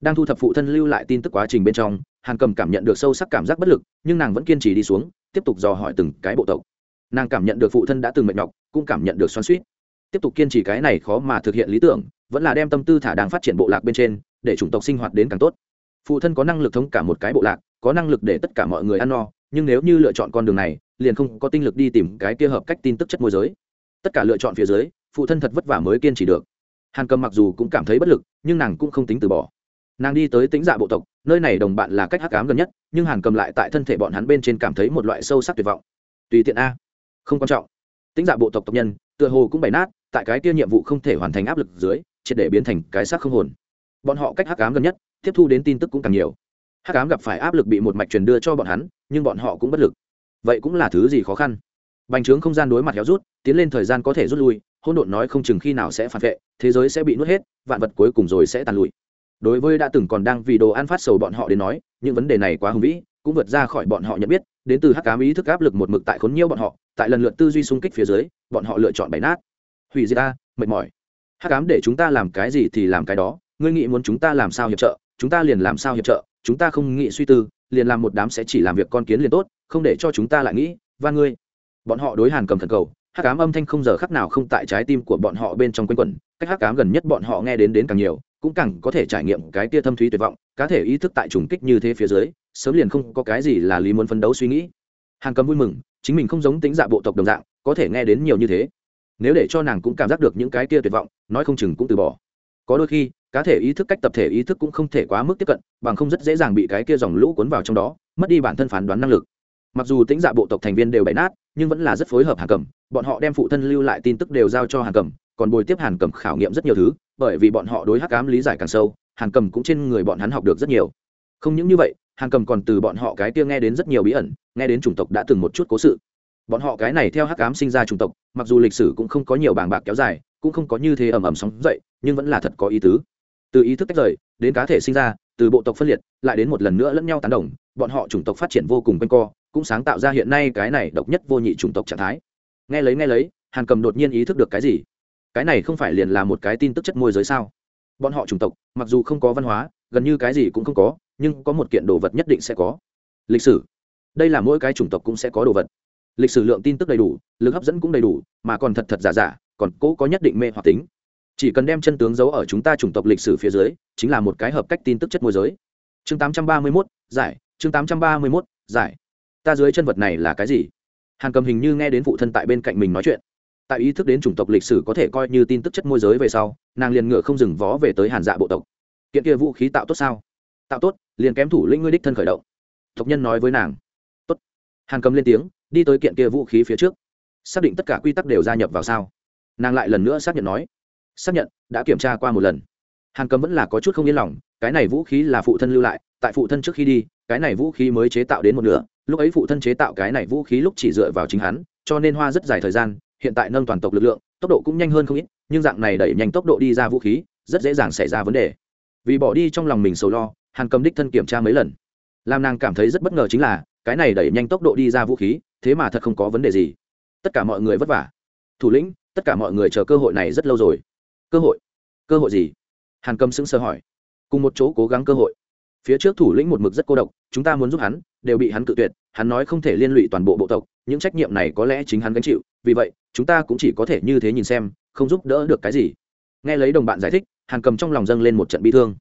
Speaker 1: Đang thu thập phụ thân lưu lại tin tức quá trình bên trong hàn cầm cảm nhận được sâu sắc cảm giác bất lực, nhưng nàng vẫn kiên trì đi xuống, tiếp tục dò hỏi từng cái bộ tộc. Nàng cảm nhận được phụ thân đã từng mệt nhọc, cũng cảm nhận được xoắn suýt tiếp tục kiên trì cái này khó mà thực hiện lý tưởng, vẫn là đem tâm tư thả đang phát triển bộ lạc bên trên, để chủng tộc sinh hoạt đến càng tốt. Phụ thân có năng lực thống cả một cái bộ lạc, có năng lực để tất cả mọi người ăn no, nhưng nếu như lựa chọn con đường này, liền không có tinh lực đi tìm cái kia hợp cách tin tức chất môi giới. Tất cả lựa chọn phía dưới, phụ thân thật vất vả mới kiên trì được. Hàn cầm mặc dù cũng cảm thấy bất lực, nhưng nàng cũng không tính từ bỏ. Nàng đi tới tính dạ bộ tộc nơi này đồng bạn là cách hắc ám gần nhất, nhưng hàn cầm lại tại thân thể bọn hắn bên trên cảm thấy một loại sâu sắc tuyệt vọng. Tùy tiện a. Không quan trọng. Tính dạ bộ tộc tộc nhân, tựa hồ cũng bày nát, tại cái kia nhiệm vụ không thể hoàn thành áp lực dưới, triệt để biến thành cái xác không hồn. Bọn họ cách hắc ám gần nhất, tiếp thu đến tin tức cũng càng nhiều. Hắc ám gặp phải áp lực bị một mạch truyền đưa cho bọn hắn, nhưng bọn họ cũng bất lực. Vậy cũng là thứ gì khó khăn? Bành trướng không gian đối mặt héo rút, tiến lên thời gian có thể rút lui hôn độn nói không chừng khi nào sẽ phản vệ, thế giới sẽ bị nuốt hết, vạn vật cuối cùng rồi sẽ tàn lụi đối với đã từng còn đang vì đồ ăn phát sầu bọn họ đến nói, những vấn đề này quá hùng vĩ, cũng vượt ra khỏi bọn họ nhận biết, đến từ hắc cám ý thức áp lực một mực tại khốn nhiêu bọn họ, tại lần lượt tư duy xung kích phía dưới, bọn họ lựa chọn bày nát. Hủy diệt ta, mệt mỏi. Hắc cám để chúng ta làm cái gì thì làm cái đó, ngươi nghĩ muốn chúng ta làm sao hiệp trợ, chúng ta liền làm sao hiệp trợ, chúng ta không nghĩ suy tư, liền làm một đám sẽ chỉ làm việc con kiến liền tốt, không để cho chúng ta lại nghĩ và ngươi. Bọn họ đối hàn cầm thần cầu, hắc ám âm thanh không giờ khắc nào không tại trái tim của bọn họ bên trong quanh quẩn, cách hắc ám gần nhất bọn họ nghe đến đến càng nhiều cũng càng có thể trải nghiệm cái tia thâm thúy tuyệt vọng, cá thể ý thức tại trùng kích như thế phía dưới, sớm liền không có cái gì là lý muốn phấn đấu suy nghĩ. Hàn cầm vui mừng, chính mình không giống tính dạ bộ tộc đồng dạng, có thể nghe đến nhiều như thế. Nếu để cho nàng cũng cảm giác được những cái kia tuyệt vọng, nói không chừng cũng từ bỏ. Có đôi khi, cá thể ý thức cách tập thể ý thức cũng không thể quá mức tiếp cận, bằng không rất dễ dàng bị cái kia dòng lũ cuốn vào trong đó, mất đi bản thân phán đoán năng lực. Mặc dù tính dạ bộ tộc thành viên đều bày nát, nhưng vẫn là rất phối hợp hàng cầm, bọn họ đem phụ thân lưu lại tin tức đều giao cho hàng cầm còn bồi tiếp hàn cầm khảo nghiệm rất nhiều thứ, bởi vì bọn họ đối hắc ám lý giải càng sâu, hàn cầm cũng trên người bọn hắn học được rất nhiều. Không những như vậy, hàn cầm còn từ bọn họ cái kia nghe đến rất nhiều bí ẩn, nghe đến chủng tộc đã từng một chút cố sự. Bọn họ cái này theo hắc ám sinh ra chủng tộc, mặc dù lịch sử cũng không có nhiều bàng bạc kéo dài, cũng không có như thế ầm ầm sóng dậy, nhưng vẫn là thật có ý tứ. Từ ý thức tách rời, đến cá thể sinh ra, từ bộ tộc phân liệt, lại đến một lần nữa lẫn nhau tán đồng, bọn họ chủng tộc phát triển vô cùng quanh co, cũng sáng tạo ra hiện nay cái này độc nhất vô nhị chủng tộc trạng thái. Nghe lấy nghe lấy, hàn cầm đột nhiên ý thức được cái gì? Cái này không phải liền là một cái tin tức chất môi giới sao? Bọn họ chủng tộc mặc dù không có văn hóa gần như cái gì cũng không có nhưng có một kiện đồ vật nhất định sẽ có. Lịch sử. Đây là mỗi cái chủng tộc cũng sẽ có đồ vật. Lịch sử lượng tin tức đầy đủ lực hấp dẫn cũng đầy đủ mà còn thật thật giả giả còn cố có nhất định mê hoặc tính. Chỉ cần đem chân tướng giấu ở chúng ta chủng tộc lịch sử phía dưới chính là một cái hợp cách tin tức chất môi giới. Chương 831, giải. Chương 831, giải. Ta dưới chân vật này là cái gì? Hàn cầm hình như nghe đến phụ thân tại bên cạnh mình nói chuyện tại ý thức đến chủng tộc lịch sử có thể coi như tin tức chất môi giới về sau, nàng liền ngựa không dừng vó về tới hàn dạ bộ tộc. Kiện kia vũ khí tạo tốt sao? Tạo tốt, liền kém thủ lĩnh ngươi đích thân khởi động. Tộc nhân nói với nàng. Tốt. Hàn cầm lên tiếng, đi tới kiện kia vũ khí phía trước. Xác định tất cả quy tắc đều gia nhập vào sao? Nàng lại lần nữa xác nhận nói. Xác nhận, đã kiểm tra qua một lần. Hàn cầm vẫn là có chút không yên lòng, cái này vũ khí là phụ thân lưu lại, tại phụ thân trước khi đi, cái này vũ khí mới chế tạo đến một nửa, lúc ấy phụ thân chế tạo cái này vũ khí lúc chỉ dựa vào chính hắn, cho nên hoa rất dài thời gian hiện tại nâng toàn tộc lực lượng, tốc độ cũng nhanh hơn không ít, nhưng dạng này đẩy nhanh tốc độ đi ra vũ khí, rất dễ dàng xảy ra vấn đề. Vì bỏ đi trong lòng mình sầu lo, hàn cầm đích thân kiểm tra mấy lần. Làm nàng cảm thấy rất bất ngờ chính là, cái này đẩy nhanh tốc độ đi ra vũ khí, thế mà thật không có vấn đề gì. Tất cả mọi người vất vả. Thủ lĩnh, tất cả mọi người chờ cơ hội này rất lâu rồi. Cơ hội? Cơ hội gì? Hàn cầm sững sờ hỏi. Cùng một chỗ cố gắng cơ hội. Phía trước thủ lĩnh một mực rất cô độc, chúng ta muốn giúp hắn đều bị hắn cự tuyệt, hắn nói không thể liên lụy toàn bộ bộ tộc, những trách nhiệm này có lẽ chính hắn gánh chịu, vì vậy, chúng ta cũng chỉ có thể như thế nhìn xem, không giúp đỡ được cái gì. Nghe lấy đồng bạn giải thích, hàn cầm trong lòng dâng lên một trận bi thương.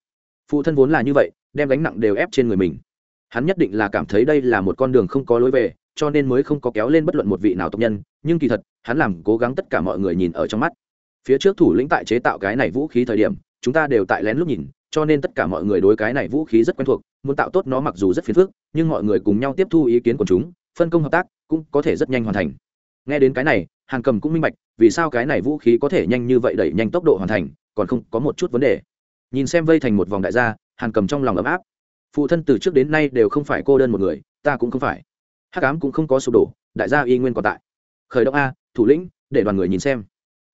Speaker 1: Phụ thân vốn là như vậy, đem gánh nặng đều ép trên người mình. Hắn nhất định là cảm thấy đây là một con đường không có lối về, cho nên mới không có kéo lên bất luận một vị nào tộc nhân, nhưng kỳ thật, hắn làm cố gắng tất cả mọi người nhìn ở trong mắt. Phía trước thủ lĩnh tại chế tạo cái này vũ khí thời điểm, chúng ta đều tại lén lúc nhìn cho nên tất cả mọi người đối cái này vũ khí rất quen thuộc, muốn tạo tốt nó mặc dù rất phiền phức, nhưng mọi người cùng nhau tiếp thu ý kiến của chúng, phân công hợp tác cũng có thể rất nhanh hoàn thành. Nghe đến cái này, hàn cầm cũng minh bạch, vì sao cái này vũ khí có thể nhanh như vậy đẩy nhanh tốc độ hoàn thành, còn không có một chút vấn đề. Nhìn xem vây thành một vòng đại gia, hàn cầm trong lòng ấm áp. Phụ thân từ trước đến nay đều không phải cô đơn một người, ta cũng không phải. Hắc ám cũng không có sụp đổ, đại gia y nguyên còn tại. Khởi động a, thủ lĩnh, để đoàn người nhìn xem.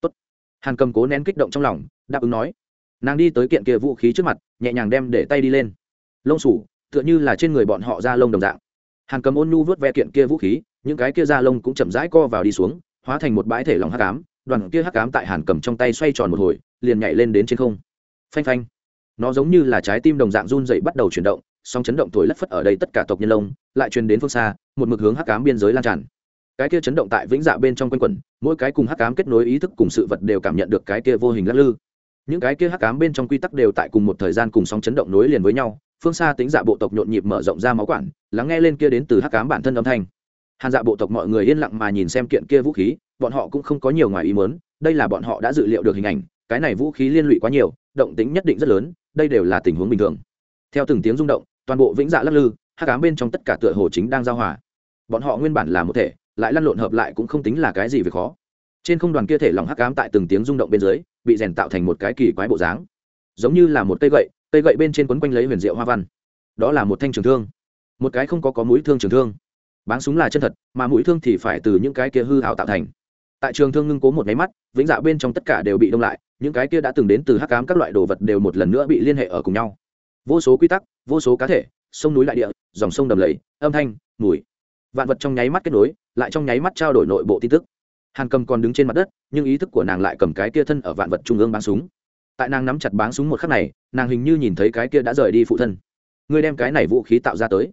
Speaker 1: Tốt. hàn cầm cố nén kích động trong lòng, đáp ứng nói nàng đi tới kiện kia vũ khí trước mặt, nhẹ nhàng đem để tay đi lên. Lông sủ, tựa như là trên người bọn họ ra lông đồng dạng. Hàn cầm ôn nhu vớt ve kiện kia vũ khí, những cái kia da lông cũng chậm rãi co vào đi xuống, hóa thành một bãi thể lòng hắc ám, đoàn kia hắc ám tại hàn cầm trong tay xoay tròn một hồi, liền nhảy lên đến trên không. Phanh phanh. Nó giống như là trái tim đồng dạng run dậy bắt đầu chuyển động song chấn động thổi lất phất ở đây tất cả tộc nhân lông, lại truyền đến phương xa, một mực hướng hắc ám biên giới lan tràn. Cái kia chấn động tại vĩnh dạ bên trong quanh quẩn, mỗi cái cùng hắc ám kết nối ý thức cùng sự vật đều cảm nhận được cái kia vô hình lắc lư những cái kia hắc cám bên trong quy tắc đều tại cùng một thời gian cùng sóng chấn động nối liền với nhau, phương xa tính dạ bộ tộc nhộn nhịp mở rộng ra máu quản, lắng nghe lên kia đến từ hắc cám bản thân âm thanh. Hàn dạ bộ tộc mọi người yên lặng mà nhìn xem kiện kia vũ khí, bọn họ cũng không có nhiều ngoài ý mớn đây là bọn họ đã dự liệu được hình ảnh, cái này vũ khí liên lụy quá nhiều, động tính nhất định rất lớn, đây đều là tình huống bình thường. Theo từng tiếng rung động, toàn bộ vĩnh dạ lắc lư, hắc cám bên trong tất cả tựa hồ chính đang giao hòa. Bọn họ nguyên bản là một thể, lại lăn lộn hợp lại cũng không tính là cái gì về khó trên không đoàn kia thể lòng hắc ám tại từng tiếng rung động bên dưới, bị rèn tạo thành một cái kỳ quái bộ dáng. Giống như là một cây gậy cây gậy bên trên quấn quanh lấy huyền diệu hoa văn. Đó là một thanh trường thương. Một cái không có có mũi thương trường thương. Báng súng là chân thật, mà mũi thương thì phải từ những cái kia hư hảo tạo thành. Tại trường thương ngưng cố một máy mắt, vĩnh dạ bên trong tất cả đều bị đông lại, những cái kia đã từng đến từ hắc cám các loại đồ vật đều một lần nữa bị liên hệ ở cùng nhau. Vô số quy tắc, vô số cá thể, sông núi lại địa, dòng sông đầm lầy, âm thanh, mùi. Vạn vật trong nháy mắt kết nối, lại trong nháy mắt trao đổi nội bộ tin tức hàn cầm còn đứng trên mặt đất, nhưng ý thức của nàng lại cầm cái kia thân ở vạn vật trung ương bắn súng. Tại nàng nắm chặt báng súng một khắc này, nàng hình như nhìn thấy cái kia đã rời đi phụ thân. Ngươi đem cái này vũ khí tạo ra tới.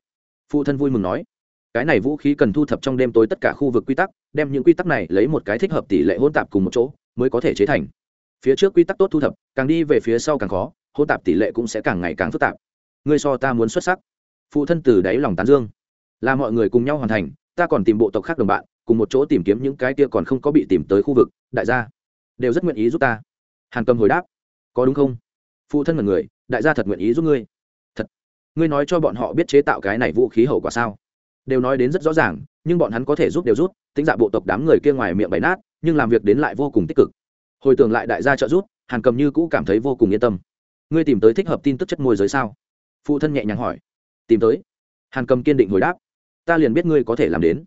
Speaker 1: Phụ thân vui mừng nói, cái này vũ khí cần thu thập trong đêm tối tất cả khu vực quy tắc, đem những quy tắc này lấy một cái thích hợp tỷ lệ hỗn tạp cùng một chỗ, mới có thể chế thành. Phía trước quy tắc tốt thu thập, càng đi về phía sau càng khó, hỗn tạp tỷ lệ cũng sẽ càng ngày càng phức tạp. Ngươi so ta muốn xuất sắc. Phụ thân từ đáy lòng tán dương. Là mọi người cùng nhau hoàn thành, ta còn tìm bộ tộc khác đồng bạn cùng một chỗ tìm kiếm những cái kia còn không có bị tìm tới khu vực, đại gia, đều rất nguyện ý giúp ta. Hàn cầm hồi đáp, có đúng không? Phụ thân là người, đại gia thật nguyện ý giúp ngươi. Thật. Ngươi nói cho bọn họ biết chế tạo cái này vũ khí hậu quả sao? Đều nói đến rất rõ ràng, nhưng bọn hắn có thể giúp đều rút tính dạ bộ tộc đám người kia ngoài miệng bày nát, nhưng làm việc đến lại vô cùng tích cực. Hồi tưởng lại đại gia trợ giúp, hàn cầm như cũ cảm thấy vô cùng yên tâm. Ngươi tìm tới thích hợp tin tức chất môi giới sao? Phụ thân nhẹ nhàng hỏi. Tìm tới. Hàn cầm kiên định hồi đáp. Ta liền biết ngươi có thể làm đến.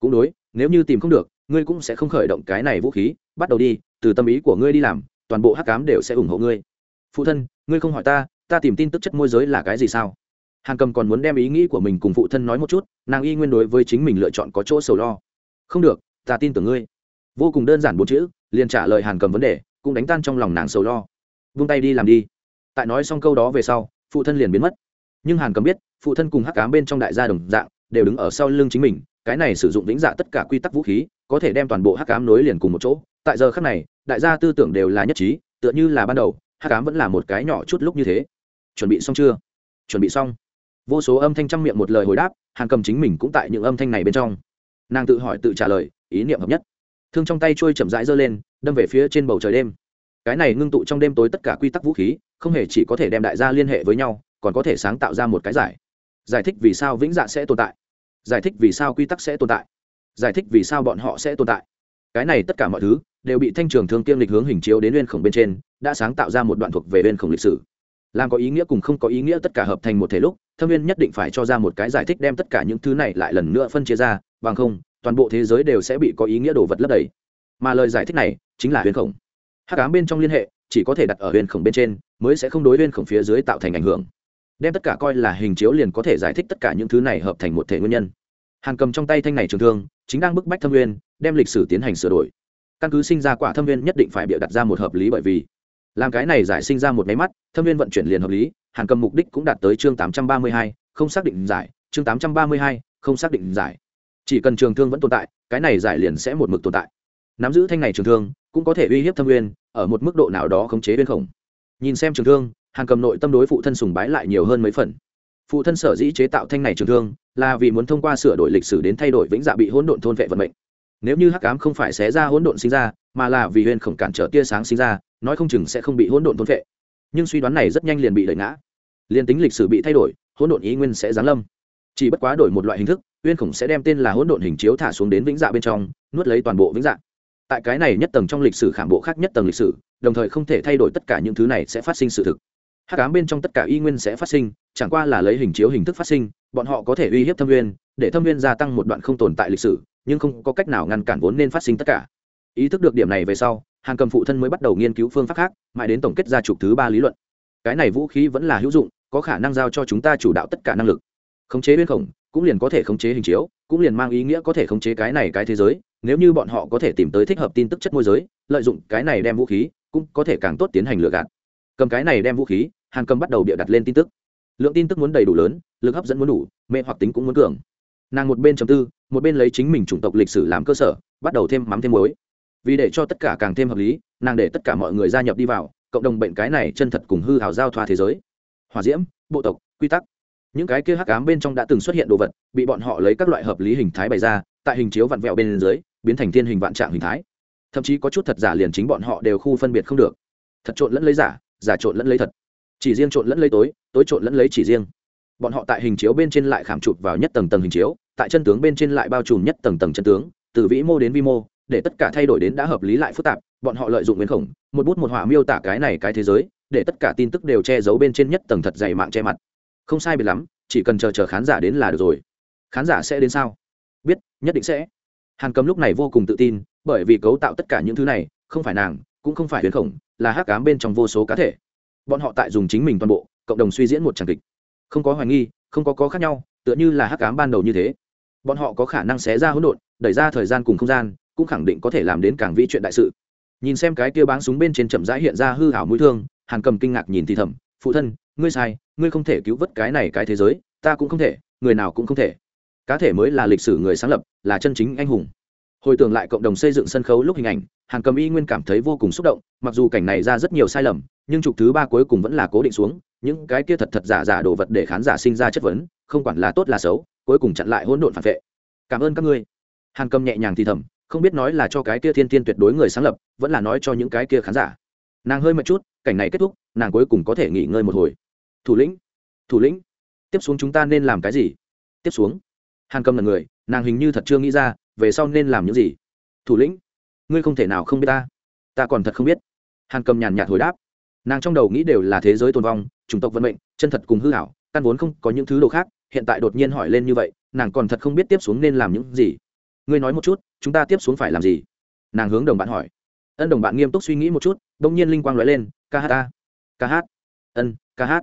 Speaker 1: Cũng đối nếu như tìm không được, ngươi cũng sẽ không khởi động cái này vũ khí, bắt đầu đi, từ tâm ý của ngươi đi làm, toàn bộ hắc cám đều sẽ ủng hộ ngươi. Phụ thân, ngươi không hỏi ta ta tìm tin tức chất môi giới là cái gì sao? Hàn cầm còn muốn đem ý nghĩ của mình cùng phụ thân nói một chút, nàng y nguyên đối với chính mình lựa chọn có chỗ sầu lo. Không được, ta tin tưởng ngươi. Vô cùng đơn giản bốn chữ, liền trả lời hàn cầm vấn đề, cũng đánh tan trong lòng nàng sầu lo. Vung tay đi làm đi. Tại nói xong câu đó về sau, phụ thân liền biến mất. Nhưng hàn cầm biết, phụ thân cùng hắc cám bên trong đại gia đồng dạng, đều đứng ở sau lưng chính mình cái này sử dụng vĩnh dạ tất cả quy tắc vũ khí, có thể đem toàn bộ hắc cám nối liền cùng một chỗ. Tại giờ khắc này, đại gia tư tưởng đều là nhất trí, tựa như là ban đầu, hắc cám vẫn là một cái nhỏ chút lúc như thế. Chuẩn bị xong chưa? Chuẩn bị xong. Vô số âm thanh trong miệng một lời hồi đáp hàng cầm chính mình cũng tại những âm thanh này bên trong. Nàng tự hỏi tự trả lời, ý niệm hợp nhất. Thương trong tay trôi chậm rãi giơ lên, đâm về phía trên bầu trời đêm. Cái này ngưng tụ trong đêm tối tất cả quy tắc vũ khí, không hề chỉ có thể đem đại gia liên hệ với nhau, còn có thể sáng tạo ra một cái giải. Giải thích vì sao vĩnh dạ sẽ tồn tại giải thích vì sao quy tắc sẽ tồn tại, giải thích vì sao bọn họ sẽ tồn tại. Cái này tất cả mọi thứ đều bị thanh trường thương tiêm lịch hướng hình chiếu đến uyên khổng bên trên, đã sáng tạo ra một đoạn thuộc về uyên khổng lịch sử. Làm có ý nghĩa cùng không có ý nghĩa tất cả hợp thành một thể lúc, thâm viên nhất định phải cho ra một cái giải thích đem tất cả những thứ này lại lần nữa phân chia ra, bằng không, toàn bộ thế giới đều sẽ bị có ý nghĩa đồ vật lấp đầy. Mà lời giải thích này chính là huyền khổng. Hắc ám bên trong liên hệ, chỉ có thể đặt ở huyền khổng bên trên, mới sẽ không đối huyền khổng phía dưới tạo thành ảnh hưởng đem tất cả coi là hình chiếu liền có thể giải thích tất cả những thứ này hợp thành một thể nguyên nhân. Hàn cầm trong tay thanh này trường thương, chính đang bức bách thâm viên đem lịch sử tiến hành sửa đổi. Căn cứ sinh ra quả thâm viên nhất định phải bịa đặt ra một hợp lý bởi vì, làm cái này giải sinh ra một máy mắt, thâm viên vận chuyển liền hợp lý, hàn cầm mục đích cũng đạt tới chương tám trăm ba mươi hai, không xác định giải, chương tám trăm ba mươi hai, không xác định giải. Chỉ cần trường thương vẫn tồn tại, cái này giải liền sẽ một mực tồn tại. Nắm giữ thanh này trường thương, cũng có thể uy hiếp thâm nguyên, ở một mức độ nào đó khống chế viên khổng nhìn xem trường thương hàn cầm nội tâm đối phụ thân sùng bái lại nhiều hơn mấy phần. Phụ thân sở dĩ chế tạo thanh này trường thương, là vì muốn thông qua sửa đổi lịch sử đến thay đổi vĩnh dạ bị hỗn độn thôn vệ vận mệnh. Nếu như hắc ám không phải xé ra hỗn độn sinh ra, mà là vì huyền khổng cản trở tia sáng sinh ra, nói không chừng sẽ không bị hỗn độn thôn vệ. Nhưng suy đoán này rất nhanh liền bị đẩy ngã. Liền tính lịch sử bị thay đổi, hỗn độn ý nguyên sẽ giáng lâm. Chỉ bất quá đổi một loại hình thức uyên khổng sẽ đem tên là hỗn độn hình chiếu thả xuống đến vĩnh dạ bên trong, nuốt lấy toàn bộ vĩnh dạ. Tại cái này nhất tầng trong lịch sử khảm bộ khác nhất tầng lịch sử, đồng thời không thể thay đổi tất cả những thứ này sẽ phát sinh sự thực hắc ám bên trong tất cả y nguyên sẽ phát sinh, chẳng qua là lấy hình chiếu hình thức phát sinh, bọn họ có thể uy hiếp thâm viên để thâm viên gia tăng một đoạn không tồn tại lịch sử, nhưng không có cách nào ngăn cản vốn nên phát sinh tất cả. Ý thức được điểm này về sau hàng cầm phụ thân mới bắt đầu nghiên cứu phương pháp khác, mãi đến tổng kết ra trục thứ ba lý luận. Cái này vũ khí vẫn là hữu dụng, có khả năng giao cho chúng ta chủ đạo tất cả năng lực. Khống chế biên khổng, cũng liền có thể khống chế hình chiếu, cũng liền mang ý nghĩa có thể khống chế cái này cái thế giới, nếu như bọn họ có thể tìm tới thích hợp tin tức chất môi giới, lợi dụng cái này đem vũ khí, cũng có thể càng tốt tiến hành lựa gạt cầm cái này đem vũ khí, hàn cầm bắt đầu bịa đặt lên tin tức. Lượng tin tức muốn đầy đủ lớn, lực hấp dẫn muốn đủ, mê hoặc tính cũng muốn cường. Nàng một bên chấm tư, một bên lấy chính mình chủng tộc lịch sử làm cơ sở, bắt đầu thêm mắm thêm muối. Vì để cho tất cả càng thêm hợp lý, nàng để tất cả mọi người gia nhập đi vào, cộng đồng bệnh cái này chân thật cùng hư hào giao thoa thế giới. Hòa diễm, bộ tộc, quy tắc. Những cái kia hắc ám bên trong đã từng xuất hiện đồ vật, bị bọn họ lấy các loại hợp lý hình thái bày ra, tại hình chiếu vặn vẹo bên dưới, biến thành thiên hình vạn trạng hình thái. Thậm chí có chút thật giả liền chính bọn họ đều khu phân biệt không được. Thật trộn lẫn lấy giả giả trộn lẫn lấy thật. Chỉ riêng trộn lẫn lấy tối tối trộn lẫn lấy chỉ riêng. Bọn họ tại hình chiếu bên trên lại khảm chụp vào nhất tầng tầng hình chiếu tại chân tướng bên trên lại bao trùm nhất tầng tầng chân tướng từ vĩ mô đến vi mô để tất cả thay đổi đến đã hợp lý lại phức tạp bọn họ lợi dụng nguyên khổng một bút một họa miêu tả cái này cái thế giới để tất cả tin tức đều che giấu bên trên nhất tầng thật dày mạng che mặt. Không sai biệt lắm chỉ cần chờ chờ khán giả đến là được rồi. Khán giả sẽ đến sao? Biết, nhất định sẽ. Hàn cầm lúc này vô cùng tự tin bởi vì cấu tạo tất cả những thứ này không phải nàng cũng không phải huyền khổng, là hắc cám bên trong vô số cá thể. Bọn họ tại dùng chính mình toàn bộ, cộng đồng suy diễn một tràng kịch. Không có hoài nghi, không có có khác nhau, tựa như là hắc cám ban đầu như thế. Bọn họ có khả năng xé ra hỗn độn, đẩy ra thời gian cùng không gian, cũng khẳng định có thể làm đến càng vĩ chuyện đại sự. Nhìn xem cái kia báng súng bên trên chậm rãi hiện ra hư hảo mũi thương, hàn cầm kinh ngạc nhìn thì thầm, phụ thân, ngươi sai, ngươi không thể cứu vớt cái này cái thế giới, ta cũng không thể, người nào cũng không thể. Cá thể mới là lịch sử người sáng lập, là chân chính anh hùng hồi tưởng lại cộng đồng xây dựng sân khấu lúc hình ảnh, hàn cầm y nguyên cảm thấy vô cùng xúc động, mặc dù cảnh này ra rất nhiều sai lầm, nhưng trục thứ ba cuối cùng vẫn là cố định xuống, những cái kia thật thật giả giả đồ vật để khán giả sinh ra chất vấn, không quản là tốt là xấu, cuối cùng chặn lại hỗn độn phản vệ. Cảm ơn các ngươi. Hàn cầm nhẹ nhàng thì thầm, không biết nói là cho cái kia thiên tiên tuyệt đối người sáng lập, vẫn là nói cho những cái kia khán giả. Nàng hơi mệt chút, cảnh này kết thúc, nàng cuối cùng có thể nghỉ ngơi một hồi. Thủ lĩnh thủ lĩnh, tiếp xuống chúng ta nên làm cái gì? Tiếp xuống. Hàn cầm là người, nàng hình như thật chưa nghĩ ra về sau nên làm những gì? Thủ lĩnh, ngươi không thể nào không biết ta. Ta còn thật không biết. Hàn cầm nhàn nhạt hồi đáp. Nàng trong đầu nghĩ đều là thế giới tồn vong, chủng tộc vận mệnh, chân thật cùng hư hảo căn vốn không có những thứ đồ khác, hiện tại đột nhiên hỏi lên như vậy, nàng còn thật không biết tiếp xuống nên làm những gì. Ngươi nói một chút, chúng ta tiếp xuống phải làm gì? Nàng hướng đồng bạn hỏi. Ân đồng bạn nghiêm túc suy nghĩ một chút đ ỗ n g nhiên linh quang nói lên, ca hát ta. Ca hát. Ân, ca hát.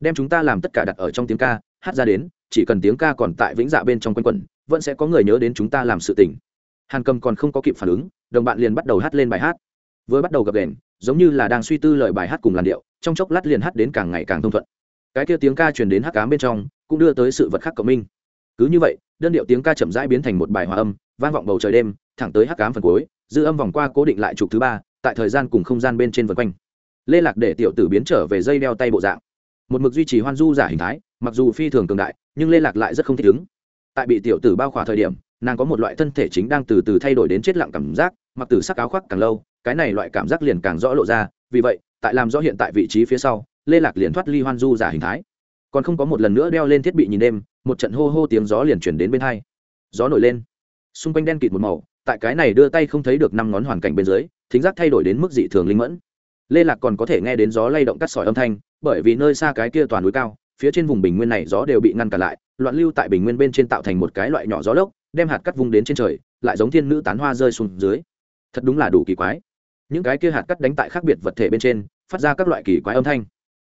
Speaker 1: Đem chúng ta làm tất cả đặt ở trong tiếng ca, hát ra đến, chỉ cần tiếng ca còn tại vĩnh dạ bên trong quanh quẩn vẫn sẽ có người nhớ đến chúng ta làm sự tình. Hàn cầm còn không có kịp phản ứng, đồng bạn liền bắt đầu hát lên bài hát. Vừa bắt đầu gặp đèn giống như là đang suy tư lời bài hát cùng làn điệu, trong chốc lát liền hát đến càng ngày càng thông thuận. Cái kia tiếng ca truyền đến hát cám bên trong, cũng đưa tới sự vật khác cộng minh. Cứ như vậy, đơn điệu tiếng ca chậm rãi biến thành một bài hòa âm, vang vọng bầu trời đêm, thẳng tới Hát cám phần cuối, dư âm vòng qua cố định lại trục thứ ba, tại thời gian cùng không gian bên trên vân quanh. Lê lạc để tiểu tử biến trở về dây đeo tay bộ dạng. Một mực duy trì hoan du giả hình thái, mặc dù phi thường cường đại, nhưng lê lạc lại rất không thích ứng tại bị tiểu tử bao khỏa thời điểm, nàng có một loại thân thể chính đang từ từ thay đổi đến chết lặng cảm giác, mặc tử sắc áo khoác càng lâu, cái này loại cảm giác liền càng rõ lộ ra, vì vậy, tại làm rõ hiện tại vị trí phía sau, lê lạc liền thoát ly hoan du giả hình thái. Còn không có một lần nữa đeo lên thiết bị nhìn đêm, một trận hô hô tiếng gió liền chuyển đến bên hai. Gió nổi lên. Xung quanh đen kịt một màu, tại cái này đưa tay không thấy được năm ngón hoàn cảnh bên dưới, thính giác thay đổi đến mức dị thường linh mẫn. Lê lạc còn có thể nghe đến gió lay động cắt sỏi âm thanh, bởi vì nơi xa cái kia toàn núi cao, phía trên vùng bình nguyên này gió đều bị ngăn cản lại loạn lưu tại bình nguyên bên trên tạo thành một cái loại nhỏ gió lốc, đem hạt cắt vung đến trên trời, lại giống thiên nữ tán hoa rơi xuống dưới. Thật đúng là đủ kỳ quái. Những cái kia hạt cắt đánh tại khác biệt vật thể bên trên, phát ra các loại kỳ quái âm thanh.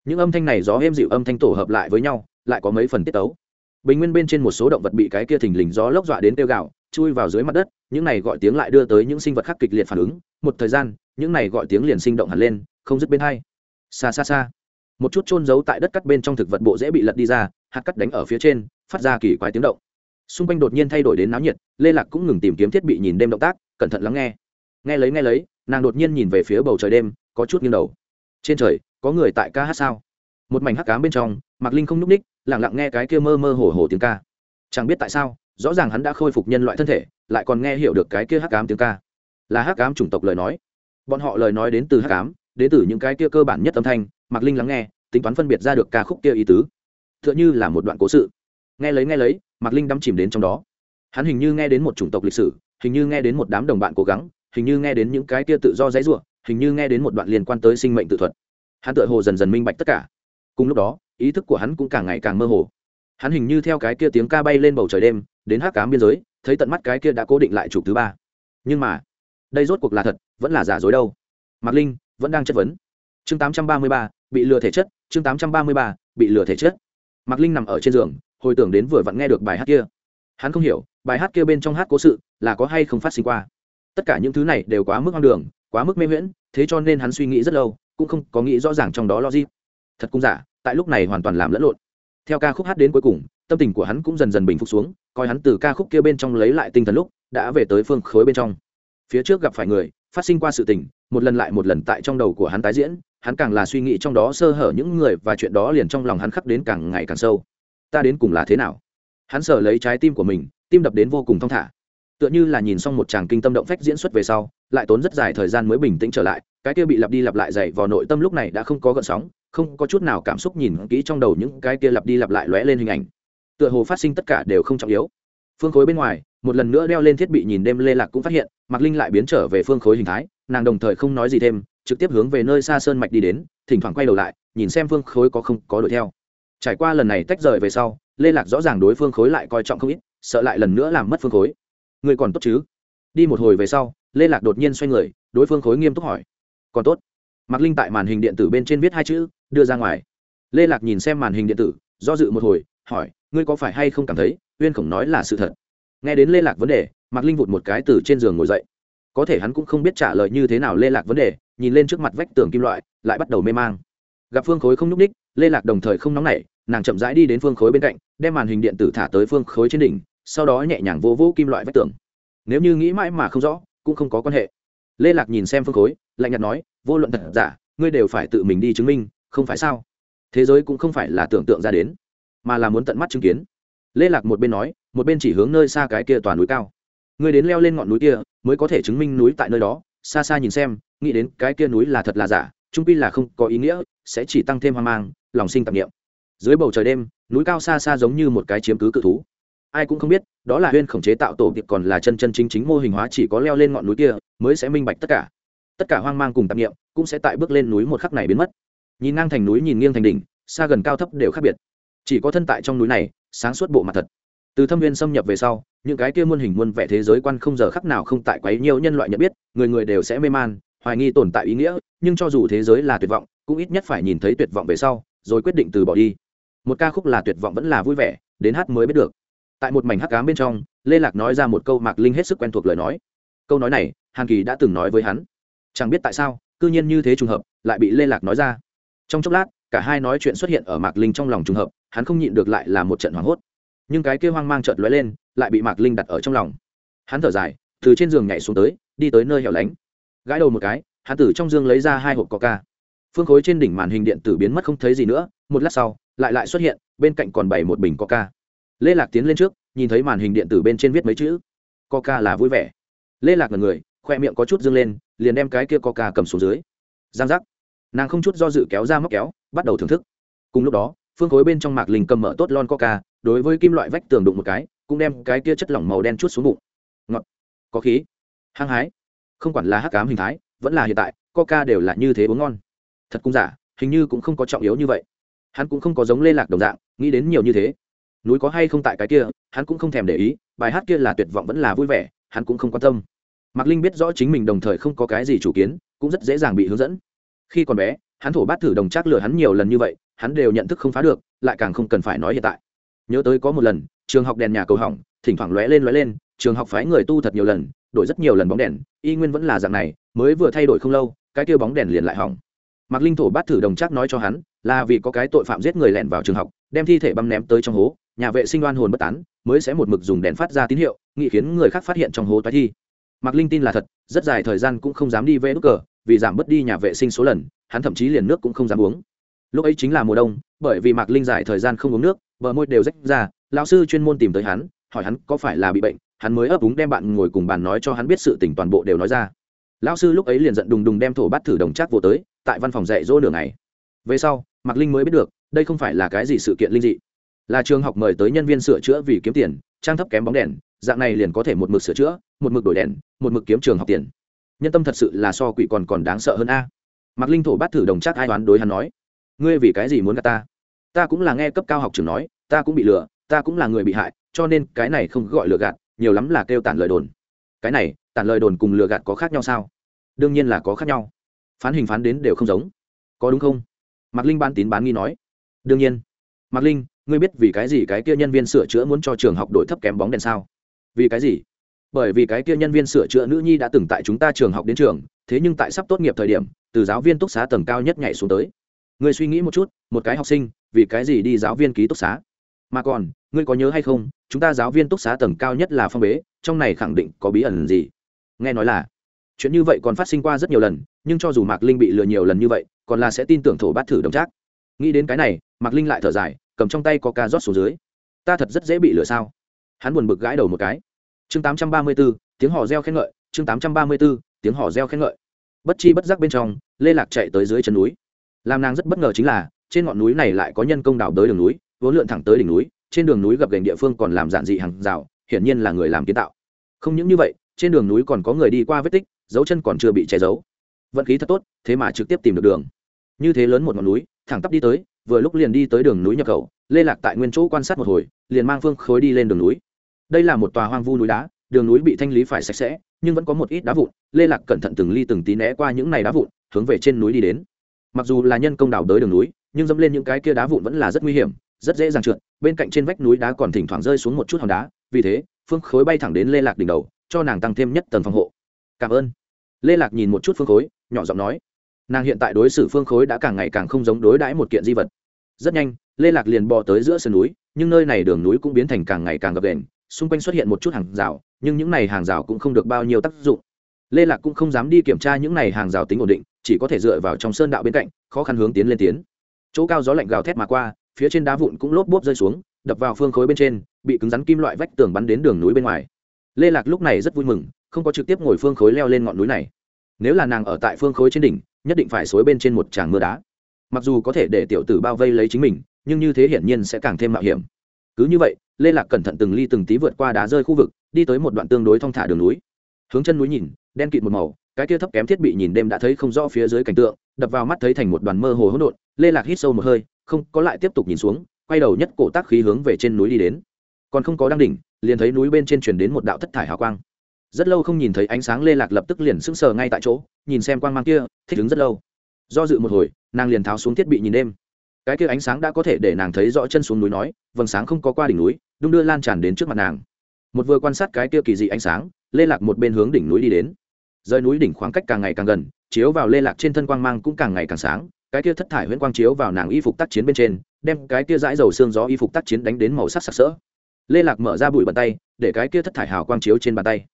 Speaker 1: Những âm thanh này gió êm dịu âm thanh tổ hợp lại với nhau, lại có mấy phần tiết tấu. Bình nguyên bên trên một số động vật bị cái kia thình lình gió lốc dọa đến tiêu gạo chui vào dưới mặt đất, những này gọi tiếng lại đưa tới những sinh vật khác kịch liệt phản ứng. Một thời gian, những này gọi tiếng liền sinh động hẳn lên, không dứt bên hai. Xa xa xa, một chút trôn giấu tại đất cắt bên trong thực vật bộ dễ bị lật đi ra hạt cắt đánh ở phía trên, phát ra kỳ quái tiếng động. Xung quanh đột nhiên thay đổi đến náo nhiệt, lê lạc cũng ngừng tìm kiếm thiết bị nhìn đêm động tác, cẩn thận lắng nghe. Nghe lấy nghe lấy, nàng đột nhiên nhìn về phía bầu trời đêm, có chút nghiêng đầu. Trên trời, có người tại ca hát sao? Một mảnh hắc cám bên trong, mạc linh không n ú c ních lẳng lặng nghe cái kia mơ mơ hồ hồ tiếng ca. Chẳng biết tại sao, rõ ràng hắn đã khôi phục nhân loại thân thể, lại còn nghe hiểu được cái kia hắc cám tiếng ca. Là hắc cám chủng tộc lời nói. Bọn họ lời nói đến từ hắc cám đến từ những cái kia cơ bản nhất âm thanh, mạc linh lắng nghe, tính toán phân biệt ra được ca khúc kia ý tứ tựa như là một đoạn cố sự. Nghe lấy nghe lấy, mạc linh đắm chìm đến trong đó. Hắn hình như nghe đến một chủng tộc lịch sử, hình như nghe đến một đám đồng bạn cố gắng, hình như nghe đến những cái kia tự do dãy ruộng hình như nghe đến một đoạn liên quan tới sinh mệnh tự thuật. Hắn tựa hồ dần dần minh bạch tất cả. Cùng lúc đó, ý thức của hắn cũng càng ngày càng mơ hồ. Hắn hình như theo cái kia tiếng ca bay lên bầu trời đêm, đến hát cám biên giới, thấy tận mắt cái kia đã cố định lại trục thứ ba. Nhưng mà, đây rốt cuộc là thật, vẫn là giả dối đâu? Mạc linh vẫn đang chất vấn. Chương tám trăm ba mươi ba, bị lừa thể chất, chương tám trăm ba mươi ba, bị lừa thể chất mạc linh nằm ở trên giường, hồi tưởng đến vừa vặn nghe được bài hát kia. Hắn không hiểu, bài hát kia bên trong hát cố sự là có hay không phát sinh qua. Tất cả những thứ này đều quá mức hoang đường, quá mức mê miễn thế cho nên hắn suy nghĩ rất lâu, cũng không có nghĩ rõ ràng trong đó logic. Thật cũng giả, tại lúc này hoàn toàn làm lẫn lộn. Theo ca khúc hát đến cuối cùng, tâm tình của hắn cũng dần dần bình phục xuống, coi hắn từ ca khúc kia bên trong lấy lại tinh thần lúc, đã về tới phương khối bên trong. Phía trước gặp phải người, phát sinh qua sự tình, một lần lại một lần tại trong đầu của hắn tái diễn hắn càng là suy nghĩ trong đó sơ hở những người và chuyện đó liền trong lòng hắn khắc đến càng ngày càng sâu. Ta đến cùng là thế nào? Hắn sở lấy trái tim của mình, tim đập đến vô cùng thong thả. Tựa như là nhìn xong một chàng kinh tâm động phách diễn xuất về sau, lại tốn rất dài thời gian mới bình tĩnh trở lại, cái kia bị lặp đi lặp lại dày vào nội tâm lúc này đã không có gợn sóng, không có chút nào cảm xúc nhìn kỹ trong đầu những cái kia lặp đi lặp lại lóe lên hình ảnh. Tựa hồ phát sinh tất cả đều không trọng yếu. Phương khối bên ngoài, một lần nữa đeo lên thiết bị nhìn đêm lê lạc cũng phát hiện, mạc linh lại biến trở về phương khối hình thái, nàng đồng thời không nói gì thêm trực tiếp hướng về nơi xa sơn mạch đi đến, thỉnh thoảng quay đầu lại, nhìn xem phương khối có không có đuổi theo. Trải qua lần này tách rời về sau, lê lạc rõ ràng đối phương khối lại coi trọng không ít, sợ lại lần nữa làm mất phương khối. Người còn tốt chứ? Đi một hồi về sau, lê lạc đột nhiên xoay người, đối phương khối nghiêm túc hỏi. Còn tốt. Mạc linh tại màn hình điện tử bên trên viết hai chữ, đưa ra ngoài. Lê lạc nhìn xem màn hình điện tử, do dự một hồi, hỏi, ngươi có phải hay không cảm thấy, uyên khổng nói là sự thật? Nghe đến lê lạc vấn đề, mạc linh vụt một cái từ trên giường ngồi dậy có thể hắn cũng không biết trả lời như thế nào lê lạc vấn đề, nhìn lên trước mặt vách tường kim loại, lại bắt đầu mê mang. Gặp phương khối không nhúc ních lê lạc đồng thời không nóng nảy, nàng chậm rãi đi đến phương khối bên cạnh, đem màn hình điện tử thả tới phương khối trên đỉnh, sau đó nhẹ nhàng vô vô kim loại vách tường. Nếu như nghĩ mãi mà không rõ, cũng không có quan hệ. Lê lạc nhìn xem phương khối, lạnh nhạt nói, vô luận thật giả, ngươi đều phải tự mình đi chứng minh, không phải sao? Thế giới cũng không phải là tưởng tượng ra đến, mà là muốn tận mắt chứng kiến. Lê lạc một bên nói, một bên chỉ hướng nơi xa cái kia toàn núi cao ngươi đến leo lên ngọn núi kia, mới có thể chứng minh núi tại nơi đó. Xa xa nhìn xem, nghĩ đến cái kia núi là thật là giả, trung pi là không có ý nghĩa, sẽ chỉ tăng thêm hoang mang, lòng sinh tạp nghiệm dưới bầu trời đêm, núi cao xa xa giống như một cái chiếm cứ cự thú. Ai cũng không biết, đó là huyên khổng chế tạo tổ tiệp còn là chân chân chính chính mô hình hóa chỉ có leo lên ngọn núi kia, mới sẽ minh bạch tất cả. Tất cả hoang mang cùng tạp nghiệm cũng sẽ tại bước lên núi một khắc này biến mất. Nhìn ngang thành núi nhìn nghiêng thành đỉnh, xa gần cao thấp đều khác biệt. Chỉ có thân tại trong núi này, sáng suốt bộ mặt thật. Từ thâm viên xâm nhập về sau những cái kia muôn hình muôn vẻ thế giới quan không giờ khắc nào không tại quấy nhiều nhân loại nhận biết, người người đều sẽ mê man, hoài nghi tồn tại ý nghĩa, nhưng cho dù thế giới là tuyệt vọng, cũng ít nhất phải nhìn thấy tuyệt vọng về sau, rồi quyết định từ bỏ đi. Một ca khúc là tuyệt vọng vẫn là vui vẻ, đến hát mới biết được. Tại một mảnh hắc cám bên trong, lê lạc nói ra một câu mạc linh hết sức quen thuộc lời nói. Câu nói này, hàn kỳ đã từng nói với hắn. Chẳng biết tại sao, cư nhiên như thế trùng hợp, lại bị lê lạc nói ra. Trong chốc lát, cả hai nói chuyện xuất hiện ở mạc linh trong lòng trùng hợp, hắn không nhịn được lại là một trận hoảng hốt nhưng cái kia hoang mang chợt lóe lên, lại bị mạc linh đặt ở trong lòng. Hắn thở dài, từ trên giường nhảy xuống tới, đi tới nơi hẻo lánh. Gãi đầu một cái, hắn từ trong dương lấy ra hai hộp coca. Phương khối trên đỉnh màn hình điện tử biến mất không thấy gì nữa, một lát sau, lại lại xuất hiện, bên cạnh còn bày một bình coca. Lê lạc tiến lên trước, nhìn thấy màn hình điện tử bên trên viết mấy chữ, coca là vui vẻ. Lê lạc là người, khoe miệng có chút dâng lên, liền đem cái kia coca cầm xuống dưới. Giang giác. Nàng không chút do dự kéo ra móc kéo, bắt đầu thưởng thức. Cùng lúc đó, phương khối bên trong mạc linh cầm mở tốt lon coca đối với kim loại vách tường đụng một cái, cũng đem cái kia chất lỏng màu đen chút xuống bụng. Ngọt. Có khí. Hăng hái. Không quản là hắc cám hình thái, vẫn là hiện tại, coca đều là như thế uống ngon. Thật cũng giả, hình như cũng không có trọng yếu như vậy. Hắn cũng không có giống lê lạc đồng dạng, nghĩ đến nhiều như thế. Núi có hay không tại cái kia, hắn cũng không thèm để ý, bài hát kia là tuyệt vọng vẫn là vui vẻ, hắn cũng không quan tâm. Mạc linh biết rõ chính mình đồng thời không có cái gì chủ kiến, cũng rất dễ dàng bị hướng dẫn. Khi còn bé, hắn thổ bát thử đồng trác lừa hắn nhiều lần như vậy, hắn đều nhận thức không phá được, lại càng không cần phải nói hiện tại nhớ tới có một lần, trường học đèn nhà cầu hỏng, thỉnh thoảng lóe lên lóe lên, trường học phái người tu thật nhiều lần, đổi rất nhiều lần bóng đèn, y nguyên vẫn là dạng này, mới vừa thay đổi không lâu, cái kia bóng đèn liền lại hỏng. Mạc linh thổ bát thử đồng chắc nói cho hắn, là vì có cái tội phạm giết người lẻn vào trường học, đem thi thể băm ném tới trong hố, nhà vệ sinh đoan hồn bất tán, mới sẽ một mực dùng đèn phát ra tín hiệu nghị khiến người khác phát hiện trong hố tái thi. Mạc linh tin là thật, rất dài thời gian cũng không dám đi vẽ nút cờ, vì giảm bớt đi nhà vệ sinh số lần, hắn thậm chí liền nước cũng không dám uống. Lúc ấy chính là mùa đông, bởi vì mạc linh dài thời gian không uống nước bờ môi đều rách ra, lão sư chuyên môn tìm tới hắn, hỏi hắn có phải là bị bệnh, hắn mới ấp úng đem bạn ngồi cùng bàn nói cho hắn biết sự tình toàn bộ đều nói ra. Lão sư lúc ấy liền giận đùng đùng đem thổ bắt thử đồng trác vô tới, tại văn phòng dạy dỗ nửa ngày. Về sau, mạc linh mới biết được, đây không phải là cái gì sự kiện linh dị. Là trường học mời tới nhân viên sửa chữa vì kiếm tiền, trang thấp kém bóng đèn, dạng này liền có thể một mực sửa chữa, một mực đổi đèn, một mực kiếm trường học tiền. Nhân tâm thật sự là so quỷ còn còn đáng sợ hơn a. Mạc linh thổ bắt thử đồng chắc ai đoán đối hắn nói. Ngươi vì cái gì muốn gạt ta? Ta cũng là nghe cấp cao học trường nói, ta cũng bị lừa, ta cũng là người bị hại, cho nên cái này không gọi lừa gạt, nhiều lắm là kêu tản lời đồn. Cái này, tản lời đồn cùng lừa gạt có khác nhau sao? Đương nhiên là có khác nhau. Phán hình phán đến đều không giống. Có đúng không? Mạc linh bán tín bán nghi nói. Đương nhiên. Mạc linh, ngươi biết vì cái gì cái kia nhân viên sửa chữa muốn cho trường học đổi thấp kém bóng đèn sao? Vì cái gì? Bởi vì cái kia nhân viên sửa chữa nữ nhi đã từng tại chúng ta trường học đến trường, thế nhưng tại sắp tốt nghiệp thời điểm, từ giáo viên túc xá tầng cao nhất nhảy xuống tới ngươi suy nghĩ một chút, một cái học sinh, vì cái gì đi giáo viên ký túc xá? Mà còn, ngươi có nhớ hay không, chúng ta giáo viên túc xá tầng cao nhất là phong bế, trong này khẳng định có bí ẩn gì? Nghe nói là, chuyện như vậy còn phát sinh qua rất nhiều lần, nhưng cho dù mạc linh bị lừa nhiều lần như vậy, còn là sẽ tin tưởng thổ bát thử đồng trác. Nghĩ đến cái này, mạc linh lại thở dài, cầm trong tay có ca rót xuống dưới. Ta thật rất dễ bị lừa sao? Hắn buồn bực gãi đầu một cái. Chương tám trăm ba mươi b ố tiếng hò reo khen ngợi, chương tám trăm ba mươi b ố tiếng hò reo khen ngợi. Bất chi bất giác bên trong, lê lạc chạy tới dưới chân núi làm nàng rất bất ngờ chính là, trên ngọn núi này lại có nhân công đào tới đường núi, vốn lượn thẳng tới đỉnh núi, trên đường núi gặp gành địa phương còn làm giản dị hàng rào, hiển nhiên là người làm kiến tạo. Không những như vậy, trên đường núi còn có người đi qua vết tích, dấu chân còn chưa bị che giấu. Vận khí thật tốt, thế mà trực tiếp tìm được đường. Như thế lớn một ngọn núi, thẳng tắp đi tới, vừa lúc liền đi tới đường núi nhập khẩu, lê lạc tại nguyên chỗ quan sát một hồi, liền mang phương khối đi lên đường núi. Đây là một tòa hoang vu núi đá, đường núi bị thanh lý phải sạch sẽ, nhưng vẫn có một ít đá vụn, lê lạc cẩn thận từng ly từng tí né qua những này đá vụn, hướng về trên núi đi đến mặc dù là nhân công đào đới đường núi, nhưng dẫm lên những cái kia đá vụn vẫn là rất nguy hiểm, rất dễ dàng trượt, bên cạnh trên vách núi đá còn thỉnh thoảng rơi xuống một chút hòn đá, vì thế, phương khối bay thẳng đến lê lạc đỉnh đầu, cho nàng tăng thêm nhất tầng phòng hộ. Cảm ơn. Lê lạc nhìn một chút phương khối, nhỏ giọng nói. Nàng hiện tại đối xử phương khối đã càng ngày càng không giống đối đãi một kiện di vật. Rất nhanh, lê lạc liền bò tới giữa sườn núi, nhưng nơi này đường núi cũng biến thành càng ngày càng gập đền xung quanh xuất hiện một chút hàng rào, nhưng những này hàng rào cũng không được bao nhiêu tác dụng. Lê lạc cũng không dám đi kiểm tra những này hàng rào tính ổn định chỉ có thể dựa vào trong sơn đạo bên cạnh, khó khăn hướng tiến lên tiến. Chỗ cao gió lạnh gào thét mà qua, phía trên đá vụn cũng lốp bốp rơi xuống, đập vào phương khối bên trên, bị cứng rắn kim loại vách tường bắn đến đường núi bên ngoài. Lê lạc lúc này rất vui mừng, không có trực tiếp ngồi phương khối leo lên ngọn núi này. Nếu là nàng ở tại phương khối trên đỉnh, nhất định phải xối bên trên một tràng mưa đá. Mặc dù có thể để tiểu tử bao vây lấy chính mình, nhưng như thế hiển nhiên sẽ càng thêm mạo hiểm. Cứ như vậy, lê lạc cẩn thận từng ly từng tí vượt qua đá rơi khu vực, đi tới một đoạn tương đối thong thả đường núi. Hướng chân núi nhìn, đen kịt một màu cái kia thấp kém thiết bị nhìn đêm đã thấy không rõ phía dưới cảnh tượng, đập vào mắt thấy thành một đoàn mơ hồ hỗn độn, lê lạc hít sâu một hơi, không có lại tiếp tục nhìn xuống, quay đầu nhất cổ tác khí hướng về trên núi đi đến. Còn không có đăng đỉnh, liền thấy núi bên trên truyền đến một đạo thất thải hào quang. Rất lâu không nhìn thấy ánh sáng lê lạc lập tức liền sững sờ ngay tại chỗ, nhìn xem quang mang kia, thích ứng rất lâu. Do dự một hồi, nàng liền tháo xuống thiết bị nhìn đêm. Cái kia ánh sáng đã có thể để nàng thấy rõ chân xuống núi nói, vầng sáng không có qua đỉnh núi, đung đưa lan tràn đến trước mặt nàng. Một vừa quan sát cái kia kỳ dị ánh sáng, lê lạc một bên hướng đỉnh núi đi đến rời núi đỉnh khoảng cách càng ngày càng gần, chiếu vào lê lạc trên thân quang mang cũng càng ngày càng sáng, cái kia thất thải huyễn quang chiếu vào nàng y phục tác chiến bên trên, đem cái kia dãi dầu xương gió y phục tác chiến đánh đến màu sắc sặc sỡ. Lê lạc mở ra bụi bàn tay, để cái kia thất thải hào quang chiếu trên bàn tay.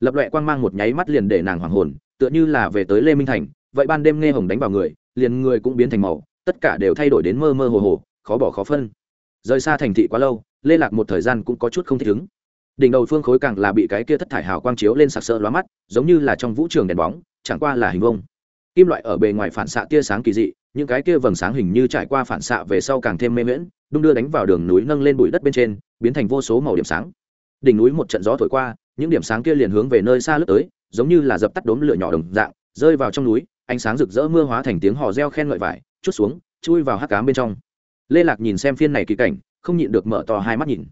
Speaker 1: Lập loẹ quang mang một nháy mắt liền để nàng hoàng hồn, tựa như là về tới lê minh thành, vậy ban đêm nghe hồng đánh vào người, liền người cũng biến thành màu, tất cả đều thay đổi đến mơ mơ hồ hồ, khó bỏ khó phân. Rời xa thành thị quá lâu, lê lạc một thời gian cũng có chút không thích ứng đỉnh đầu phương khối càng là bị cái kia thất thải hào quang chiếu lên sặc sỡ lóa mắt, giống như là trong vũ trường đèn bóng, chẳng qua là hình vông kim loại ở bề ngoài phản xạ tia sáng kỳ dị, những cái kia vầng sáng hình như trải qua phản xạ về sau càng thêm mê miễn đung đưa đánh vào đường núi nâng lên bụi đất bên trên, biến thành vô số màu điểm sáng. Đỉnh núi một trận gió thổi qua, những điểm sáng kia liền hướng về nơi xa lướt tới, giống như là dập tắt đốm lửa nhỏ đồng dạng, rơi vào trong núi, ánh sáng rực rỡ mưa hóa thành tiếng hò reo khen ngợi vải, chút xuống, chui vào hắc cám bên trong. Lê lạc nhìn xem phiên này kỳ cảnh, không nhịn được mở to hai mắt nhìn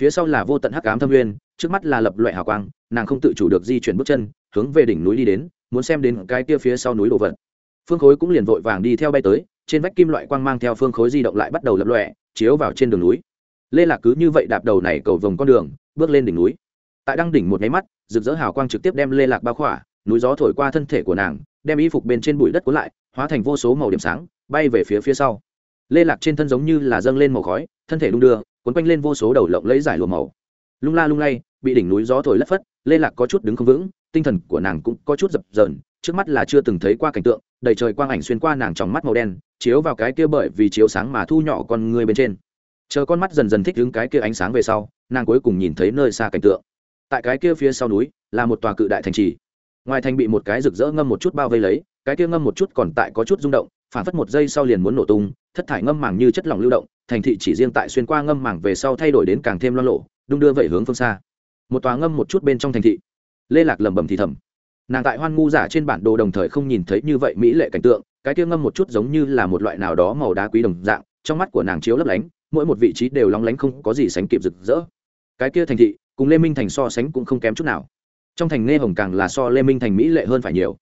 Speaker 1: phía sau là vô tận hắc ám thâm nguyên, trước mắt là lập loại hào quang, nàng không tự chủ được di chuyển bước chân, hướng về đỉnh núi đi đến, muốn xem đến cái kia phía sau núi đồ vật. Phương khối cũng liền vội vàng đi theo bay tới, trên vách kim loại quang mang theo phương khối di động lại bắt đầu lập lọe chiếu vào trên đường núi. Lê lạc cứ như vậy đạp đầu này cầu vòng con đường, bước lên đỉnh núi. Tại đăng đỉnh một máy mắt, rực rỡ hào quang trực tiếp đem lê lạc bao khỏa, núi gió thổi qua thân thể của nàng, đem y phục bên trên bụi đất cuốn lại, hóa thành vô số màu điểm sáng, bay về phía phía sau. Lê lạc trên thân giống như là dâng lên màu khói, thân thể đung đưa cuốn quanh lên vô số đầu lộng lấy giải lùa màu. Lung la lung lay, bị đỉnh núi gió thổi lất phất, lê lạc có chút đứng không vững, tinh thần của nàng cũng có chút dập dờn, trước mắt là chưa từng thấy qua cảnh tượng, đầy trời quang ảnh xuyên qua nàng trong mắt màu đen, chiếu vào cái kia bởi vì chiếu sáng mà thu nhỏ con người bên trên. Chờ con mắt dần dần thích đứng cái kia ánh sáng về sau, nàng cuối cùng nhìn thấy nơi xa cảnh tượng. Tại cái kia phía sau núi, là một tòa cự đại thành trì. Ngoài thành bị một cái rực rỡ ngâm một chút bao vây lấy, cái kia ngâm một chút còn tại có chút rung động phản phất một giây sau liền muốn nổ tung, thất thải ngâm màng như chất lỏng lưu động, thành thị chỉ riêng tại xuyên qua ngâm màng về sau thay đổi đến càng thêm lo lộ đung đưa vậy hướng phương xa. Một tòa ngâm một chút bên trong thành thị. Lê lạc lẩm bẩm thì thầm. Nàng tại hoan ngu giả trên bản đồ đồng thời không nhìn thấy như vậy mỹ lệ cảnh tượng, cái kia ngâm một chút giống như là một loại nào đó màu đá quý đồng dạng, trong mắt của nàng chiếu lấp lánh, mỗi một vị trí đều lóng lánh không có gì sánh kịp rực rỡ. Cái kia thành thị, cùng lê minh thành so sánh cũng không kém chút nào. Trong thành nghe hồng càng là so lê minh thành mỹ lệ hơn phải nhiều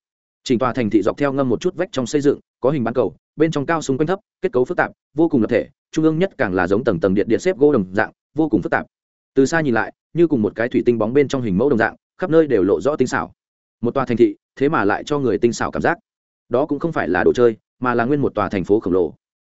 Speaker 1: chỉnh tòa thành thị dọc theo ngâm một chút vách trong xây dựng, có hình bán cầu, bên trong cao xung quanh thấp, kết cấu phức tạp, vô cùng lập thể, trung ương nhất càng là giống tầng tầng điện điện xếp gỗ đồng dạng, vô cùng phức tạp. Từ xa nhìn lại, như cùng một cái thủy tinh bóng bên trong hình mẫu đồng dạng, khắp nơi đều lộ rõ tinh xảo. Một tòa thành thị, thế mà lại cho người tinh xảo cảm giác. Đó cũng không phải là đồ chơi, mà là nguyên một tòa thành phố khổng lồ.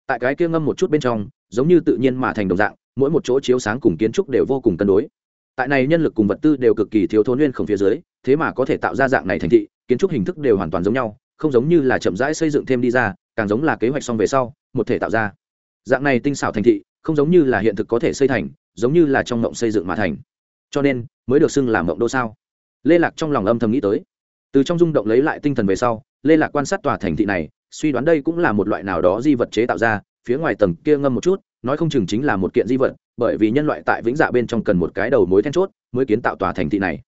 Speaker 1: Tại cái kia ngâm một chút bên trong, giống như tự nhiên mà thành đồng dạng, mỗi một chỗ chiếu sáng cùng kiến trúc đều vô cùng cân đối. Tại này nhân lực cùng vật tư đều cực kỳ thiếu thốn nguyên không phía dưới, thế mà có thể tạo ra dạng này thành thị kiến trúc hình thức đều hoàn toàn giống nhau, không giống như là chậm rãi xây dựng thêm đi ra, càng giống là kế hoạch xong về sau, một thể tạo ra. Dạng này tinh xảo thành thị, không giống như là hiện thực có thể xây thành, giống như là trong mộng xây dựng mà thành. Cho nên, mới được xưng là mộng đô sao. Lê lạc trong lòng âm thầm nghĩ tới. Từ trong rung động lấy lại tinh thần về sau, lê lạc quan sát tòa thành thị này, suy đoán đây cũng là một loại nào đó di vật chế tạo ra, phía ngoài tầng kia ngâm một chút, nói không chừng chính là một kiện di vật, bởi vì nhân loại tại vĩnh dạ bên trong cần một cái đầu mối then chốt, mới kiến tạo tòa thành thị này.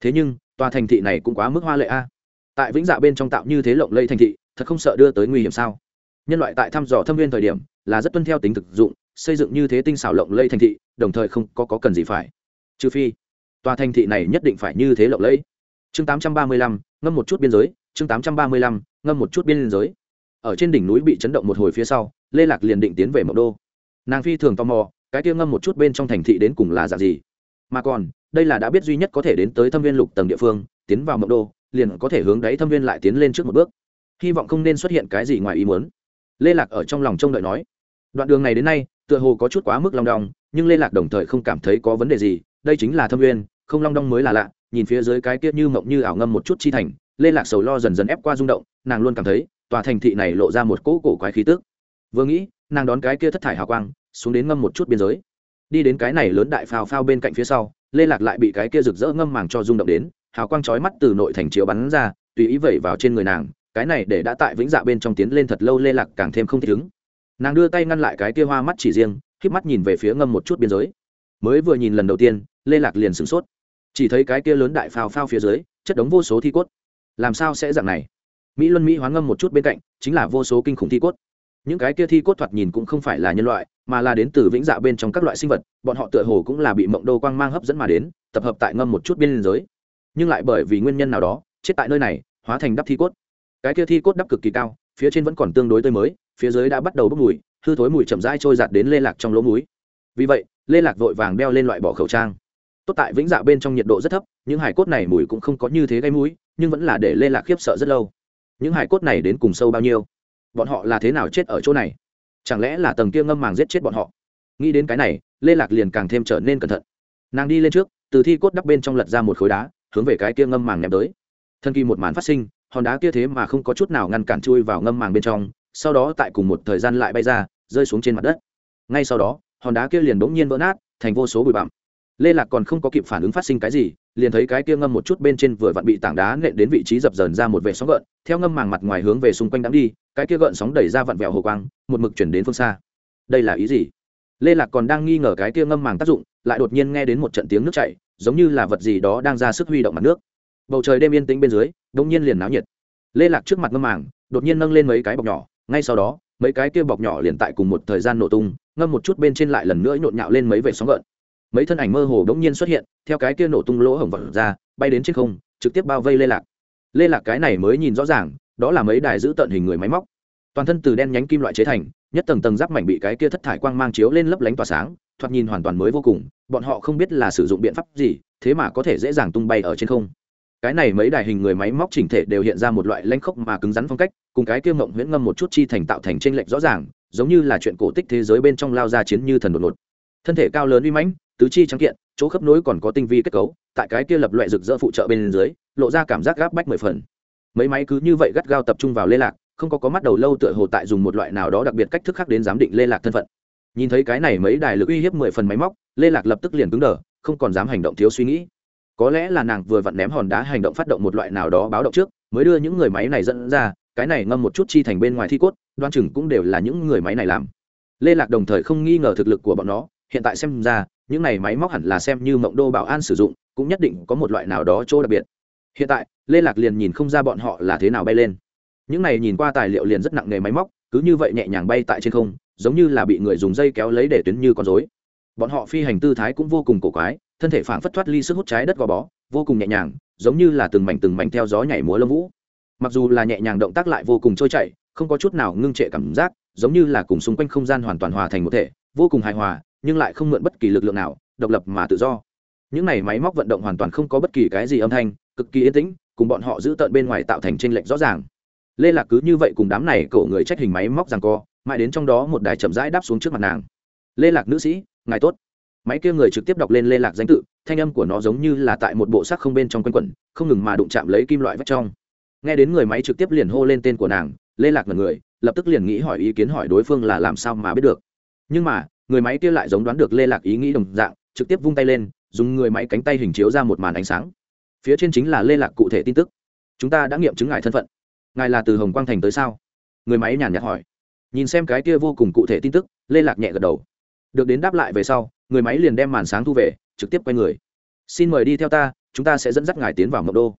Speaker 1: Thế nhưng, tòa thành thị này cũng quá mức hoa lệ a tại vĩnh dạ bên trong tạo như thế lộng lây thành thị thật không sợ đưa tới nguy hiểm sao? Nhân loại tại thăm dò thâm viên thời điểm là rất tuân theo tính thực dụng xây dựng như thế tinh xảo lộng lây thành thị đồng thời không có, có cần gì phải. Trừ phi tòa thành thị này nhất định phải như thế lộng lẫy. Chương 835, ngâm một chút biên giới chương 835, ngâm một chút biên giới. Ở trên đỉnh núi bị chấn động một hồi phía sau lê lạc liền định tiến về mộng đô. Nàng phi thường tò mò cái kia ngâm một chút bên trong thành thị đến cùng là dạng gì? Mà còn đây là đã biết duy nhất có thể đến tới thâm viên lục tầng địa phương tiến vào mộng đô, liền có thể hướng đáy thâm viên lại tiến lên trước một bước. Hy vọng không nên xuất hiện cái gì ngoài ý muốn. Lê lạc ở trong lòng trông đợi nói. Đoạn đường này đến nay, tựa hồ có chút quá mức long đong, nhưng lê lạc đồng thời không cảm thấy có vấn đề gì, đây chính là thâm viên, không long đong mới là lạ, nhìn phía dưới cái kia như mộng như ảo ngâm một chút chi thành, lê lạc sầu lo dần dần ép qua rung động, nàng luôn cảm thấy, tòa thành thị này lộ ra một cỗ cổ quái khí tức. Vừa nghĩ, nàng đón cái kia thất thải hào quang, xuống đến ngâm một chút biên giới. Đi đến cái này lớn đại phào phao bên cạnh phía sau, lê lạc lại bị cái kia rực rỡ ngâm màng cho rung động đến hào quang chói mắt từ nội thành chiếu bắn ra, tùy ý vẩy vào trên người nàng, cái này để đã tại vĩnh dạ bên trong tiến lên thật lâu lê lạc càng thêm không thích ứng. Nàng đưa tay ngăn lại cái kia hoa mắt chỉ riêng k mắt nhìn về phía ngâm một chút biên giới. Mới vừa nhìn lần đầu tiên, lê lạc liền sửng sốt. Chỉ thấy cái kia lớn đại phao phao phía dưới, chất đống vô số thi cốt. Làm sao sẽ dạng này? Mỹ luân mỹ hoán ngâm một chút bên cạnh, chính là vô số kinh khủng thi cốt. Những cái kia thi cốt thoạt nhìn cũng không phải là nhân loại, mà là đến từ vĩnh dạ bên trong các loại sinh vật, bọn họ tựa hồ cũng là bị mộng đô quang mang hấp dẫn mà đến, tập hợp tại ngâm một chút biên giới nhưng lại bởi vì nguyên nhân nào đó, chết tại nơi này, hóa thành đắp thi cốt. Cái kia thi cốt đắp cực kỳ cao, phía trên vẫn còn tương đối tươi mới, phía dưới đã bắt đầu bốc mùi, hư thối mùi chậm rãi trôi giạt đến lê lạc trong lỗ múi vì vậy, lê lạc vội vàng đeo lên loại bỏ khẩu trang. Tốt tại vĩnh dạ bên trong nhiệt độ rất thấp, những hải cốt này mùi cũng không có như thế gây mũi, nhưng vẫn là để lê lạc khiếp sợ rất lâu. Những hải cốt này đến cùng sâu bao nhiêu? Bọn họ là thế nào chết ở chỗ này? Chẳng lẽ là tầng kia ngâm màng giết chết bọn họ? Nghĩ đến cái này, lê lạc liền càng thêm trở nên cẩn thận. Nàng đi lên trước, từ thi cốt đắp bên trong lật ra một khối đá hướng về cái kia ngâm màng ném tới. Thân kỳ một màn phát sinh, hòn đá kia thế mà không có chút nào ngăn cản chui vào ngâm màng bên trong, sau đó tại cùng một thời gian lại bay ra, rơi xuống trên mặt đất. Ngay sau đó, hòn đá kia liền bỗng nhiên vỡ nát, thành vô số bụi bặm. Lê lạc còn không có kịp phản ứng phát sinh cái gì, liền thấy cái kia ngâm một chút bên trên vừa vặn bị tảng đá nện đến vị trí dập dờn ra một vệ sóng gợn, theo ngâm màng mặt ngoài hướng về xung quanh đắm đi, cái kia gợn sóng đẩy ra vặn vẹo hồ quang, một mực chuyển đến phương xa. Đây là ý gì? Lê lạc còn đang nghi ngờ cái kia ngâm màng tác dụng, lại đột nhiên nghe đến một trận tiếng nước chảy giống như là vật gì đó đang ra sức huy động mặt nước. Bầu trời đêm yên tĩnh bên dưới đông nhiên liền náo nhiệt. Lê lạc trước mặt ngâm màng, đột nhiên nâng lên mấy cái bọc nhỏ, ngay sau đó, mấy cái kia bọc nhỏ liền tại cùng một thời gian nổ tung, ngâm một chút bên trên lại lần nữa nhộn nhạo lên mấy vệ sóng gợn. Mấy thân ảnh mơ hồ đống nhiên xuất hiện, theo cái kia nổ tung lỗ hổng vật ra, bay đến trên không, trực tiếp bao vây lê lạc. Lê lạc cái này mới nhìn rõ ràng, đó là mấy đài giữ tận hình người máy móc. Toàn thân từ đen nhánh kim loại chế thành, nhất tầng tầng giáp mảnh bị cái kia thất thải quang mang chiếu lên lấp lánh tỏa sáng thoạt nhìn hoàn toàn mới vô cùng, bọn họ không biết là sử dụng biện pháp gì, thế mà có thể dễ dàng tung bay ở trên không. Cái này mấy đài hình người máy móc chỉnh thể đều hiện ra một loại lanh khốc mà cứng rắn phong cách, cùng cái kia mộng huyễn ngâm một chút chi thành tạo thành tranh lệch rõ ràng, giống như là chuyện cổ tích thế giới bên trong lao ra chiến như thần đột ngột. Thân thể cao lớn uy mãnh, tứ chi trắng kiện, chỗ khớp nối còn có tinh vi kết cấu, tại cái kia lập loại rực rỡ phụ trợ bên dưới, lộ ra cảm giác gáp bách mười phần. Mấy máy cứ như vậy gắt gao tập trung vào lê lạc, không có có mắt đầu lâu tựa hồ tại dùng một loại nào đó đặc biệt cách thức khác đến giám định lê lạc thân phận nhìn thấy cái này mấy đài lực uy hiếp mười phần máy móc, lê lạc lập tức liền cứng đờ, không còn dám hành động thiếu suy nghĩ. Có lẽ là nàng vừa vặn ném hòn đá hành động phát động một loại nào đó báo động trước, mới đưa những người máy này dẫn ra, cái này ngâm một chút chi thành bên ngoài thi cốt, đoan chừng cũng đều là những người máy này làm. Lê lạc đồng thời không nghi ngờ thực lực của bọn nó, hiện tại xem ra, những này máy móc hẳn là xem như mộng đô bảo an sử dụng, cũng nhất định có một loại nào đó chỗ đặc biệt. Hiện tại, lê lạc liền nhìn không ra bọn họ là thế nào bay lên. Những này nhìn qua tài liệu liền rất nặng nghề máy móc, cứ như vậy nhẹ nhàng bay tại trên không giống như là bị người dùng dây kéo lấy để tuyến như con rối. bọn họ phi hành tư thái cũng vô cùng cổ quái, thân thể phảng phất thoát ly sức hút trái đất gò bó, vô cùng nhẹ nhàng, giống như là từng mảnh từng mảnh theo gió nhảy múa lông vũ. Mặc dù là nhẹ nhàng động tác lại vô cùng trôi chảy, không có chút nào ngưng trệ cảm giác, giống như là cùng xung quanh không gian hoàn toàn hòa thành một thể, vô cùng hài hòa, nhưng lại không mượn bất kỳ lực lượng nào, độc lập mà tự do. Những này máy móc vận động hoàn toàn không có bất kỳ cái gì âm thanh, cực kỳ yên tĩnh, cùng bọn họ giữ tận bên ngoài tạo thành tranh lệch rõ ràng. Lê lạc cứ như vậy cùng đám này cổ người trách hình máy móc rằng co mãi đến trong đó một đài chậm rãi đáp xuống trước mặt nàng. Lê lạc nữ sĩ, ngài tốt. Máy kia người trực tiếp đọc lên lê lạc danh tự, thanh âm của nó giống như là tại một bộ sắc không bên trong quanh quẩn, không ngừng mà đụng chạm lấy kim loại vách trong. Nghe đến người máy trực tiếp liền hô lên tên của nàng, lê lạc là người, lập tức liền nghĩ hỏi ý kiến hỏi đối phương là làm sao mà biết được. Nhưng mà, người máy kia lại giống đoán được lê lạc ý nghĩ đồng dạng, trực tiếp vung tay lên, dùng người máy cánh tay hình chiếu ra một màn ánh sáng. Phía trên chính là lê lạc cụ thể tin tức. Chúng ta đã nghiệm chứng ngài thân phận. Ngài là từ hồng quang thành tới sao? Người máy nhàn nhạt hỏi nhìn xem cái kia vô cùng cụ thể tin tức, lê lạc nhẹ gật đầu. Được đến đáp lại về sau, người máy liền đem màn sáng thu về, trực tiếp quay người. Xin mời đi theo ta, chúng ta sẽ dẫn dắt ngài tiến vào mộng đô.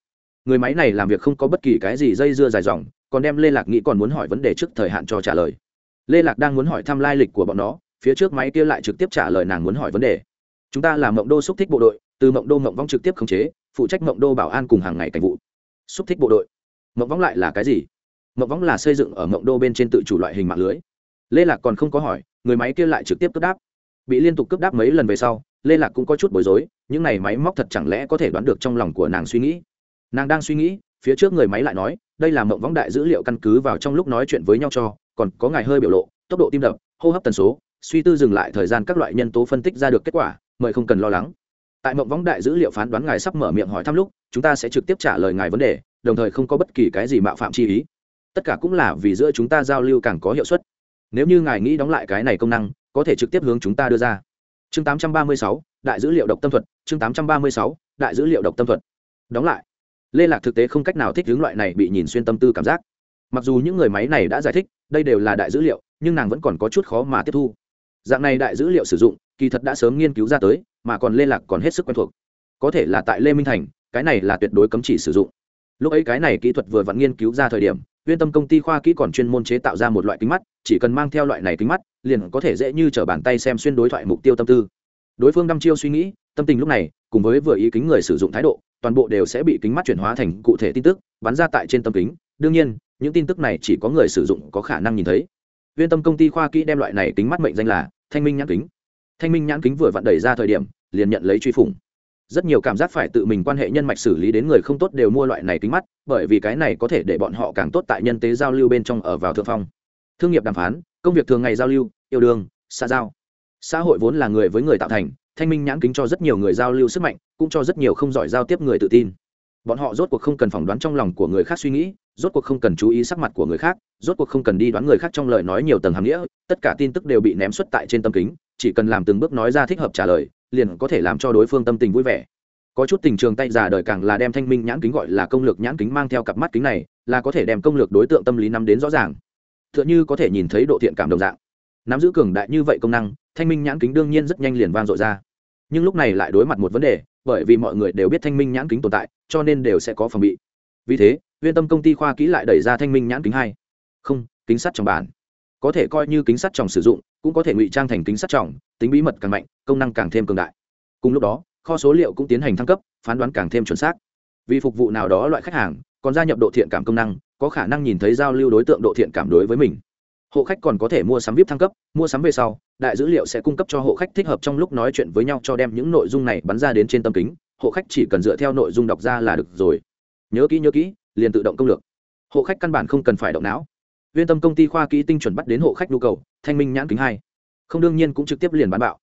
Speaker 1: Người máy này làm việc không có bất kỳ cái gì dây dưa dài dòng, còn đem lê lạc nghĩ còn muốn hỏi vấn đề trước thời hạn cho trả lời. Lê lạc đang muốn hỏi thăm lai lịch của bọn nó, phía trước máy kia lại trực tiếp trả lời nàng muốn hỏi vấn đề. Chúng ta là mộng đô xúc thích bộ đội, từ mộng đô mộng vong trực tiếp khống chế, phụ trách mộng đô bảo an cùng hàng ngày cảnh vụ. Xúc thích bộ đội. Mộng vong lại là cái gì? Mộng võng là xây dựng ở mộng đô bên trên tự chủ loại hình mạng lưới. Lê lạc còn không có hỏi, người máy kia lại trực tiếp cướp đáp. Bị liên tục cướp đáp mấy lần về sau, lê lạc cũng có chút bối rối, những này máy móc thật chẳng lẽ có thể đoán được trong lòng của nàng suy nghĩ. Nàng đang suy nghĩ, phía trước người máy lại nói, đây là mộng võng đại dữ liệu căn cứ vào trong lúc nói chuyện với nhau cho, còn có ngài hơi biểu lộ, tốc độ tim đập, hô hấp tần số, suy tư dừng lại thời gian các loại nhân tố phân tích ra được kết quả, mời không cần lo lắng. Tại mộng võng đại dữ liệu phán đoán ngài sắp mở miệng hỏi thăm lúc, chúng ta sẽ trực tiếp trả lời ngài vấn đề, đồng thời không có bất kỳ cái gì mạo phạm chi ý tất cả cũng là vì giữa chúng ta giao lưu càng có hiệu suất. Nếu như ngài nghĩ đóng lại cái này công năng có thể trực tiếp hướng chúng ta đưa ra. Chương 836, đại dữ liệu độc tâm thuật. Chương 836, đại dữ liệu độc tâm thuật. Đóng lại. Lê lạc thực tế không cách nào thích hướng loại này bị nhìn xuyên tâm tư cảm giác. Mặc dù những người máy này đã giải thích đây đều là đại dữ liệu nhưng nàng vẫn còn có chút khó mà tiếp thu. Dạng này đại dữ liệu sử dụng kỳ thật đã sớm nghiên cứu ra tới mà còn lê lạc còn hết sức quen thuộc. Có thể là tại lê minh thành cái này là tuyệt đối cấm chỉ sử dụng. Lúc ấy cái này kỹ thuật vừa vặn nghiên cứu ra thời điểm uyên tâm công ty khoa kỹ còn chuyên môn chế tạo ra một loại kính mắt, chỉ cần mang theo loại này kính mắt, liền có thể dễ như t bàn tay xem xuyên đối thoại mục tiêu tâm tư. Đối phương đăm chiêu suy nghĩ, tâm tình lúc này, cùng với vừa ý kính người sử dụng thái độ, toàn bộ đều sẽ bị kính mắt chuyển hóa thành cụ thể tin tức, bắn ra tại trên tâm kính. Đương nhiên, những tin tức này chỉ có người sử dụng có khả năng nhìn thấy. Uyên tâm công ty khoa kỹ đem loại này kính mắt mệnh danh là thanh minh nhãn kính. Thanh minh nhãn kính vừa vặn đẩy ra thời điểm, liền nhận lấy truy phủng rất nhiều cảm giác phải tự mình quan hệ nhân mạch xử lý đến người không tốt đều mua loại này kính mắt, bởi vì cái này có thể để bọn họ càng tốt tại nhân tế giao lưu bên trong ở vào thượng phong. Thương nghiệp đàm phán, công việc thường ngày giao lưu, yêu đương xa giao. Xã hội vốn là người với người tạo thành, thanh minh nhãn kính cho rất nhiều người giao lưu sức mạnh, cũng cho rất nhiều không giỏi giao tiếp người tự tin. Bọn họ rốt cuộc không cần phỏng đoán trong lòng của người khác suy nghĩ, rốt cuộc không cần chú ý sắc mặt của người khác, rốt cuộc không cần đi đoán người khác trong lời nói nhiều tầng hàm nghĩa, tất cả tin tức đều bị ném xuất tại trên tâm kính, chỉ cần làm từng bước nói ra thích hợp trả lời liền có thể làm cho đối phương tâm tình vui vẻ. Có chút tình trường tay già đời càng là đem thanh minh nhãn kính gọi là công lược nhãn kính mang theo cặp mắt kính này, là có thể đem công lược đối tượng tâm lý nắm đến rõ ràng. T h ư ợ n h ư có thể nhìn thấy độ thiện cảm đồng dạng. Nắm giữ cường đại như vậy công năng, thanh minh nhãn kính đương nhiên rất nhanh liền vang dội ra. Nhưng lúc này lại đối mặt một vấn đề, bởi vì mọi người đều biết thanh minh nhãn kính tồn tại, cho nên đều sẽ có phòng bị. Vì thế uyên tâm công ty khoa kỹ lại đẩy ra thanh minh nhãn kính hai. Không, kính sắt trong bản. Có thể coi như kính sắt trong sử dụng cũng có thể ngụy trang thành kính sắt trọng, tính bí mật càng mạnh công năng càng thêm cường đại. Cùng lúc đó kho số liệu cũng tiến hành thăng cấp phán đoán càng thêm chuẩn xác. Vì phục vụ nào đó loại khách hàng còn gia nhập độ thiện cảm công năng có khả năng nhìn thấy giao lưu đối tượng độ thiện cảm đối với mình. Hộ khách còn có thể mua sắm vip thăng cấp mua sắm về sau đại dữ liệu sẽ cung cấp cho hộ khách thích hợp trong lúc nói chuyện với nhau cho đem những nội dung này bắn ra đến trên tâm kính. Hộ khách chỉ cần dựa theo nội dung đọc ra là được rồi. Nhớ kỹ nhớ kỹ liền tự động công lược. Hộ khách căn bản không cần phải động não viên tâm công ty khoa kỹ tinh chuẩn bắt đến hộ khách nhu cầu, thanh minh nhãn kính hai. Không đương nhiên cũng trực tiếp liền bán bạo.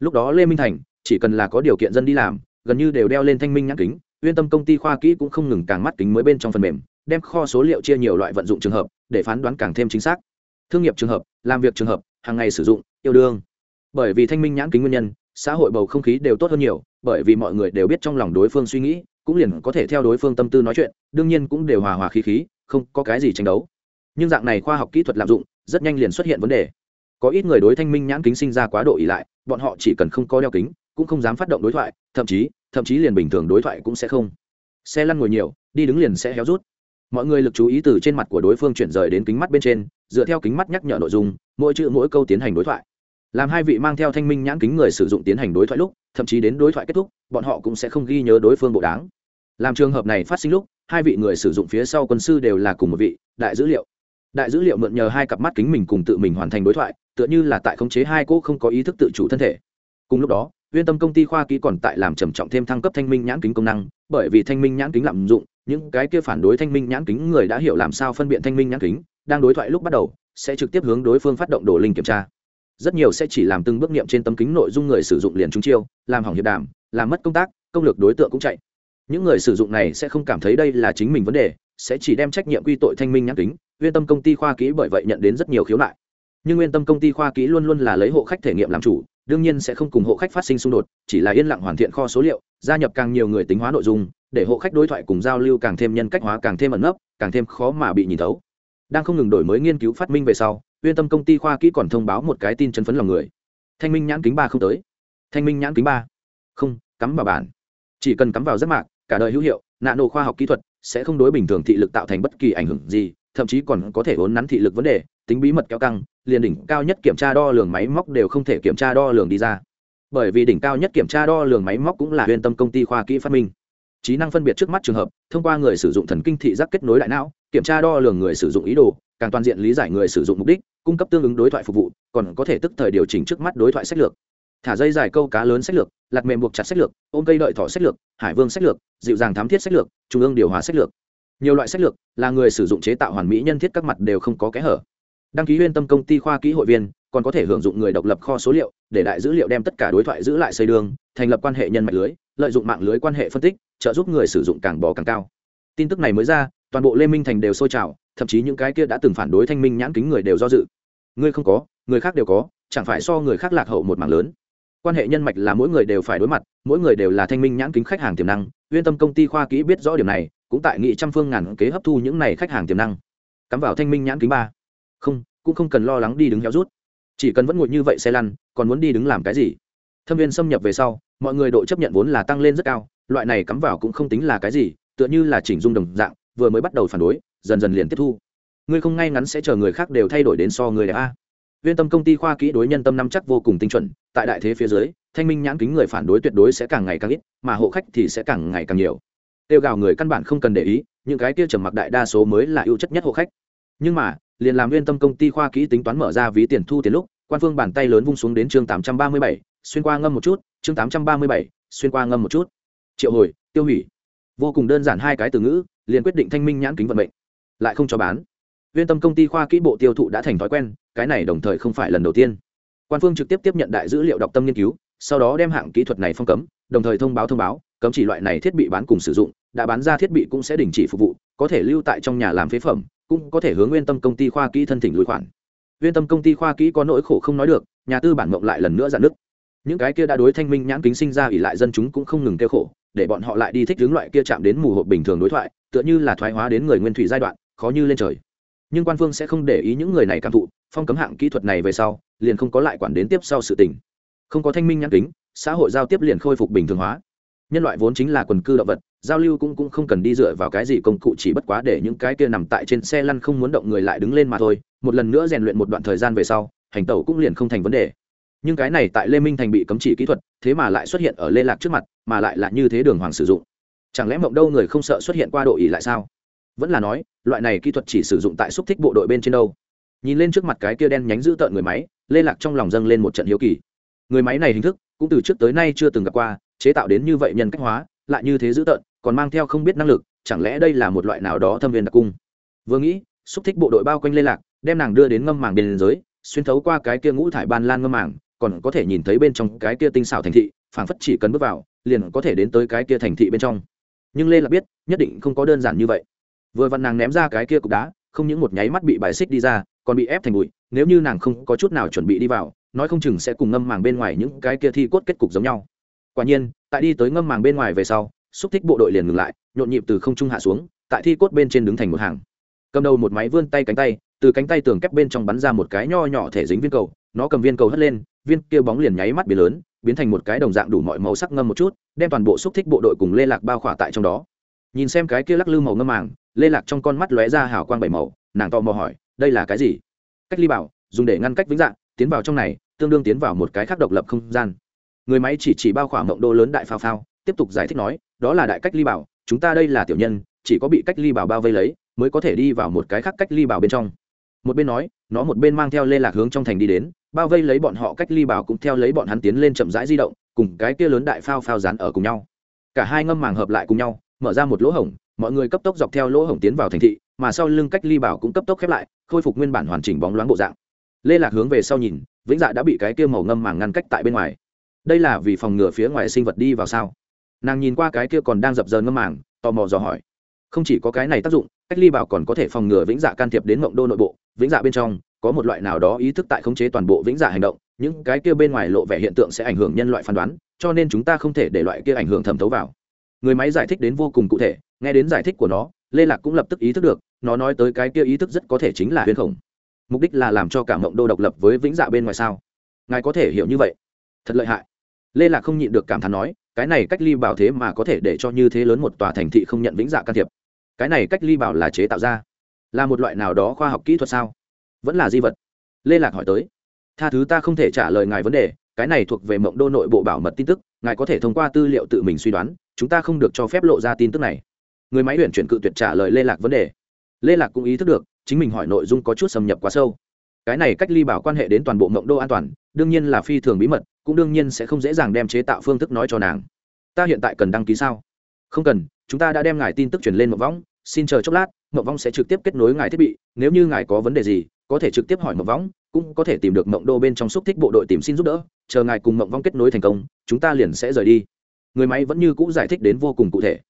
Speaker 1: Lúc đó lê minh thành, chỉ cần là có điều kiện dân đi làm, gần như đều đeo lên thanh minh nhãn kính, uyên tâm công ty khoa kỹ cũng không ngừng càng mắt kính mới bên trong phần mềm, đem kho số liệu chia nhiều loại vận dụng trường hợp, để phán đoán càng thêm chính xác. Thương nghiệp trường hợp, làm việc trường hợp, hàng ngày sử dụng, yêu đương. Bởi vì thanh minh nhãn kính nguyên nhân, xã hội bầu không khí đều tốt hơn nhiều, bởi vì mọi người đều biết trong lòng đối phương suy nghĩ, cũng liền có thể theo đối phương tâm tư nói chuyện, đương nhiên cũng đều hòa hòa khí khí, không có cái gì tranh đấu nhưng dạng này khoa học kỹ thuật lạm dụng rất nhanh liền xuất hiện vấn đề. Có ít người đối thanh minh nhãn kính sinh ra quá độ ỉ lại, bọn họ chỉ cần không có đeo kính, cũng không dám phát động đối thoại, thậm chí thậm chí liền bình thường đối thoại cũng sẽ không. Xe lăn ngồi nhiều, đi đứng liền sẽ héo rút. Mọi người lực chú ý từ trên mặt của đối phương chuyển rời đến kính mắt bên trên, dựa theo kính mắt nhắc nhở nội dung, mỗi chữ mỗi câu tiến hành đối thoại. Làm hai vị mang theo thanh minh nhãn kính người sử dụng tiến hành đối thoại lúc, thậm chí đến đối thoại kết thúc, bọn họ cũng sẽ không ghi nhớ đối phương bộ đáng. Làm trường hợp này phát sinh lúc, hai vị người sử dụng phía sau quân sư đều là cùng một vị, đại dữ liệu đại dữ liệu mượn nhờ hai cặp mắt kính mình cùng tự mình hoàn thành đối thoại, tựa như là tại khống chế hai cô không có ý thức tự chủ thân thể. Cùng lúc đó, uyên tâm công ty khoa kỹ còn tại làm trầm trọng thêm thăng cấp thanh minh nhãn kính công năng, bởi vì thanh minh nhãn kính lạm dụng, những cái kia phản đối thanh minh nhãn kính người đã hiểu làm sao phân biện thanh minh nhãn kính, đang đối thoại lúc bắt đầu, sẽ trực tiếp hướng đối phương phát động đồ linh kiểm tra. Rất nhiều sẽ chỉ làm từng bước nghiệm trên tấm kính nội dung người sử dụng liền trúng chiêu, làm hỏng hiệp đàm, làm mất công tác, công lược đối tượng cũng chạy. Những người sử dụng này sẽ không cảm thấy đây là chính mình vấn đề, sẽ chỉ đem trách nhiệm quy tội thanh minh nhãn kính uyên tâm công ty khoa kỹ bởi vậy nhận đến rất nhiều khiếu nại. Nhưng nguyên tâm công ty khoa kỹ luôn luôn là lấy hộ khách thể nghiệm làm chủ, đương nhiên sẽ không cùng hộ khách phát sinh xung đột, chỉ là yên lặng hoàn thiện kho số liệu, gia nhập càng nhiều người tính hóa nội dung, để hộ khách đối thoại cùng giao lưu càng thêm nhân cách hóa, càng thêm ẩn nấp, càng thêm khó mà bị nhìn thấu. Đang không ngừng đổi mới nghiên cứu phát minh về sau uyên tâm công ty khoa kỹ còn thông báo một cái tin chân phấn lòng người. Thanh minh nhãn kính ba không tới. Thanh minh nhãn kính ba. Không, cắm vào bản. Chỉ cần cắm vào rất mạc, cả đời hữu hiệu nạ nổ khoa học kỹ thuật sẽ không đối bình thường thị lực tạo thành bất kỳ ảnh hưởng gì thậm chí còn có thể vốn nắn thị lực vấn đề, tính bí mật kéo căng, liền đỉnh cao nhất kiểm tra đo lường máy móc đều không thể kiểm tra đo lường đi ra. Bởi vì đỉnh cao nhất kiểm tra đo lường máy móc cũng là huyền tâm công ty khoa kỹ phát minh. Trí năng phân biệt trước mắt trường hợp, thông qua người sử dụng thần kinh thị giác kết nối đại não, kiểm tra đo lường người sử dụng ý đồ, càng toàn diện lý giải người sử dụng mục đích, cung cấp tương ứng đối thoại phục vụ, còn có thể tức thời điều chỉnh trước mắt đối thoại sách lược. Thả dây dài câu cá lớn sách lược lặt mềm buộc chặt sách lược, ôm cây đợi thỏ sách lược, hải vương sách lược, dịu dàng thám thiết sách lược, trung ương điều hòa sách lược nhiều loại sách lược, là người sử dụng chế tạo hoàn mỹ nhân thiết các mặt đều không có kẽ hở. Đăng ký huyên tâm công ty khoa kỹ hội viên, còn có thể hưởng dụng người độc lập kho số liệu, để đại dữ liệu đem tất cả đối thoại giữ lại xây đường, thành lập quan hệ nhân mạch lưới, lợi dụng mạng lưới quan hệ phân tích, trợ giúp người sử dụng càng bò càng cao. Tin tức này mới ra, toàn bộ lê minh thành đều sôi trào, thậm chí những cái kia đã từng phản đối thanh minh nhãn kính người đều do dự. Ngươi không có, người khác đều có, chẳng phải so người khác lạc hậu một mảng lớn. Quan hệ nhân mạch là mỗi người đều phải đối mặt, mỗi người đều là thanh minh nhãn kính khách hàng tiềm năng. Uyên tâm công ty khoa kỹ biết rõ điểm này cũng tại nghị trăm phương ngàn kế hấp thu những này khách hàng tiềm năng. Cắm vào thanh minh nhãn kính ba. Không, cũng không cần lo lắng đi đứng héo rút. Chỉ cần vẫn ngồi như vậy xe lăn, còn muốn đi đứng làm cái gì? Thâm viên xâm nhập về sau, mọi người độ chấp nhận vốn là tăng lên rất cao, loại này cắm vào cũng không tính là cái gì, tựa như là chỉnh dung đồng dạng, vừa mới bắt đầu phản đối, dần dần liền tiếp thu. Ngươi không ngay ngắn sẽ chờ người khác đều thay đổi đến so người đẹp a. Viên tâm công ty khoa kỹ đối nhân tâm năm chắc vô cùng tinh chuẩn, tại đại thế phía dưới, thanh minh nhãn kính người phản đối tuyệt đối sẽ càng ngày càng ít, mà hộ khách thì sẽ càng ngày càng nhiều tiêu gào người căn bản không cần để ý, những cái kia trầm mặc đại đa số mới là ưu chất nhất hộ khách. Nhưng mà, liền làm Nguyên tâm công ty khoa kỹ tính toán mở ra ví tiền thu tiền lúc, quan phương bàn tay lớn vung xuống đến chương tám trăm ba mươi bảy, xuyên qua ngâm một chút, chương tám trăm ba mươi bảy, xuyên qua ngâm một chút. Triệu hồi, tiêu hủy. Vô cùng đơn giản hai cái từ ngữ, liền quyết định thanh minh nhãn kính vận mệnh. Lại không cho bán. Viên tâm công ty khoa kỹ bộ tiêu thụ đã thành thói quen, cái này đồng thời không phải lần đầu tiên. Quan phương trực tiếp tiếp nhận đại dữ liệu đọc tâm nghiên cứu, sau đó đem hạng kỹ thuật này phong cấm, đồng thời thông báo thông báo cấm chỉ loại này thiết bị bán cùng sử dụng, đã bán ra thiết bị cũng sẽ đình chỉ phục vụ, có thể lưu tại trong nhà làm phế phẩm, cũng có thể hướng nguyên tâm công ty khoa kỹ thân thỉnh lùi khoản. Nguyên tâm công ty khoa kỹ có nỗi khổ không nói được, nhà tư bản mộng lại lần nữa giãn nứt. Những cái kia đã đối thanh minh nhãn kính sinh ra ỉ lại dân chúng cũng không ngừng kêu khổ, để bọn họ lại đi thích hướng loại kia chạm đến mù hộp bình thường đối thoại, tựa như là thoái hóa đến người nguyên thủy giai đoạn, khó như lên trời. Nhưng quan phương sẽ không để ý những người này cảm thụ, phong cấm hạng kỹ thuật này về sau, liền không có lại quản đến tiếp sau sự tình. Không có thanh minh nhãn kính, xã hội giao tiếp liền khôi phục bình thường hóa nhân loại vốn chính là quần cư động vật, giao lưu cũng cũng không cần đi dựa vào cái gì công cụ, chỉ bất quá để những cái kia nằm tại trên xe lăn không muốn động người lại đứng lên mà thôi. Một lần nữa rèn luyện một đoạn thời gian về sau, hành tẩu cũng liền không thành vấn đề. Nhưng cái này tại lê minh thành bị cấm chỉ kỹ thuật, thế mà lại xuất hiện ở lê lạc trước mặt, mà lại là như thế đường hoàng sử dụng. Chẳng lẽ mộng đâu người không sợ xuất hiện qua độ ỉ lại sao? Vẫn là nói, loại này kỹ thuật chỉ sử dụng tại xúc thích bộ đội bên trên đâu. Nhìn lên trước mặt cái kia đen nhánh giữ tợn người máy, lê lạc trong lòng dâng lên một trận hiếu kỳ. Người máy này hình thức, cũng từ trước tới nay chưa từng gặp qua chế tạo đến như vậy nhân cách hóa, lại như thế giữ tợn, còn mang theo không biết năng lực, chẳng lẽ đây là một loại nào đó thâm viên đặc cung? Vừa nghĩ xúc thích bộ đội bao quanh lê lạc, đem nàng đưa đến ngâm màng biên giới, xuyên thấu qua cái kia ngũ thải ban lan ngâm màng, còn có thể nhìn thấy bên trong cái kia tinh xảo thành thị, phảng phất chỉ cần bước vào, liền có thể đến tới cái kia thành thị bên trong. Nhưng lê lạc biết, nhất định không có đơn giản như vậy. Vừa vặn nàng ném ra cái kia cục đá, không những một nháy mắt bị bài xích đi ra, còn bị ép thành bụi, nếu như nàng không có chút nào chuẩn bị đi vào, nói không chừng sẽ cùng ngâm màng bên ngoài những cái kia thi cốt kết cục giống nhau quả nhiên, tại đi tới ngâm màng bên ngoài về sau xúc thích bộ đội liền ngừng lại, nhộn nhịp từ không trung hạ xuống, tại thi cốt bên trên đứng thành một hàng. Cầm đầu một máy vươn tay cánh tay, từ cánh tay tường kép bên trong bắn ra một cái nho nhỏ thể dính viên cầu, nó cầm viên cầu hất lên, viên kia bóng liền nháy mắt biến lớn, biến thành một cái đồng dạng đủ mọi màu sắc ngâm một chút, đem toàn bộ xúc thích bộ đội cùng lê lạc bao khỏa tại trong đó. Nhìn xem cái kia lắc lư màu ngâm màng, lê lạc trong con mắt lóe ra hào quang bảy màu, nàng to mò hỏi, đây là cái gì? Cách ly bảo, dùng để ngăn cách vĩnh dạng, tiến vào trong này, tương đương tiến vào một cái khác độc lập không gian người máy chỉ chỉ bao khoảng mộng đô lớn đại phao phao, tiếp tục giải thích nói, đó là đại cách ly bảo, chúng ta đây là tiểu nhân, chỉ có bị cách ly bảo bao vây lấy, mới có thể đi vào một cái khác cách ly bảo bên trong. Một bên nói, nó một bên mang theo lê lạc hướng trong thành đi đến, bao vây lấy bọn họ cách ly bảo cũng theo lấy bọn hắn tiến lên chậm rãi di động, cùng cái kia lớn đại phao phao dán ở cùng nhau. Cả hai ngâm màng hợp lại cùng nhau, mở ra một lỗ hổng, mọi người cấp tốc dọc theo lỗ hổng tiến vào thành thị, mà sau lưng cách ly bảo cũng cấp tốc khép lại, khôi phục nguyên bản hoàn chỉnh bóng loáng bộ dạng. Lê lạc hướng về sau nhìn, vĩnh dạ đã bị cái kia màu ngâm màng ngăn cách tại bên ngoài đây là vì phòng ngừa phía ngoài sinh vật đi vào sao? Nàng nhìn qua cái kia còn đang dập dờn ngâm màng, tò mò dò hỏi. Không chỉ có cái này tác dụng, cách ly bảo còn có thể phòng ngừa vĩnh dạ can thiệp đến mộng đô nội bộ. Vĩnh dạ bên trong, có một loại nào đó ý thức tại khống chế toàn bộ vĩnh dạ hành động, những cái kia bên ngoài lộ vẻ hiện tượng sẽ ảnh hưởng nhân loại phán đoán, cho nên chúng ta không thể để loại kia ảnh hưởng thẩm thấu vào. Người máy giải thích đến vô cùng cụ thể, nghe đến giải thích của nó, lê lạc cũng lập tức ý thức được, nó nói tới cái kia ý thức rất có thể chính là huyền khổng. Mục đích là làm cho cả mộng đô độc lập với vĩnh dạ bên ngoài sao? Ngài có thể hiểu như vậy? Thật lợi hại lê lạc không nhịn được cảm thán nói, cái này cách ly bảo thế mà có thể để cho như thế lớn một tòa thành thị không nhận vĩnh dạ can thiệp. Cái này cách ly bảo là chế tạo ra. Là một loại nào đó khoa học kỹ thuật sao? Vẫn là di vật. Lê lạc hỏi tới. Tha thứ ta không thể trả lời ngài vấn đề, cái này thuộc về mộng đô nội bộ bảo mật tin tức, ngài có thể thông qua tư liệu tự mình suy đoán, chúng ta không được cho phép lộ ra tin tức này. Người máy huyện chuyển cự tuyệt trả lời lê lạc vấn đề. Lê lạc cũng ý thức được, chính mình hỏi nội dung có chút xâm nhập quá sâu. Cái này cách ly bảo quan hệ đến toàn bộ mộng đô an toàn, đương nhiên là phi thường bí mật cũng đương nhiên sẽ không dễ dàng đem chế tạo phương thức nói cho nàng. Ta hiện tại cần đăng ký sao? Không cần, chúng ta đã đem ngài tin tức truyền lên mộng võng. Xin chờ chốc lát mộng võng sẽ trực tiếp kết nối ngài thiết bị. Nếu như ngài có vấn đề gì, có thể trực tiếp hỏi mộng võng, cũng có thể tìm được mộng đô bên trong xúc thích bộ đội tìm xin giúp đỡ. Chờ ngài cùng mộng võng kết nối thành công, chúng ta liền sẽ rời đi. Người máy vẫn như cũ giải thích đến vô cùng cụ thể.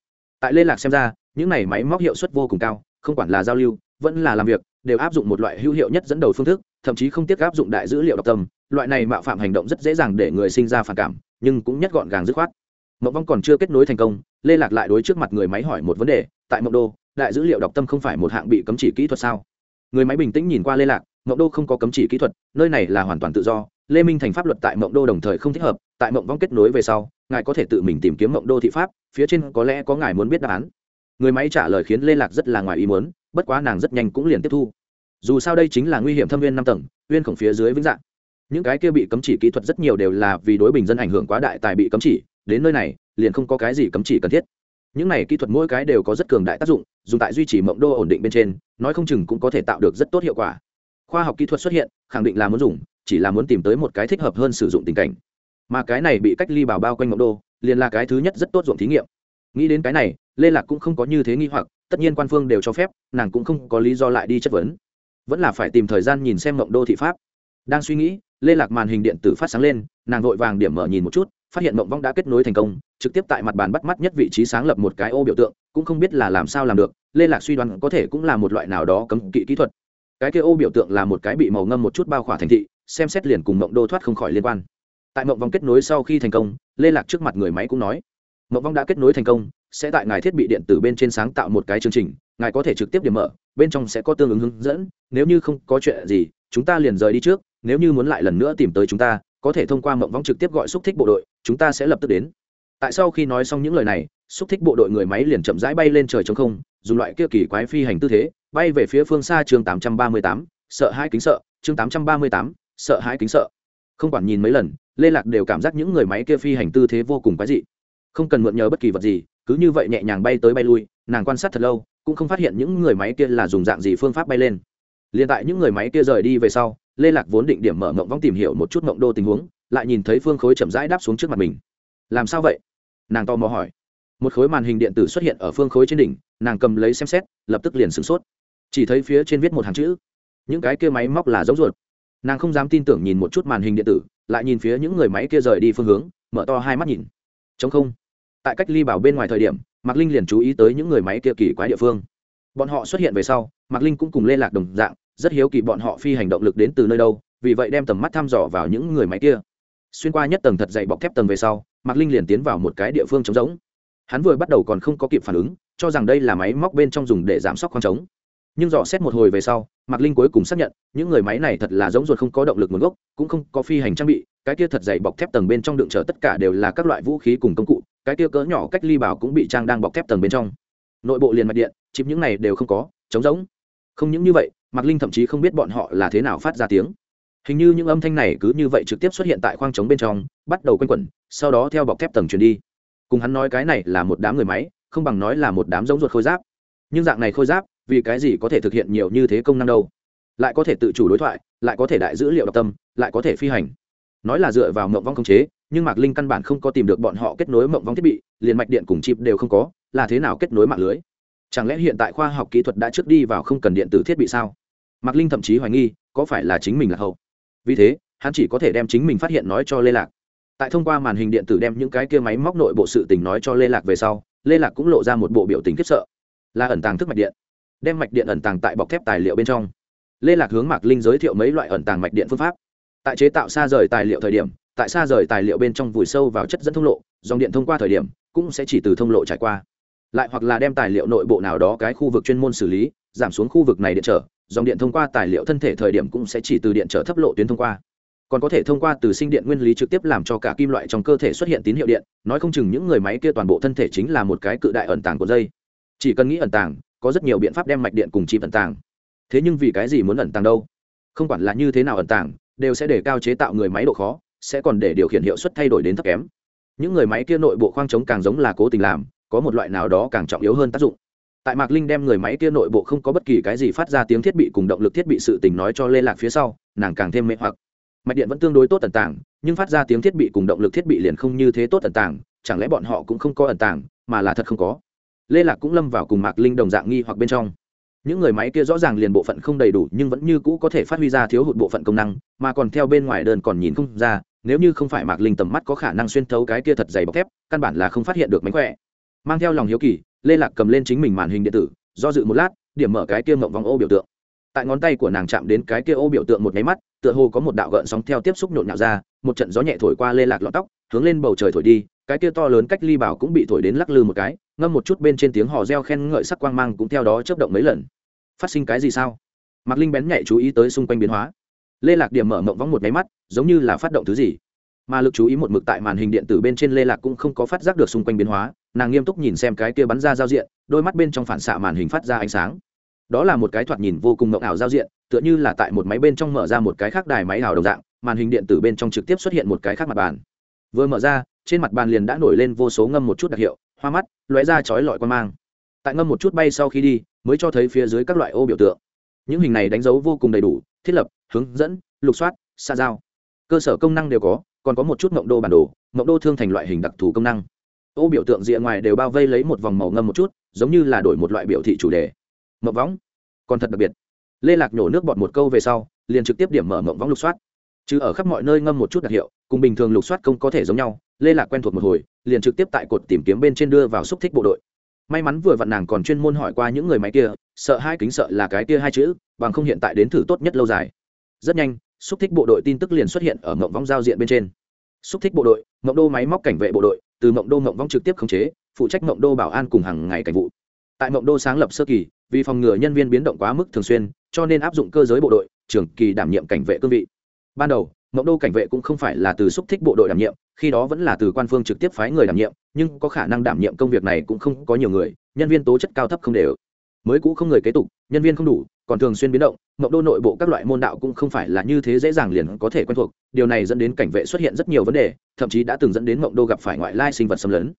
Speaker 1: Tại liên lạc xem ra, những này máy móc hiệu suất vô cùng cao, không quản là giao lưu, vẫn là làm việc, đều áp dụng một loại hữu hiệu nhất dẫn đầu phương thức, thậm chí không tiếc áp dụng đại dữ liệu độc tâm loại này mạo phạm hành động rất dễ dàng để người sinh ra phản cảm, nhưng cũng nhất gọn gàng dứt khoát. Mộng vong còn chưa kết nối thành công, lê lạc lại đối trước mặt người máy hỏi một vấn đề, tại mộng đô, đại dữ liệu đọc tâm không phải một hạng bị cấm chỉ kỹ thuật sao? Người máy bình tĩnh nhìn qua lê lạc, mộng đô không có cấm chỉ kỹ thuật, nơi này là hoàn toàn tự do, lê minh thành pháp luật tại mộng đô đồng thời không thích hợp, tại mộng vong kết nối về sau, ngài có thể tự mình tìm kiếm mộng đô thị pháp, phía trên có lẽ có ngài muốn biết đáp án. Người máy trả lời khiến lê lạc rất là ngoài ý muốn, bất quá nàng rất nhanh cũng liền tiếp thu. Dù sao đây chính là nguy hiểm thâm viên năm tầng uyên khổng phía dưới vĩnh dạng những cái kia bị cấm chỉ kỹ thuật rất nhiều đều là vì đối bình dân ảnh hưởng quá đại tài bị cấm chỉ, đến nơi này, liền không có cái gì cấm chỉ cần thiết. Những này kỹ thuật mỗi cái đều có rất cường đại tác dụng, dùng tại duy trì mộng đô ổn định bên trên, nói không chừng cũng có thể tạo được rất tốt hiệu quả. Khoa học kỹ thuật xuất hiện, khẳng định là muốn dùng, chỉ là muốn tìm tới một cái thích hợp hơn sử dụng tình cảnh. Mà cái này bị cách ly bảo bao quanh mộng đô, liền là cái thứ nhất rất tốt dụng thí nghiệm. Nghĩ đến cái này, lê lạc cũng không có như thế nghi hoặc, tất nhiên quan phương đều cho phép, nàng cũng không có lý do lại đi chất vấn. Vẫn là phải tìm thời gian nhìn xem mộng đô thị pháp đang suy nghĩ, lê lạc màn hình điện tử phát sáng lên, nàng vội vàng điểm mở nhìn một chút, phát hiện mộng vong đã kết nối thành công, trực tiếp tại mặt bàn bắt mắt nhất vị trí sáng lập một cái ô biểu tượng, cũng không biết là làm sao làm được, lê lạc suy đoán có thể cũng là một loại nào đó cấm kỵ kỹ thuật. Cái kia ô biểu tượng là một cái bị màu ngâm một chút bao khỏa thành thị, xem xét liền cùng mộng đô thoát không khỏi liên quan. Tại mộng vong kết nối sau khi thành công, lê lạc trước mặt người máy cũng nói, mộng vong đã kết nối thành công, sẽ tại ngài thiết bị điện tử bên trên sáng tạo một cái chương trình, ngài có thể trực tiếp điểm mở, bên trong sẽ có tương ứng hướng dẫn, nếu như không có chuyện gì, chúng ta liền rời đi trước nếu như muốn lại lần nữa tìm tới chúng ta có thể thông qua mộng vong trực tiếp gọi xúc thích bộ đội chúng ta sẽ lập tức đến. Tại sau khi nói xong những lời này xúc thích bộ đội người máy liền chậm rãi bay lên trời trống không dùng loại kia kỳ quái phi hành tư thế bay về phía phương xa chương 838, sợ hai kính sợ chương 838, sợ hai kính sợ. Không quản nhìn mấy lần lê lạc đều cảm giác những người máy kia phi hành tư thế vô cùng quái dị. Không cần mượn nhờ bất kỳ vật gì cứ như vậy nhẹ nhàng bay tới bay lui nàng quan sát thật lâu cũng không phát hiện những người máy kia là dùng dạng gì phương pháp bay lên liền tại những người máy kia rời đi về sau, lê lạc vốn định điểm mở mộng vong tìm hiểu một chút mộng đô tình huống, lại nhìn thấy phương khối chậm rãi đáp xuống trước mặt mình. Làm sao vậy? Nàng to mò hỏi. Một khối màn hình điện tử xuất hiện ở phương khối trên đỉnh, nàng cầm lấy xem xét, lập tức liền sửng sốt. Chỉ thấy phía trên viết một hàng chữ. Những cái kia máy móc là giống ruột. Nàng không dám tin tưởng nhìn một chút màn hình điện tử, lại nhìn phía những người máy kia rời đi phương hướng, mở to hai mắt nhìn. Chống không. Tại cách ly bảo bên ngoài thời điểm, mạc linh liền chú ý tới những người máy kia kỳ quái địa phương. Bọn họ xuất hiện về sau mạc linh cũng cùng lê lạc đồng dạng, rất hiếu kỳ bọn họ phi hành động lực đến từ nơi đâu, vì vậy đem tầm mắt thăm dò vào những người máy kia. Xuyên qua nhất tầng thật dày bọc thép tầng về sau, mạc linh liền tiến vào một cái địa phương trống rỗng. Hắn vừa bắt đầu còn không có kịp phản ứng, cho rằng đây là máy móc bên trong dùng để giảm sốc khoang trống. Nhưng dò xét một hồi về sau, mạc linh cuối cùng xác nhận, những người máy này thật là giống ruột không có động lực nguồn gốc, cũng không có phi hành trang bị, cái kia thật dày bọc thép tầng bên trong đựng chở tất cả đều là các loại vũ khí cùng công cụ, cái kia cỡ nhỏ cách ly bảo cũng bị trang đang bọc thép tầng bên trong. Nội bộ liền mạch điện chịp những này đều không có, trống rỗng không những như vậy, mạc linh thậm chí không biết bọn họ là thế nào phát ra tiếng. Hình như những âm thanh này cứ như vậy trực tiếp xuất hiện tại khoang trống bên trong, bắt đầu quanh quẩn, sau đó theo bọc thép tầng truyền đi. Cùng hắn nói cái này là một đám người máy, không bằng nói là một đám giống ruột khôi giáp. Nhưng dạng này khôi giáp, vì cái gì có thể thực hiện nhiều như thế công năng đâu? Lại có thể tự chủ đối thoại, lại có thể đại dữ liệu đọc tâm, lại có thể phi hành. Nói là dựa vào mộng vong công chế, nhưng mạc linh căn bản không có tìm được bọn họ kết nối mộng vong thiết bị, liền mạch điện cùng chip đều không có, là thế nào kết nối mạng lưới? Chẳng lẽ hiện tại khoa học kỹ thuật đã trước đi vào không cần điện tử thiết bị sao? Mạc linh thậm chí hoài nghi, có phải là chính mình là hậu? Vì thế, hắn chỉ có thể đem chính mình phát hiện nói cho lê lạc. Tại thông qua màn hình điện tử đem những cái kia máy móc nội bộ sự tình nói cho lê lạc về sau, lê lạc cũng lộ ra một bộ biểu tình khiếp sợ. Là ẩn tàng thức mạch điện. Đem mạch điện ẩn tàng tại bọc thép tài liệu bên trong. Lê lạc hướng mạc linh giới thiệu mấy loại ẩn tàng mạch điện phương pháp. Tại chế tạo xa rời tài liệu thời điểm, tại xa rời tài liệu bên trong vùi sâu vào chất dẫn thông lộ, dòng điện thông qua thời điểm, cũng sẽ chỉ từ thông lộ trải qua lại hoặc là đem tài liệu nội bộ nào đó cái khu vực chuyên môn xử lý, giảm xuống khu vực này điện trở, dòng điện thông qua tài liệu thân thể thời điểm cũng sẽ chỉ từ điện trở thấp lộ tuyến thông qua. Còn có thể thông qua từ sinh điện nguyên lý trực tiếp làm cho cả kim loại trong cơ thể xuất hiện tín hiệu điện, nói không chừng những người máy kia toàn bộ thân thể chính là một cái cự đại ẩn tàng của dây. Chỉ cần nghĩ ẩn tàng, có rất nhiều biện pháp đem mạch điện cùng chip ẩn tàng. Thế nhưng vì cái gì muốn ẩn tàng đâu? Không quản là như thế nào ẩn tàng, đều sẽ để cao chế tạo người máy độ khó, sẽ còn để điều khiển hiệu suất thay đổi đến thấp kém. Những người máy kia nội bộ khoang trống càng giống là cố tình làm có một loại nào đó càng trọng yếu hơn tác dụng. Tại mạc linh đem người máy kia nội bộ không có bất kỳ cái gì phát ra tiếng thiết bị cùng động lực thiết bị sự tình nói cho lê lạc phía sau, nàng càng thêm mê hoặc. Mạch điện vẫn tương đối tốt tần tảng nhưng phát ra tiếng thiết bị cùng động lực thiết bị liền không như thế tốt tần tảng chẳng lẽ bọn họ cũng không có ẩn tảng mà là thật không có? Lê lạc cũng lâm vào cùng mạc linh đồng dạng nghi hoặc bên trong. Những người máy kia rõ ràng liền bộ phận không đầy đủ, nhưng vẫn như cũ có thể phát huy ra thiếu hụt bộ phận công năng, mà còn theo bên ngoài đơn còn nhìn không ra, nếu như không phải mạc linh tầm mắt có khả năng xuyên thấu cái kia thật dày bọc thép, căn bản là không phát hiện được mánh khỏe mang theo lòng hiếu kỳ, lê lạc cầm lên chính mình màn hình điện tử, do dự một lát, điểm mở cái kia mộng vòng ô biểu tượng. Tại ngón tay của nàng chạm đến cái kia ô biểu tượng một nháy mắt, tựa hồ có một đạo gợn sóng theo tiếp xúc nhộn nhạo ra, một trận gió nhẹ thổi qua lê lạc lọt tóc, hướng lên bầu trời thổi đi, cái kia to lớn cách ly bảo cũng bị thổi đến lắc lư một cái, ngâm một chút bên trên tiếng hò reo khen ngợi sắc quang mang cũng theo đó chớp động mấy lần. Phát sinh cái gì sao? Mạc linh bén nhạy chú ý tới xung quanh biến hóa. Lê lạc điểm mở mộng vóng một máy mắt, giống như là phát động thứ gì. Mà lực chú ý một mực tại màn hình điện tử bên trên lê lạc cũng không có phát giác được xung quanh biến hóa nàng nghiêm túc nhìn xem cái kia bắn ra giao diện, đôi mắt bên trong phản xạ màn hình phát ra ánh sáng. Đó là một cái thoạt nhìn vô cùng mộng ảo giao diện, tựa như là tại một máy bên trong mở ra một cái khác đài máy ảo đồng dạng, màn hình điện tử bên trong trực tiếp xuất hiện một cái khác mặt bàn. Vừa mở ra, trên mặt bàn liền đã nổi lên vô số ngâm một chút đặc hiệu, hoa mắt, lóe ra chói lọi quan mang. Tại ngâm một chút bay sau khi đi, mới cho thấy phía dưới các loại ô biểu tượng. Những hình này đánh dấu vô cùng đầy đủ, thiết lập, hướng dẫn, lục soát, xa giao. Cơ sở công năng đều có, còn có một chút mộng đô bản đồ, mộng đô thương thành loại hình đặc thù công năng ô biểu tượng rìa ngoài đều bao vây lấy một vòng màu ngâm một chút, giống như là đổi một loại biểu thị chủ đề. Mộng võng. Còn thật đặc biệt. Lê lạc nhổ nước bọt một câu về sau, liền trực tiếp điểm mở mộng võng lục soát. Chứ ở khắp mọi nơi ngâm một chút đặc hiệu, cùng bình thường lục soát công có thể giống nhau, lê lạc quen thuộc một hồi, liền trực tiếp tại cột tìm kiếm bên trên đưa vào xúc thích bộ đội. May mắn vừa vặn nàng còn chuyên môn hỏi qua những người máy kia, sợ hai kính sợ là cái kia hai chữ, bằng không hiện tại đến thử tốt nhất lâu dài. Rất nhanh, xúc thích bộ đội tin tức liền xuất hiện ở mộng vong giao diện bên trên. Xúc thích bộ đội, mộng đô máy móc cảnh vệ bộ đội từ mộng đô mộng vong trực tiếp khống chế, phụ trách mộng đô bảo an cùng hàng ngày cảnh vụ. Tại mộng đô sáng lập sơ kỳ, vì phòng ngừa nhân viên biến động quá mức thường xuyên, cho nên áp dụng cơ giới bộ đội trường kỳ đảm nhiệm cảnh vệ cương vị. Ban đầu, mộng đô cảnh vệ cũng không phải là từ xúc thích bộ đội đảm nhiệm, khi đó vẫn là từ quan phương trực tiếp phái người đảm nhiệm, nhưng có khả năng đảm nhiệm công việc này cũng không có nhiều người, nhân viên tố chất cao thấp không đều mới cũ không người kế tục, nhân viên không đủ, còn thường xuyên biến động mộng đô nội bộ các loại môn đạo cũng không phải là như thế dễ dàng liền có thể quen thuộc, điều này dẫn đến cảnh vệ xuất hiện rất nhiều vấn đề, thậm chí đã từng dẫn đến mộng đô gặp phải ngoại lai sinh vật xâm lấn.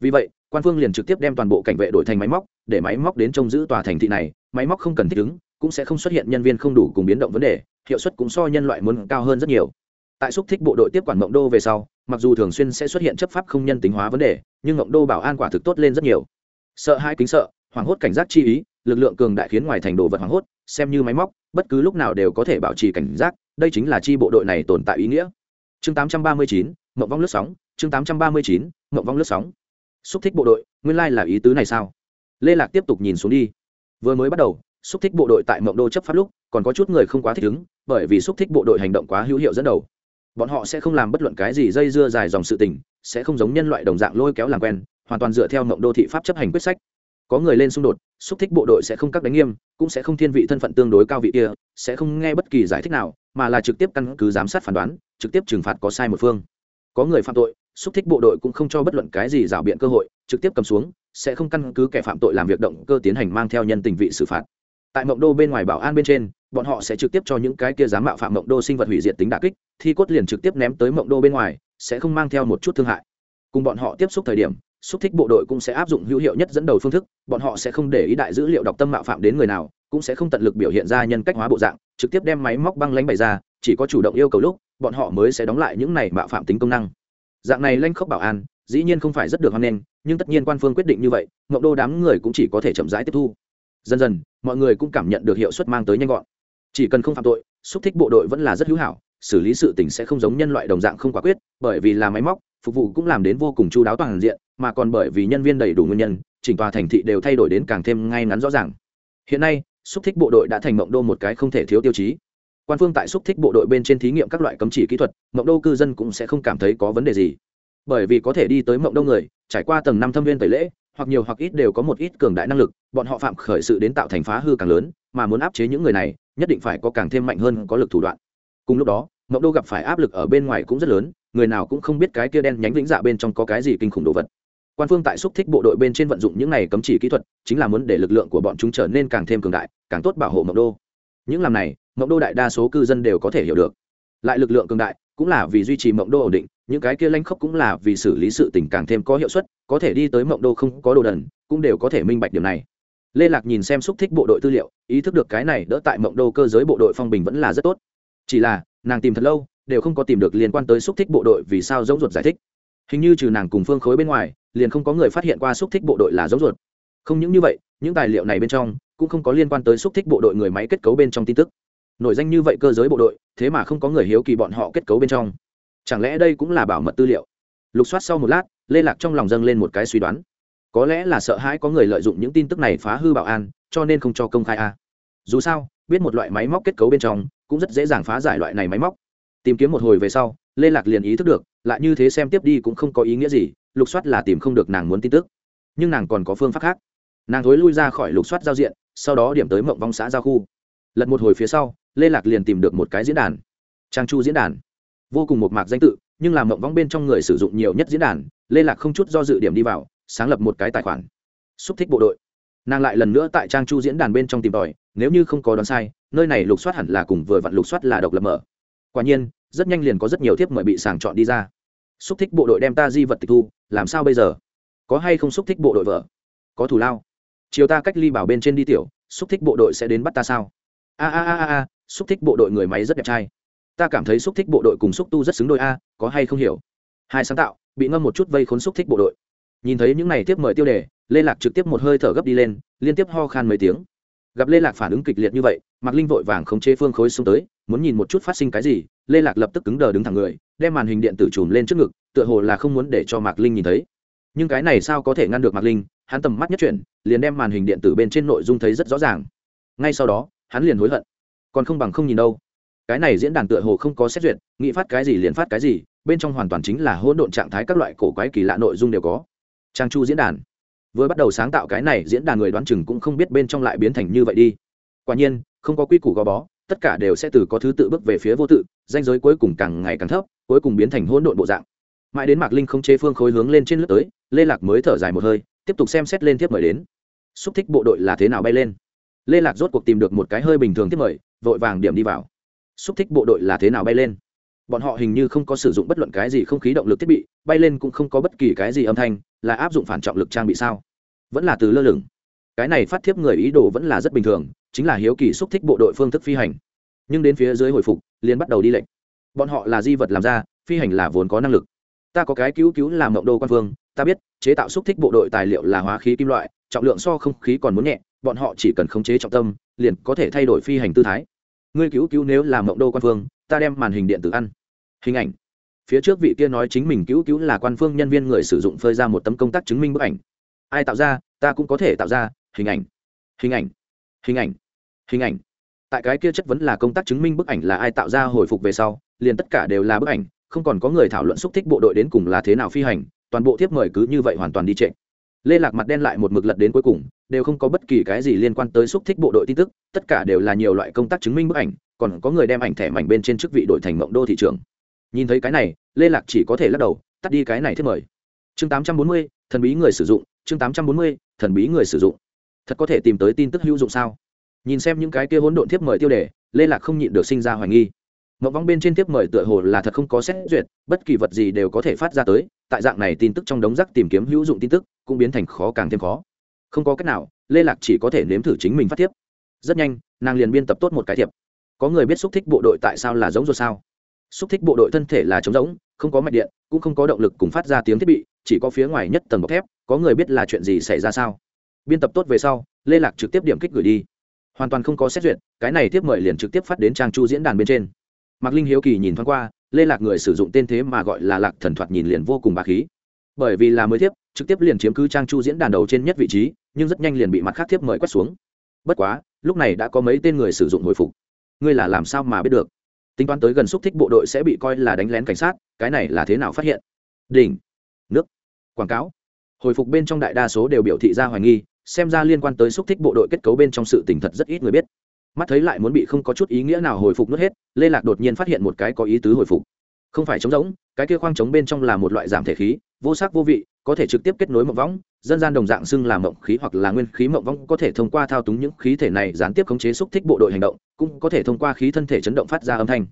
Speaker 1: Vì vậy, quan phương liền trực tiếp đem toàn bộ cảnh vệ đổi thành máy móc, để máy móc đến trông giữ tòa thành thị này, máy móc không cần thích ứng, cũng sẽ không xuất hiện nhân viên không đủ cùng biến động vấn đề, hiệu suất cũng so nhân loại muốn cao hơn rất nhiều. Tại xúc thích bộ đội tiếp quản mộng đô về sau, mặc dù thường xuyên sẽ xuất hiện chấp pháp không nhân tính hóa vấn đề, nhưng mộng đô bảo an quả thực tốt lên rất nhiều. Sợ hai kính sợ hoảng hốt cảnh giác chi ý lực lượng cường đại khiến ngoài thành đồ vật hoảng hốt xem như máy móc bất cứ lúc nào đều có thể bảo trì cảnh giác đây chính là chi bộ đội này tồn tại ý nghĩa. Chương 839, mộng vong lướt sóng chương 839, mộng vong lướt sóng. Xúc thích bộ đội nguyên lai là ý tứ này sao? Lê lạc tiếp tục nhìn xuống đi. Vừa mới bắt đầu xúc thích bộ đội tại mộng đô chấp pháp lúc còn có chút người không quá thích ứng bởi vì xúc thích bộ đội hành động quá hữu hiệu dẫn đầu. Bọn họ sẽ không làm bất luận cái gì dây dưa dài dòng sự tình sẽ không giống nhân loại đồng dạng lôi kéo làm quen hoàn toàn dựa theo mộng đô thị pháp chấp hành quyết sách có người lên xung đột, xúc thích bộ đội sẽ không các đánh nghiêm, cũng sẽ không thiên vị thân phận tương đối cao vị kia, sẽ không nghe bất kỳ giải thích nào, mà là trực tiếp căn cứ giám sát phán đoán, trực tiếp trừng phạt có sai một phương. Có người phạm tội, xúc thích bộ đội cũng không cho bất luận cái gì rào biện cơ hội, trực tiếp cầm xuống, sẽ không căn cứ kẻ phạm tội làm việc động cơ tiến hành mang theo nhân tình vị xử phạt. Tại mộng đô bên ngoài bảo an bên trên, bọn họ sẽ trực tiếp cho những cái kia dám mạo phạm mộng đô sinh vật hủy diệt tính đà kích, thi cốt liền trực tiếp ném tới mộng đô bên ngoài, sẽ không mang theo một chút thương hại. Cùng bọn họ tiếp xúc thời điểm xúc thích bộ đội cũng sẽ áp dụng hữu hiệu nhất dẫn đầu phương thức, bọn họ sẽ không để ý đại dữ liệu đọc tâm mạo phạm đến người nào, cũng sẽ không tận lực biểu hiện ra nhân cách hóa bộ dạng, trực tiếp đem máy móc băng lánh bày ra, chỉ có chủ động yêu cầu lúc, bọn họ mới sẽ đóng lại những này mạo phạm tính công năng. Dạng này lanh khốc bảo an, dĩ nhiên không phải rất được hoan nghênh, nhưng tất nhiên quan phương quyết định như vậy ngộng đô đám người cũng chỉ có thể chậm rãi tiếp thu. Dần dần, mọi người cũng cảm nhận được hiệu suất mang tới nhanh gọn. Chỉ cần không phạm tội, xúc thích bộ đội vẫn là rất hữu hảo, xử lý sự tình sẽ không giống nhân loại đồng dạng không quả quyết, bởi vì là máy móc phục vụ cũng làm đến vô cùng chu đáo toàn diện, mà còn bởi vì nhân viên đầy đủ nguyên nhân, chỉnh tòa thành thị đều thay đổi đến càng thêm ngay ngắn rõ ràng. Hiện nay, xúc thích bộ đội đã thành mộng đô một cái không thể thiếu tiêu chí. Quan phương tại xúc thích bộ đội bên trên thí nghiệm các loại cấm chỉ kỹ thuật, mộng đô cư dân cũng sẽ không cảm thấy có vấn đề gì. Bởi vì có thể đi tới mộng đô người, trải qua tầng năm thâm viên tẩy lễ, hoặc nhiều hoặc ít đều có một ít cường đại năng lực, bọn họ phạm khởi sự đến tạo thành phá hư càng lớn, mà muốn áp chế những người này, nhất định phải có càng thêm mạnh hơn có lực thủ đoạn. Cùng lúc đó, mộng đô gặp phải áp lực ở bên ngoài cũng rất lớn người nào cũng không biết cái kia đen nhánh vĩnh dạ bên trong có cái gì kinh khủng đồ vật. Quan phương tại xúc thích bộ đội bên trên vận dụng những này cấm chỉ kỹ thuật, chính là muốn để lực lượng của bọn chúng trở nên càng thêm cường đại, càng tốt bảo hộ mộng đô. Những làm này, mộng đô đại đa số cư dân đều có thể hiểu được. Lại lực lượng cường đại, cũng là vì duy trì mộng đô ổn định, những cái kia lanh khốc cũng là vì xử lý sự tình càng thêm có hiệu suất, có thể đi tới mộng đô không có đồ đần, cũng đều có thể minh bạch điểm này. Lê lạc nhìn xem xúc thích bộ đội tư liệu, ý thức được cái này đỡ tại mộng đô cơ giới bộ đội phong bình vẫn là rất tốt. Chỉ là, nàng tìm thật lâu đều không có tìm được liên quan tới xúc thích bộ đội vì sao giống ruột giải thích. Hình như trừ nàng cùng phương khối bên ngoài, liền không có người phát hiện qua xúc thích bộ đội là giống ruột. Không những như vậy, những tài liệu này bên trong cũng không có liên quan tới xúc thích bộ đội người máy kết cấu bên trong tin tức. Nổi danh như vậy cơ giới bộ đội, thế mà không có người hiếu kỳ bọn họ kết cấu bên trong. Chẳng lẽ đây cũng là bảo mật tư liệu? Lục soát sau một lát, lê lạc trong lòng dâng lên một cái suy đoán. Có lẽ là sợ hãi có người lợi dụng những tin tức này phá hư bảo an, cho nên không cho công khai a. Dù sao, biết một loại máy móc kết cấu bên trong cũng rất dễ dàng phá giải loại này máy móc tìm kiếm một hồi về sau, lê lạc liền ý thức được, lại như thế xem tiếp đi cũng không có ý nghĩa gì, lục soát là tìm không được nàng muốn tin tức. Nhưng nàng còn có phương pháp khác. Nàng thối lui ra khỏi lục soát giao diện, sau đó điểm tới mộng vong xã giao khu. Lật một hồi phía sau, lê lạc liền tìm được một cái diễn đàn. Trang chu diễn đàn. Vô cùng một mạc danh tự, nhưng làm mộng vong bên trong người sử dụng nhiều nhất diễn đàn, lê lạc không chút do dự điểm đi vào, sáng lập một cái tài khoản. Xúc thích bộ đội. Nàng lại lần nữa tại trang chu diễn đàn bên trong tìm tòi, nếu như không có đoán sai, nơi này lục soát hẳn là cùng vừa vặn lục soát là độc lập mở quả nhiên, rất nhanh liền có rất nhiều thiếp mời bị sàng chọn đi ra. Xúc thích bộ đội đem ta di vật tịch thu, làm sao bây giờ? Có hay không xúc thích bộ đội vợ? Có thủ lao. Chiều ta cách ly bảo bên trên đi tiểu, xúc thích bộ đội sẽ đến bắt ta sao? A a a a xúc thích bộ đội người máy rất đẹp trai. Ta cảm thấy xúc thích bộ đội cùng xúc tu rất xứng đôi a, có hay không hiểu? Hai sáng tạo, bị ngâm một chút vây khốn xúc thích bộ đội. Nhìn thấy những này tiếp mời tiêu đề, lê lạc trực tiếp một hơi thở gấp đi lên, liên tiếp ho khan mấy tiếng gặp lê lạc phản ứng kịch liệt như vậy, mạc linh vội vàng khống chế phương khối xông tới, muốn nhìn một chút phát sinh cái gì, lê lạc lập tức cứng đờ đứng thẳng người, đem màn hình điện tử chùm lên trước ngực, tựa hồ là không muốn để cho mạc linh nhìn thấy. Nhưng cái này sao có thể ngăn được mạc linh, hắn tầm mắt nhất chuyển, liền đem màn hình điện tử bên trên nội dung thấy rất rõ ràng. Ngay sau đó, hắn liền hối hận. Còn không bằng không nhìn đâu. Cái này diễn đàn tựa hồ không có xét duyệt, nghĩ phát cái gì liền phát cái gì, bên trong hoàn toàn chính là hỗn độn trạng thái các loại cổ quái kỳ lạ nội dung đều có. Trang chu diễn đàn vừa bắt đầu sáng tạo cái này, diễn đàn người đoán chừng cũng không biết bên trong lại biến thành như vậy đi. Quả nhiên, không có quy củ gò bó, tất cả đều sẽ từ có thứ tự bước về phía vô tự danh giới cuối cùng càng ngày càng thấp, cuối cùng biến thành hỗn độn bộ dạng. Mãi đến mạc linh không chế phương khối hướng lên trên lướt tới, lê lạc mới thở dài một hơi, tiếp tục xem xét lên tiếp mời đến. Xúc thích bộ đội là thế nào bay lên? Lê lạc rốt cuộc tìm được một cái hơi bình thường tiếp mời, vội vàng điểm đi vào. Xúc thích bộ đội là thế nào bay lên? Bọn họ hình như không có sử dụng bất luận cái gì không khí động lực thiết bị, bay lên cũng không có bất kỳ cái gì âm thanh, là áp dụng phản trọng lực trang bị sao? Vẫn là từ lơ lửng. Cái này phát thiếp người ý đồ vẫn là rất bình thường, chính là hiếu kỳ xúc thích bộ đội phương thức phi hành. Nhưng đến phía dưới hồi phục, liền bắt đầu đi lệnh. Bọn họ là di vật làm ra, phi hành là vốn có năng lực. Ta có cái cứu cứu làm mộng đô quan phương ta biết, chế tạo xúc thích bộ đội tài liệu là hóa khí kim loại, trọng lượng so không khí còn muốn nhẹ, bọn họ chỉ cần khống chế trọng tâm, liền có thể thay đổi phi hành tư thái. Ngươi cứu cứu nếu làm mộng đô quan phương ta đem màn hình điện tử ăn. Hình ảnh. Phía trước vị kia nói chính mình cứu cứu là quan phương nhân viên người sử dụng phơi ra một tấm công tác chứng minh bức ảnh. Ai tạo ra, ta cũng có thể tạo ra. Hình ảnh. Hình ảnh. Hình ảnh. Hình ảnh. Tại cái kia chất vấn là công tác chứng minh bức ảnh là ai tạo ra hồi phục về sau, liền tất cả đều là bức ảnh, không còn có người thảo luận xúc thích bộ đội đến cùng là thế nào phi hành, toàn bộ thiếp mời cứ như vậy hoàn toàn đi trệ lê lạc mặt đen lại một mực lật đến cuối cùng, đều không có bất kỳ cái gì liên quan tới xúc thích bộ đội tin tức, tất cả đều là nhiều loại công tác chứng minh bức ảnh, còn có người đem ảnh thẻ mảnh bên trên chức vị đội thành mộng đô thị trường nhìn thấy cái này, lê lạc chỉ có thể lắc đầu, tắt đi cái này thiết mời. Chương tám trăm bốn mươi, thần bí người sử dụng, chương tám trăm bốn mươi, thần bí người sử dụng. Thật có thể tìm tới tin tức hữu dụng sao? Nhìn xem những cái kia hỗn độn thiếp mời tiêu đề, lê lạc không nhịn được sinh ra hoài nghi. Mộng vong bên trên tiếp mời tựa hồ là thật không có xét duyệt, bất kỳ vật gì đều có thể phát ra tới, tại dạng này tin tức trong đống rác tìm kiếm hữu dụng tin tức cũng biến thành khó càng thêm khó. Không có cách nào, lê lạc chỉ có thể nếm thử chính mình phát thiếp. Rất nhanh, nàng liền biên tập tốt một cái thiệp. Có người biết xúc thích bộ đội tại sao là giống ruột sao? Xúc thích bộ đội thân thể là trống giống không có mạch điện, cũng không có động lực cùng phát ra tiếng thiết bị, chỉ có phía ngoài nhất tầng bọc thép, có người biết là chuyện gì xảy ra sao? Biên tập tốt về sau, lê lạc trực tiếp điểm kích gửi đi. Hoàn toàn không có xét duyệt, cái này tiếp mời liền trực tiếp phát đến trang chu diễn đàn bên trên. Mạc linh hiếu kỳ nhìn thoáng qua, lê lạc người sử dụng tên thế mà gọi là lạc thần thoạt nhìn liền vô cùng bà khí. Bởi vì là mới thiếp trực tiếp liền chiếm cứ trang chu diễn đàn đầu trên nhất vị trí, nhưng rất nhanh liền bị mặt khác thiếp mời quét xuống. Bất quá, lúc này đã có mấy tên người sử dụng hồi phục. Ngươi là làm sao mà biết được? Tính toán tới gần xúc thích bộ đội sẽ bị coi là đánh lén cảnh sát, cái này là thế nào phát hiện? Đỉnh. Nước. Quảng cáo. Hồi phục bên trong đại đa số đều biểu thị ra hoài nghi, xem ra liên quan tới xúc thích bộ đội kết cấu bên trong sự tình thật rất ít người biết. Mắt thấy lại muốn bị không có chút ý nghĩa nào hồi phục nuốt hết, lê lạc đột nhiên phát hiện một cái có ý tứ hồi phục. Không phải trống rỗng, cái kia khoang trống bên trong là một loại giảm thể khí, vô sắc vô vị có thể trực tiếp kết nối mộng võng, dân gian đồng dạng xưng là mộng khí hoặc là nguyên khí mộng võng có thể thông qua thao túng những khí thể này gián tiếp khống chế xúc thích bộ đội hành động, cũng có thể thông qua khí thân thể chấn động phát ra âm thanh.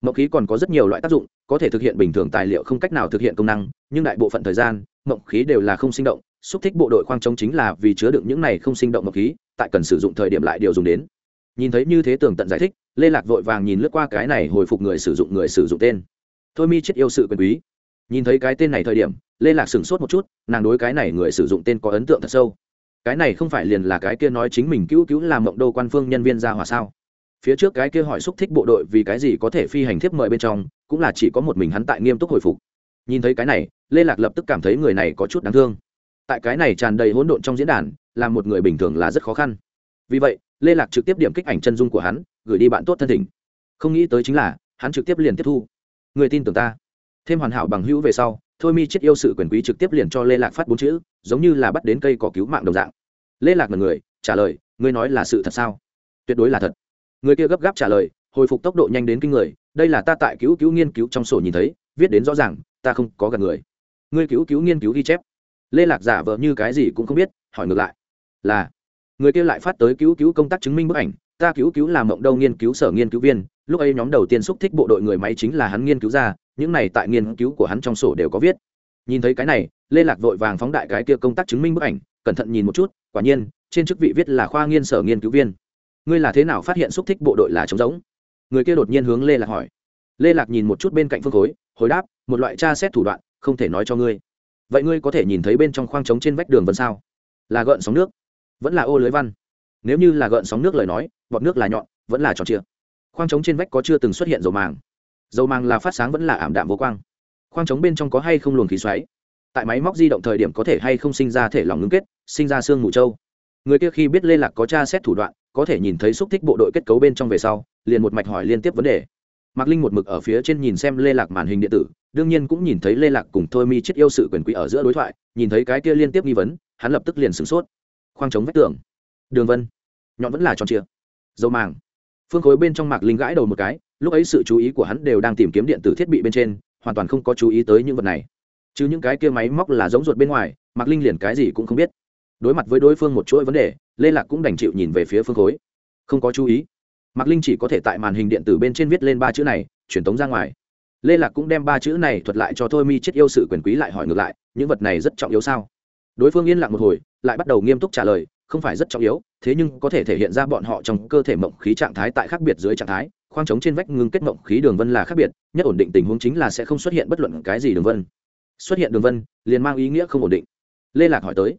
Speaker 1: Mộng khí còn có rất nhiều loại tác dụng, có thể thực hiện bình thường tài liệu không cách nào thực hiện công năng, nhưng đại bộ phận thời gian, mộng khí đều là không sinh động, xúc thích bộ đội khoang trống chính là vì chứa đựng những này không sinh động mộng khí, tại cần sử dụng thời điểm lại điều dùng đến. Nhìn thấy như thế tường tận giải thích, lê lạc vội vàng nhìn lướt qua cái này hồi phục người sử dụng người sử dụng tên. Thôi mi chết yêu sự quyền quý. Nhìn thấy cái tên này thời điểm lê lạc sửng sốt một chút, nàng đối cái này người sử dụng tên có ấn tượng thật sâu. Cái này không phải liền là cái kia nói chính mình cứu cứu làm mộng đô quan phương nhân viên ra hòa sao? Phía trước cái kia hỏi xúc thích bộ đội vì cái gì có thể phi hành thiếp mời bên trong, cũng là chỉ có một mình hắn tại nghiêm túc hồi phục. Nhìn thấy cái này, lê lạc lập tức cảm thấy người này có chút đáng thương. Tại cái này tràn đầy hỗn độn trong diễn đàn là một người bình thường là rất khó khăn. Vì vậy, lê lạc trực tiếp điểm kích ảnh chân dung của hắn, gửi đi bạn tốt thân thỉnh. Không nghĩ tới chính là, hắn trực tiếp liền tiếp thu. Người tin tưởng ta. Thêm hoàn hảo bằng hữu về sau thôi mi chết yêu sự quyền quý trực tiếp liền cho lê lạc phát bốn chữ, giống như là bắt đến cây cỏ cứu mạng đồng dạng. Lê lạc mật người, trả lời, ngươi nói là sự thật sao? Tuyệt đối là thật. Người kia gấp gáp trả lời, hồi phục tốc độ nhanh đến kinh người, đây là ta tại cứu cứu nghiên cứu trong sổ nhìn thấy, viết đến rõ ràng, ta không có gần người. Ngươi cứu cứu nghiên cứu ghi chép. Lê lạc giả vờ như cái gì cũng không biết, hỏi ngược lại, là, người kia lại phát tới cứu cứu công tác chứng minh bức ảnh, ta cứu cứu làm mộng đâu nghiên cứu sở nghiên cứu viên lúc ấy nhóm đầu tiên xúc thích bộ đội người máy chính là hắn nghiên cứu ra, những này tại nghiên cứu của hắn trong sổ đều có viết. Nhìn thấy cái này, lê lạc vội vàng phóng đại cái kia công tác chứng minh bức ảnh, cẩn thận nhìn một chút, quả nhiên, trên chức vị viết là khoa nghiên sở nghiên cứu viên. Ngươi là thế nào phát hiện xúc thích bộ đội là trống giống người kia đột nhiên hướng lê lạc hỏi. Lê lạc nhìn một chút bên cạnh phương khối, hồi đáp, một loại tra xét thủ đoạn, không thể nói cho ngươi. Vậy ngươi có thể nhìn thấy bên trong khoang trống trên vách đường vân sao? Là gợn sóng nước, vẫn là ô lưới văn. Nếu như là gợn sóng nước lời nói, bọt nước là nhọn, vẫn là tròn trịa khoang trống trên vách có chưa từng xuất hiện dầu màng. Dầu màng là phát sáng vẫn là ảm đạm vô quang. Khoang trống bên trong có hay không luồng khí xoáy? Tại máy móc di động thời điểm có thể hay không sinh ra thể lỏng ngưng kết, sinh ra xương mù trâu. Người kia khi biết lê lạc có tra xét thủ đoạn, có thể nhìn thấy xúc thích bộ đội kết cấu bên trong về sau, liền một mạch hỏi liên tiếp vấn đề. Mạc linh một mực ở phía trên nhìn xem lê lạc màn hình điện tử, đương nhiên cũng nhìn thấy lê lạc cùng thôi mi chết yêu sự quyền quý ở giữa đối thoại, nhìn thấy cái kia liên tiếp nghi vấn, hắn lập tức liền sửng sốt. Khoang chống vách tường. Đường vân. Nhọn vẫn là tròn trịa. Dầu màng phương khối bên trong mạc linh gãi đầu một cái, lúc ấy sự chú ý của hắn đều đang tìm kiếm điện tử thiết bị bên trên, hoàn toàn không có chú ý tới những vật này. Chứ những cái kia máy móc là giống ruột bên ngoài, mạc linh liền cái gì cũng không biết. Đối mặt với đối phương một chuỗi vấn đề, lê lạc cũng đành chịu nhìn về phía phương khối. Không có chú ý. Mạc linh chỉ có thể tại màn hình điện tử bên trên viết lên ba chữ này, truyền tống ra ngoài. Lê lạc cũng đem ba chữ này thuật lại cho thôi mi chết yêu sự quyền quý lại hỏi ngược lại, những vật này rất trọng yếu sao? Đối phương yên lặng một hồi, lại bắt đầu nghiêm túc trả lời không phải rất trọng yếu, thế nhưng có thể thể hiện ra bọn họ trong cơ thể mộng khí trạng thái tại khác biệt dưới trạng thái, khoang trống trên vách ngưng kết mộng khí đường vân là khác biệt, nhất ổn định tình huống chính là sẽ không xuất hiện bất luận cái gì đường vân. Xuất hiện đường vân, liền mang ý nghĩa không ổn định. Lê lạc hỏi tới,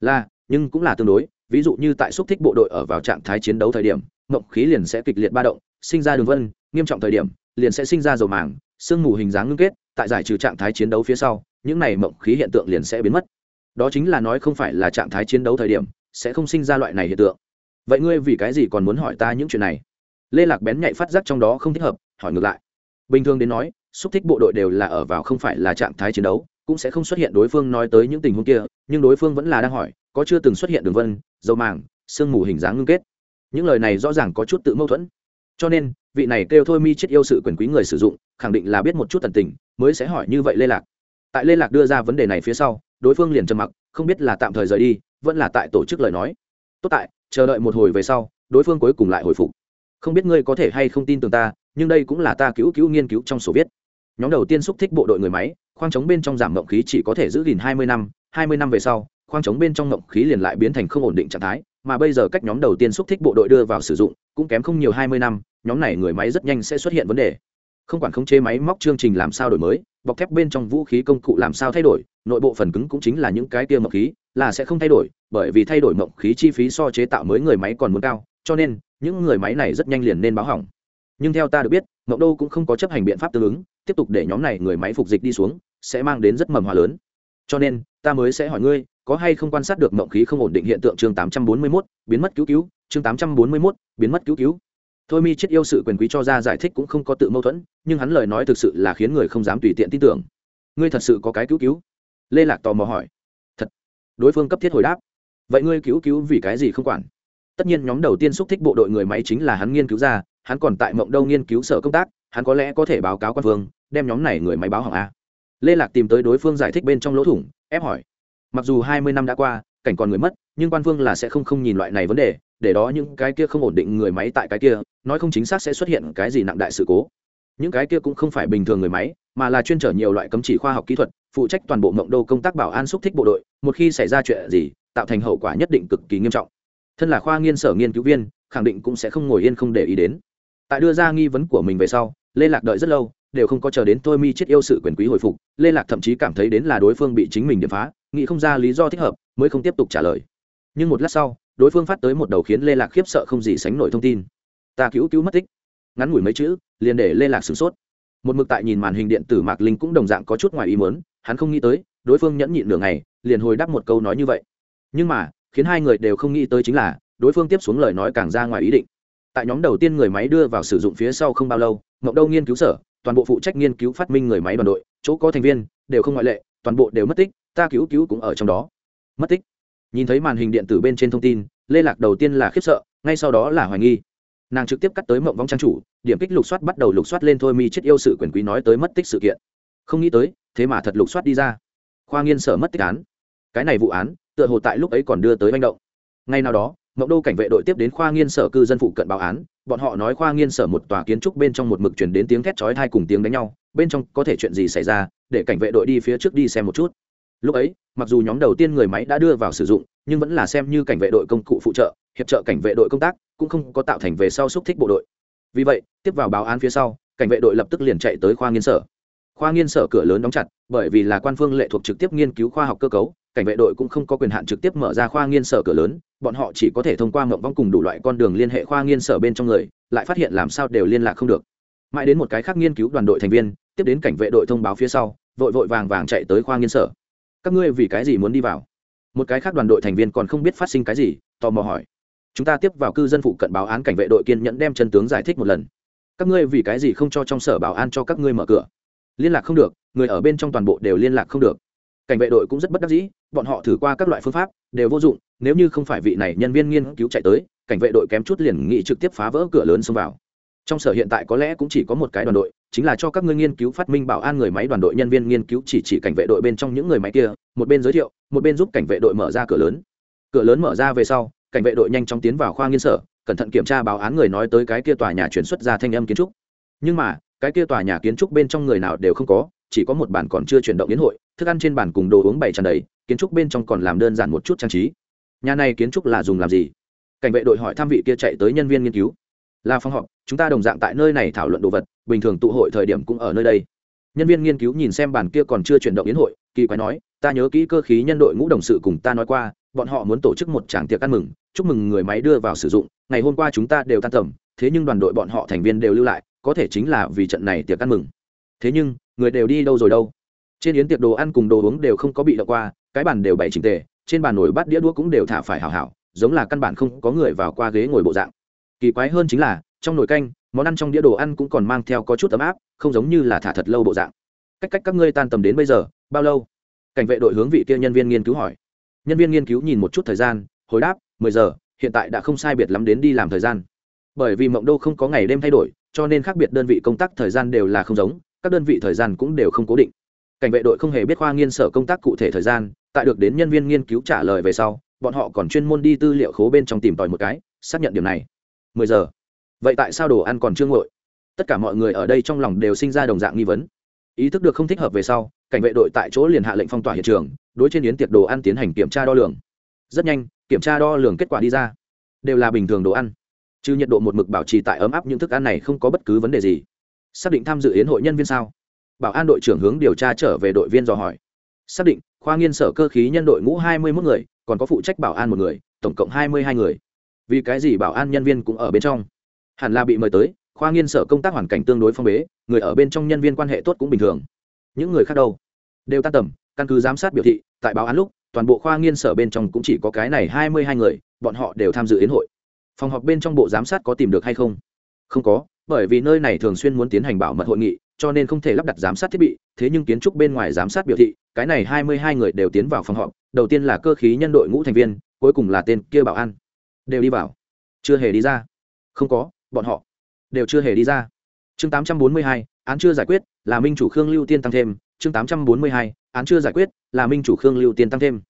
Speaker 1: là, nhưng cũng là tương đối, ví dụ như tại xúc thích bộ đội ở vào trạng thái chiến đấu thời điểm, mộng khí liền sẽ kịch liệt ba động, sinh ra đường vân, nghiêm trọng thời điểm, liền sẽ sinh ra dầu màng, sương mù hình dáng ngưng kết, tại giải trừ trạng thái chiến đấu phía sau, những này mộng khí hiện tượng liền sẽ biến mất. Đó chính là nói không phải là trạng thái chiến đấu thời điểm sẽ không sinh ra loại này hiện tượng. Vậy ngươi vì cái gì còn muốn hỏi ta những chuyện này? Lê lạc bén nhạy phát giác trong đó không thích hợp, hỏi ngược lại. Bình thường đến nói, xúc thích bộ đội đều là ở vào không phải là trạng thái chiến đấu, cũng sẽ không xuất hiện đối phương nói tới những tình huống kia, nhưng đối phương vẫn là đang hỏi, có chưa từng xuất hiện đường vân, dầu màng, sương mù hình dáng ngưng kết. Những lời này rõ ràng có chút tự mâu thuẫn. Cho nên, vị này kêu thôi mi chết yêu sự quyền quý người sử dụng, khẳng định là biết một chút tần tình, mới sẽ hỏi như vậy lê lạc tại lê lạc đưa ra vấn đề này phía sau, đối phương liền trầm mặc, không biết là tạm thời rời đi, vẫn là tại tổ chức lời nói. Tốt tại, chờ đợi một hồi về sau, đối phương cuối cùng lại hồi phục. Không biết ngươi có thể hay không tin tưởng ta, nhưng đây cũng là ta cứu cứu nghiên cứu trong sổ viết. Nhóm đầu tiên xúc thích bộ đội người máy, khoang chống bên trong giảm mộng khí chỉ có thể giữ gìn hai mươi năm, hai mươi năm về sau, khoang chống bên trong mộng khí liền lại biến thành không ổn định trạng thái, mà bây giờ cách nhóm đầu tiên xúc thích bộ đội đưa vào sử dụng, cũng kém không nhiều hai mươi năm, nhóm này người máy rất nhanh sẽ xuất hiện vấn đề không quản khống chế máy móc chương trình làm sao đổi mới bọc thép bên trong vũ khí công cụ làm sao thay đổi nội bộ phần cứng cũng chính là những cái kia mộng khí là sẽ không thay đổi bởi vì thay đổi mộng khí chi phí so chế tạo mới người máy còn muốn cao cho nên những người máy này rất nhanh liền nên báo hỏng. Nhưng theo ta được biết mộng đô cũng không có chấp hành biện pháp tương ứng tiếp tục để nhóm này người máy phục dịch đi xuống sẽ mang đến rất mầm hòa lớn. Cho nên ta mới sẽ hỏi ngươi có hay không quan sát được mộng khí không ổn định hiện tượng chương 841, biến mất cứu cứu chương 841, biến mất cứu cứu thôi mi chết yêu sự quyền quý cho ra giải thích cũng không có tự mâu thuẫn, nhưng hắn lời nói thực sự là khiến người không dám tùy tiện tin tưởng. Ngươi thật sự có cái cứu cứu? Lê lạc tò mò hỏi. Thật. Đối phương cấp thiết hồi đáp. Vậy ngươi cứu cứu vì cái gì không quản? Tất nhiên nhóm đầu tiên xúc thích bộ đội người máy chính là hắn nghiên cứu ra, hắn còn tại mộng đâu nghiên cứu sở công tác, hắn có lẽ có thể báo cáo quan phương đem nhóm này người máy báo hỏng a. Lê lạc tìm tới đối phương giải thích bên trong lỗ thủng, ép hỏi. Mặc dù hai mươi năm đã qua, cảnh còn người mất nhưng quan phương là sẽ không không nhìn loại này vấn đề, để đó những cái kia không ổn định người máy tại cái kia, nói không chính xác sẽ xuất hiện cái gì nặng đại sự cố. Những cái kia cũng không phải bình thường người máy, mà là chuyên trở nhiều loại cấm chỉ khoa học kỹ thuật, phụ trách toàn bộ mộng đô công tác bảo an xúc thích bộ đội, một khi xảy ra chuyện gì, tạo thành hậu quả nhất định cực kỳ nghiêm trọng. Thân là khoa nghiên sở nghiên cứu viên, khẳng định cũng sẽ không ngồi yên không để ý đến. Tại đưa ra nghi vấn của mình về sau, lê lạc đợi rất lâu, đều không có chờ đến tôi mi chết yêu sự quyền quý hồi phục. Lê lạc thậm chí cảm thấy đến là đối phương bị chính mình điệp phá, nghĩ không ra lý do thích hợp, mới không tiếp tục trả lời nhưng một lát sau, đối phương phát tới một đầu khiến lê lạc khiếp sợ không gì sánh nổi thông tin. Ta cứu cứu mất tích. Ngắn ngủi mấy chữ, liền để lê lạc sửng sốt. Một mực tại nhìn màn hình điện tử mạc linh cũng đồng dạng có chút ngoài ý mớn hắn không nghĩ tới, đối phương nhẫn nhịn nửa ngày, liền hồi đáp một câu nói như vậy. Nhưng mà, khiến hai người đều không nghĩ tới chính là, đối phương tiếp xuống lời nói càng ra ngoài ý định. Tại nhóm đầu tiên người máy đưa vào sử dụng phía sau không bao lâu mộng đâu nghiên cứu sở, toàn bộ phụ trách nghiên cứu phát minh người máy đoàn đội, chỗ có thành viên, đều không ngoại lệ, toàn bộ đều mất tích, ta cứu cứu cũng ở trong đó. Mất tích nhìn thấy màn hình điện tử bên trên thông tin, lê lạc đầu tiên là khiếp sợ, ngay sau đó là hoài nghi. Nàng trực tiếp cắt tới mộng vong trang chủ, điểm kích lục soát bắt đầu lục soát lên thôi mi chết yêu sự quyền quý nói tới mất tích sự kiện. Không nghĩ tới, thế mà thật lục soát đi ra. Khoa nghiên sở mất tích án. Cái này vụ án, tựa hồ tại lúc ấy còn đưa tới manh động. Ngay nào đó, mộng đô cảnh vệ đội tiếp đến khoa nghiên sở cư dân phụ cận báo án, bọn họ nói khoa nghiên sở một tòa kiến trúc bên trong một mực chuyển đến tiếng thét chói thai cùng tiếng đánh nhau, bên trong có thể chuyện gì xảy ra, để cảnh vệ đội đi phía trước đi xem một chút lúc ấy, mặc dù nhóm đầu tiên người máy đã đưa vào sử dụng, nhưng vẫn là xem như cảnh vệ đội công cụ phụ trợ, hiệp trợ cảnh vệ đội công tác, cũng không có tạo thành về sau xúc thích bộ đội. Vì vậy, tiếp vào báo án phía sau, cảnh vệ đội lập tức liền chạy tới khoa nghiên sở. Khoa nghiên sở cửa lớn đóng chặt, bởi vì là quan phương lệ thuộc trực tiếp nghiên cứu khoa học cơ cấu, cảnh vệ đội cũng không có quyền hạn trực tiếp mở ra khoa nghiên sở cửa lớn, bọn họ chỉ có thể thông qua mộng vong cùng đủ loại con đường liên hệ khoa nghiên sở bên trong người, lại phát hiện làm sao đều liên lạc không được. Mãi đến một cái khác nghiên cứu đoàn đội thành viên, tiếp đến cảnh vệ đội thông báo phía sau, vội vội vàng vàng chạy tới khoa nghiên sở các ngươi vì cái gì muốn đi vào? Một cái khác đoàn đội thành viên còn không biết phát sinh cái gì, tò mò hỏi. Chúng ta tiếp vào cư dân phụ cận báo án cảnh vệ đội kiên nhẫn đem chân tướng giải thích một lần. Các ngươi vì cái gì không cho trong sở bảo an cho các ngươi mở cửa? Liên lạc không được, người ở bên trong toàn bộ đều liên lạc không được. Cảnh vệ đội cũng rất bất đắc dĩ, bọn họ thử qua các loại phương pháp, đều vô dụng, nếu như không phải vị này nhân viên nghiên cứu chạy tới, cảnh vệ đội kém chút liền nghị trực tiếp phá vỡ cửa lớn xông vào trong sở hiện tại có lẽ cũng chỉ có một cái đoàn đội, chính là cho các ngươi nghiên cứu phát minh bảo an người máy đoàn đội nhân viên nghiên cứu chỉ chỉ cảnh vệ đội bên trong những người máy kia, một bên giới thiệu, một bên giúp cảnh vệ đội mở ra cửa lớn. Cửa lớn mở ra về sau, cảnh vệ đội nhanh chóng tiến vào khoa nghiên sở, cẩn thận kiểm tra báo án người nói tới cái kia tòa nhà chuyển xuất ra thanh âm kiến trúc. Nhưng mà, cái kia tòa nhà kiến trúc bên trong người nào đều không có, chỉ có một bản còn chưa chuyển động đến hội, thức ăn trên bàn cùng đồ uống bày tràn đầy, kiến trúc bên trong còn làm đơn giản một chút trang trí. Nhà này kiến trúc là dùng làm gì? Cảnh vệ đội hỏi tham vị kia chạy tới nhân viên nghiên cứu là phòng họp, chúng ta đồng dạng tại nơi này thảo luận đồ vật, bình thường tụ hội thời điểm cũng ở nơi đây. Nhân viên nghiên cứu nhìn xem bàn kia còn chưa chuyển động yến hội, kỳ quái nói, ta nhớ kỹ cơ khí nhân đội ngũ đồng sự cùng ta nói qua, bọn họ muốn tổ chức một tràng tiệc ăn mừng, chúc mừng người máy đưa vào sử dụng, ngày hôm qua chúng ta đều tan tầm, thế nhưng đoàn đội bọn họ thành viên đều lưu lại, có thể chính là vì trận này tiệc ăn mừng. Thế nhưng, người đều đi đâu rồi đâu? Trên yến tiệc đồ ăn cùng đồ uống đều không có bị đọc qua, cái bàn đều bày trình tề, trên bàn nổi bát đĩa đũa cũng đều thả phải hảo hảo, giống là căn bản không có người vào qua ghế ngồi bộ dạng kỳ quái hơn chính là, trong nồi canh, món ăn trong đĩa đồ ăn cũng còn mang theo có chút ấm áp, không giống như là thả thật lâu bộ dạng. Cách cách các ngươi tan tầm đến bây giờ, bao lâu? Cảnh vệ đội hướng vị kia nhân viên nghiên cứu hỏi. Nhân viên nghiên cứu nhìn một chút thời gian, hồi đáp, mười giờ, hiện tại đã không sai biệt lắm đến đi làm thời gian. Bởi vì mộng đô không có ngày đêm thay đổi, cho nên khác biệt đơn vị công tác thời gian đều là không giống, các đơn vị thời gian cũng đều không cố định. Cảnh vệ đội không hề biết khoa nghiên sở công tác cụ thể thời gian, tại được đến nhân viên nghiên cứu trả lời về sau, bọn họ còn chuyên môn đi tư liệu khố bên trong tìm tòi một cái, xác nhận điểm này mười giờ. Vậy tại sao đồ ăn còn chưa nguội? Tất cả mọi người ở đây trong lòng đều sinh ra đồng dạng nghi vấn. Ý thức được không thích hợp về sau, cảnh vệ đội tại chỗ liền hạ lệnh phong tỏa hiện trường, đối trên yến tiệc đồ ăn tiến hành kiểm tra đo lường. Rất nhanh, kiểm tra đo lường kết quả đi ra. Đều là bình thường đồ ăn. Chứ nhiệt độ một mực bảo trì tại ấm áp những thức ăn này không có bất cứ vấn đề gì. Xác định tham dự yến hội nhân viên sao? Bảo an đội trưởng hướng điều tra trở về đội viên dò hỏi. Xác định, khoa nghiên sở cơ khí nhân đội ngũ hai mươi một người, còn có phụ trách bảo an một người, tổng cộng hai mươi hai người vì cái gì bảo an nhân viên cũng ở bên trong? Hẳn là bị mời tới, khoa nghiên sở công tác hoàn cảnh tương đối phong bế, người ở bên trong nhân viên quan hệ tốt cũng bình thường. Những người khác đâu? Đều tan tầm, căn cứ giám sát biểu thị, tại báo án lúc, toàn bộ khoa nghiên sở bên trong cũng chỉ có cái này hai mươi hai người, bọn họ đều tham dự yến hội. Phòng họp bên trong bộ giám sát có tìm được hay không? Không có, bởi vì nơi này thường xuyên muốn tiến hành bảo mật hội nghị, cho nên không thể lắp đặt giám sát thiết bị, thế nhưng kiến trúc bên ngoài giám sát biểu thị, cái này hai mươi hai người đều tiến vào phòng họp, đầu tiên là cơ khí nhân đội ngũ thành viên, cuối cùng là tên kia bảo an đều đi vào. Chưa hề đi ra. Không có, bọn họ đều chưa hề đi ra. Chương tám trăm bốn mươi hai, án chưa giải quyết, là minh chủ khương lưu tiên tăng thêm. Chương tám trăm bốn mươi hai, án chưa giải quyết, là minh chủ khương lưu tiên tăng thêm.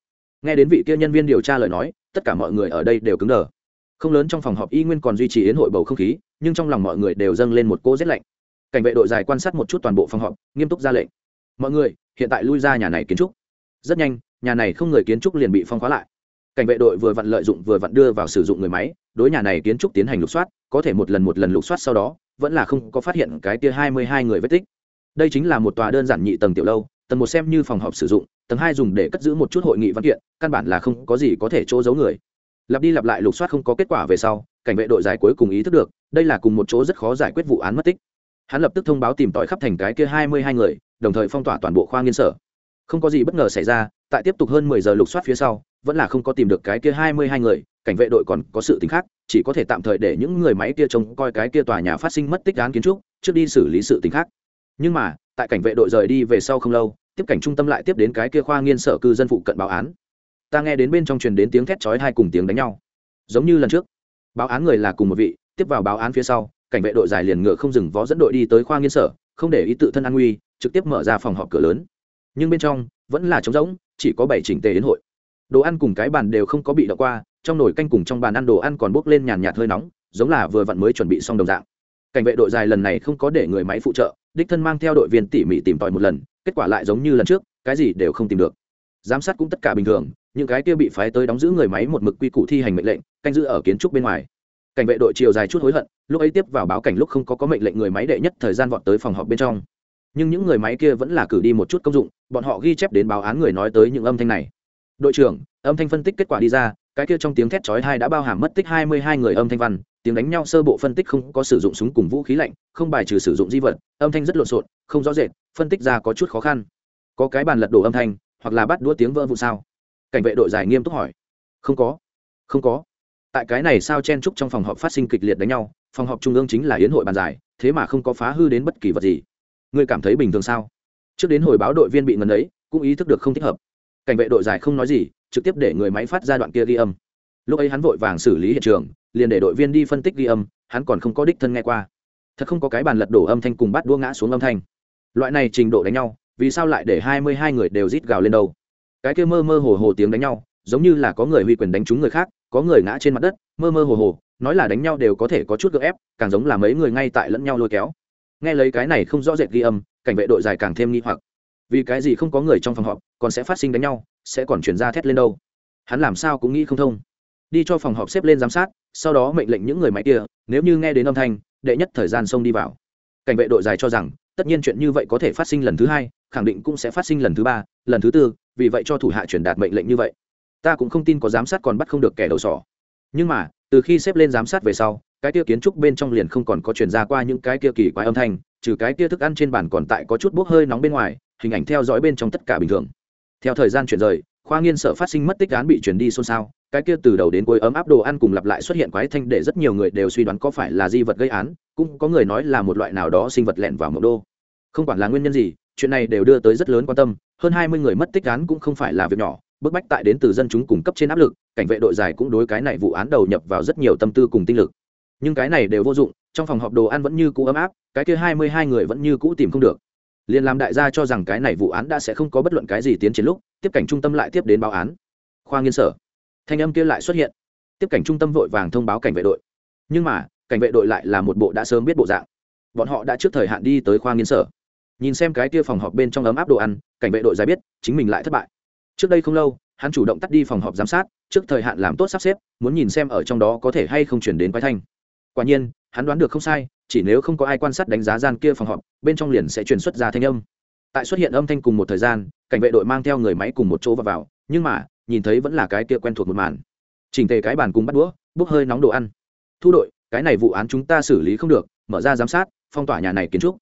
Speaker 1: Nghe đến vị kia nhân viên điều tra lời nói, tất cả mọi người ở đây đều cứng đờ. Không lớn trong phòng họp y nguyên còn duy trì yến hội bầu không khí, nhưng trong lòng mọi người đều dâng lên một cô rét lạnh. Cảnh vệ đội dài quan sát một chút toàn bộ phòng họp, nghiêm túc ra lệnh. Mọi người, hiện tại lui ra nhà này kiến trúc. Rất nhanh, nhà này không người kiến trúc liền bị phong khóa lại cảnh vệ đội vừa vặn lợi dụng vừa vặn đưa vào sử dụng người máy, đối nhà này kiến trúc tiến hành lục soát, có thể một lần một lần lục soát sau đó, vẫn là không có phát hiện cái kia hai mươi hai người vết tích. Đây chính là một tòa đơn giản nhị tầng tiểu lâu, tầng một xem như phòng họp sử dụng, tầng hai dùng để cất giữ một chút hội nghị văn kiện, căn bản là không có gì có thể chỗ giấu người. Lặp đi lặp lại lục soát không có kết quả về sau, cảnh vệ đội giải cuối cùng ý thức được, đây là cùng một chỗ rất khó giải quyết vụ án mất tích. Hắn lập tức thông báo tìm tòi khắp thành cái kia hai mươi hai người, đồng thời phong tỏa toàn bộ khoa nghiên sở không có gì bất ngờ xảy ra, tại tiếp tục hơn mười giờ lục soát phía sau, vẫn là không có tìm được cái kia hai mươi hai người, cảnh vệ đội còn có sự t khác, chỉ có thể tạm thời để những người máy kia trông coi cái kia tòa nhà phát sinh mất tích án kiến trúc, trước đi xử lý sự t khác. Nhưng mà, tại cảnh vệ đội rời đi về sau không lâu, tiếp cảnh trung tâm lại tiếp đến cái kia khoa nghiên sở cư dân phụ cận báo án. Ta nghe đến bên trong truyền đến tiếng thét chói hai cùng tiếng đánh nhau. Giống như lần trước, báo án người là cùng một vị, tiếp vào báo án phía sau, cảnh vệ đội dài liền ngựa không dừng vó dẫn đội đi tới khoa nghiên sở, không để ý tự thân an nguy, trực tiếp mở ra phòng họp cửa lớn nhưng bên trong vẫn là trống rỗng, chỉ có bảy chỉnh tề đến hội. Đồ ăn cùng cái bàn đều không có bị đọc qua, trong nồi canh cùng trong bàn ăn đồ ăn còn bốc lên nhàn nhạt hơi nóng, giống là vừa vặn mới chuẩn bị xong đồng dạng. Cảnh vệ đội dài lần này không có để người máy phụ trợ, đích thân mang theo đội viên tỉ mỉ tìm tòi một lần, kết quả lại giống như lần trước, cái gì đều không tìm được. Giám sát cũng tất cả bình thường, những cái kia bị phái tới đóng giữ người máy một mực quy củ thi hành mệnh lệnh, canh giữ ở kiến trúc bên ngoài. Cảnh vệ đội chiều dài chút hối hận, lúc ấy tiếp vào báo cảnh lúc không có có mệnh lệnh người máy đệ nhất thời gian vọt tới phòng họp bên trong nhưng những người máy kia vẫn là cử đi một chút công dụng, bọn họ ghi chép đến báo án người nói tới những âm thanh này. Đội trưởng, âm thanh phân tích kết quả đi ra, cái kia trong tiếng thét chói hai đã bao hàm mất tích hai mươi hai người âm thanh văn, tiếng đánh nhau sơ bộ phân tích không có sử dụng súng cùng vũ khí lạnh, không bài trừ sử dụng di vật, âm thanh rất lộn xộn, không rõ rệt, phân tích ra có chút khó khăn. Có cái bàn lật đổ âm thanh, hoặc là bắt đũa tiếng vỡ vụ sao? Cảnh vệ đội giải nghiêm túc hỏi. Không có. Không có. Tại cái này sao chen trúc trong phòng họp phát sinh kịch liệt đánh nhau, phòng họp trung ương chính là yến hội bàn giải, thế mà không có phá hư đến bất kỳ vật gì ngươi cảm thấy bình thường sao? Trước đến hồi báo đội viên bị ngần ấy, cũng ý thức được không thích hợp. Cảnh vệ đội giải không nói gì, trực tiếp để người máy phát ra đoạn kia ghi âm. Lúc ấy hắn vội vàng xử lý hiện trường, liền để đội viên đi phân tích ghi âm, hắn còn không có đích thân nghe qua. Thật không có cái bàn lật đổ âm thanh cùng bắt đua ngã xuống âm thanh. Loại này trình độ đánh nhau, vì sao lại để hai mươi hai người đều rít gào lên đâu? Cái kia mơ mơ hồ hồ tiếng đánh nhau, giống như là có người huy quyền đánh trúng người khác, có người ngã trên mặt đất, mơ mơ hồ hồ, nói là đánh nhau đều có thể có chút gợ ép, càng giống là mấy người ngay tại lẫn nhau lôi kéo nghe lấy cái này không rõ rệt ghi âm, cảnh vệ đội dài càng thêm nghi hoặc. Vì cái gì không có người trong phòng họp, còn sẽ phát sinh đánh nhau, sẽ còn chuyển ra thét lên đâu? Hắn làm sao cũng nghĩ không thông. Đi cho phòng họp xếp lên giám sát, sau đó mệnh lệnh những người máy kia, nếu như nghe đến âm thanh, đệ nhất thời gian xông đi vào. Cảnh vệ đội dài cho rằng, tất nhiên chuyện như vậy có thể phát sinh lần thứ hai, khẳng định cũng sẽ phát sinh lần thứ ba, lần thứ tư, vì vậy cho thủ hạ truyền đạt mệnh lệnh như vậy. Ta cũng không tin có giám sát còn bắt không được kẻ đầu sỏ. Nhưng mà, từ khi xếp lên giám sát về sau cái kia kiến trúc bên trong liền không còn có truyền ra qua những cái kia kỳ quái âm thanh, trừ cái kia thức ăn trên bàn còn tại có chút bốc hơi nóng bên ngoài, hình ảnh theo dõi bên trong tất cả bình thường. Theo thời gian chuyển rời, khoa nghiên sở phát sinh mất tích án bị chuyển đi xôn xao, cái kia từ đầu đến cuối ấm áp đồ ăn cùng lặp lại xuất hiện quái thanh để rất nhiều người đều suy đoán có phải là di vật gây án, cũng có người nói là một loại nào đó sinh vật lẹn vào mộng đô. Không quản là nguyên nhân gì, chuyện này đều đưa tới rất lớn quan tâm, hơn hai mươi người mất tích án cũng không phải là việc nhỏ, bức bách tại đến từ dân chúng cung cấp trên áp lực, cảnh vệ đội dài cũng đối cái này vụ án đầu nhập vào rất nhiều tâm tư cùng tinh lực nhưng cái này đều vô dụng, trong phòng họp đồ ăn vẫn như cũ ấm áp, cái kia hai mươi hai người vẫn như cũ tìm không được. Liền làm đại gia cho rằng cái này vụ án đã sẽ không có bất luận cái gì tiến triển lúc, tiếp cảnh trung tâm lại tiếp đến báo án. Khoa nghiên sở. Thanh âm kia lại xuất hiện. Tiếp cảnh trung tâm vội vàng thông báo cảnh vệ đội. Nhưng mà, cảnh vệ đội lại là một bộ đã sớm biết bộ dạng. Bọn họ đã trước thời hạn đi tới khoa nghiên sở. Nhìn xem cái kia phòng họp bên trong ấm áp đồ ăn, cảnh vệ đội giải biết, chính mình lại thất bại. Trước đây không lâu, hắn chủ động tắt đi phòng họp giám sát, trước thời hạn làm tốt sắp xếp, muốn nhìn xem ở trong đó có thể hay không chuyển đến quái thanh quả nhiên hắn đoán được không sai chỉ nếu không có ai quan sát đánh giá gian kia phòng họp bên trong liền sẽ truyền xuất ra thanh âm. Tại xuất hiện âm thanh cùng một thời gian cảnh vệ đội mang theo người máy cùng một chỗ vào, vào nhưng mà nhìn thấy vẫn là cái kia quen thuộc một màn. Chỉnh tề cái bàn cùng bắt đũa bốc hơi nóng đồ ăn. Thu đội cái này vụ án chúng ta xử lý không được mở ra giám sát phong tỏa nhà này kiến trúc.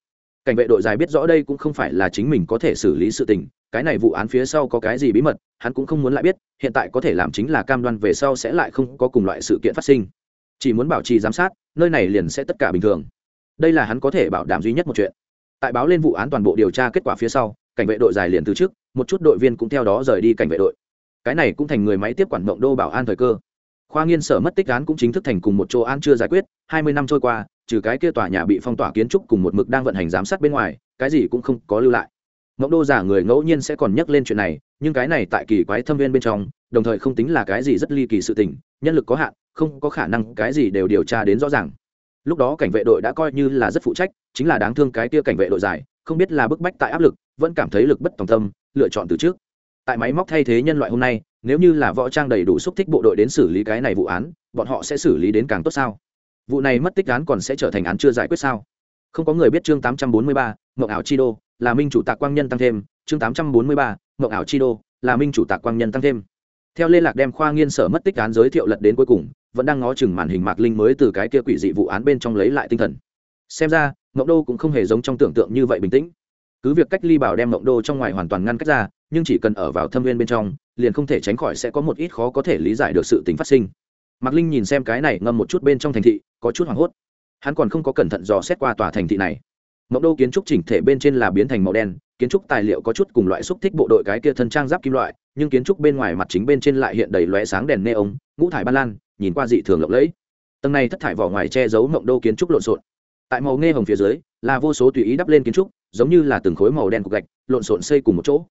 Speaker 1: Cảnh vệ đội dài biết rõ đây cũng không phải là chính mình có thể xử lý sự tình cái này vụ án phía sau có cái gì bí mật hắn cũng không muốn lại biết hiện tại có thể làm chính là cam đoan về sau sẽ lại không có cùng loại sự kiện phát sinh chỉ muốn bảo trì giám sát, nơi này liền sẽ tất cả bình thường. Đây là hắn có thể bảo đảm duy nhất một chuyện. Tại báo lên vụ án toàn bộ điều tra kết quả phía sau, cảnh vệ đội dài liền từ trước, một chút đội viên cũng theo đó rời đi cảnh vệ đội. Cái này cũng thành người máy tiếp quản mộng đô bảo an thời cơ. Khoa nghiên sở mất tích án cũng chính thức thành cùng một chỗ an chưa giải quyết, hai mươi năm trôi qua, trừ cái kia tòa nhà bị phong tỏa kiến trúc cùng một mực đang vận hành giám sát bên ngoài, cái gì cũng không có lưu lại. Mộng đô giả người ngẫu nhiên sẽ còn nhắc lên chuyện này, nhưng cái này tại kỳ quái thâm viên bên trong đồng thời không tính là cái gì rất ly kỳ sự tình nhân lực có hạn không có khả năng cái gì đều điều tra đến rõ ràng. Lúc đó cảnh vệ đội đã coi như là rất phụ trách chính là đáng thương cái kia cảnh vệ đội dài không biết là bức bách tại áp lực vẫn cảm thấy lực bất tòng tâm lựa chọn từ trước. Tại máy móc thay thế nhân loại hôm nay nếu như là võ trang đầy đủ xúc thích bộ đội đến xử lý cái này vụ án bọn họ sẽ xử lý đến càng tốt sao? Vụ này mất tích án còn sẽ trở thành án chưa giải quyết sao? Không có người biết chương 843, mộng ảo chi đô là minh chủ tạc quang nhân tăng thêm. Chương 843, mộng ảo chi đô là minh chủ tạc quang nhân tăng thêm theo lê lạc đem khoa nghiên sở mất tích án giới thiệu lật đến cuối cùng, vẫn đang ngó chừng màn hình mạc linh mới từ cái kia quỷ dị vụ án bên trong lấy lại tinh thần. Xem ra, mộng đô cũng không hề giống trong tưởng tượng như vậy bình tĩnh. Cứ việc cách ly bảo đem mộng đô trong ngoài hoàn toàn ngăn cách ra, nhưng chỉ cần ở vào thâm viên bên trong, liền không thể tránh khỏi sẽ có một ít khó có thể lý giải được sự tính phát sinh. Mạc linh nhìn xem cái này ngâm một chút bên trong thành thị, có chút hoảng hốt. Hắn còn không có cẩn thận dò xét qua tòa thành thị này mộng đô kiến trúc chỉnh thể bên trên là biến thành màu đen, kiến trúc tài liệu có chút cùng loại xúc thích bộ đội cái kia thân trang giáp kim loại, nhưng kiến trúc bên ngoài mặt chính bên trên lại hiện đầy lóe sáng đèn neon, ngũ thải ban lan, nhìn qua dị thường lộng lẫy. Tầng này thất thải vỏ ngoài che giấu mộng đô kiến trúc lộn xộn. Tại màu nghe hồng phía dưới, là vô số tùy ý đắp lên kiến trúc, giống như là từng khối màu đen cục gạch, lộn xộn xây cùng một chỗ.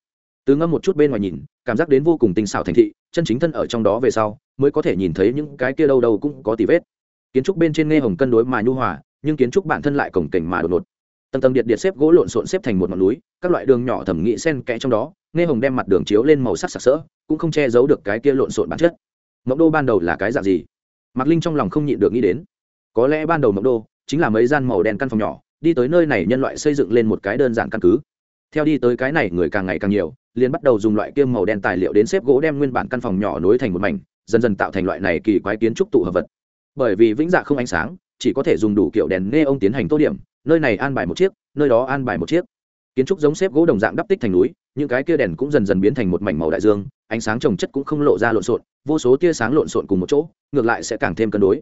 Speaker 1: Từ ngâm một chút bên ngoài nhìn, cảm giác đến vô cùng tinh xảo thành thị, chân chính thân ở trong đó về sau, mới có thể nhìn thấy những cái kia đâu đâu cũng có tỉ vết. Kiến trúc bên trên nghe hồng cân đối mà nhu hòa, nhưng kiến trúc bản thân lại cổng cảnh mà đột ngột tầng tầng điện điện xếp gỗ lộn xộn xếp thành một ngọn núi, các loại đường nhỏ thẩm nghị sen kẽ trong đó, nghe hồng đem mặt đường chiếu lên màu sắc sặc sỡ, cũng không che giấu được cái kia lộn xộn bản chất. Mộng đô ban đầu là cái dạng gì? Mạc linh trong lòng không nhịn được nghĩ đến. Có lẽ ban đầu mộng đô chính là mấy gian màu đen căn phòng nhỏ, đi tới nơi này nhân loại xây dựng lên một cái đơn giản căn cứ. Theo đi tới cái này, người càng ngày càng nhiều, liền bắt đầu dùng loại kiêm màu đen tài liệu đến xếp gỗ đem nguyên bản căn phòng nhỏ nối thành một mảnh, dần dần tạo thành loại này kỳ quái kiến trúc tụ hợp vật. Bởi vì vĩnh dạ không ánh sáng, chỉ có thể dùng đủ kiểu đèn nghe ông tiến hành tô điểm nơi này an bài một chiếc, nơi đó an bài một chiếc. Kiến trúc giống xếp gỗ đồng dạng đắp tích thành núi, những cái kia đèn cũng dần dần biến thành một mảnh màu đại dương, ánh sáng trồng chất cũng không lộ ra lộn xộn, vô số tia sáng lộn xộn cùng một chỗ, ngược lại sẽ càng thêm cân đối.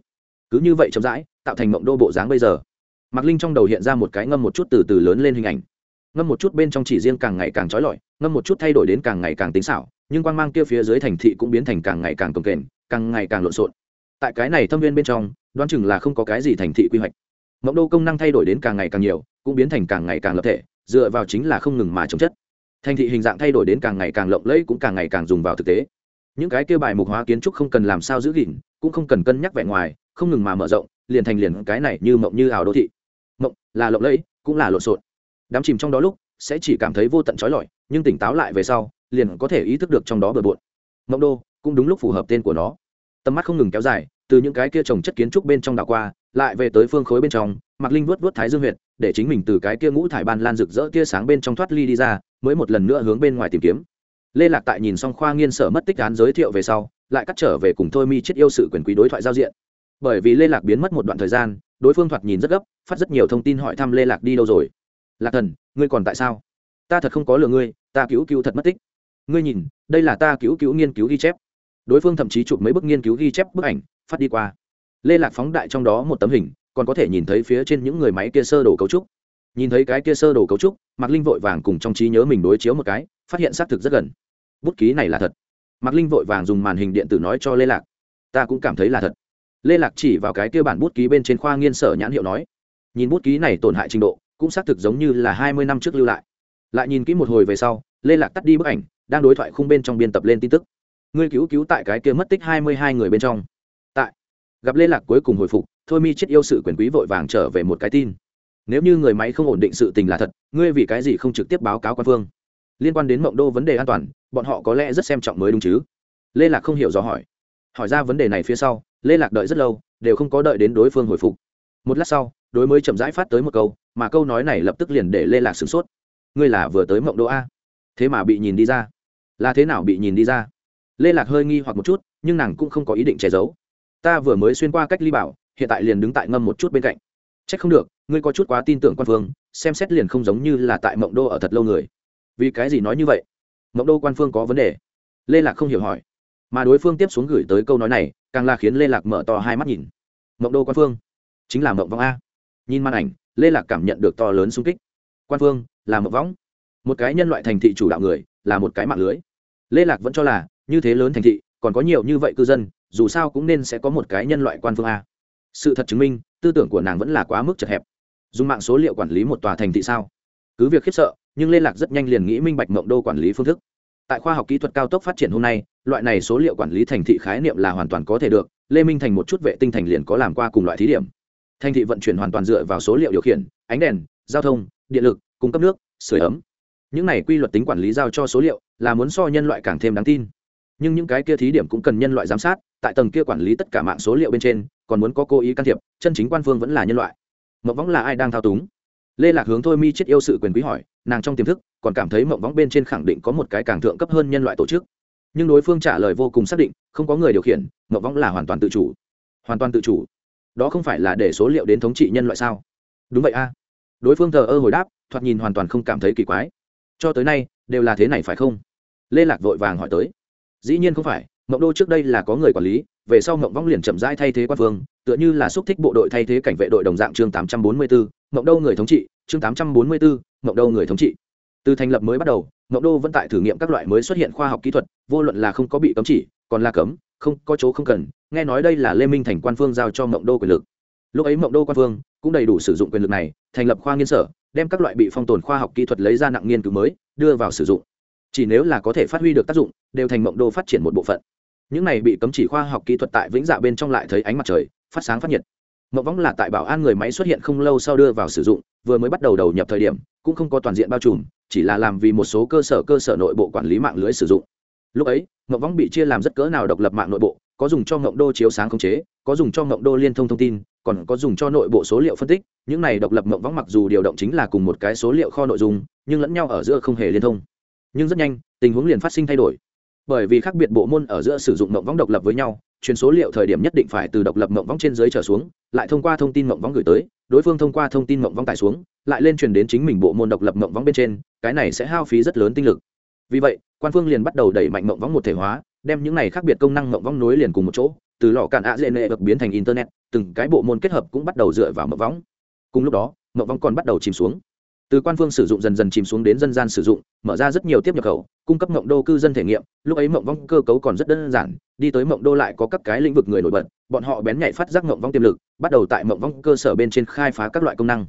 Speaker 1: Cứ như vậy chậm rãi, tạo thành mộng đô bộ dáng bây giờ. Mạc linh trong đầu hiện ra một cái ngâm một chút từ từ lớn lên hình ảnh. Ngâm một chút bên trong chỉ riêng càng ngày càng trói lọi, ngâm một chút thay đổi đến càng ngày càng tính xảo, nhưng quan g mang kia phía dưới thành thị cũng biến thành càng ngày càng cồng kềnh, càng ngày càng lộn xộn. Tại cái này thâm viên bên trong, đoán chừng là không có cái gì thành thị quy hoạch mộng đô công năng thay đổi đến càng ngày càng nhiều, cũng biến thành càng ngày càng lập thể, dựa vào chính là không ngừng mà chống chất. Thành thị hình dạng thay đổi đến càng ngày càng lộng lẫy cũng càng ngày càng dùng vào thực tế. Những cái kia bài mục hóa kiến trúc không cần làm sao giữ gìn, cũng không cần cân nhắc vẻ ngoài, không ngừng mà mở rộng, liền thành liền cái này như mộng như ảo đô thị. Mộng là lộng lẫy, cũng là lộn xộn. Đám chìm trong đó lúc, sẽ chỉ cảm thấy vô tận trói lọi, nhưng tỉnh táo lại về sau, liền có thể ý thức được trong đó bừa bộn. Mộng đô, cũng đúng lúc phù hợp tên của nó. Tầm mắt không ngừng kéo dài, từ những cái kia trồng chất kiến trúc bên trong đảo qua lại về tới phương khối bên trong, mạc linh vuốt vuốt thái dương huyệt, để chính mình từ cái kia ngũ thải ban lan rực rỡ tia sáng bên trong thoát ly đi ra, mới một lần nữa hướng bên ngoài tìm kiếm. Lê lạc tại nhìn xong khoa nghiên sở mất tích án giới thiệu về sau, lại cắt trở về cùng thôi mi chết yêu sự quyền quý đối thoại giao diện. Bởi vì lê lạc biến mất một đoạn thời gian, đối phương thoạt nhìn rất gấp, phát rất nhiều thông tin hỏi thăm lê lạc đi đâu rồi. Lạc thần, ngươi còn tại sao? Ta thật không có lừa ngươi, ta cứu cứu thật mất tích. Ngươi nhìn, đây là ta cứu cứu nghiên cứu ghi chép. Đối phương thậm chí chụp mấy bức nghiên cứu ghi chép bức ảnh, phát đi qua lê lạc phóng đại trong đó một tấm hình, còn có thể nhìn thấy phía trên những người máy kia sơ đồ cấu trúc. Nhìn thấy cái kia sơ đồ cấu trúc, mạc linh vội vàng cùng trong trí nhớ mình đối chiếu một cái, phát hiện xác thực rất gần. Bút ký này là thật. Mạc linh vội vàng dùng màn hình điện tử nói cho lê lạc. Ta cũng cảm thấy là thật. Lê lạc chỉ vào cái kia bản bút ký bên trên khoa nghiên sở nhãn hiệu nói. Nhìn bút ký này tổn hại trình độ, cũng xác thực giống như là hai mươi năm trước lưu lại. Lại nhìn kỹ một hồi về sau, lê lạc tắt đi bức ảnh, đang đối thoại khung bên trong biên tập lên tin tức. Ngươi cứu cứu tại cái kia mất tích hai mươi hai người bên trong gặp lê lạc cuối cùng hồi phục, thôi mi chết yêu sự quyền quý vội vàng trở về một cái tin. Nếu như người máy không ổn định sự tình là thật, ngươi vì cái gì không trực tiếp báo cáo quan phương? Liên quan đến mộng đô vấn đề an toàn, bọn họ có lẽ rất xem trọng mới đúng chứ? Lê lạc không hiểu rõ hỏi. Hỏi ra vấn đề này phía sau, lê lạc đợi rất lâu, đều không có đợi đến đối phương hồi phục. Một lát sau, đối mới chậm rãi phát tới một câu, mà câu nói này lập tức liền để lê lạc sửng sốt. Ngươi là vừa tới mộng đô a. Thế mà bị nhìn đi ra. Là thế nào bị nhìn đi ra? Lê lạc hơi nghi hoặc một chút, nhưng nàng cũng không có ý định che giấu ta vừa mới xuyên qua cách ly bảo, hiện tại liền đứng tại ngâm một chút bên cạnh. C h ắ c không được, ngươi có chút quá tin tưởng quan phương, xem xét liền không giống như là tại mộng đô ở thật lâu người. Vì cái gì nói như vậy? Mộng đô quan phương có vấn đề. Lê lạc không hiểu hỏi. Mà đối phương tiếp xuống gửi tới câu nói này, càng là khiến lê lạc mở to hai mắt nhìn. Mộng đô quan phương, chính là mộng vong a. Nhìn màn ảnh, lê lạc cảm nhận được to lớn sung kích. Quan phương, là mộng võng một cái nhân loại thành thị chủ đạo người, là một cái mạng lưới. Lê lạc vẫn cho là, như thế lớn thành thị, còn có nhiều như vậy cư dân dù sao cũng nên sẽ có một cái nhân loại quan phương a. Sự thật chứng minh, tư tưởng của nàng vẫn là quá mức chật hẹp. Dùng mạng số liệu quản lý một tòa thành thị sao? Cứ việc khiếp sợ, nhưng liên lạc rất nhanh liền nghĩ minh bạch mộng đô quản lý phương thức. Tại khoa học kỹ thuật cao tốc phát triển hôm nay, loại này số liệu quản lý thành thị khái niệm là hoàn toàn có thể được, lê minh thành một chút vệ tinh thành liền có làm qua cùng loại thí điểm. Thành thị vận chuyển hoàn toàn dựa vào số liệu điều khiển, ánh đèn, giao thông, điện lực, cung cấp nước sửa ấm. Những này quy luật tính quản lý giao cho số liệu là muốn so nhân loại càng thêm đáng tin. Nhưng những cái kia thí điểm cũng cần nhân loại giám sát tại tầng kia quản lý tất cả mạng số liệu bên trên, còn muốn có cố ý can thiệp, chân chính quan phương vẫn là nhân loại. Mộng võng là ai đang thao túng? Lê lạc hướng thôi mi chết yêu sự quyền quý hỏi, nàng trong tiềm thức, còn cảm thấy mộng võng bên trên khẳng định có một cái càng thượng cấp hơn nhân loại tổ chức. Nhưng đối phương trả lời vô cùng xác định, không có người điều khiển, mộng võng là hoàn toàn tự chủ. Hoàn toàn tự chủ? Đó không phải là để số liệu đến thống trị nhân loại sao? Đúng vậy a. Đối phương thờ ơ hồi đáp, thoạt nhìn hoàn toàn không cảm thấy kỳ quái. Cho tới nay, đều là thế này phải không? Lê lạc vội vàng hỏi tới. Dĩ nhiên không phải mộng đô trước đây là có người quản lý, về sau mộng vong liền chậm rãi thay thế quan phương tựa như là xúc thích bộ đội thay thế cảnh vệ đội đồng dạng chương tám trăm bốn mươi bốn mộng đô người thống trị, chương tám trăm bốn mươi bốn mộng đô người thống trị. Từ thành lập mới bắt đầu, mộng đô vẫn tại thử nghiệm các loại mới xuất hiện khoa học kỹ thuật, vô luận là không có bị cấm chỉ, còn là cấm, không, có chỗ không cần, nghe nói đây là lê minh thành quan phương giao cho mộng đô quyền lực. Lúc ấy mộng đô quan phương cũng đầy đủ sử dụng quyền lực này, thành lập khoa nghiên sở, đem các loại bị phong tồn khoa học kỹ thuật lấy ra nặng nghiên cứu mới, đưa vào sử dụng. Chỉ nếu là có thể phát huy được tác dụng, đều thành mộng đô phát triển một bộ phận những này bị cấm chỉ khoa học kỹ thuật tại vĩnh dạ bên trong lại thấy ánh mặt trời, phát sáng phát nhiệt. Mậu võng là tại bảo an người máy xuất hiện không lâu sau đưa vào sử dụng, vừa mới bắt đầu đầu nhập thời điểm, cũng không có toàn diện bao trùm, chỉ là làm vì một số cơ sở cơ sở nội bộ quản lý mạng lưới sử dụng. Lúc ấy mậu võng bị chia làm rất cỡ nào độc lập mạng nội bộ, có dùng cho mậu đô chiếu sáng khống chế, có dùng cho mậu đô liên thông thông tin, còn có dùng cho nội bộ số liệu phân tích. Những này độc lập mậu võng mặc dù điều động chính là cùng một cái số liệu kho nội dung, nhưng lẫn nhau ở giữa không hề liên thông. Nhưng rất nhanh, tình huống liền phát sinh thay đổi bởi vì khác biệt bộ môn ở giữa sử dụng mộng võng độc lập với nhau, truyền số liệu thời điểm nhất định phải từ độc lập mộng võng trên dưới trở xuống, lại thông qua thông tin mộng võng gửi tới, đối phương thông qua thông tin mộng võng tải xuống, lại lên truyền đến chính mình bộ môn độc lập mộng võng bên trên, cái này sẽ hao phí rất lớn tinh lực. Vì vậy, quan phương liền bắt đầu đẩy mạnh mộng võng một thể hóa, đem những này khác biệt công năng mộng võng nối liền cùng một chỗ, từ lò cạn ạ dễ nệ được biến thành internet, từng cái bộ môn kết hợp cũng bắt đầu dựa vào mộng võng cùng lúc đó, mộng võng còn bắt đầu chìm xuống. Từ quan phương sử dụng dần dần chìm xuống đến dân gian sử dụng, mở ra rất nhiều tiếp nhập khẩu cung cấp mộng đô cư dân thể nghiệm, lúc ấy mộng vong cơ cấu còn rất đơn giản, đi tới mộng đô lại có các cái lĩnh vực người nổi bật, bọn họ bén nhạy phát giác mộng vong tiềm lực, bắt đầu tại mộng vong cơ sở bên trên khai phá các loại công năng.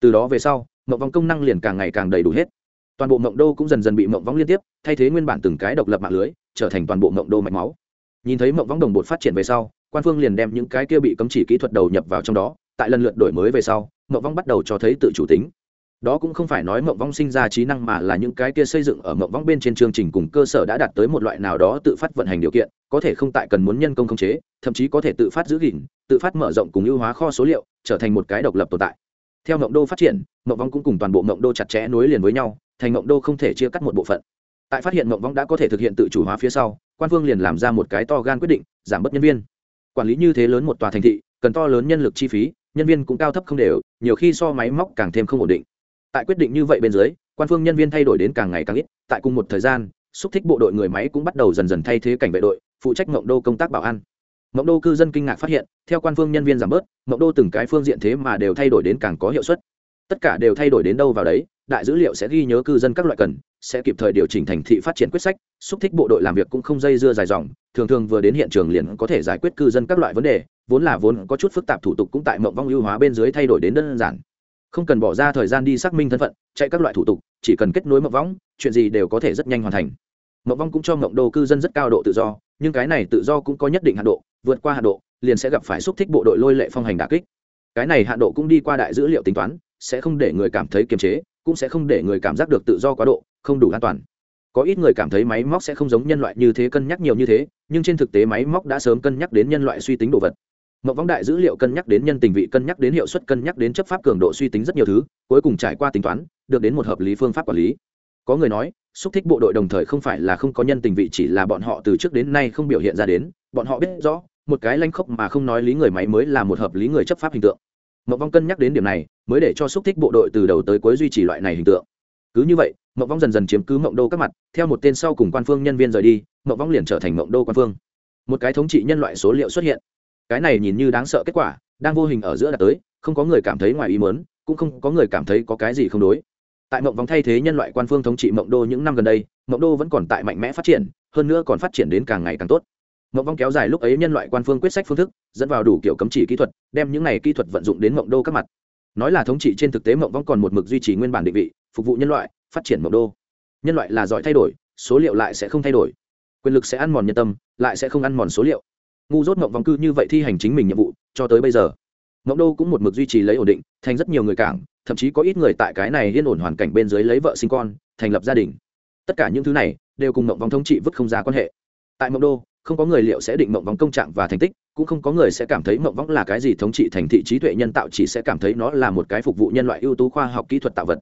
Speaker 1: Từ đó về sau, mộng vong công năng liền càng ngày càng đầy đủ hết. Toàn bộ mộng đô cũng dần dần bị mộng vong liên tiếp, thay thế nguyên bản từng cái độc lập mạng lưới, trở thành toàn bộ mộng đô mạch máu. Nhìn thấy mộng vong đồng bột phát triển về sau, quan phương liền đem những cái kia bị cấm chỉ kỹ thuật đầu nhập vào trong đó, tại lần lượt đổi mới về sau, mộng vong bắt đầu cho thấy tự chủ tính đó cũng không phải nói mộng vong sinh ra trí năng mà là những cái kia xây dựng ở mộng vong bên trên chương trình cùng cơ sở đã đạt tới một loại nào đó tự phát vận hành điều kiện, có thể không tại cần muốn nhân công khống chế, thậm chí có thể tự phát giữ gìn, tự phát mở rộng cùng ưu hóa kho số liệu, trở thành một cái độc lập tồn tại. Theo mộng đô phát triển, mộng vong cũng cùng toàn bộ mộng đô chặt chẽ nối liền với nhau, thành mộng đô không thể chia cắt một bộ phận. Tại phát hiện mộng vong đã có thể thực hiện tự chủ hóa phía sau, quan vương liền làm ra một cái to gan quyết định, giảm bớt nhân viên. Quản lý như thế lớn một tòa thành thị, cần to lớn nhân lực chi phí, nhân viên cũng cao thấp không đều, nhiều khi so máy móc càng thêm không ổn định tại quyết định như vậy bên dưới, quan phương nhân viên thay đổi đến càng ngày càng ít, tại cùng một thời gian, xúc thích bộ đội người máy cũng bắt đầu dần dần thay thế cảnh vệ đội, phụ trách mộng đô công tác bảo an. Mộng đô cư dân kinh ngạc phát hiện, theo quan phương nhân viên giảm bớt mộng đô từng cái phương diện thế mà đều thay đổi đến càng có hiệu suất. Tất cả đều thay đổi đến đâu vào đấy, đại dữ liệu sẽ ghi nhớ cư dân các loại cần, sẽ kịp thời điều chỉnh thành thị phát triển quyết sách, xúc thích bộ đội làm việc cũng không dây dưa dài dòng, thường thường vừa đến hiện trường liền có thể giải quyết cư dân các loại vấn đề, vốn là vốn có chút phức tạp thủ tục cũng tại mộng vong ưu hóa bên dưới thay đổi đến đơn giản không cần bỏ ra thời gian đi xác minh thân phận, chạy các loại thủ tục, chỉ cần kết nối mậu võng, chuyện gì đều có thể rất nhanh hoàn thành. Mậu vong cũng cho mộng đồ cư dân rất cao độ tự do, nhưng cái này tự do cũng có nhất định hạn độ, vượt qua hạn độ, liền sẽ gặp phải xúc thích bộ đội lôi lệ phong hành đà kích. Cái này hạn độ cũng đi qua đại dữ liệu tính toán, sẽ không để người cảm thấy kiềm chế, cũng sẽ không để người cảm giác được tự do quá độ, không đủ an toàn. Có ít người cảm thấy máy móc sẽ không giống nhân loại như thế cân nhắc nhiều như thế, nhưng trên thực tế máy móc đã sớm cân nhắc đến nhân loại suy tính đồ vật mộng võng đại dữ liệu cân nhắc đến nhân tình vị, cân nhắc đến hiệu suất, cân nhắc đến chấp pháp cường độ suy tính rất nhiều thứ, cuối cùng trải qua tính toán, được đến một hợp lý phương pháp quản lý. Có người nói, xúc thích bộ đội đồng thời không phải là không có nhân tình vị, chỉ là bọn họ từ trước đến nay không biểu hiện ra đến. Bọn họ biết rõ, một cái lanh khốc mà không nói lý người máy mới là một hợp lý người chấp pháp hình tượng. Mộng vong cân nhắc đến điểm này, mới để cho xúc thích bộ đội từ đầu tới cuối duy trì loại này hình tượng. Cứ như vậy mộng vong dần dần chiếm cứ mộng đô các mặt, theo một tên sau cùng quan phương nhân viên rời đi mộng vong liền trở thành mộng đô quan phương. Một cái thống trị nhân loại số liệu xuất hiện cái này nhìn như đáng sợ kết quả, đang vô hình ở giữa đạt tới, không có người cảm thấy ngoài ý mớn cũng không có người cảm thấy có cái gì không đối. Tại mộng vòng thay thế nhân loại quan phương thống trị mộng đô những năm gần đây, mộng đô vẫn còn tại mạnh mẽ phát triển, hơn nữa còn phát triển đến càng ngày càng tốt. Mộng vong kéo dài lúc ấy nhân loại quan phương quyết sách phương thức, dẫn vào đủ kiểu cấm chỉ kỹ thuật, đem những này kỹ thuật vận dụng đến mộng đô các mặt. Nói là thống trị trên thực tế mộng vong còn một mực duy trì nguyên bản định vị, phục vụ nhân loại, phát triển mộng đô. Nhân loại là giỏi thay đổi, số liệu lại sẽ không thay đổi. Quyền lực sẽ ăn mòn nhân tâm, lại sẽ không ăn mòn số liệu ngu dốt mộng vòng cư như vậy thi hành chính mình nhiệm vụ, cho tới bây giờ. Mộng đô cũng một mực duy trì lấy ổn định, thành rất nhiều người cảng, thậm chí có ít người tại cái này yên ổn hoàn cảnh bên dưới lấy vợ sinh con, thành lập gia đình. Tất cả những thứ này đều cùng mộng vòng thống trị vứt không ra quan hệ. Tại mộng đô, không có người liệu sẽ định mộng vòng công trạng và thành tích, cũng không có người sẽ cảm thấy mộng vong là cái gì thống trị thành thị trí tuệ nhân tạo chỉ sẽ cảm thấy nó là một cái phục vụ nhân loại ưu tú khoa học kỹ thuật tạo vật.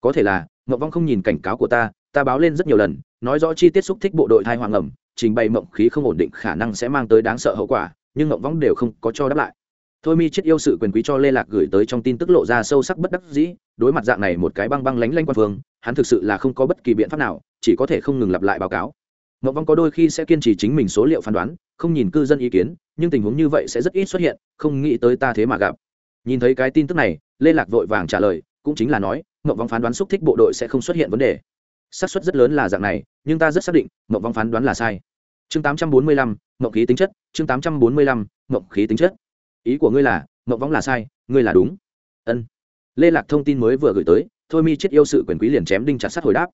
Speaker 1: Có thể là, mộng vong không nhìn cảnh cáo của ta ta báo lên rất nhiều lần, nói rõ chi tiết xúc thích bộ đội thai hoàng ẩm, trình bày mộng khí không ổn định khả năng sẽ mang tới đáng sợ hậu quả, nhưng mộng vong đều không có cho đáp lại. Thôi mi chết yêu sự quyền quý cho lê lạc gửi tới trong tin tức lộ ra sâu sắc bất đắc dĩ, đối mặt dạng này một cái băng băng lánh lanh quan phương, hắn thực sự là không có bất kỳ biện pháp nào, chỉ có thể không ngừng lặp lại báo cáo. Mộng vong có đôi khi sẽ kiên trì chính mình số liệu phán đoán, không nhìn cư dân ý kiến, nhưng tình huống như vậy sẽ rất ít xuất hiện, không nghĩ tới ta thế mà gặp. Nhìn thấy cái tin tức này, lê lạc vội vàng trả lời, cũng chính là nói, mộng vong phán đoán xúc thích bộ đội sẽ không xuất hiện vấn đề xác suất rất lớn là dạng này nhưng ta rất xác định mộng vong phán đoán là sai. Chương 845, mộng khí tính chất. Chương 845, mộng khí tính chất. Ý của ngươi là mộng vong là sai ngươi là đúng. Ân. Lê lạc thông tin mới vừa gửi tới thôi mi chết yêu sự quyền quý liền chém đinh chặt sắt hồi đáp.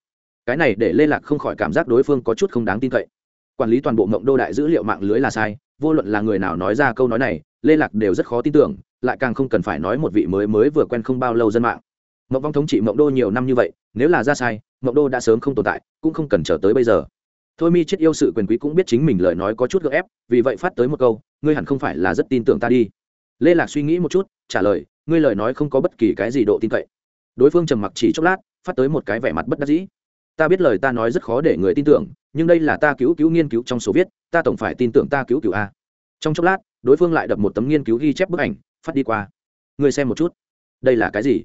Speaker 1: Cái này để lê lạc không khỏi cảm giác đối phương có chút không đáng tin cậy. Quản lý toàn bộ mộng đô đại dữ liệu mạng lưới là sai vô luận là người nào nói ra câu nói này lê lạc đều rất khó tin tưởng lại càng không cần phải nói một vị mới mới vừa quen không bao lâu dân mạng mộng vong thống trị mộng đô nhiều năm như vậy, nếu là ra sai, mộng đô đã sớm không tồn tại, cũng không cần chờ tới bây giờ. Thôi mi chết yêu sự quyền quý cũng biết chính mình lời nói có chút gợ ép, vì vậy phát tới một câu, ngươi hẳn không phải là rất tin tưởng ta đi. Lê lạc suy nghĩ một chút, trả lời, ngươi lời nói không có bất kỳ cái gì độ tin cậy. Đối phương trầm mặc chỉ chốc lát, phát tới một cái vẻ mặt bất đắc dĩ. Ta biết lời ta nói rất khó để người tin tưởng, nhưng đây là ta cứu cứu nghiên cứu trong số viết, ta tổng phải tin tưởng ta cứu cứu a. Trong chốc lát, đối phương lại đập một tấm nghiên cứu ghi chép bức ảnh, phát đi qua. Người xem một chút, đây là cái gì?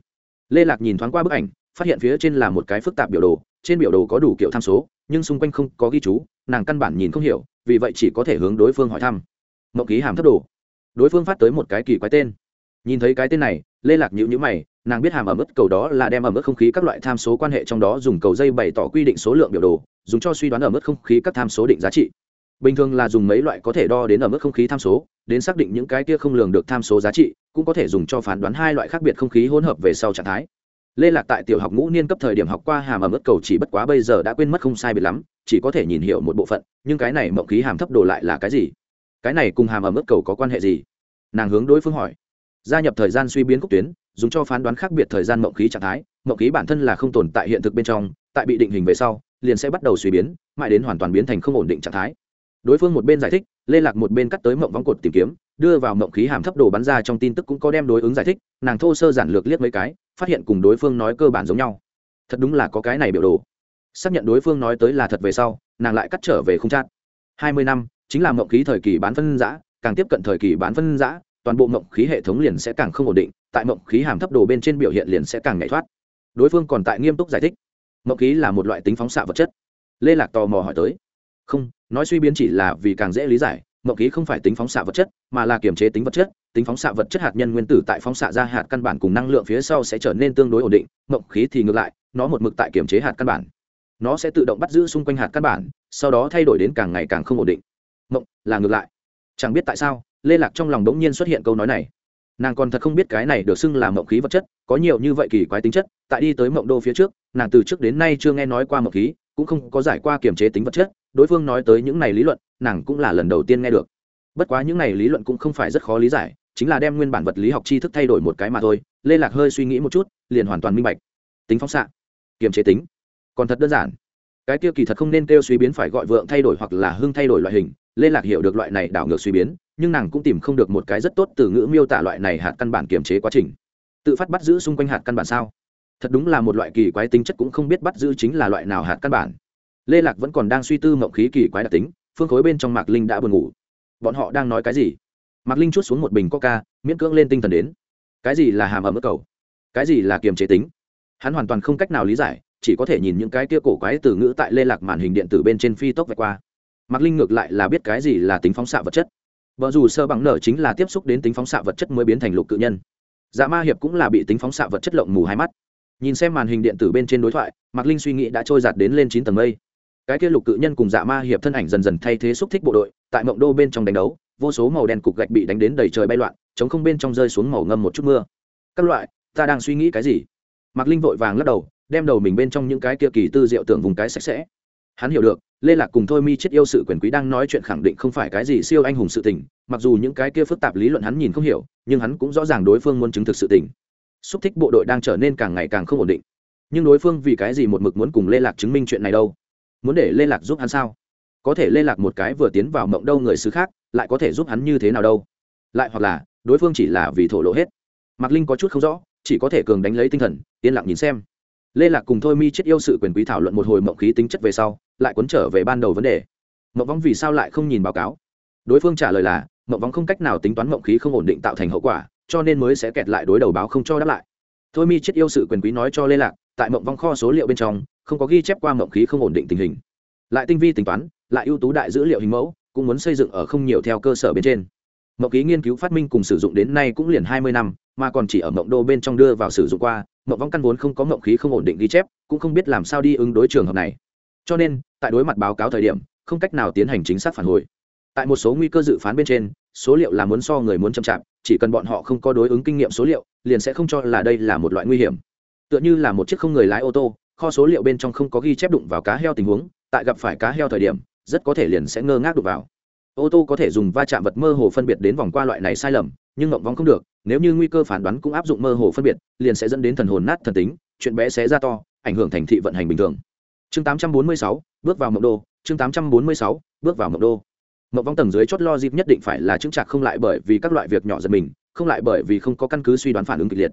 Speaker 1: Lê lạc nhìn thoáng qua bức ảnh, phát hiện phía trên là một cái phức tạp biểu đồ, trên biểu đồ có đủ kiểu tham số, nhưng xung quanh không có ghi chú, nàng căn bản nhìn không hiểu, vì vậy chỉ có thể hướng đối phương hỏi thăm. Mậu ký hàm thấp đồ. Đối phương phát tới một cái kỳ quái tên. Nhìn thấy cái tên này, lê lạc nhữ nhữ mày, nàng biết hàm ẩm ướt cầu đó là đem ẩm ướt không khí các loại tham số quan hệ trong đó dùng cầu dây bày tỏ quy định số lượng biểu đồ, dùng cho suy đoán ẩm ướt không khí các tham số định giá trị bình thường là dùng mấy loại có thể đo đến ở mức không khí tham số, đến xác định những cái kia không lường được tham số giá trị, cũng có thể dùng cho phán đoán hai loại khác biệt không khí hỗn hợp về sau trạng thái. Lê lạc tại tiểu học ngũ niên cấp thời điểm học qua hàm ẩm ướt cầu chỉ bất quá bây giờ đã quên mất không sai biệt lắm, chỉ có thể nhìn hiểu một bộ phận, nhưng cái này mộng khí hàm thấp đồ lại là cái gì? Cái này cùng hàm ẩm ướt cầu có quan hệ gì? Nàng hướng đối phương hỏi. Gia nhập thời gian suy biến cốc tuyến, dùng cho phán đoán khác biệt thời gian mộng khí trạng thái, mộng khí bản thân là không tồn tại hiện thực bên trong, tại bị định hình về sau, liền sẽ bắt đầu suy biến, mãi đến hoàn toàn biến thành không ổn định trạng thái đối phương một bên giải thích, lê lạc một bên cắt tới mộng vóng cột tìm kiếm, đưa vào mộng khí hàm thấp đồ bắn ra trong tin tức cũng có đem đối ứng giải thích, nàng thô sơ giản lược liếc mấy cái, phát hiện cùng đối phương nói cơ bản giống nhau. Thật đúng là có cái này biểu đồ. Xác nhận đối phương nói tới là thật về sau, nàng lại cắt trở về không chát hai mươi năm, chính là mộng khí thời kỳ bán phân giã càng tiếp cận thời kỳ bán phân giã toàn bộ mộng khí hệ thống liền sẽ càng không ổn định, tại mộng khí hàm thấp đồ bên trên biểu hiện liền sẽ càng nhảy thoát. Đối phương còn tại nghiêm túc giải thích. Mộng khí là một loại tính phóng xạ vật chất. Lê lạc tò mò hỏi tới không, nói suy biến chỉ là vì càng dễ lý giải Mậu khí không phải tính phóng xạ vật chất, mà là kiềm chế tính vật chất. Tính phóng xạ vật chất hạt nhân nguyên tử tại phóng xạ ra hạt căn bản cùng năng lượng phía sau sẽ trở nên tương đối ổn định Mậu khí thì ngược lại, nó một mực tại kiềm chế hạt căn bản. Nó sẽ tự động bắt giữ xung quanh hạt căn bản, sau đó thay đổi đến càng ngày càng không ổn định. Mộng, là ngược lại. Chẳng biết tại sao, lê lạc trong lòng đ ố n g nhiên xuất hiện câu nói này. Nàng còn thật không biết cái này được xưng là mộng khí vật chất, có nhiều như vậy kỳ quái tính chất, tại đi tới mộng đô phía trước, nàng từ trước đến nay chưa nghe nói qua mộng khí, cũng không có giải qua kiềm chế tính vật chất đối phương nói tới những này lý luận, nàng cũng là lần đầu tiên nghe được. Bất quá những này lý luận cũng không phải rất khó lý giải, chính là đem nguyên bản vật lý học tri thức thay đổi một cái mà thôi. Lê lạc hơi suy nghĩ một chút, liền hoàn toàn minh bạch. Tính phóng xạ, kiềm chế tính, còn thật đơn giản. Cái tiêu kỳ thật không nên kêu suy biến phải gọi vượng thay đổi hoặc là hưng thay đổi loại hình, lê lạc hiểu được loại này đảo ngược suy biến, nhưng nàng cũng tìm không được một cái rất tốt từ ngữ miêu tả loại này hạt căn bản kiềm chế quá trình. Tự phát bắt giữ xung quanh hạt căn bản sao? Thật đúng là một loại kỳ quái tính chất cũng không biết bắt giữ chính là loại nào hạt căn bản lê lạc vẫn còn đang suy tư mộng khí kỳ quái đặc tính, phương khối bên trong mạc linh đã buồn ngủ. Bọn họ đang nói cái gì? Mạc linh chút xuống một bình coca, miễn cưỡng lên tinh thần đến. Cái gì là hàm ở mức cầu? Cái gì là kiềm chế tính? Hắn hoàn toàn không cách nào lý giải, chỉ có thể nhìn những cái kia cổ quái từ ngữ tại lê lạc màn hình điện tử bên trên phi tốc vạch qua. Mạc linh ngược lại là biết cái gì là tính phóng xạ vật chất. Vợ dù sơ bằng nở chính là tiếp xúc đến tính phóng xạ vật chất mới biến thành lục cự nhân. Dạ ma hiệp cũng là bị tính phóng xạ vật chất lộng mù hai mắt. Nhìn xem màn hình điện tử bên trên đối thoại, mạc linh suy nghĩ đã trôi giạt đến lên chín tầng mây cái kia lục cự nhân cùng dạ ma hiệp thân ảnh dần dần thay thế xúc thích bộ đội, tại mộng đô bên trong đánh đấu, vô số màu đen cục gạch bị đánh đến đầy trời bay loạn, chống không bên trong rơi xuống màu ngâm một chút mưa. Các loại, ta đang suy nghĩ cái gì? Mạc linh vội vàng lắc đầu, đem đầu mình bên trong những cái kia kỳ tư diệu tưởng vùng cái sạch sẽ. Hắn hiểu được, lê lạc cùng thôi mi chết yêu sự quyền quý đang nói chuyện khẳng định không phải cái gì siêu anh hùng sự tình, mặc dù những cái kia phức tạp lý luận hắn nhìn không hiểu, nhưng hắn cũng rõ ràng đối phương muốn chứng thực sự tình. Xúc thích bộ đội đang trở nên càng ngày càng không ổn định. Nhưng đối phương vì cái gì một mực muốn cùng lê lạc chứng minh chuyện này đâu? Muốn để lê lạc giúp hắn sao? Có thể lê lạc một cái vừa tiến vào mộng đâu người xứ khác, lại có thể giúp hắn như thế nào đâu? Lại hoặc là, đối phương chỉ là vì thổ lộ hết. Mạc linh có chút không rõ, chỉ có thể cường đánh lấy tinh thần, yên lặng nhìn xem. Lê lạc cùng thôi mi chết yêu sự quyền quý thảo luận một hồi mộng khí tính chất về sau, lại cuốn trở về ban đầu vấn đề. Mộng vong vì sao lại không nhìn báo cáo? Đối phương trả lời là, mộng vong không cách nào tính toán mộng khí không ổn định tạo thành hậu quả, cho nên mới sẽ kẹt lại đối đầu báo không cho đáp lại. Thôi mi chết yêu sự quyền quý nói cho lê lạc, tại mộng vong kho số liệu bên trong không có ghi chép qua mộng khí không ổn định tình hình. Lại tinh vi tính toán, lại ưu tú đại dữ liệu hình mẫu, cũng muốn xây dựng ở không nhiều theo cơ sở bên trên. Mộng ký nghiên cứu phát minh cùng sử dụng đến nay cũng liền hai mươi năm, mà còn chỉ ở mộng đô bên trong đưa vào sử dụng qua, mộng vong căn vốn không có mộng khí không ổn định ghi chép, cũng không biết làm sao đi ứng đối trường hợp này. Cho nên, tại đối mặt báo cáo thời điểm, không cách nào tiến hành chính xác phản hồi. Tại một số nguy cơ dự phán bên trên, số liệu là muốn so người muốn chậm chạp, chỉ cần bọn họ không có đối ứng kinh nghiệm số liệu, liền sẽ không cho là đây là một loại nguy hiểm. Tựa như là một chiếc không người lái ô tô kho số liệu bên trong không có ghi chép đụng vào cá heo tình huống tại gặp phải cá heo thời điểm rất có thể liền sẽ ngơ ngác đụng vào. Ô tô có thể dùng va chạm vật mơ hồ phân biệt đến vòng qua loại này sai lầm nhưng ngộng vong không được nếu như nguy cơ phán đoán cũng áp dụng mơ hồ phân biệt liền sẽ dẫn đến thần hồn nát thần tính chuyện bé sẽ ra to ảnh hưởng thành thị vận hành bình thường. Chương 846, bước vào mộng đô chương 846, bước vào mộng đô. Mộng vong tầng dưới chót lo dịp nhất định phải là chứng trạc không lại bởi vì các loại việc nhỏ giật mình không lại bởi vì không có căn cứ suy đoán phản ứng kịch liệt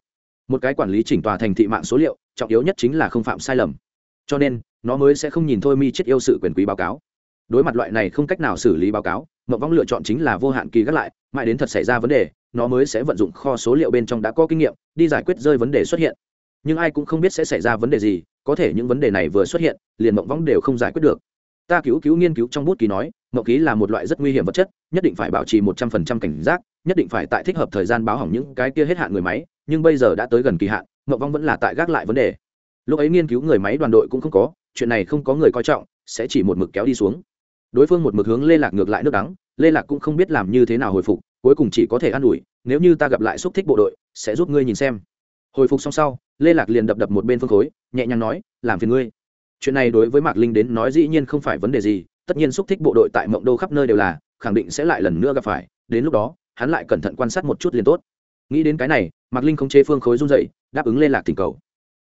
Speaker 1: một cái quản lý chỉnh tòa thành thị mạng số liệu, trọng yếu nhất chính là không phạm sai lầm. Cho nên, nó mới sẽ không nhìn thôi mi chết yêu sự quyền quý báo cáo. Đối mặt loại này không cách nào xử lý báo cáo, mộng vong lựa chọn chính là vô hạn kỳ gác lại, mãi đến thật xảy ra vấn đề, nó mới sẽ vận dụng kho số liệu bên trong đã có kinh nghiệm, đi giải quyết rơi vấn đề xuất hiện. Nhưng ai cũng không biết sẽ xảy ra vấn đề gì, có thể những vấn đề này vừa xuất hiện, liền mộng vong đều không giải quyết được. Ta cứu cứu nghiên cứu trong bút ký nói, mộng ký là một loại rất nguy hiểm vật chất, nhất định phải bảo trì một trăm phần trăm cảnh giác, nhất định phải tại thích hợp thời gian báo hỏng những cái kia hết hạn người máy nhưng bây giờ đã tới gần kỳ hạn mậu vong vẫn là tại gác lại vấn đề. Lúc ấy nghiên cứu người máy đoàn đội cũng không có, chuyện này không có người coi trọng, sẽ chỉ một mực kéo đi xuống. Đối phương một mực hướng lê lạc ngược lại nước đắng, lê lạc cũng không biết làm như thế nào hồi phục, cuối cùng chỉ có thể an ủi, nếu như ta gặp lại xúc thích bộ đội, sẽ giúp ngươi nhìn xem. Hồi phục xong sau, lê lạc liền đập đập một bên phương khối, nhẹ nhàng nói, làm phiền ngươi. Chuyện này đối với mạc linh đến nói dĩ nhiên không phải vấn đề gì, tất nhiên xúc thích bộ đội tại mộng đô khắp nơi đều là, khẳng định sẽ lại lần nữa gặp phải, đến lúc đó, hắn lại cẩn thận quan sát một chút liền tốt. Nghĩ đến cái này mạc linh không chế phương khối run dậy đáp ứng lê lạc thỉnh cầu.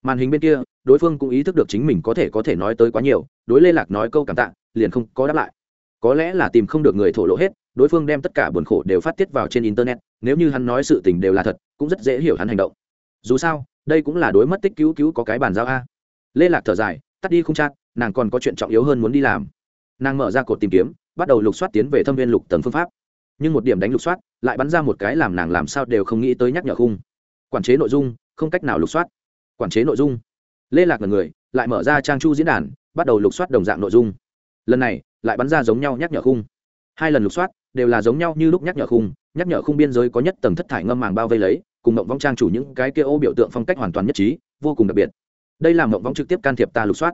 Speaker 1: Màn hình bên kia, đối phương cũng ý thức được chính mình có thể có thể nói tới quá nhiều, đối lê lạc nói câu cảm tạ, liền không có đáp lại. Có lẽ là tìm không được người thổ lộ hết, đối phương đem tất cả buồn khổ đều phát tiết vào trên internet, nếu như hắn nói sự tình đều là thật, cũng rất dễ hiểu hắn hành động. Dù sao, đây cũng là đối mất tích cứu cứu có cái bàn giao a. Lê lạc thở dài, tắt đi không chắc nàng còn có chuyện trọng yếu hơn muốn đi làm. Nàng mở ra cột tìm kiếm, bắt đầu lục soát tiến về thâm viên lục tầng phương pháp. Nhưng một điểm đánh lục soát, lại bắn ra một cái làm nàng làm sao đều không nghĩ tới nhắc nhở khung quản chế nội dung, không cách nào lục soát. Quản chế nội dung. Lê lạc là người, lại mở ra trang chu diễn đàn, bắt đầu lục soát đồng dạng nội dung. Lần này, lại bắn ra giống nhau nhắc nhở khung. Hai lần lục soát, đều là giống nhau như lúc nhắc nhở khung, nhắc nhở khung biên giới có nhất tầng thất thải ngâm màng bao vây lấy, cùng mộng vong trang chủ những cái kia ô biểu tượng phong cách hoàn toàn nhất trí, vô cùng đặc biệt. Đây là mộng vong trực tiếp can thiệp ta lục soát.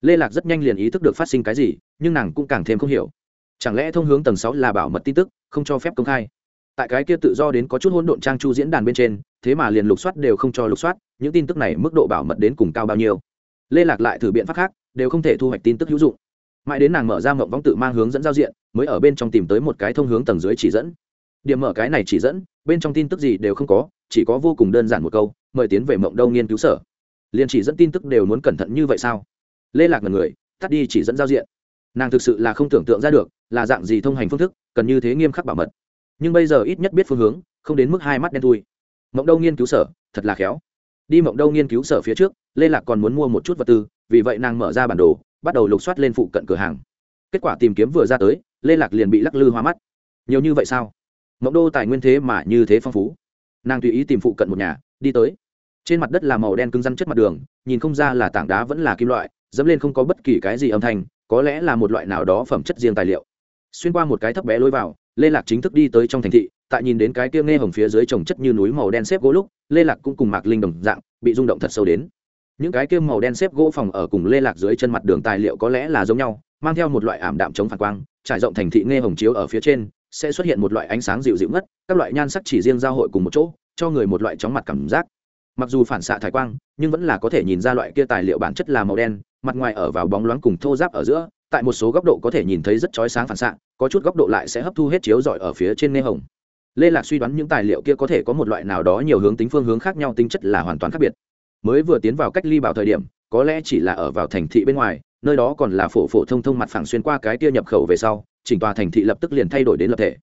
Speaker 1: Lê lạc rất nhanh liền ý thức được phát sinh cái gì, nhưng nàng cũng càng thêm không hiểu. Chẳng lẽ thông hướng tầng sáu là bảo mật tin tức, không cho phép công khai? Tại cái kia tự do đến có chút hỗn độn trang chu diễn đàn bên trên, thế mà liền lục soát đều không cho lục soát, những tin tức này mức độ bảo mật đến cùng cao bao nhiêu. Lê lạc lại thử biện pháp khác, đều không thể thu hoạch tin tức hữu dụng. Mãi đến nàng mở ra mộng vong tự mang hướng dẫn giao diện, mới ở bên trong tìm tới một cái thông hướng tầng dưới chỉ dẫn. Điểm mở cái này chỉ dẫn, bên trong tin tức gì đều không có, chỉ có vô cùng đơn giản một câu, mời tiến về mộng đâu nghiên cứu sở. Liền chỉ dẫn tin tức đều muốn cẩn thận như vậy sao? Lê lạc là người, tắt đi chỉ dẫn giao diện. Nàng thực sự là không tưởng tượng ra được, là dạng gì thông hành phương thức, cần như thế nghiêm khắc bảo mật nhưng bây giờ ít nhất biết phương hướng, không đến mức hai mắt đen thui. Mộng đâu nghiên cứu sở, thật là khéo. Đi mộng đâu nghiên cứu sở phía trước, lê lạc còn muốn mua một chút vật tư, vì vậy nàng mở ra bản đồ, bắt đầu lục soát lên phụ cận cửa hàng. Kết quả tìm kiếm vừa ra tới, lê lạc liền bị lắc lư hoa mắt. Nhiều như vậy sao? Mộng đô tài nguyên thế mà như thế phong phú. Nàng tùy ý tìm phụ cận một nhà, đi tới. Trên mặt đất là màu đen cứng rắn chất mặt đường, nhìn không ra là tảng đá vẫn là kim loại, dẫm lên không có bất kỳ cái gì âm thanh, có lẽ là một loại nào đó phẩm chất riêng tài liệu. Xuyên qua một cái thấp bé lối vào lê lạc chính thức đi tới trong thành thị, tại nhìn đến cái kia nghe hồng phía dưới trồng chất như núi màu đen xếp gỗ lúc, lê lạc cũng cùng mạc linh đồng dạng, bị rung động thật sâu đến. Những cái kia màu đen xếp gỗ phòng ở cùng lê lạc dưới chân mặt đường tài liệu có lẽ là giống nhau, mang theo một loại ảm đạm chống phản quang, trải rộng thành thị nghe hồng chiếu ở phía trên, sẽ xuất hiện một loại ánh sáng dịu dịu ngất, các loại nhan sắc chỉ riêng giao hội cùng một chỗ, cho người một loại chóng mặt cảm giác. Mặc dù phản xạ thải quang, nhưng vẫn là có thể nhìn ra loại kia tài liệu bản chất là màu đen, mặt ngoài ở vào bóng loáng cùng thô giáp ở giữa tại một số góc độ có thể nhìn thấy rất chói sáng phản xạ, có chút góc độ lại sẽ hấp thu hết chiếu rọi ở phía trên nghe hồng. Lê lạc suy đoán những tài liệu kia có thể có một loại nào đó nhiều hướng tính phương hướng khác nhau, tính chất là hoàn toàn khác biệt. Mới vừa tiến vào cách ly bảo thời điểm, có lẽ chỉ là ở vào thành thị bên ngoài, nơi đó còn là phổ phổ thông thông mặt phẳng xuyên qua cái kia nhập khẩu về sau, chỉnh tòa thành thị lập tức liền thay đổi đến lập thể.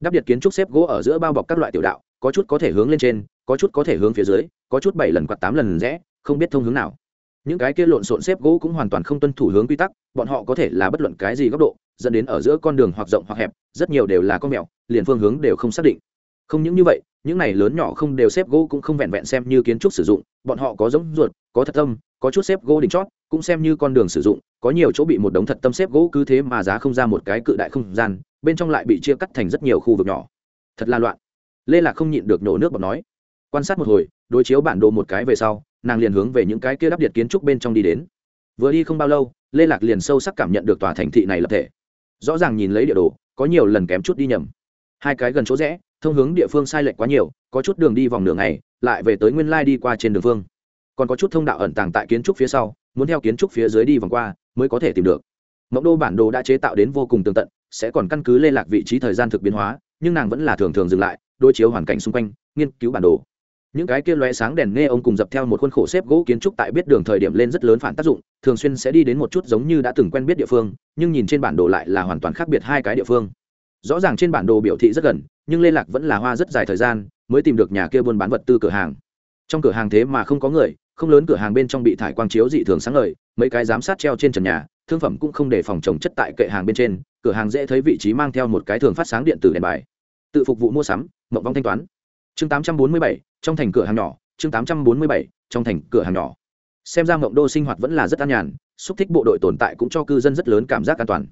Speaker 1: Đắp điện kiến trúc xếp gỗ ở giữa bao bọc các loại tiểu đạo, có chút có thể hướng lên trên, có chút có thể hướng phía dưới, có chút bảy lần quạt tám lần rẽ, không biết thông hướng nào những cái kia lộn xộn xếp gỗ cũng hoàn toàn không tuân thủ hướng quy tắc, bọn họ có thể là bất luận cái gì góc độ, dẫn đến ở giữa con đường hoặc rộng hoặc hẹp, rất nhiều đều là con mẹo liền phương hướng đều không xác định. Không những như vậy, những này lớn nhỏ không đều xếp gỗ cũng không vẹn vẹn xem như kiến trúc sử dụng, bọn họ có giống ruột, có thật tâm, có chút xếp gỗ đỉnh chót, cũng xem như con đường sử dụng, có nhiều chỗ bị một đống thật tâm xếp gỗ cứ thế mà giá không ra một cái cự đại không gian, bên trong lại bị chia cắt thành rất nhiều khu vực nhỏ. Thật là loạn. Lê lạc không nhịn được nổ nước bọt nói. Quan sát một hồi, đối chiếu bản đồ một cái về sau nàng liền hướng về những cái kia đắp điện kiến trúc bên trong đi đến. Vừa đi không bao lâu, lê lạc liền sâu sắc cảm nhận được tòa thành thị này lập thể. Rõ ràng nhìn lấy địa đồ, có nhiều lần kém chút đi nhầm. Hai cái gần chỗ rẽ, thông hướng địa phương sai lệch quá nhiều, có chút đường đi vòng nửa ngày, lại về tới nguyên lai đi qua trên đường phương. Còn có chút thông đạo ẩn tàng tại kiến trúc phía sau, muốn theo kiến trúc phía dưới đi vòng qua, mới có thể tìm được. Mẫu đô bản đồ đã chế tạo đến vô cùng tường tận, sẽ còn căn cứ lê lạc vị trí thời gian thực biến hóa, nhưng nàng vẫn là thường thường dừng lại, đối chiếu hoàn cảnh xung quanh, nghiên cứu bản đồ những cái kia lóe sáng đèn nghe ông cùng dập theo một khuôn khổ xếp gỗ kiến trúc tại biết đường thời điểm lên rất lớn phản tác dụng, thường xuyên sẽ đi đến một chút giống như đã từng quen biết địa phương, nhưng nhìn trên bản đồ lại là hoàn toàn khác biệt hai cái địa phương. Rõ ràng trên bản đồ biểu thị rất gần, nhưng liên lạc vẫn là hoa rất dài thời gian, mới tìm được nhà kia buôn bán vật tư cửa hàng. Trong cửa hàng thế mà không có người, không lớn cửa hàng bên trong bị thải quang chiếu dị thường sáng ngời, mấy cái giám sát treo trên trần nhà, thương phẩm cũng không để phòng trồng chất tại kệ hàng bên trên, cửa hàng dễ thấy vị trí mang theo một cái thường phát sáng điện tử đèn bài. Tự phục vụ mua sắm, mộng vong thanh toán chương 847, trong thành cửa hàng nhỏ chương 847, trong thành cửa hàng nhỏ. Xem ra mộng đô sinh hoạt vẫn là rất an nhàn xúc thích bộ đội tồn tại cũng cho cư dân rất lớn cảm giác an toàn.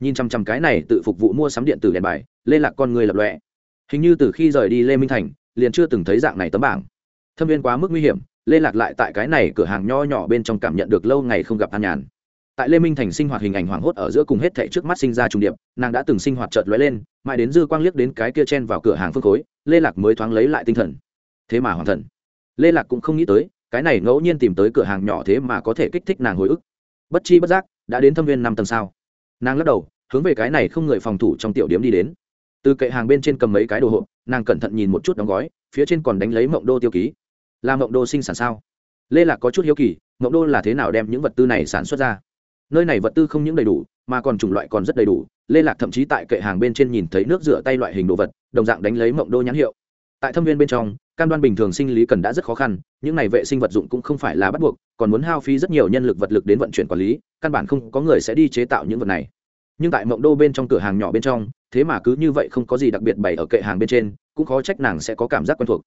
Speaker 1: Nhìn chăm chăm cái này tự phục vụ mua sắm điện tử đèn bài lê lạc con người lập lọe hình như từ khi rời đi lê minh thành liền chưa từng thấy dạng này tấm bảng. Thâm viên quá mức nguy hiểm lê lạc lại tại cái này cửa hàng nho nhỏ bên trong cảm nhận được lâu ngày không gặp an nhàn tại lê minh thành sinh hoạt hình ảnh hoảng hốt ở giữa cùng hết thảy trước mắt sinh ra trùng điệp, nàng đã từng sinh hoạt chợt lóe lên, mãi đến dư quang liếc đến cái kia chen vào cửa hàng phương khối, lê lạc mới thoáng lấy lại tinh thần. Thế mà hoàng thần. Lê lạc cũng không nghĩ tới, cái này ngẫu nhiên tìm tới cửa hàng nhỏ thế mà có thể kích thích nàng hồi ức. Bất chi bất giác, đã đến thâm viên năm tầng sao. Nàng lắc đầu, hướng về cái này không người phòng thủ trong tiểu điểm đi đến. Từ kệ hàng bên trên cầm mấy cái đồ hộp, nàng cẩn thận nhìn một chút đóng gói, phía trên còn đánh lấy mộng đô tiêu ký. Là mộng đô sinh sản sao? Lê lạc có chút hiếu kỳ, mộng đô là thế nào đem những vật tư này sản xuất ra? Nơi này vật tư không những đầy đủ, mà còn chủng loại còn rất đầy đủ, lê lạc thậm chí tại kệ hàng bên trên nhìn thấy nước rửa tay loại hình đồ vật, đồng dạng đánh lấy mộng đô nhãn hiệu. Tại thâm viên bên trong, cam đoan bình thường sinh lý cần đã rất khó khăn, những này vệ sinh vật dụng cũng không phải là bắt buộc, còn muốn hao phí rất nhiều nhân lực vật lực đến vận chuyển quản lý, căn bản không có người sẽ đi chế tạo những vật này. Nhưng tại mộng đô bên trong cửa hàng nhỏ bên trong, thế mà cứ như vậy không có gì đặc biệt bày ở kệ hàng bên trên, cũng khó trách nàng sẽ có cảm giác quen thuộc.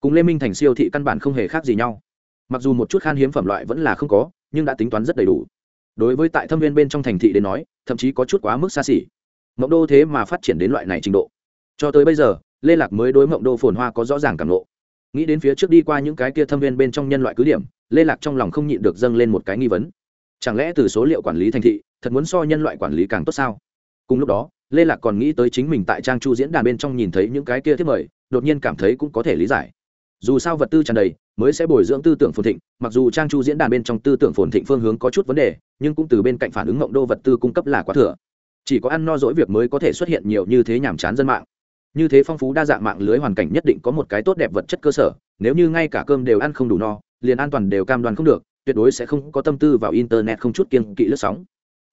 Speaker 1: Cùng lê minh thành siêu thị căn bản không hề khác gì nhau. Mặc dù một chút khan hiếm phẩm loại vẫn là không có, nhưng đã tính toán rất đầy đủ đối với tại thâm viên bên trong thành thị đến nói, thậm chí có chút quá mức xa xỉ. Mộng đô thế mà phát triển đến loại này trình độ. Cho tới bây giờ, lê lạc mới đối mộng đô phồn hoa có rõ ràng cảm lộ nghĩ đến phía trước đi qua những cái kia thâm viên bên trong nhân loại cứ điểm, lê lạc trong lòng không nhịn được dâng lên một cái nghi vấn. Chẳng lẽ từ số liệu quản lý thành thị, thật muốn so nhân loại quản lý càng tốt sao? Cùng lúc đó, lê lạc còn nghĩ tới chính mình tại trang chu diễn đàn bên trong nhìn thấy những cái kia thiết mời, đột nhiên cảm thấy cũng có thể lý giải dù sao vật tư tràn đầy mới sẽ bồi dưỡng tư tưởng phồn thịnh, mặc dù trang chu diễn đàn bên trong tư tưởng phồn thịnh phương hướng có chút vấn đề, nhưng cũng từ bên cạnh phản ứng mộng đô vật tư cung cấp là quá thừa. Chỉ có ăn no dỗi việc mới có thể xuất hiện nhiều như thế nhàm chán dân mạng. Như thế phong phú đa dạng mạng lưới hoàn cảnh nhất định có một cái tốt đẹp vật chất cơ sở, nếu như ngay cả cơm đều ăn không đủ no, liền an toàn đều cam đoan không được, tuyệt đối sẽ không có tâm tư vào internet không chút kiên kỵ lướt sóng.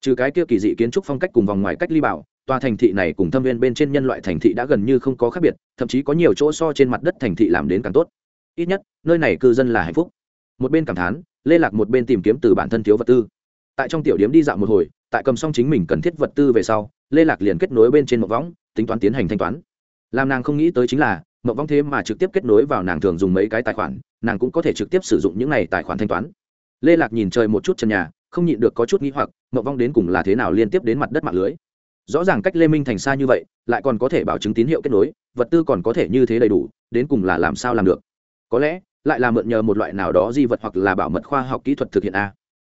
Speaker 1: Trừ cái kia kỳ dị kiến trúc phong cách cùng vòng ngoài cách ly bảo, tòa thành thị này cùng thâm viên bên trên nhân loại thành thị đã gần như không có khác biệt, thậm chí có nhiều chỗ so trên mặt đất thành thị làm đến càng tốt ít nhất, nơi này cư dân là hạnh phúc. Một bên cảm thán, lê lạc một bên tìm kiếm từ bản thân thiếu vật tư. Tại trong tiểu điếm đi dạo một hồi, tại cầm xong chính mình cần thiết vật tư về sau, lê lạc liền kết nối bên trên một võng, tính toán tiến hành thanh toán. Làm nàng không nghĩ tới chính là mậu vong thế mà trực tiếp kết nối vào nàng thường dùng mấy cái tài khoản, nàng cũng có thể trực tiếp sử dụng những này tài khoản thanh toán. Lê lạc nhìn trời một chút trần nhà, không nhịn được có chút nghĩ hoặc mậu vong đến cùng là thế nào liên tiếp đến mặt đất mạng lưới. Rõ ràng cách lê minh thành xa như vậy, lại còn có thể bảo chứng tín hiệu kết nối, vật tư còn có thể như thế đầy đủ, đến cùng là làm sao làm được có lẽ lại là mượn nhờ một loại nào đó di vật hoặc là bảo mật khoa học kỹ thuật thực hiện a.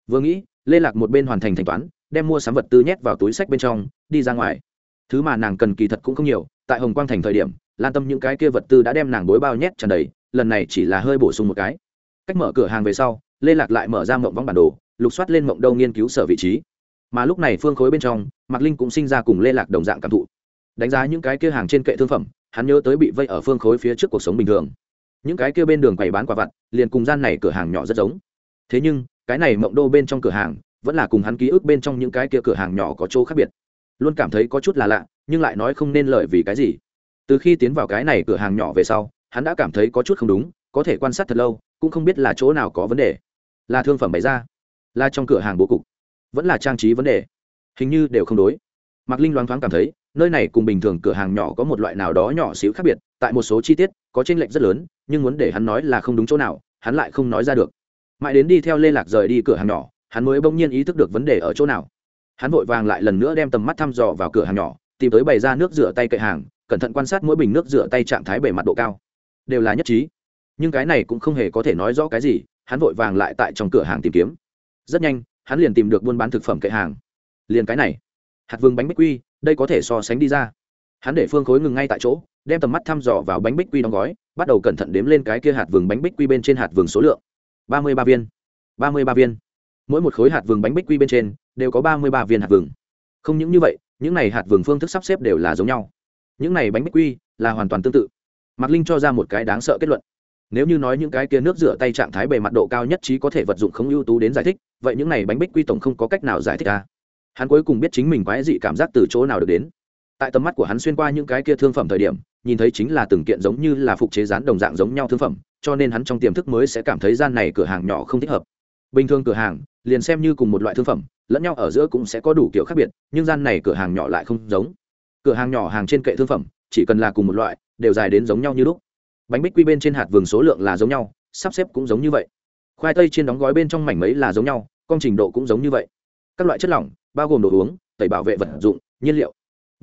Speaker 1: Vừa nghĩ, lê lạc một bên hoàn thành thanh toán, đem mua sắm vật tư nhét vào túi sách bên trong, đi ra ngoài. Thứ mà nàng cần kỳ thật cũng không nhiều, tại hồng quang thành thời điểm, lan tâm những cái kia vật tư đã đem nàng bối bao nhét tràn đầy, lần này chỉ là hơi bổ sung một cái. Cách mở cửa hàng về sau, lê lạc lại mở ra mộng vong bản đồ, lục soát lên mộng đâu nghiên cứu sở vị trí. Mà lúc này phương khối bên trong, mạc linh cũng sinh ra cùng lê lạc đồng dạng cảm thụ. Đánh giá những cái kia hàng trên kệ thương phẩm, hắn nhớ tới bị vây ở phương khối phía trước cuộc sống bình thường những cái kia bên đường quầy bán quả vặt, liền cùng gian này cửa hàng nhỏ rất giống. Thế nhưng, cái này mộng đô bên trong cửa hàng, vẫn là cùng hắn ký ức bên trong những cái kia cửa hàng nhỏ có chỗ khác biệt. Luôn cảm thấy có chút là lạ, nhưng lại nói không nên lợi vì cái gì. Từ khi tiến vào cái này cửa hàng nhỏ về sau, hắn đã cảm thấy có chút không đúng, có thể quan sát thật lâu, cũng không biết là chỗ nào có vấn đề. Là thương phẩm bày ra, là trong cửa hàng bố cục, vẫn là trang trí vấn đề. Hình như đều không đối. Mạc linh loáng thoáng cảm thấy, nơi này cùng bình thường cửa hàng nhỏ có một loại nào đó nhỏ xíu khác biệt, tại một số chi tiết có chênh lệch rất lớn, nhưng muốn để hắn nói là không đúng chỗ nào, hắn lại không nói ra được. Mãi đến đi theo lê lạc rời đi cửa hàng nhỏ, hắn mới bỗng nhiên ý thức được vấn đề ở chỗ nào. Hắn vội vàng lại lần nữa đem tầm mắt thăm dò vào cửa hàng nhỏ, tìm tới bày ra nước rửa tay cậy hàng, cẩn thận quan sát mỗi bình nước rửa tay trạng thái bề mặt độ cao. Đều là nhất trí. Nhưng cái này cũng không hề có thể nói rõ cái gì, hắn vội vàng lại tại trong cửa hàng tìm kiếm. Rất nhanh, hắn liền tìm được buôn bán thực phẩm kệ hàng. Liền cái này. Hạt vương bánh bích quy, đây có thể so sánh đi ra hắn để phương khối ngừng ngay tại chỗ, đem tầm mắt thăm dò vào bánh bích quy đóng gói, bắt đầu cẩn thận đếm lên cái kia hạt vừng bánh bích quy bên trên hạt vừng số lượng. ba mươi ba viên. ba mươi ba viên. Mỗi một khối hạt vừng bánh bích quy bên trên đều có ba mươi ba viên hạt vừng. Không những như vậy, những này hạt vừng phương thức sắp xếp đều là giống nhau. Những này bánh bích quy là hoàn toàn tương tự. Mạc linh cho ra một cái đáng sợ kết luận. Nếu như nói những cái kia nước rửa tay trạng thái bề mặt độ cao nhất trí có thể vật dụng không ưu tú đến giải thích, vậy những này bánh bích quy tổng không có cách nào giải thích ra hắn cuối cùng biết chính mình quái dị cảm giác từ chỗ nào được đến tại tầm mắt của hắn xuyên qua những cái kia thương phẩm thời điểm, nhìn thấy chính là từng kiện giống như là phục chế rán đồng dạng giống nhau thương phẩm, cho nên hắn trong tiềm thức mới sẽ cảm thấy gian này cửa hàng nhỏ không thích hợp. Bình thường cửa hàng, liền xem như cùng một loại thương phẩm, lẫn nhau ở giữa cũng sẽ có đủ kiểu khác biệt, nhưng gian này cửa hàng nhỏ lại không giống. Cửa hàng nhỏ hàng trên kệ thương phẩm, chỉ cần là cùng một loại, đều dài đến giống nhau như lúc. Bánh bích quy bên trên hạt vừng số lượng là giống nhau, sắp xếp cũng giống như vậy. Khoai tây trên đóng gói bên trong mảnh mấy là giống nhau công trình độ cũng giống như vậy. Các loại chất lỏng, bao gồm đồ uống, tẩy bảo vệ vật dụng, nhiên liệu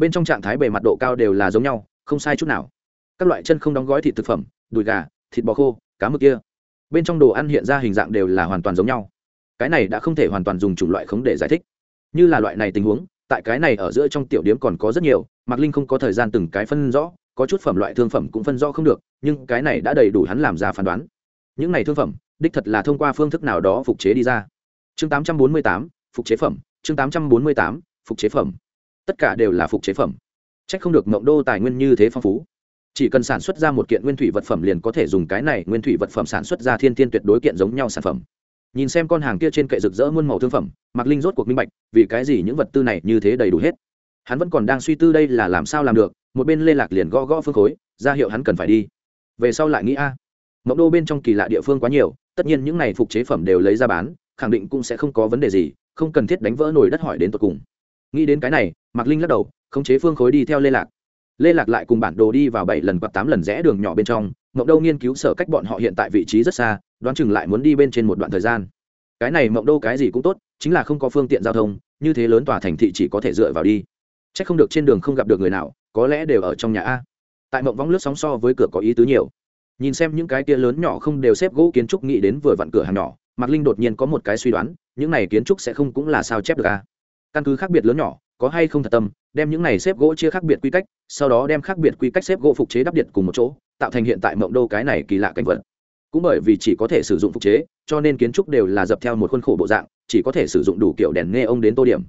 Speaker 1: bên trong trạng thái bề mặt độ cao đều là giống nhau không sai chút nào. Các loại chân không đóng gói thịt thực phẩm đùi gà thịt bò khô cá mực kia bên trong đồ ăn hiện ra hình dạng đều là hoàn toàn giống nhau. Cái này đã không thể hoàn toàn dùng chủng loại khống để giải thích. Như là loại này tình huống tại cái này ở giữa trong tiểu điếm còn có rất nhiều mạc linh không có thời gian từng cái phân rõ có chút phẩm loại thương phẩm cũng phân rõ không được nhưng cái này đã đầy đủ hắn làm ra phán đoán. Những này thương phẩm đích thật là thông qua phương thức nào đó phục chế đi ra. Chương 848, phục chế phẩm chương 848, phục chế phẩm tất cả đều là phục chế phẩm. C h ắ c không được mộng đô tài nguyên như thế phong phú. Chỉ cần sản xuất ra một kiện nguyên thủy vật phẩm liền có thể dùng cái này nguyên thủy vật phẩm sản xuất ra thiên tiên tuyệt đối kiện giống nhau sản phẩm. Nhìn xem con hàng kia trên kệ rực rỡ muôn màu thương phẩm, mạc linh rốt cuộc minh bạch, vì cái gì những vật tư này như thế đầy đủ hết. Hắn vẫn còn đang suy tư đây là làm sao làm được, một bên lê lạc liền gõ gõ phương khối, ra hiệu hắn cần phải đi. Về sau lại nghĩ a. Mộng đô bên trong kỳ lạ địa phương quá nhiều, tất nhiên những này phục chế phẩm đều lấy ra bán, khẳng định cũng sẽ không có vấn đề gì, không cần thiết đánh vỡ nồi đất hỏi đến tột cùng nghĩ đến cái này, mạc linh lắc đầu, khống chế phương khối đi theo lê lạc. Lê lạc lại cùng bản đồ đi vào bảy lần hoặc tám lần rẽ đường nhỏ bên trong, mộng đô nghiên cứu sở cách bọn họ hiện tại vị trí rất xa, đoán chừng lại muốn đi bên trên một đoạn thời gian. Cái này mộng đô cái gì cũng tốt, chính là không có phương tiện giao thông, như thế lớn tòa thành thị chỉ có thể dựa vào đi. C h ắ c không được trên đường không gặp được người nào, có lẽ đều ở trong nhà a. Tại mộng Vong lướt sóng so với cửa có ý tứ nhiều. Nhìn xem những cái kia lớn nhỏ không đều xếp gỗ kiến trúc, nghĩ đến vừa vặn cửa hàng nhỏ, mạc linh đột nhiên có một cái suy đoán, những này kiến trúc sẽ không cũng là sao chép được a căn cứ khác biệt lớn nhỏ, có hay không thật tâm, đem những này xếp gỗ chia khác biệt quy cách, sau đó đem khác biệt quy cách xếp gỗ phục chế đắp điện cùng một chỗ, tạo thành hiện tại mộng đô cái này kỳ lạ cảnh vật. Cũng bởi vì chỉ có thể sử dụng phục chế, cho nên kiến trúc đều là dập theo một khuôn khổ bộ dạng, chỉ có thể sử dụng đủ kiểu đèn nghe ông đến tô điểm.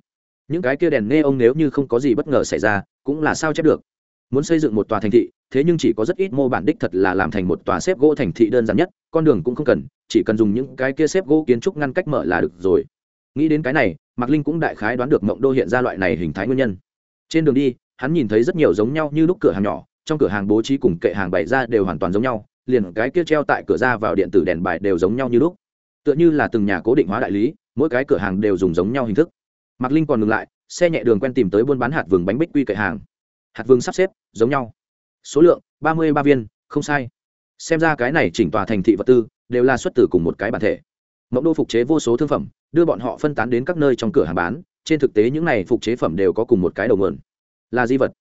Speaker 1: Những cái kia đèn nghe ông nếu như không có gì bất ngờ xảy ra, cũng là sao chép được. Muốn xây dựng một tòa thành thị, thế nhưng chỉ có rất ít mô bản đích thật là làm thành một tòa xếp gỗ thành thị đơn giản nhất, con đường cũng không cần, chỉ cần dùng những cái kia xếp gỗ kiến trúc ngăn cách mở là được rồi nghĩ đến cái này, mạc linh cũng đại khái đoán được mộng đô hiện ra loại này hình thái nguyên nhân. Trên đường đi, hắn nhìn thấy rất nhiều giống nhau như lúc cửa hàng nhỏ, trong cửa hàng bố trí cùng kệ hàng bày ra đều hoàn toàn giống nhau, liền cái kia treo tại cửa ra vào điện tử đèn bài đều giống nhau như lúc. Tựa như là từng nhà cố định hóa đại lý, mỗi cái cửa hàng đều dùng giống nhau hình thức. Mạc linh còn ngừng lại, xe nhẹ đường quen tìm tới buôn bán hạt vừng bánh bích quy kệ hàng. Hạt vừng sắp xếp, giống nhau. Số lượng, ba mươi ba viên, không sai. Xem ra cái này chỉnh tòa thành thị vật tư, đều là xuất từ cùng một cái bản thể. Mẫu đô phục chế vô số thương phẩm đưa bọn họ phân tán đến các nơi trong cửa hàng bán. Trên thực tế những này phục chế phẩm đều có cùng một cái đầu nguồn. Là di vật.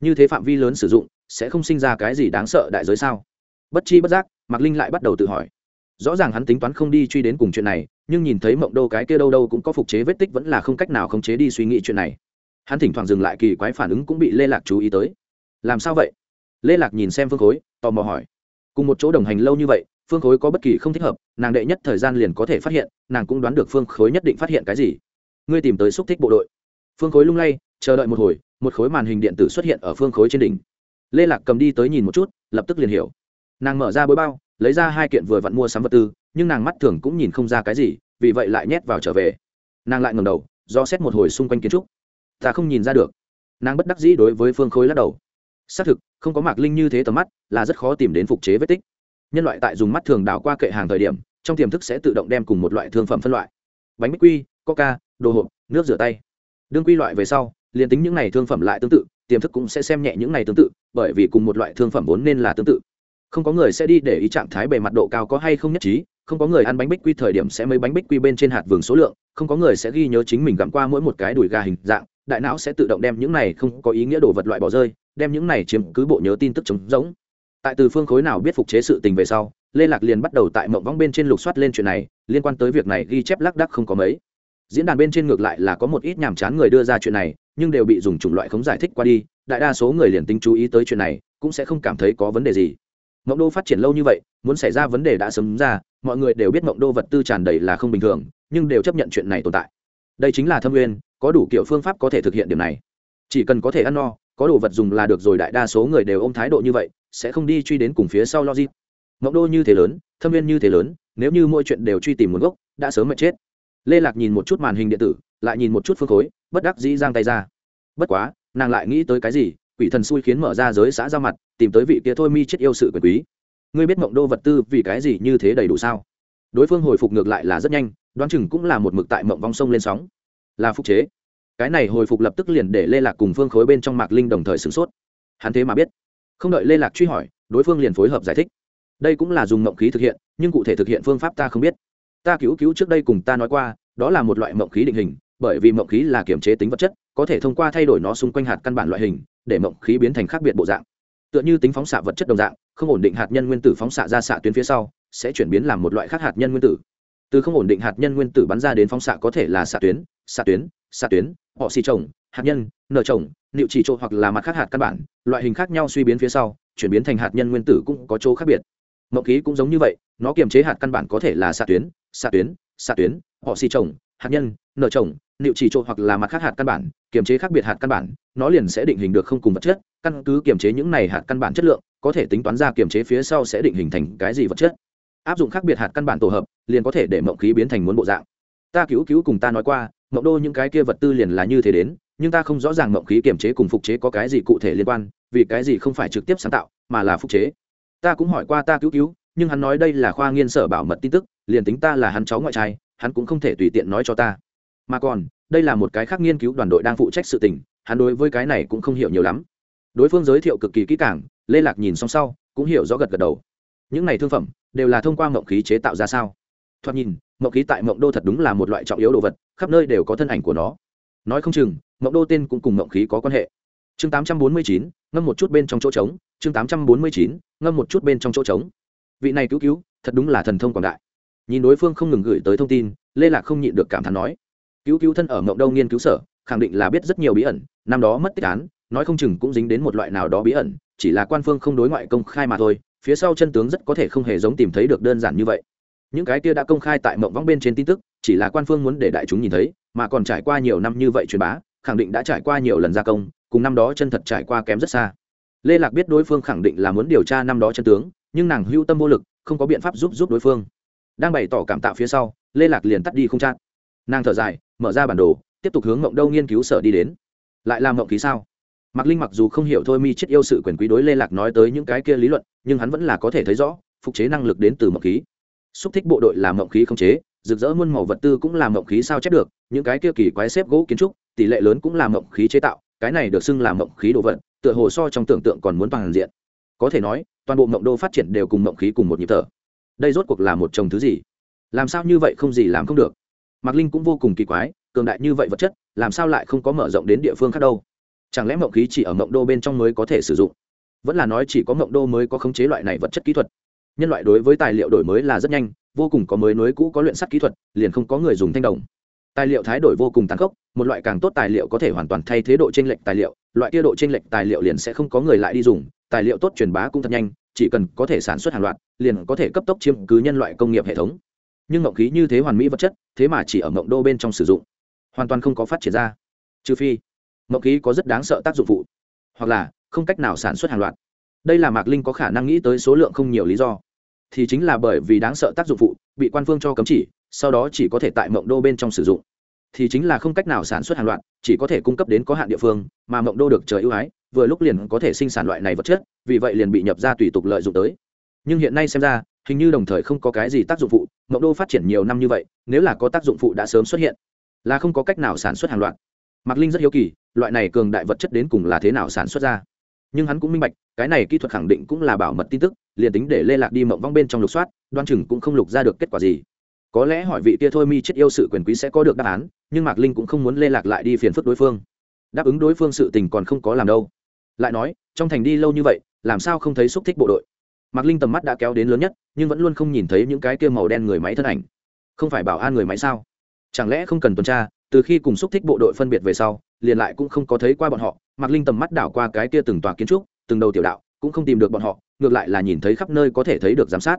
Speaker 1: Như thế phạm vi lớn sử dụng, sẽ không sinh ra cái gì đáng sợ đại giới sao? Bất chi bất giác, mạc linh lại bắt đầu tự hỏi. Rõ ràng hắn tính toán không đi truy đến cùng chuyện này, nhưng nhìn thấy mộng đô cái kia đâu đâu cũng có phục chế vết tích vẫn là không cách nào khống chế đi suy nghĩ chuyện này. Hắn thỉnh thoảng dừng lại kỳ quái phản ứng cũng bị lê lạc chú ý tới. Làm sao vậy? Lê lạc nhìn xem phương khối, tò mò hỏi. Cùng một chỗ đồng hành lâu như vậy, phương khối có bất kỳ không thích hợp nàng đệ nhất thời gian liền có thể phát hiện, nàng cũng đoán được phương khối nhất định phát hiện cái gì. Ngươi tìm tới xúc thích bộ đội. Phương khối lung lay, chờ đợi một hồi, một khối màn hình điện tử xuất hiện ở phương khối trên đỉnh. Lê lạc cầm đi tới nhìn một chút, lập tức liền hiểu. Nàng mở ra bối bao, lấy ra hai kiện vừa vặn mua sắm vật tư, nhưng nàng mắt thường cũng nhìn không ra cái gì, vì vậy lại nhét vào trở về. Nàng lại ngầm đầu, do xét một hồi xung quanh kiến trúc. Ta không nhìn ra được. Nàng bất đắc dĩ đối với phương khối lắc đầu. Xác thực, không có mạc linh như thế tầm mắt, là rất khó tìm đến phục chế vết tích nhân loại tại dùng mắt thường đảo qua kệ hàng thời điểm, trong tiềm thức sẽ tự động đem cùng một loại thương phẩm phân loại. Bánh bích quy, coca, đồ hộp, nước rửa tay. Đương quy loại về sau, liền tính những này thương phẩm lại tương tự, tiềm thức cũng sẽ xem nhẹ những này tương tự, bởi vì cùng một loại thương phẩm vốn nên là tương tự. Không có người sẽ đi để ý trạng thái bề mặt độ cao có hay không nhất trí, không có người ăn bánh bích quy thời điểm sẽ mấy bánh bích quy bên trên hạt vườn số lượng, không có người sẽ ghi nhớ chính mình gặm qua mỗi một cái đùi gà hình dạng, đại não sẽ tự động đem những này không có ý nghĩa đồ vật loại bỏ rơi, đem những này chiếm cứ bộ nhớ tin tức trống rỗng tại từ phương khối nào biết phục chế sự tình về sau, lê lạc liền bắt đầu tại mộng vong bên trên lục soát lên chuyện này, liên quan tới việc này ghi chép lác đắc không có mấy. Diễn đàn bên trên ngược lại là có một ít nhàm chán người đưa ra chuyện này, nhưng đều bị dùng chủng loại không giải thích qua đi, đại đa số người liền tính chú ý tới chuyện này, cũng sẽ không cảm thấy có vấn đề gì. Mộng đô phát triển lâu như vậy, muốn xảy ra vấn đề đã sớm ra, mọi người đều biết mộng đô vật tư tràn đầy là không bình thường, nhưng đều chấp nhận chuyện này tồn tại. Đây chính là thâm nguyên, có đủ kiểu phương pháp có thể thực hiện điểm này. Chỉ cần có thể ăn no có đồ vật dùng là được rồi, đại đa số người đều ôm thái độ như vậy, sẽ không đi truy đến cùng phía sau logic. Mộng đô như thế lớn, thâm viên như thế lớn, nếu như mỗi chuyện đều truy tìm nguồn gốc, đã sớm mệt chết. Lê lạc nhìn một chút màn hình điện tử, lại nhìn một chút phương khối, bất đắc dĩ giang tay ra. Bất quá, nàng lại nghĩ tới cái gì, quỷ thần xui khiến mở ra giới xã ra mặt, tìm tới vị kia thôi mi chết yêu sự quyền quý. Ngươi biết mộng đô vật tư vì cái gì như thế đầy đủ sao? Đối phương hồi phục ngược lại là rất nhanh, đoán chừng cũng là một mực tại mộng vong sông lên sóng. Là phục chế cái này hồi phục lập tức liền để lê lạc cùng phương khối bên trong mạc linh đồng thời sửng sốt. Hắn thế mà biết. Không đợi lê lạc truy hỏi, đối phương liền phối hợp giải thích. Đây cũng là dùng mộng khí thực hiện, nhưng cụ thể thực hiện phương pháp ta không biết. Ta cứu cứu trước đây cùng ta nói qua, đó là một loại mộng khí định hình, bởi vì mộng khí là kiểm chế tính vật chất, có thể thông qua thay đổi nó xung quanh hạt căn bản loại hình, để mộng khí biến thành khác biệt bộ dạng. Tựa như tính phóng xạ vật chất đồng dạng, không ổn định hạt nhân nguyên tử phóng xạ ra xạ tuyến phía sau, sẽ chuyển biến làm một loại khác hạt nhân nguyên tử. Từ không ổn định hạt nhân nguyên tử bắn ra đến phóng xạ có thể là xạ tuyến xạ tuyến xạ tuyến họ xì trồng hạt nhân, nở trồng liệu chỉ trộn hoặc là mặt khác hạt căn bản, loại hình khác nhau suy biến phía sau, chuyển biến thành hạt nhân nguyên tử cũng có chỗ khác biệt. Mộng khí cũng giống như vậy, nó kiềm chế hạt căn bản có thể là xạ tuyến xạ tuyến xạ tuyến, họ xì trồng hạt nhân, nở trồng liệu chỉ trộn hoặc là mặt khác hạt căn bản, kiềm chế khác biệt hạt căn bản, nó liền sẽ định hình được không cùng vật chất, căn cứ kiềm chế những này hạt căn bản chất lượng, có thể tính toán ra kiềm chế phía sau sẽ định hình thành cái gì vật chất. Áp dụng khác biệt hạt căn bản tổ hợp, liền có thể để mộng khí biến thành muốn bộ dạng. Ta cứu cứu cùng ta nói qua mộng đô những cái kia vật tư liền là như thế đến, nhưng ta không rõ ràng mộng khí kiềm chế cùng phục chế có cái gì cụ thể liên quan, vì cái gì không phải trực tiếp sáng tạo, mà là phục chế. Ta cũng hỏi qua ta cứu cứu, nhưng hắn nói đây là khoa nghiên sở bảo mật tin tức, liền tính ta là hắn cháu ngoại trai, hắn cũng không thể tùy tiện nói cho ta. Mà còn, đây là một cái khác nghiên cứu đoàn đội đang phụ trách sự tình, hắn đối với cái này cũng không hiểu nhiều lắm. Đối phương giới thiệu cực kỳ kỹ càng, lê lạc nhìn xong sau, cũng hiểu rõ gật gật đầu. Những này thương phẩm, đều là thông qua mộng khí chế tạo ra sao? Thoạt nhìn mộng khí tại mộng đô thật đúng là một loại trọng yếu đồ vật khắp nơi đều có thân ảnh của nó. Nói không chừng mộng đô tên cũng cùng mộng khí có quan hệ. Chương 849, ngâm một chút bên trong chỗ trống. Chương 849, ngâm một chút bên trong chỗ trống. Vị này cứu cứu thật đúng là thần thông quảng đại. Nhìn đối phương không ngừng gửi tới thông tin lê lạc không nhịn được cảm thán nói cứu cứu thân ở mộng đô nghiên cứu sở khẳng định là biết rất nhiều bí ẩn năm đó mất tích án nói không chừng cũng dính đến một loại nào đó bí ẩn chỉ là quan phương không đối ngoại công khai mà thôi phía sau chân tướng rất có thể không hề giống tìm thấy được đơn giản như vậy những cái kia đã công khai tại mộng vong bên trên tin tức, chỉ là quan phương muốn để đại chúng nhìn thấy, mà còn trải qua nhiều năm như vậy truyền bá, khẳng định đã trải qua nhiều lần gia công, cùng năm đó chân thật trải qua kém rất xa. Lê lạc biết đối phương khẳng định là muốn điều tra năm đó chân tướng, nhưng nàng hưu tâm vô lực, không có biện pháp giúp giúp đối phương. Đang bày tỏ cảm tạo phía sau, lê lạc liền tắt đi không chát nàng thở dài, mở ra bản đồ, tiếp tục hướng mộng đâu nghiên cứu sở đi đến. Lại làm mộng ký sao? Mạc linh mặc dù không hiểu thôi mi chết yêu sự quyền quý đối lê lạc nói tới những cái kia lý luận, nhưng hắn vẫn là có thể thấy rõ, phục chế năng lực đến từ mộng khí xúc thích bộ đội làm mộng khí không chế, rực rỡ muôn màu vật tư cũng làm mộng khí sao chép được, những cái kia kỳ quái xếp gỗ kiến trúc, tỷ lệ lớn cũng làm mộng khí chế tạo, cái này được xưng là mộng khí đồ vật, tựa hồ so trong tưởng tượng còn muốn toàn diện. Có thể nói, toàn bộ mộng đô phát triển đều cùng mộng khí cùng một nhịp thở. Đây rốt cuộc là một chồng thứ gì? Làm sao như vậy không gì làm không được? Mạc linh cũng vô cùng kỳ quái, cường đại như vậy vật chất, làm sao lại không có mở rộng đến địa phương khác đâu? Chẳng lẽ mộng khí chỉ ở mộng đô bên trong mới có thể sử dụng? Vẫn là nói chỉ có mộng đô mới có khống chế loại này vật chất kỹ thuật nhân loại đối với tài liệu đổi mới là rất nhanh, vô cùng có mới nối cũ có luyện sắt kỹ thuật, liền không có người dùng thanh đồng. Tài liệu thái đổi vô cùng tàn khốc, một loại càng tốt tài liệu có thể hoàn toàn thay thế độ t r ê n lệch tài liệu, loại kia độ t r ê n lệch tài liệu liền sẽ không có người lại đi dùng, tài liệu tốt truyền bá cũng thật nhanh, chỉ cần có thể sản xuất hàng loạt, liền có thể cấp tốc chiếm cứ nhân loại công nghiệp hệ thống. Nhưng mộng khí như thế hoàn mỹ vật chất, thế mà chỉ ở mộng đô bên trong sử dụng, hoàn toàn không có phát triển ra. Trừ phi mộng khí có rất đáng sợ tác dụng phụ, hoặc là không cách nào sản xuất hàng loạt đây là mạc linh có khả năng nghĩ tới số lượng không nhiều lý do. Thì chính là bởi vì đáng sợ tác dụng phụ, bị quan phương cho cấm chỉ, sau đó chỉ có thể tại mộng đô bên trong sử dụng. Thì chính là không cách nào sản xuất hàng loạt, chỉ có thể cung cấp đến có hạn địa phương, mà mộng đô được trời ưu ái, vừa lúc liền có thể sinh sản loại này vật chất, vì vậy liền bị nhập ra tùy tục lợi dụng tới. Nhưng hiện nay xem ra, hình như đồng thời không có cái gì tác dụng phụ, mộng đô phát triển nhiều năm như vậy, nếu là có tác dụng phụ đã sớm xuất hiện, là không có cách nào sản xuất hàng loạt. Mạc linh rất hiếu kỳ, loại này cường đại vật chất đến cùng là thế nào sản xuất ra? Nhưng hắn cũng minh bạch cái này kỹ thuật khẳng định cũng là bảo mật tin tức, liền tính để lê lạc đi mộng vong bên trong lục soát, đoan chừng cũng không lục ra được kết quả gì. Có lẽ hỏi vị kia thôi mi chết yêu sự quyền quý sẽ có được đáp án, nhưng mạc linh cũng không muốn lê lạc lại đi phiền phức đối phương. Đáp ứng đối phương sự tình còn không có làm đâu. Lại nói, trong thành đi lâu như vậy, làm sao không thấy xúc thích bộ đội? Mạc linh tầm mắt đã kéo đến lớn nhất, nhưng vẫn luôn không nhìn thấy những cái kia màu đen người máy thân ảnh. Không phải bảo an người máy sao? Chẳng lẽ không cần tuần tra, từ khi cùng xúc thích bộ đội phân biệt về sau, liền lại cũng không có thấy qua bọn họ, mạc linh tầm mắt đảo qua cái kia từng tòa kiến trúc từng đầu tiểu đạo cũng không tìm được bọn họ, ngược lại là nhìn thấy khắp nơi có thể thấy được giám sát.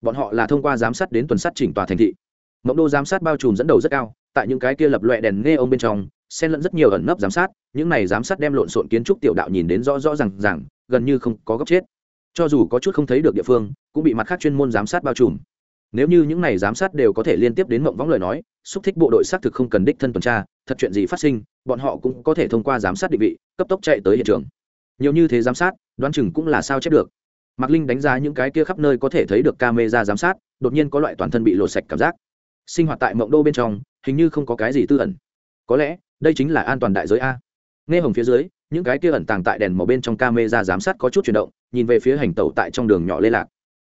Speaker 1: Bọn họ là thông qua giám sát đến tuần sát chỉnh tòa thành thị. Mộng đô giám sát bao trùm dẫn đầu rất cao, tại những cái kia lập loẹ đèn nghe ông bên trong, xen lẫn rất nhiều ẩn nấp giám sát, những này giám sát đem lộn xộn kiến trúc tiểu đạo nhìn đến rõ rõ r à n g r à n g gần như không có góc chết. Cho dù có chút không thấy được địa phương, cũng bị mặt khác chuyên môn giám sát bao trùm. Nếu như những này giám sát đều có thể liên tiếp đến mộng võng lời nói, xúc thích bộ đội xác thực không cần đích thân tuần tra, thật chuyện gì phát sinh, bọn họ cũng có thể thông qua giám sát định vị, cấp tốc chạy tới hiện trường nhiều như thế giám sát, đoán chừng cũng là sao chép được. Mạc linh đánh giá những cái kia khắp nơi có thể thấy được camera giám sát, đột nhiên có loại toàn thân bị lột sạch cảm giác. Sinh hoạt tại mộng đô bên trong, hình như không có cái gì tư ẩn. Có lẽ, đây chính là an toàn đại giới a. Nghe hồng phía dưới, những cái kia ẩn tàng tại đèn màu bên trong camera giám sát có chút chuyển động, nhìn về phía hành tẩu tại trong đường nhỏ lê lạc.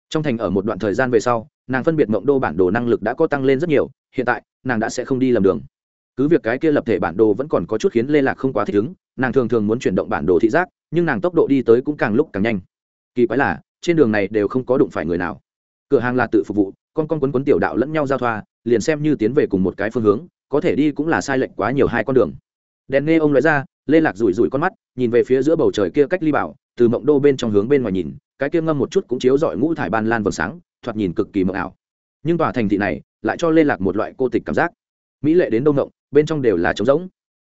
Speaker 1: Trong thành ở một đoạn thời gian về sau, nàng phân biệt mộng đô bản đồ năng lực đã có tăng lên rất nhiều, hiện tại, nàng đã sẽ không đi lầm đường. Cứ việc cái kia lập thể bản đồ vẫn còn có chút khiến lê lạc không quá thích ứng nàng thường thường muốn chuyển động bản đồ thị giác, nhưng nàng tốc độ đi tới cũng càng lúc càng nhanh. Kỳ quái là, trên đường này đều không có đụng phải người nào. Cửa hàng là tự phục vụ, con con quấn quấn tiểu đạo lẫn nhau giao thoa, liền xem như tiến về cùng một cái phương hướng, có thể đi cũng là sai lệch quá nhiều hai con đường. Đèn nghe ông nói ra, lê lạc rủi rủi con mắt, nhìn về phía giữa bầu trời kia cách ly bảo, từ mộng đô bên trong hướng bên ngoài nhìn, cái kia ngâm một chút cũng chiếu rọi ngũ thải ban lan vầng sáng, thoạt nhìn cực kỳ mộng ảo. Nhưng tòa thành thị này lại cho lê lạc một loại cô tịch cảm giác. Mỹ lệ đến đông ngộng bên trong đều là trống rỗng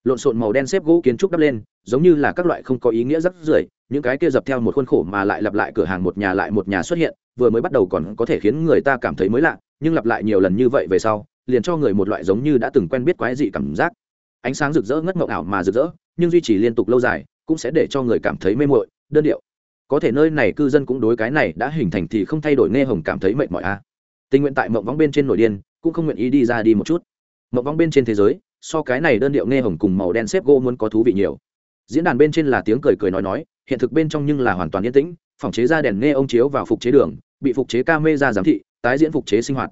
Speaker 1: lộn xộn màu đen xếp gỗ kiến trúc đắp lên, giống như là các loại không có ý nghĩa rắc rưởi, những cái kia dập theo một khuôn khổ mà lại lặp lại cửa hàng một nhà lại một nhà xuất hiện, vừa mới bắt đầu còn có thể khiến người ta cảm thấy mới lạ, nhưng lặp lại nhiều lần như vậy về sau, liền cho người một loại giống như đã từng quen biết quái dị cảm giác. Ánh sáng rực rỡ ngất ngộng ảo mà rực rỡ, nhưng duy trì liên tục lâu dài, cũng sẽ để cho người cảm thấy mê mội đơn điệu. Có thể nơi này cư dân cũng đối cái này đã hình thành thì không thay đổi nghe hồng cảm thấy mệt mỏi a tình nguyện tại mộng vắng bên trên nổi điên, cũng không nguyện ý đi ra đi một chút. Mộng vắng bên trên thế giới so cái này đơn điệu nghe hồng cùng màu đen xếp gỗ muốn có thú vị nhiều. Diễn đàn bên trên là tiếng cười cười nói nói, hiện thực bên trong nhưng là hoàn toàn yên tĩnh, phòng chế ra đèn nghe ông chiếu vào phục chế đường, bị phục chế ca mê ra giám thị, tái diễn phục chế sinh hoạt.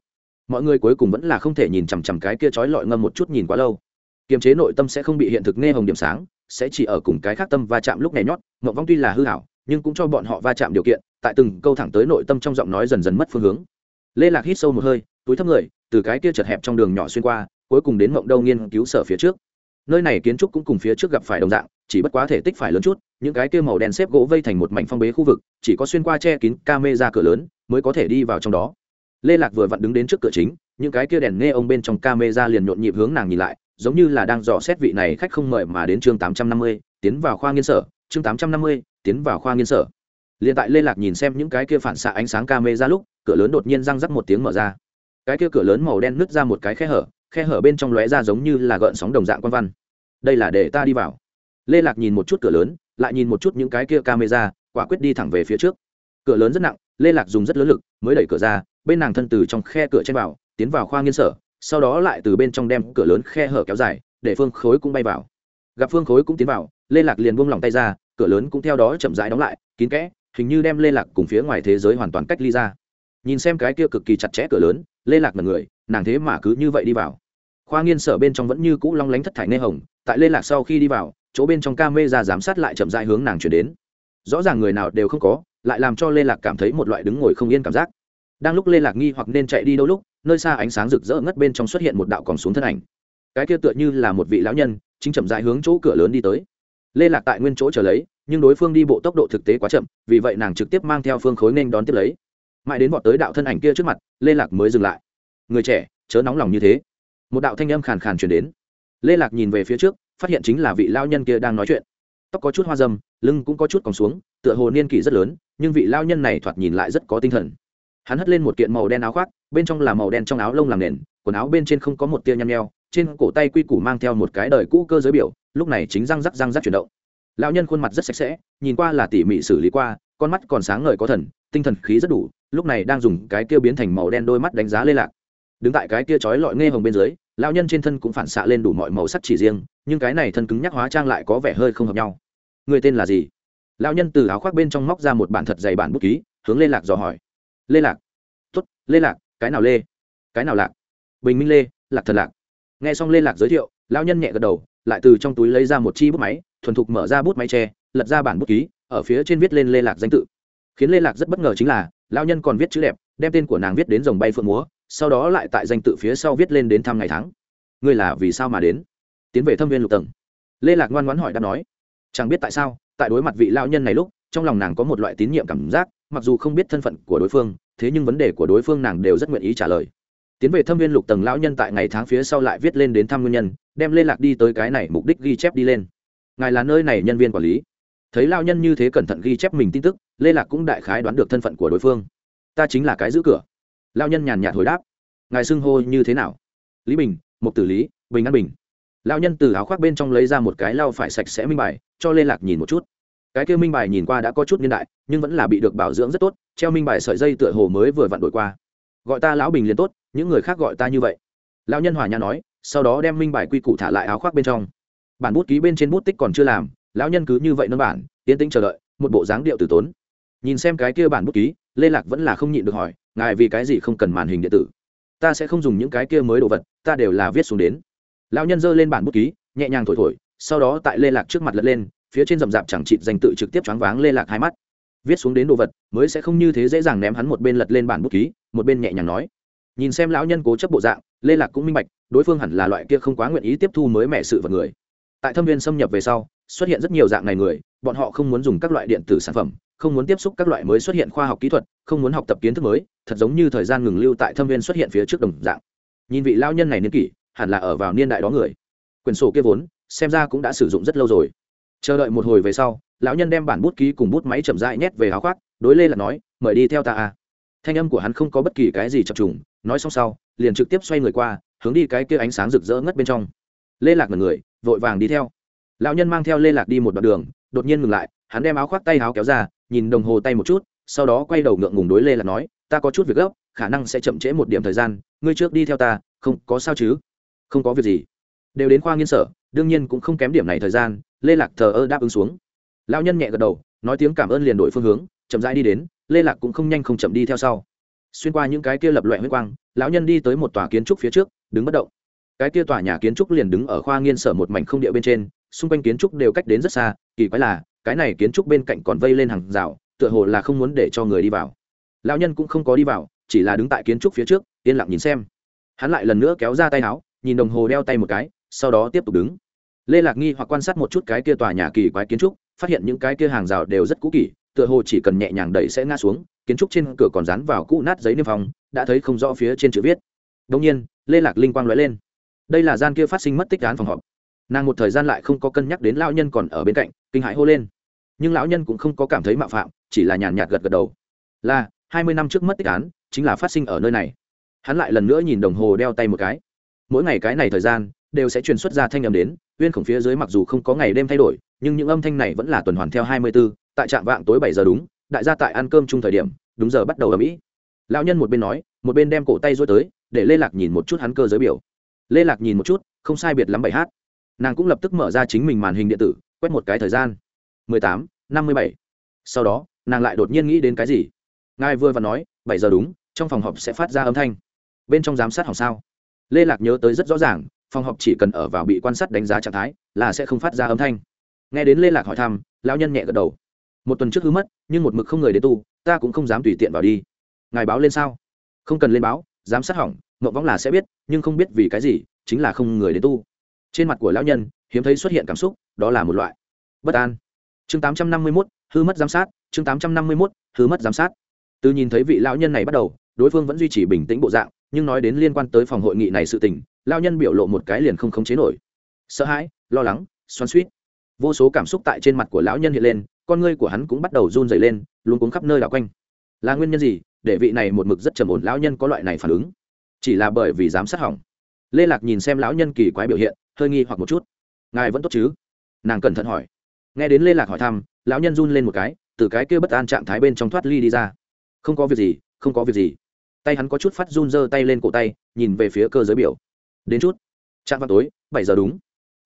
Speaker 1: Mọi người cuối cùng vẫn là không thể nhìn chằm chằm cái kia trói lọi ngâm một chút nhìn quá lâu. Kiềm chế nội tâm sẽ không bị hiện thực nghe hồng điểm sáng, sẽ chỉ ở cùng cái khác tâm va chạm lúc này nhót ngậm vong tuy là hư hảo, nhưng cũng cho bọn họ va chạm điều kiện, tại từng câu thẳng tới nội tâm trong giọng nói dần dần mất phương hướng. Lê lạc hít sâu một hơi, túi thấp người, từ cái kia chật hẹp trong đường nhỏ xuyên qua cuối cùng đến mộng đâu nghiên cứu sở phía trước. Nơi này kiến trúc cũng cùng phía trước gặp phải đồng dạng, chỉ bất quá thể tích phải lớn chút, những cái kia màu đen xếp gỗ vây thành một mảnh phong bế khu vực, chỉ có xuyên qua che kín ca mê ra cửa lớn mới có thể đi vào trong đó. Lê lạc vừa vặn đứng đến trước cửa chính, những cái kia đèn nghe ông bên trong ca mê ra liền nhộn nhịp hướng nàng nhìn lại, giống như là đang dò xét vị này khách không mời mà đến chương tám trăm năm mươi, tiến vào khoa nghiên sở, chương tám trăm năm mươi, tiến vào khoa nghiên sở. Liền tại lê lạc nhìn xem những cái kia phản xạ ánh sáng ca mê ra lúc, cửa lớn đột nhiên răng rắc một tiếng mở ra. Cái kia cửa lớn màu đen nứt ra một cái khe hở khe hở bên trong lóe ra giống như là gợn sóng đồng dạng quan văn. Đây là để ta đi vào. Lê lạc nhìn một chút cửa lớn, lại nhìn một chút những cái kia camera, quả quyết đi thẳng về phía trước. Cửa lớn rất nặng, lê lạc dùng rất lớn lực, mới đẩy cửa ra, bên nàng thân từ trong khe cửa trên vào, tiến vào khoa nghiên sở, sau đó lại từ bên trong đem cửa lớn khe hở kéo dài, để phương khối cũng bay vào. Gặp phương khối cũng tiến vào, lê lạc liền buông lỏng tay ra, cửa lớn cũng theo đó chậm rãi đóng lại, kín kẽ, hình như đem lê lạc cùng phía ngoài thế giới hoàn toàn cách ly ra. Nhìn xem cái kia cực kỳ chặt chẽ cửa lớn lê lạc mật người, nàng thế mà cứ như vậy đi vào. Khoa nghiên sở bên trong vẫn như cũ long lánh thất thải nê hồng, tại lê lạc sau khi đi vào, chỗ bên trong ca mê ra giám sát lại chậm dại hướng nàng chuyển đến. Rõ ràng người nào đều không có, lại làm cho lê lạc cảm thấy một loại đứng ngồi không yên cảm giác. Đang lúc lê lạc nghi hoặc nên chạy đi đâu lúc, nơi xa ánh sáng rực rỡ ngất bên trong xuất hiện một đạo còn xuống thân ảnh. Cái kia tựa như là một vị lão nhân, chính chậm dại hướng chỗ cửa lớn đi tới. Lê lạc tại nguyên chỗ trở lấy, nhưng đối phương đi bộ tốc độ thực tế quá chậm, vì vậy nàng trực tiếp mang theo phương khối nên đón tiếp lấy mãi đến bọn tới đạo thân ảnh kia trước mặt, lê lạc mới dừng lại. Người trẻ, chớ nóng lòng như thế. Một đạo thanh âm khàn khàn chuyển đến. Lê lạc nhìn về phía trước, phát hiện chính là vị lao nhân kia đang nói chuyện. Tóc có chút hoa dâm, lưng cũng có chút còng xuống, tựa hồ niên kỷ rất lớn, nhưng vị lao nhân này thoạt nhìn lại rất có tinh thần. Hắn hất lên một kiện màu đen áo khoác, bên trong là màu đen trong áo lông làm nền, quần áo bên trên không có một tia nhăn nheo, trên cổ tay quy củ mang theo một cái đời cũ cơ giới biểu, lúc này chính răng rắc răng rắc chuyển động. Lão nhân khuôn mặt rất sạch sẽ, nhìn qua là tỉ mỉ xử lý qua con mắt còn sáng ngời có thần, tinh thần khí rất đủ, lúc này đang dùng cái kia biến thành màu đen đôi mắt đánh giá lê lạc. Đứng tại cái kia trói lọi nghe hồng bên dưới, lão nhân trên thân cũng phản xạ lên đủ mọi màu sắc chỉ riêng, nhưng cái này thân cứng nhắc hóa trang lại có vẻ hơi không hợp nhau. Người tên là gì? Lão nhân từ áo khoác bên trong móc ra một bản thật dày bản bút ký, hướng lê lạc dò hỏi. Lê lạc. Tuất lê lạc, cái nào lê? Cái nào lạc? Bình minh lê, lạc thật lạc. Nghe xong lê lạc giới thiệu, lão nhân nhẹ gật đầu, lại từ trong túi lấy ra một chi bút máy, thuần thục mở ra bút máy tre, lật ra bản bút ký ở phía trên viết lên lê lạc danh tự. Khiến lê lạc rất bất ngờ chính là, lão nhân còn viết chữ đẹp, đem tên của nàng viết đến dòng bay phượng múa, sau đó lại tại danh tự phía sau viết lên đến thăm ngày tháng. Ngươi là vì sao mà đến? Tiến về thâm viên lục tầng. Lê lạc ngoan ngoãn hỏi đáp nói, chẳng biết tại sao, tại đối mặt vị lão nhân này lúc, trong lòng nàng có một loại tín nhiệm cảm giác, mặc dù không biết thân phận của đối phương, thế nhưng vấn đề của đối phương nàng đều rất nguyện ý trả lời. Tiến về thâm viên lục tầng, lão nhân tại ngày tháng phía sau lại viết lên đến thăm nguyên nhân, đem lê lạc đi tới cái này mục đích ghi chép đi lên. Ngài là nơi này nhân viên quản lý thấy lao nhân như thế cẩn thận ghi chép mình tin tức, lê lạc cũng đại khái đoán được thân phận của đối phương. Ta chính là cái giữ cửa. Lao nhân nhàn nhạt hồi đáp. Ngài xưng hô như thế nào? Lý bình, mục tử lý, bình an bình. Lao nhân từ áo khoác bên trong lấy ra một cái lao phải sạch sẽ minh bài, cho lê lạc nhìn một chút. Cái kêu minh bài nhìn qua đã có chút niên đại, nhưng vẫn là bị được bảo dưỡng rất tốt, treo minh bài sợi dây tựa hồ mới vừa vặn đổi qua. Gọi ta lão bình liền tốt, những người khác gọi ta như vậy. Lao nhân hòa nhã nói, sau đó đem minh bài quy củ thả lại áo khoác bên trong. Bản bút ký bên trên bút tích còn chưa làm lão nhân cứ như vậy nâng bản tiến tĩnh chờ đợi, một bộ dáng điệu tử tốn. Nhìn xem cái kia bản bút ký, lê lạc vẫn là không nhịn được hỏi, ngài vì cái gì không cần màn hình điện tử? Ta sẽ không dùng những cái kia mới đồ vật, ta đều là viết xuống đến. Lão nhân giơ lên bản bút ký, nhẹ nhàng thổi thổi, sau đó tại lê lạc trước mặt lật lên, phía trên rậm rạp chẳng chịt danh tự trực tiếp choáng váng lê lạc hai mắt. Viết xuống đến đồ vật, mới sẽ không như thế dễ dàng ném hắn một bên lật lên bản bút ký, một bên nhẹ nhàng nói. Nhìn xem lão nhân cố chấp bộ dạng, lê lạc cũng minh bạch, đối phương hẳn là loại kia không quá nguyện ý tiếp thu mới mẹ sự vật người. Tại thâm viên xâm nhập về sau xuất hiện rất nhiều dạng này người, bọn họ không muốn dùng các loại điện tử sản phẩm, không muốn tiếp xúc các loại mới xuất hiện khoa học kỹ thuật, không muốn học tập kiến thức mới, thật giống như thời gian ngừng lưu tại thâm viên xuất hiện phía trước đồng dạng. Nhìn vị lao nhân này niên kỷ, hẳn là ở vào niên đại đó người. Quyển sổ kia vốn, xem ra cũng đã sử dụng rất lâu rồi. Chờ đợi một hồi về sau, lão nhân đem bản bút ký cùng bút máy chậm rãi nhét về áo khoác, đối lê là nói, mời đi theo ta à. thanh âm của hắn không có bất kỳ cái gì chập trùng, nói xong sau, liền trực tiếp xoay người qua, hướng đi cái kia ánh sáng rực rỡ ngất bên trong. Lê lạc là người, vội vàng đi theo lão nhân mang theo lê lạc đi một đoạn đường, đột nhiên ngừng lại, hắn đem áo khoác tay áo kéo ra, nhìn đồng hồ tay một chút, sau đó quay đầu ngượng ngùng đối lê lạc nói, ta có chút việc gấp, khả năng sẽ chậm trễ một điểm thời gian, ngươi trước đi theo ta, không, có sao chứ? Không có việc gì. Đều đến khoa nghiên sở, đương nhiên cũng không kém điểm này thời gian, lê lạc thờ ơ đáp ứng xuống. Lão nhân nhẹ gật đầu, nói tiếng cảm ơn liền đổi phương hướng, chậm rãi đi đến, lê lạc cũng không nhanh không chậm đi theo sau. Xuyên qua những cái kia lập loại huyết quang, lão nhân đi tới một tòa kiến trúc phía trước, đứng bất động. Cái kia tòa nhà kiến trúc liền đứng ở khoa nghiên sở một mảnh không địa bên trên xung quanh kiến trúc đều cách đến rất xa kỳ quái là cái này kiến trúc bên cạnh còn vây lên hàng rào tựa hồ là không muốn để cho người đi vào. Lão nhân cũng không có đi vào chỉ là đứng tại kiến trúc phía trước yên lặng nhìn xem. Hắn lại lần nữa kéo ra tay áo nhìn đồng hồ đeo tay một cái sau đó tiếp tục đứng. Lê lạc nghi hoặc quan sát một chút cái kia tòa nhà kỳ quái kiến trúc phát hiện những cái kia hàng rào đều rất cũ kỹ, tựa hồ chỉ cần nhẹ nhàng đẩy sẽ ngã xuống kiến trúc trên cửa còn dán vào cũ nát giấy niêm phong đã thấy không rõ phía trên chữ viết. Đông nhiên lê lạc linh quang lóe lên. Đây là gian kia phát sinh mất tích án phòng họp nàng một thời gian lại không có cân nhắc đến lão nhân còn ở bên cạnh kinh hãi hô lên. Nhưng lão nhân cũng không có cảm thấy mạo phạm chỉ là nhàn nhạt gật gật đầu. Là hai mươi năm trước mất tích án chính là phát sinh ở nơi này. Hắn lại lần nữa nhìn đồng hồ đeo tay một cái. Mỗi ngày cái này thời gian đều sẽ truyền xuất ra thanh âm đến uyên khổng phía dưới mặc dù không có ngày đêm thay đổi nhưng những âm thanh này vẫn là tuần hoàn theo hai mươi 24, tại trạm vạng tối bảy giờ đúng đại gia tại ăn cơm chung thời điểm đúng giờ bắt đầu ở mỹ. Lão nhân một bên nói một bên đem cổ tay rối tới để lê lạc nhìn một chút hắn cơ giới biểu. Lê lạc nhìn một chút không sai biệt lắm bảy hát nàng cũng lập tức mở ra chính mình màn hình điện tử, quét một cái thời gian. mười tám, năm mươi bảy. Sau đó, nàng lại đột nhiên nghĩ đến cái gì? Ngài vừa và nói, bảy giờ đúng, trong phòng họp sẽ phát ra âm thanh. Bên trong giám sát hỏng sao? Lê lạc nhớ tới rất rõ ràng, phòng họp chỉ cần ở vào bị quan sát đánh giá trạng thái, là sẽ không phát ra âm thanh. Nghe đến lê lạc hỏi thăm, lão nhân nhẹ gật đầu. Một tuần trước hứa mất, nhưng một mực không người đến tu, ta cũng không dám tùy tiện vào đi. Ngài báo lên sao? Không cần lên báo, giám sát hỏng mậu võng là sẽ biết, nhưng không biết vì cái gì, chính là không người đến tu trên mặt của lão nhân, hiếm thấy xuất hiện cảm xúc, đó là một loại bất an. Chương tám trăm năm mươi mốt, hư mất giám sát, chương tám trăm năm mươi mốt, hư mất giám sát. Từ nhìn thấy vị lão nhân này bắt đầu, đối phương vẫn duy trì bình tĩnh bộ dạng, nhưng nói đến liên quan tới phòng hội nghị này sự tình, lão nhân biểu lộ một cái liền không khống chế nổi. Sợ hãi, lo lắng, xoắn suýt vô số cảm xúc tại trên mặt của lão nhân hiện lên, con ngươi của hắn cũng bắt đầu run dày lên luôn cuống khắp nơi đảo quanh. Là nguyên nhân gì? Để vị này một mực rất trầm ổn lão nhân có loại này phản ứng. Chỉ là bởi vì giám sát hỏng. Lê lạc nhìn xem lão nhân kỳ quái biểu hiện hơi nghi hoặc một chút. Ngài vẫn tốt chứ? Nàng cẩn thận hỏi. Nghe đến lê lạc hỏi thăm, lão nhân run lên một cái, từ cái kia bất an trạng thái bên trong thoát ly đi ra. Không có việc gì, không có việc gì. Tay hắn có chút phát run giơ tay lên cổ tay, nhìn về phía cơ giới biểu. Đến chút. Chạm vào tối, bảy giờ đúng.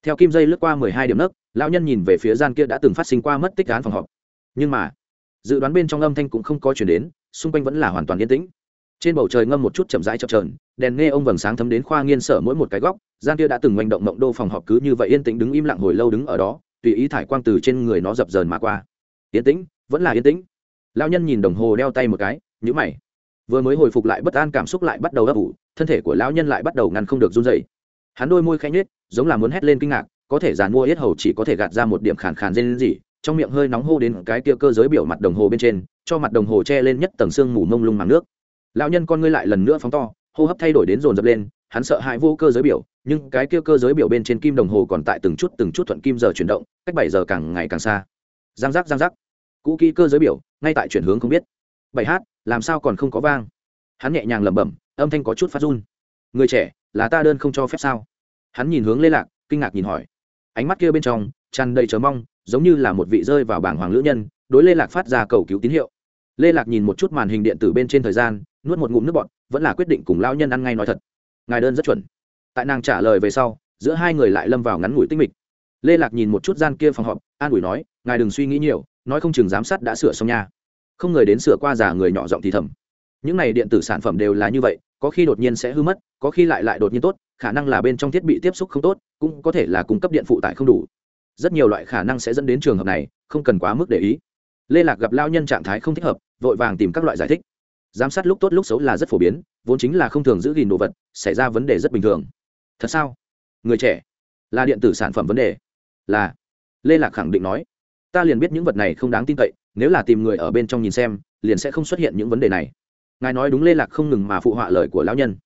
Speaker 1: Theo kim dây lướt qua mười hai điểm nấc, lão nhân nhìn về phía gian kia đã từng phát sinh qua mất tích án phòng họp. Nhưng mà, dự đoán bên trong âm thanh cũng không có chuyển đến, xung quanh vẫn là hoàn toàn yên tĩnh. Trên bầu trời ngâm một chút chậm rãi chập trờn đèn nghe ông vầng sáng thấm đến khoa nghiên sở mỗi một cái góc gian kia đã từng manh động mộng đô phòng họp cứ như vậy yên tĩnh đứng im lặng hồi lâu đứng ở đó tùy ý thải quang từ trên người nó dập dờn mà qua. Yên tĩnh vẫn là yên tĩnh. Lão nhân nhìn đồng hồ đeo tay một cái nhữ mày. Vừa mới hồi phục lại bất an cảm xúc lại bắt đầu ấp ủ thân thể của lão nhân lại bắt đầu ngăn không được run dày hắn đôi môi khanh nhếch, giống là muốn hét lên kinh ngạc có thể giàn mua yết hầu chỉ có thể gạt ra một điểm khàn khàn dên gì trong miệng hơi nóng hô đến cái kia cơ giới biểu mặt đồng hồ bên trên cho mặt đồng hồ che lên nhất tầng xương mù mông lung màng nước. Lão nhân con ngươi lại lần nữa phóng to hô hấp thay đổi đến dồn dập lên, hắn sợ hãi vô cơ giới biểu, nhưng cái kia cơ giới biểu bên trên kim đồng hồ còn tại từng chút từng chút thuận kim giờ chuyển động, cách bảy giờ càng ngày càng xa. Giang giác giang giác. Cũ kỹ cơ giới biểu, ngay tại chuyển hướng không biết. Bảy h làm sao còn không có vang? Hắn nhẹ nhàng lẩm bẩm, âm thanh có chút phát run. Người trẻ, là ta đơn không cho phép sao? Hắn nhìn hướng lê lạc, kinh ngạc nhìn hỏi. Ánh mắt kia bên trong, tràn đầy chờ mong, giống như là một vị rơi vào bảng hoàng lữ nhân, đối lê lạc phát ra cầu cứu tín hiệu. Lê lạc nhìn một chút màn hình điện tử bên trên thời gian, nuốt một ngụm nước bọt vẫn là quyết định cùng lao nhân ăn ngay nói thật. Ngài đơn rất chuẩn. Tại nàng trả lời về sau, giữa hai người lại lâm vào ngắn ngủi tinh mịch. Lê lạc nhìn một chút gian kia phòng họp, an ủi nói, ngài đừng suy nghĩ nhiều, nói không chừng giám sát đã sửa xong nha. Không người đến sửa qua giả người nhỏ giọng thì thầm. Những này điện tử sản phẩm đều là như vậy, có khi đột nhiên sẽ hư mất, có khi lại lại đột nhiên tốt, khả năng là bên trong thiết bị tiếp xúc không tốt, cũng có thể là cung cấp điện phụ tải không đủ. Rất nhiều loại khả năng sẽ dẫn đến trường hợp này, không cần quá mức để ý. Lê lạc gặp lao nhân trạng thái không thích hợp, vội vàng tìm các loại giải thích giám sát lúc tốt lúc xấu là rất phổ biến, vốn chính là không thường giữ gìn đồ vật, xảy ra vấn đề rất bình thường. Thật sao? Người trẻ, là điện tử sản phẩm vấn đề. Là, lê lạc khẳng định nói, ta liền biết những vật này không đáng tin cậy, nếu là tìm người ở bên trong nhìn xem, liền sẽ không xuất hiện những vấn đề này. Ngài nói đúng lê lạc không ngừng mà phụ họa lời của lão nhân.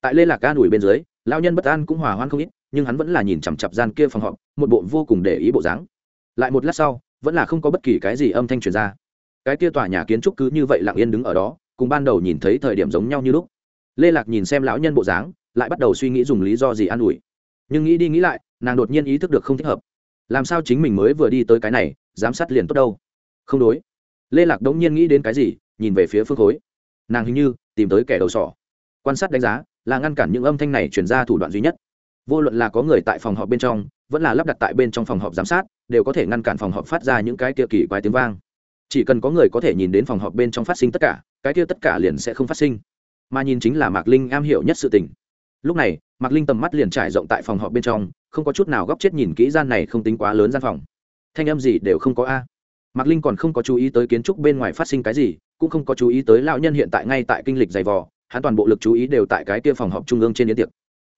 Speaker 1: Tại lê lạc ca đùi bên dưới, lão nhân bất an cũng hòa hoan không ít, nhưng hắn vẫn là nhìn chằm chặp gian kia phòng họp, một bộ vô cùng để ý bộ dáng. Lại một lát sau, vẫn là không có bất kỳ cái gì âm thanh truyền ra. Cái kia tòa nhà kiến trúc cứ như vậy lặng yên đứng ở đó cùng ban đầu nhìn thấy thời điểm giống nhau như lúc. Lê lạc nhìn xem lão nhân bộ dáng, lại bắt đầu suy nghĩ dùng lý do gì an ủi. Nhưng nghĩ đi nghĩ lại, nàng đột nhiên ý thức được không thích hợp. Làm sao chính mình mới vừa đi tới cái này, giám sát liền tốt đâu? Không đối. Lê lạc đống nhiên nghĩ đến cái gì, nhìn về phía phương khối. Nàng hình như tìm tới kẻ đầu sỏ. Quan sát đánh giá, là ngăn cản những âm thanh này chuyển ra thủ đoạn duy nhất. Vô luận là có người tại phòng họp bên trong, vẫn là lắp đặt tại bên trong phòng họp giám sát, đều có thể ngăn cản phòng họp phát ra những cái kia kỳ quái tiếng vang chỉ cần có người có thể nhìn đến phòng họp bên trong phát sinh tất cả, cái kia tất cả liền sẽ không phát sinh. Mà nhìn chính là mạc linh am hiểu nhất sự tình. Lúc này, mạc linh tầm mắt liền trải rộng tại phòng họp bên trong, không có chút nào góc chết nhìn kỹ gian này không tính quá lớn gian phòng. Thanh âm gì đều không có a. Mạc linh còn không có chú ý tới kiến trúc bên ngoài phát sinh cái gì, cũng không có chú ý tới lão nhân hiện tại ngay tại kinh lịch dày vò, hắn toàn bộ lực chú ý đều tại cái kia phòng họp trung ương trên yến tiệc.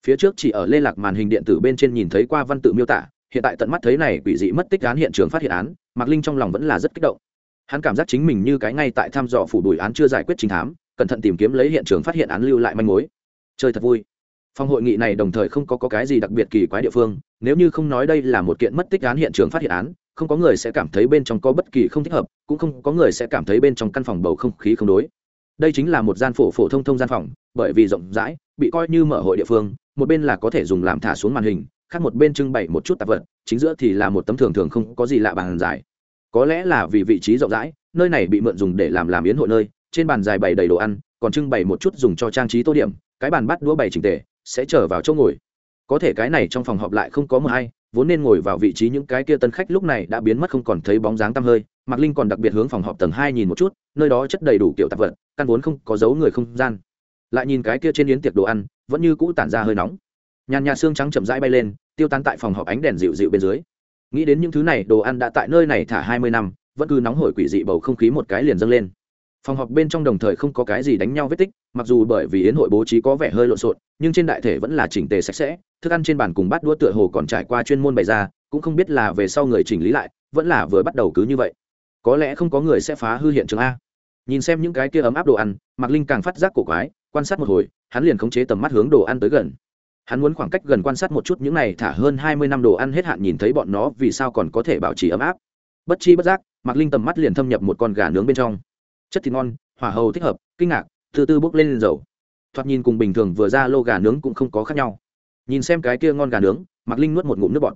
Speaker 1: Phía trước chỉ ở lê lạc màn hình điện tử bên trên nhìn thấy qua văn tự miêu tả, hiện tại tận mắt thấy này quỷ dị mất tích án hiện trường phát hiện án, mạc linh trong lòng vẫn là rất kích động hắn cảm giác chính mình như cái ngay tại thăm dò phủ đuổi án chưa giải quyết chính thám cẩn thận tìm kiếm lấy hiện trường phát hiện án lưu lại manh mối. Chơi thật vui. Phòng hội nghị này đồng thời không có, có cái gì đặc biệt kỳ quái địa phương nếu như không nói đây là một kiện mất tích án hiện trường phát hiện án không có người sẽ cảm thấy bên trong có bất kỳ không thích hợp cũng không có người sẽ cảm thấy bên trong căn phòng bầu không khí không đối. Đây chính là một gian phổ phổ thông thông gian phòng bởi vì rộng rãi bị coi như mở hội địa phương một bên là có thể dùng làm thả xuống màn hình khác một bên trưng bày một chút tạp vật chính giữa thì là một tấm thường thường không có gì lạ bàn dài có lẽ là vì vị trí rộng rãi, nơi này bị mượn dùng để làm làm yến hội nơi, trên bàn dài bày đầy đồ ăn, còn trưng bày một chút dùng cho trang trí tô điểm, cái bàn bắt đũa bày trình tề, sẽ trở vào chỗ ngồi. Có thể cái này trong phòng họp lại không có mờ hay vốn nên ngồi vào vị trí những cái kia tân khách lúc này đã biến mất không còn thấy bóng dáng tăm hơi. Mạc linh còn đặc biệt hướng phòng họp tầng hai nhìn một chút, nơi đó chất đầy đủ kiểu tạp vật, căn vốn không có dấu người không gian. Lại nhìn cái kia trên yến tiệc đồ ăn, vẫn như cũ tản ra hơi nóng. Nhàn nhạt xương trắng chậm rãi bay lên, tiêu tán tại phòng họp ánh đèn dịu dịu bên dưới nghĩ đến những thứ này, đồ ăn đã tại nơi này thả hai mươi năm, vẫn cứ nóng hổi quỷ dị bầu không khí một cái liền dâng lên. Phòng họp bên trong đồng thời không có cái gì đánh nhau vết tích, mặc dù bởi vì yến hội bố trí có vẻ hơi lộn xộn, nhưng trên đại thể vẫn là chỉnh tề sạch sẽ, thức ăn trên bàn cùng bát đũa tựa hồ còn trải qua chuyên môn bày ra, cũng không biết là về sau người chỉnh lý lại, vẫn là vừa bắt đầu cứ như vậy. Có lẽ không có người sẽ phá hư hiện trường a. Nhìn xem những cái kia ấm áp đồ ăn, mạc linh càng phát giác cổ quái, quan sát một hồi, hắn liền khống chế tầm mắt hướng đồ ăn tới gần hắn muốn khoảng cách gần quan sát một chút những này thả hơn hai mươi năm đồ ăn hết hạn nhìn thấy bọn nó vì sao còn có thể bảo trì ấm áp. Bất chi bất giác, mạc linh tầm mắt liền thâm nhập một con gà nướng bên trong. Chất thịt ngon, hỏa hầu thích hợp, kinh ngạc, từ từ bốc lên dầu. Thoạt nhìn cùng bình thường vừa ra lô gà nướng cũng không có khác nhau. Nhìn xem cái kia ngon gà nướng, mạc linh nuốt một ngụm nước bọt.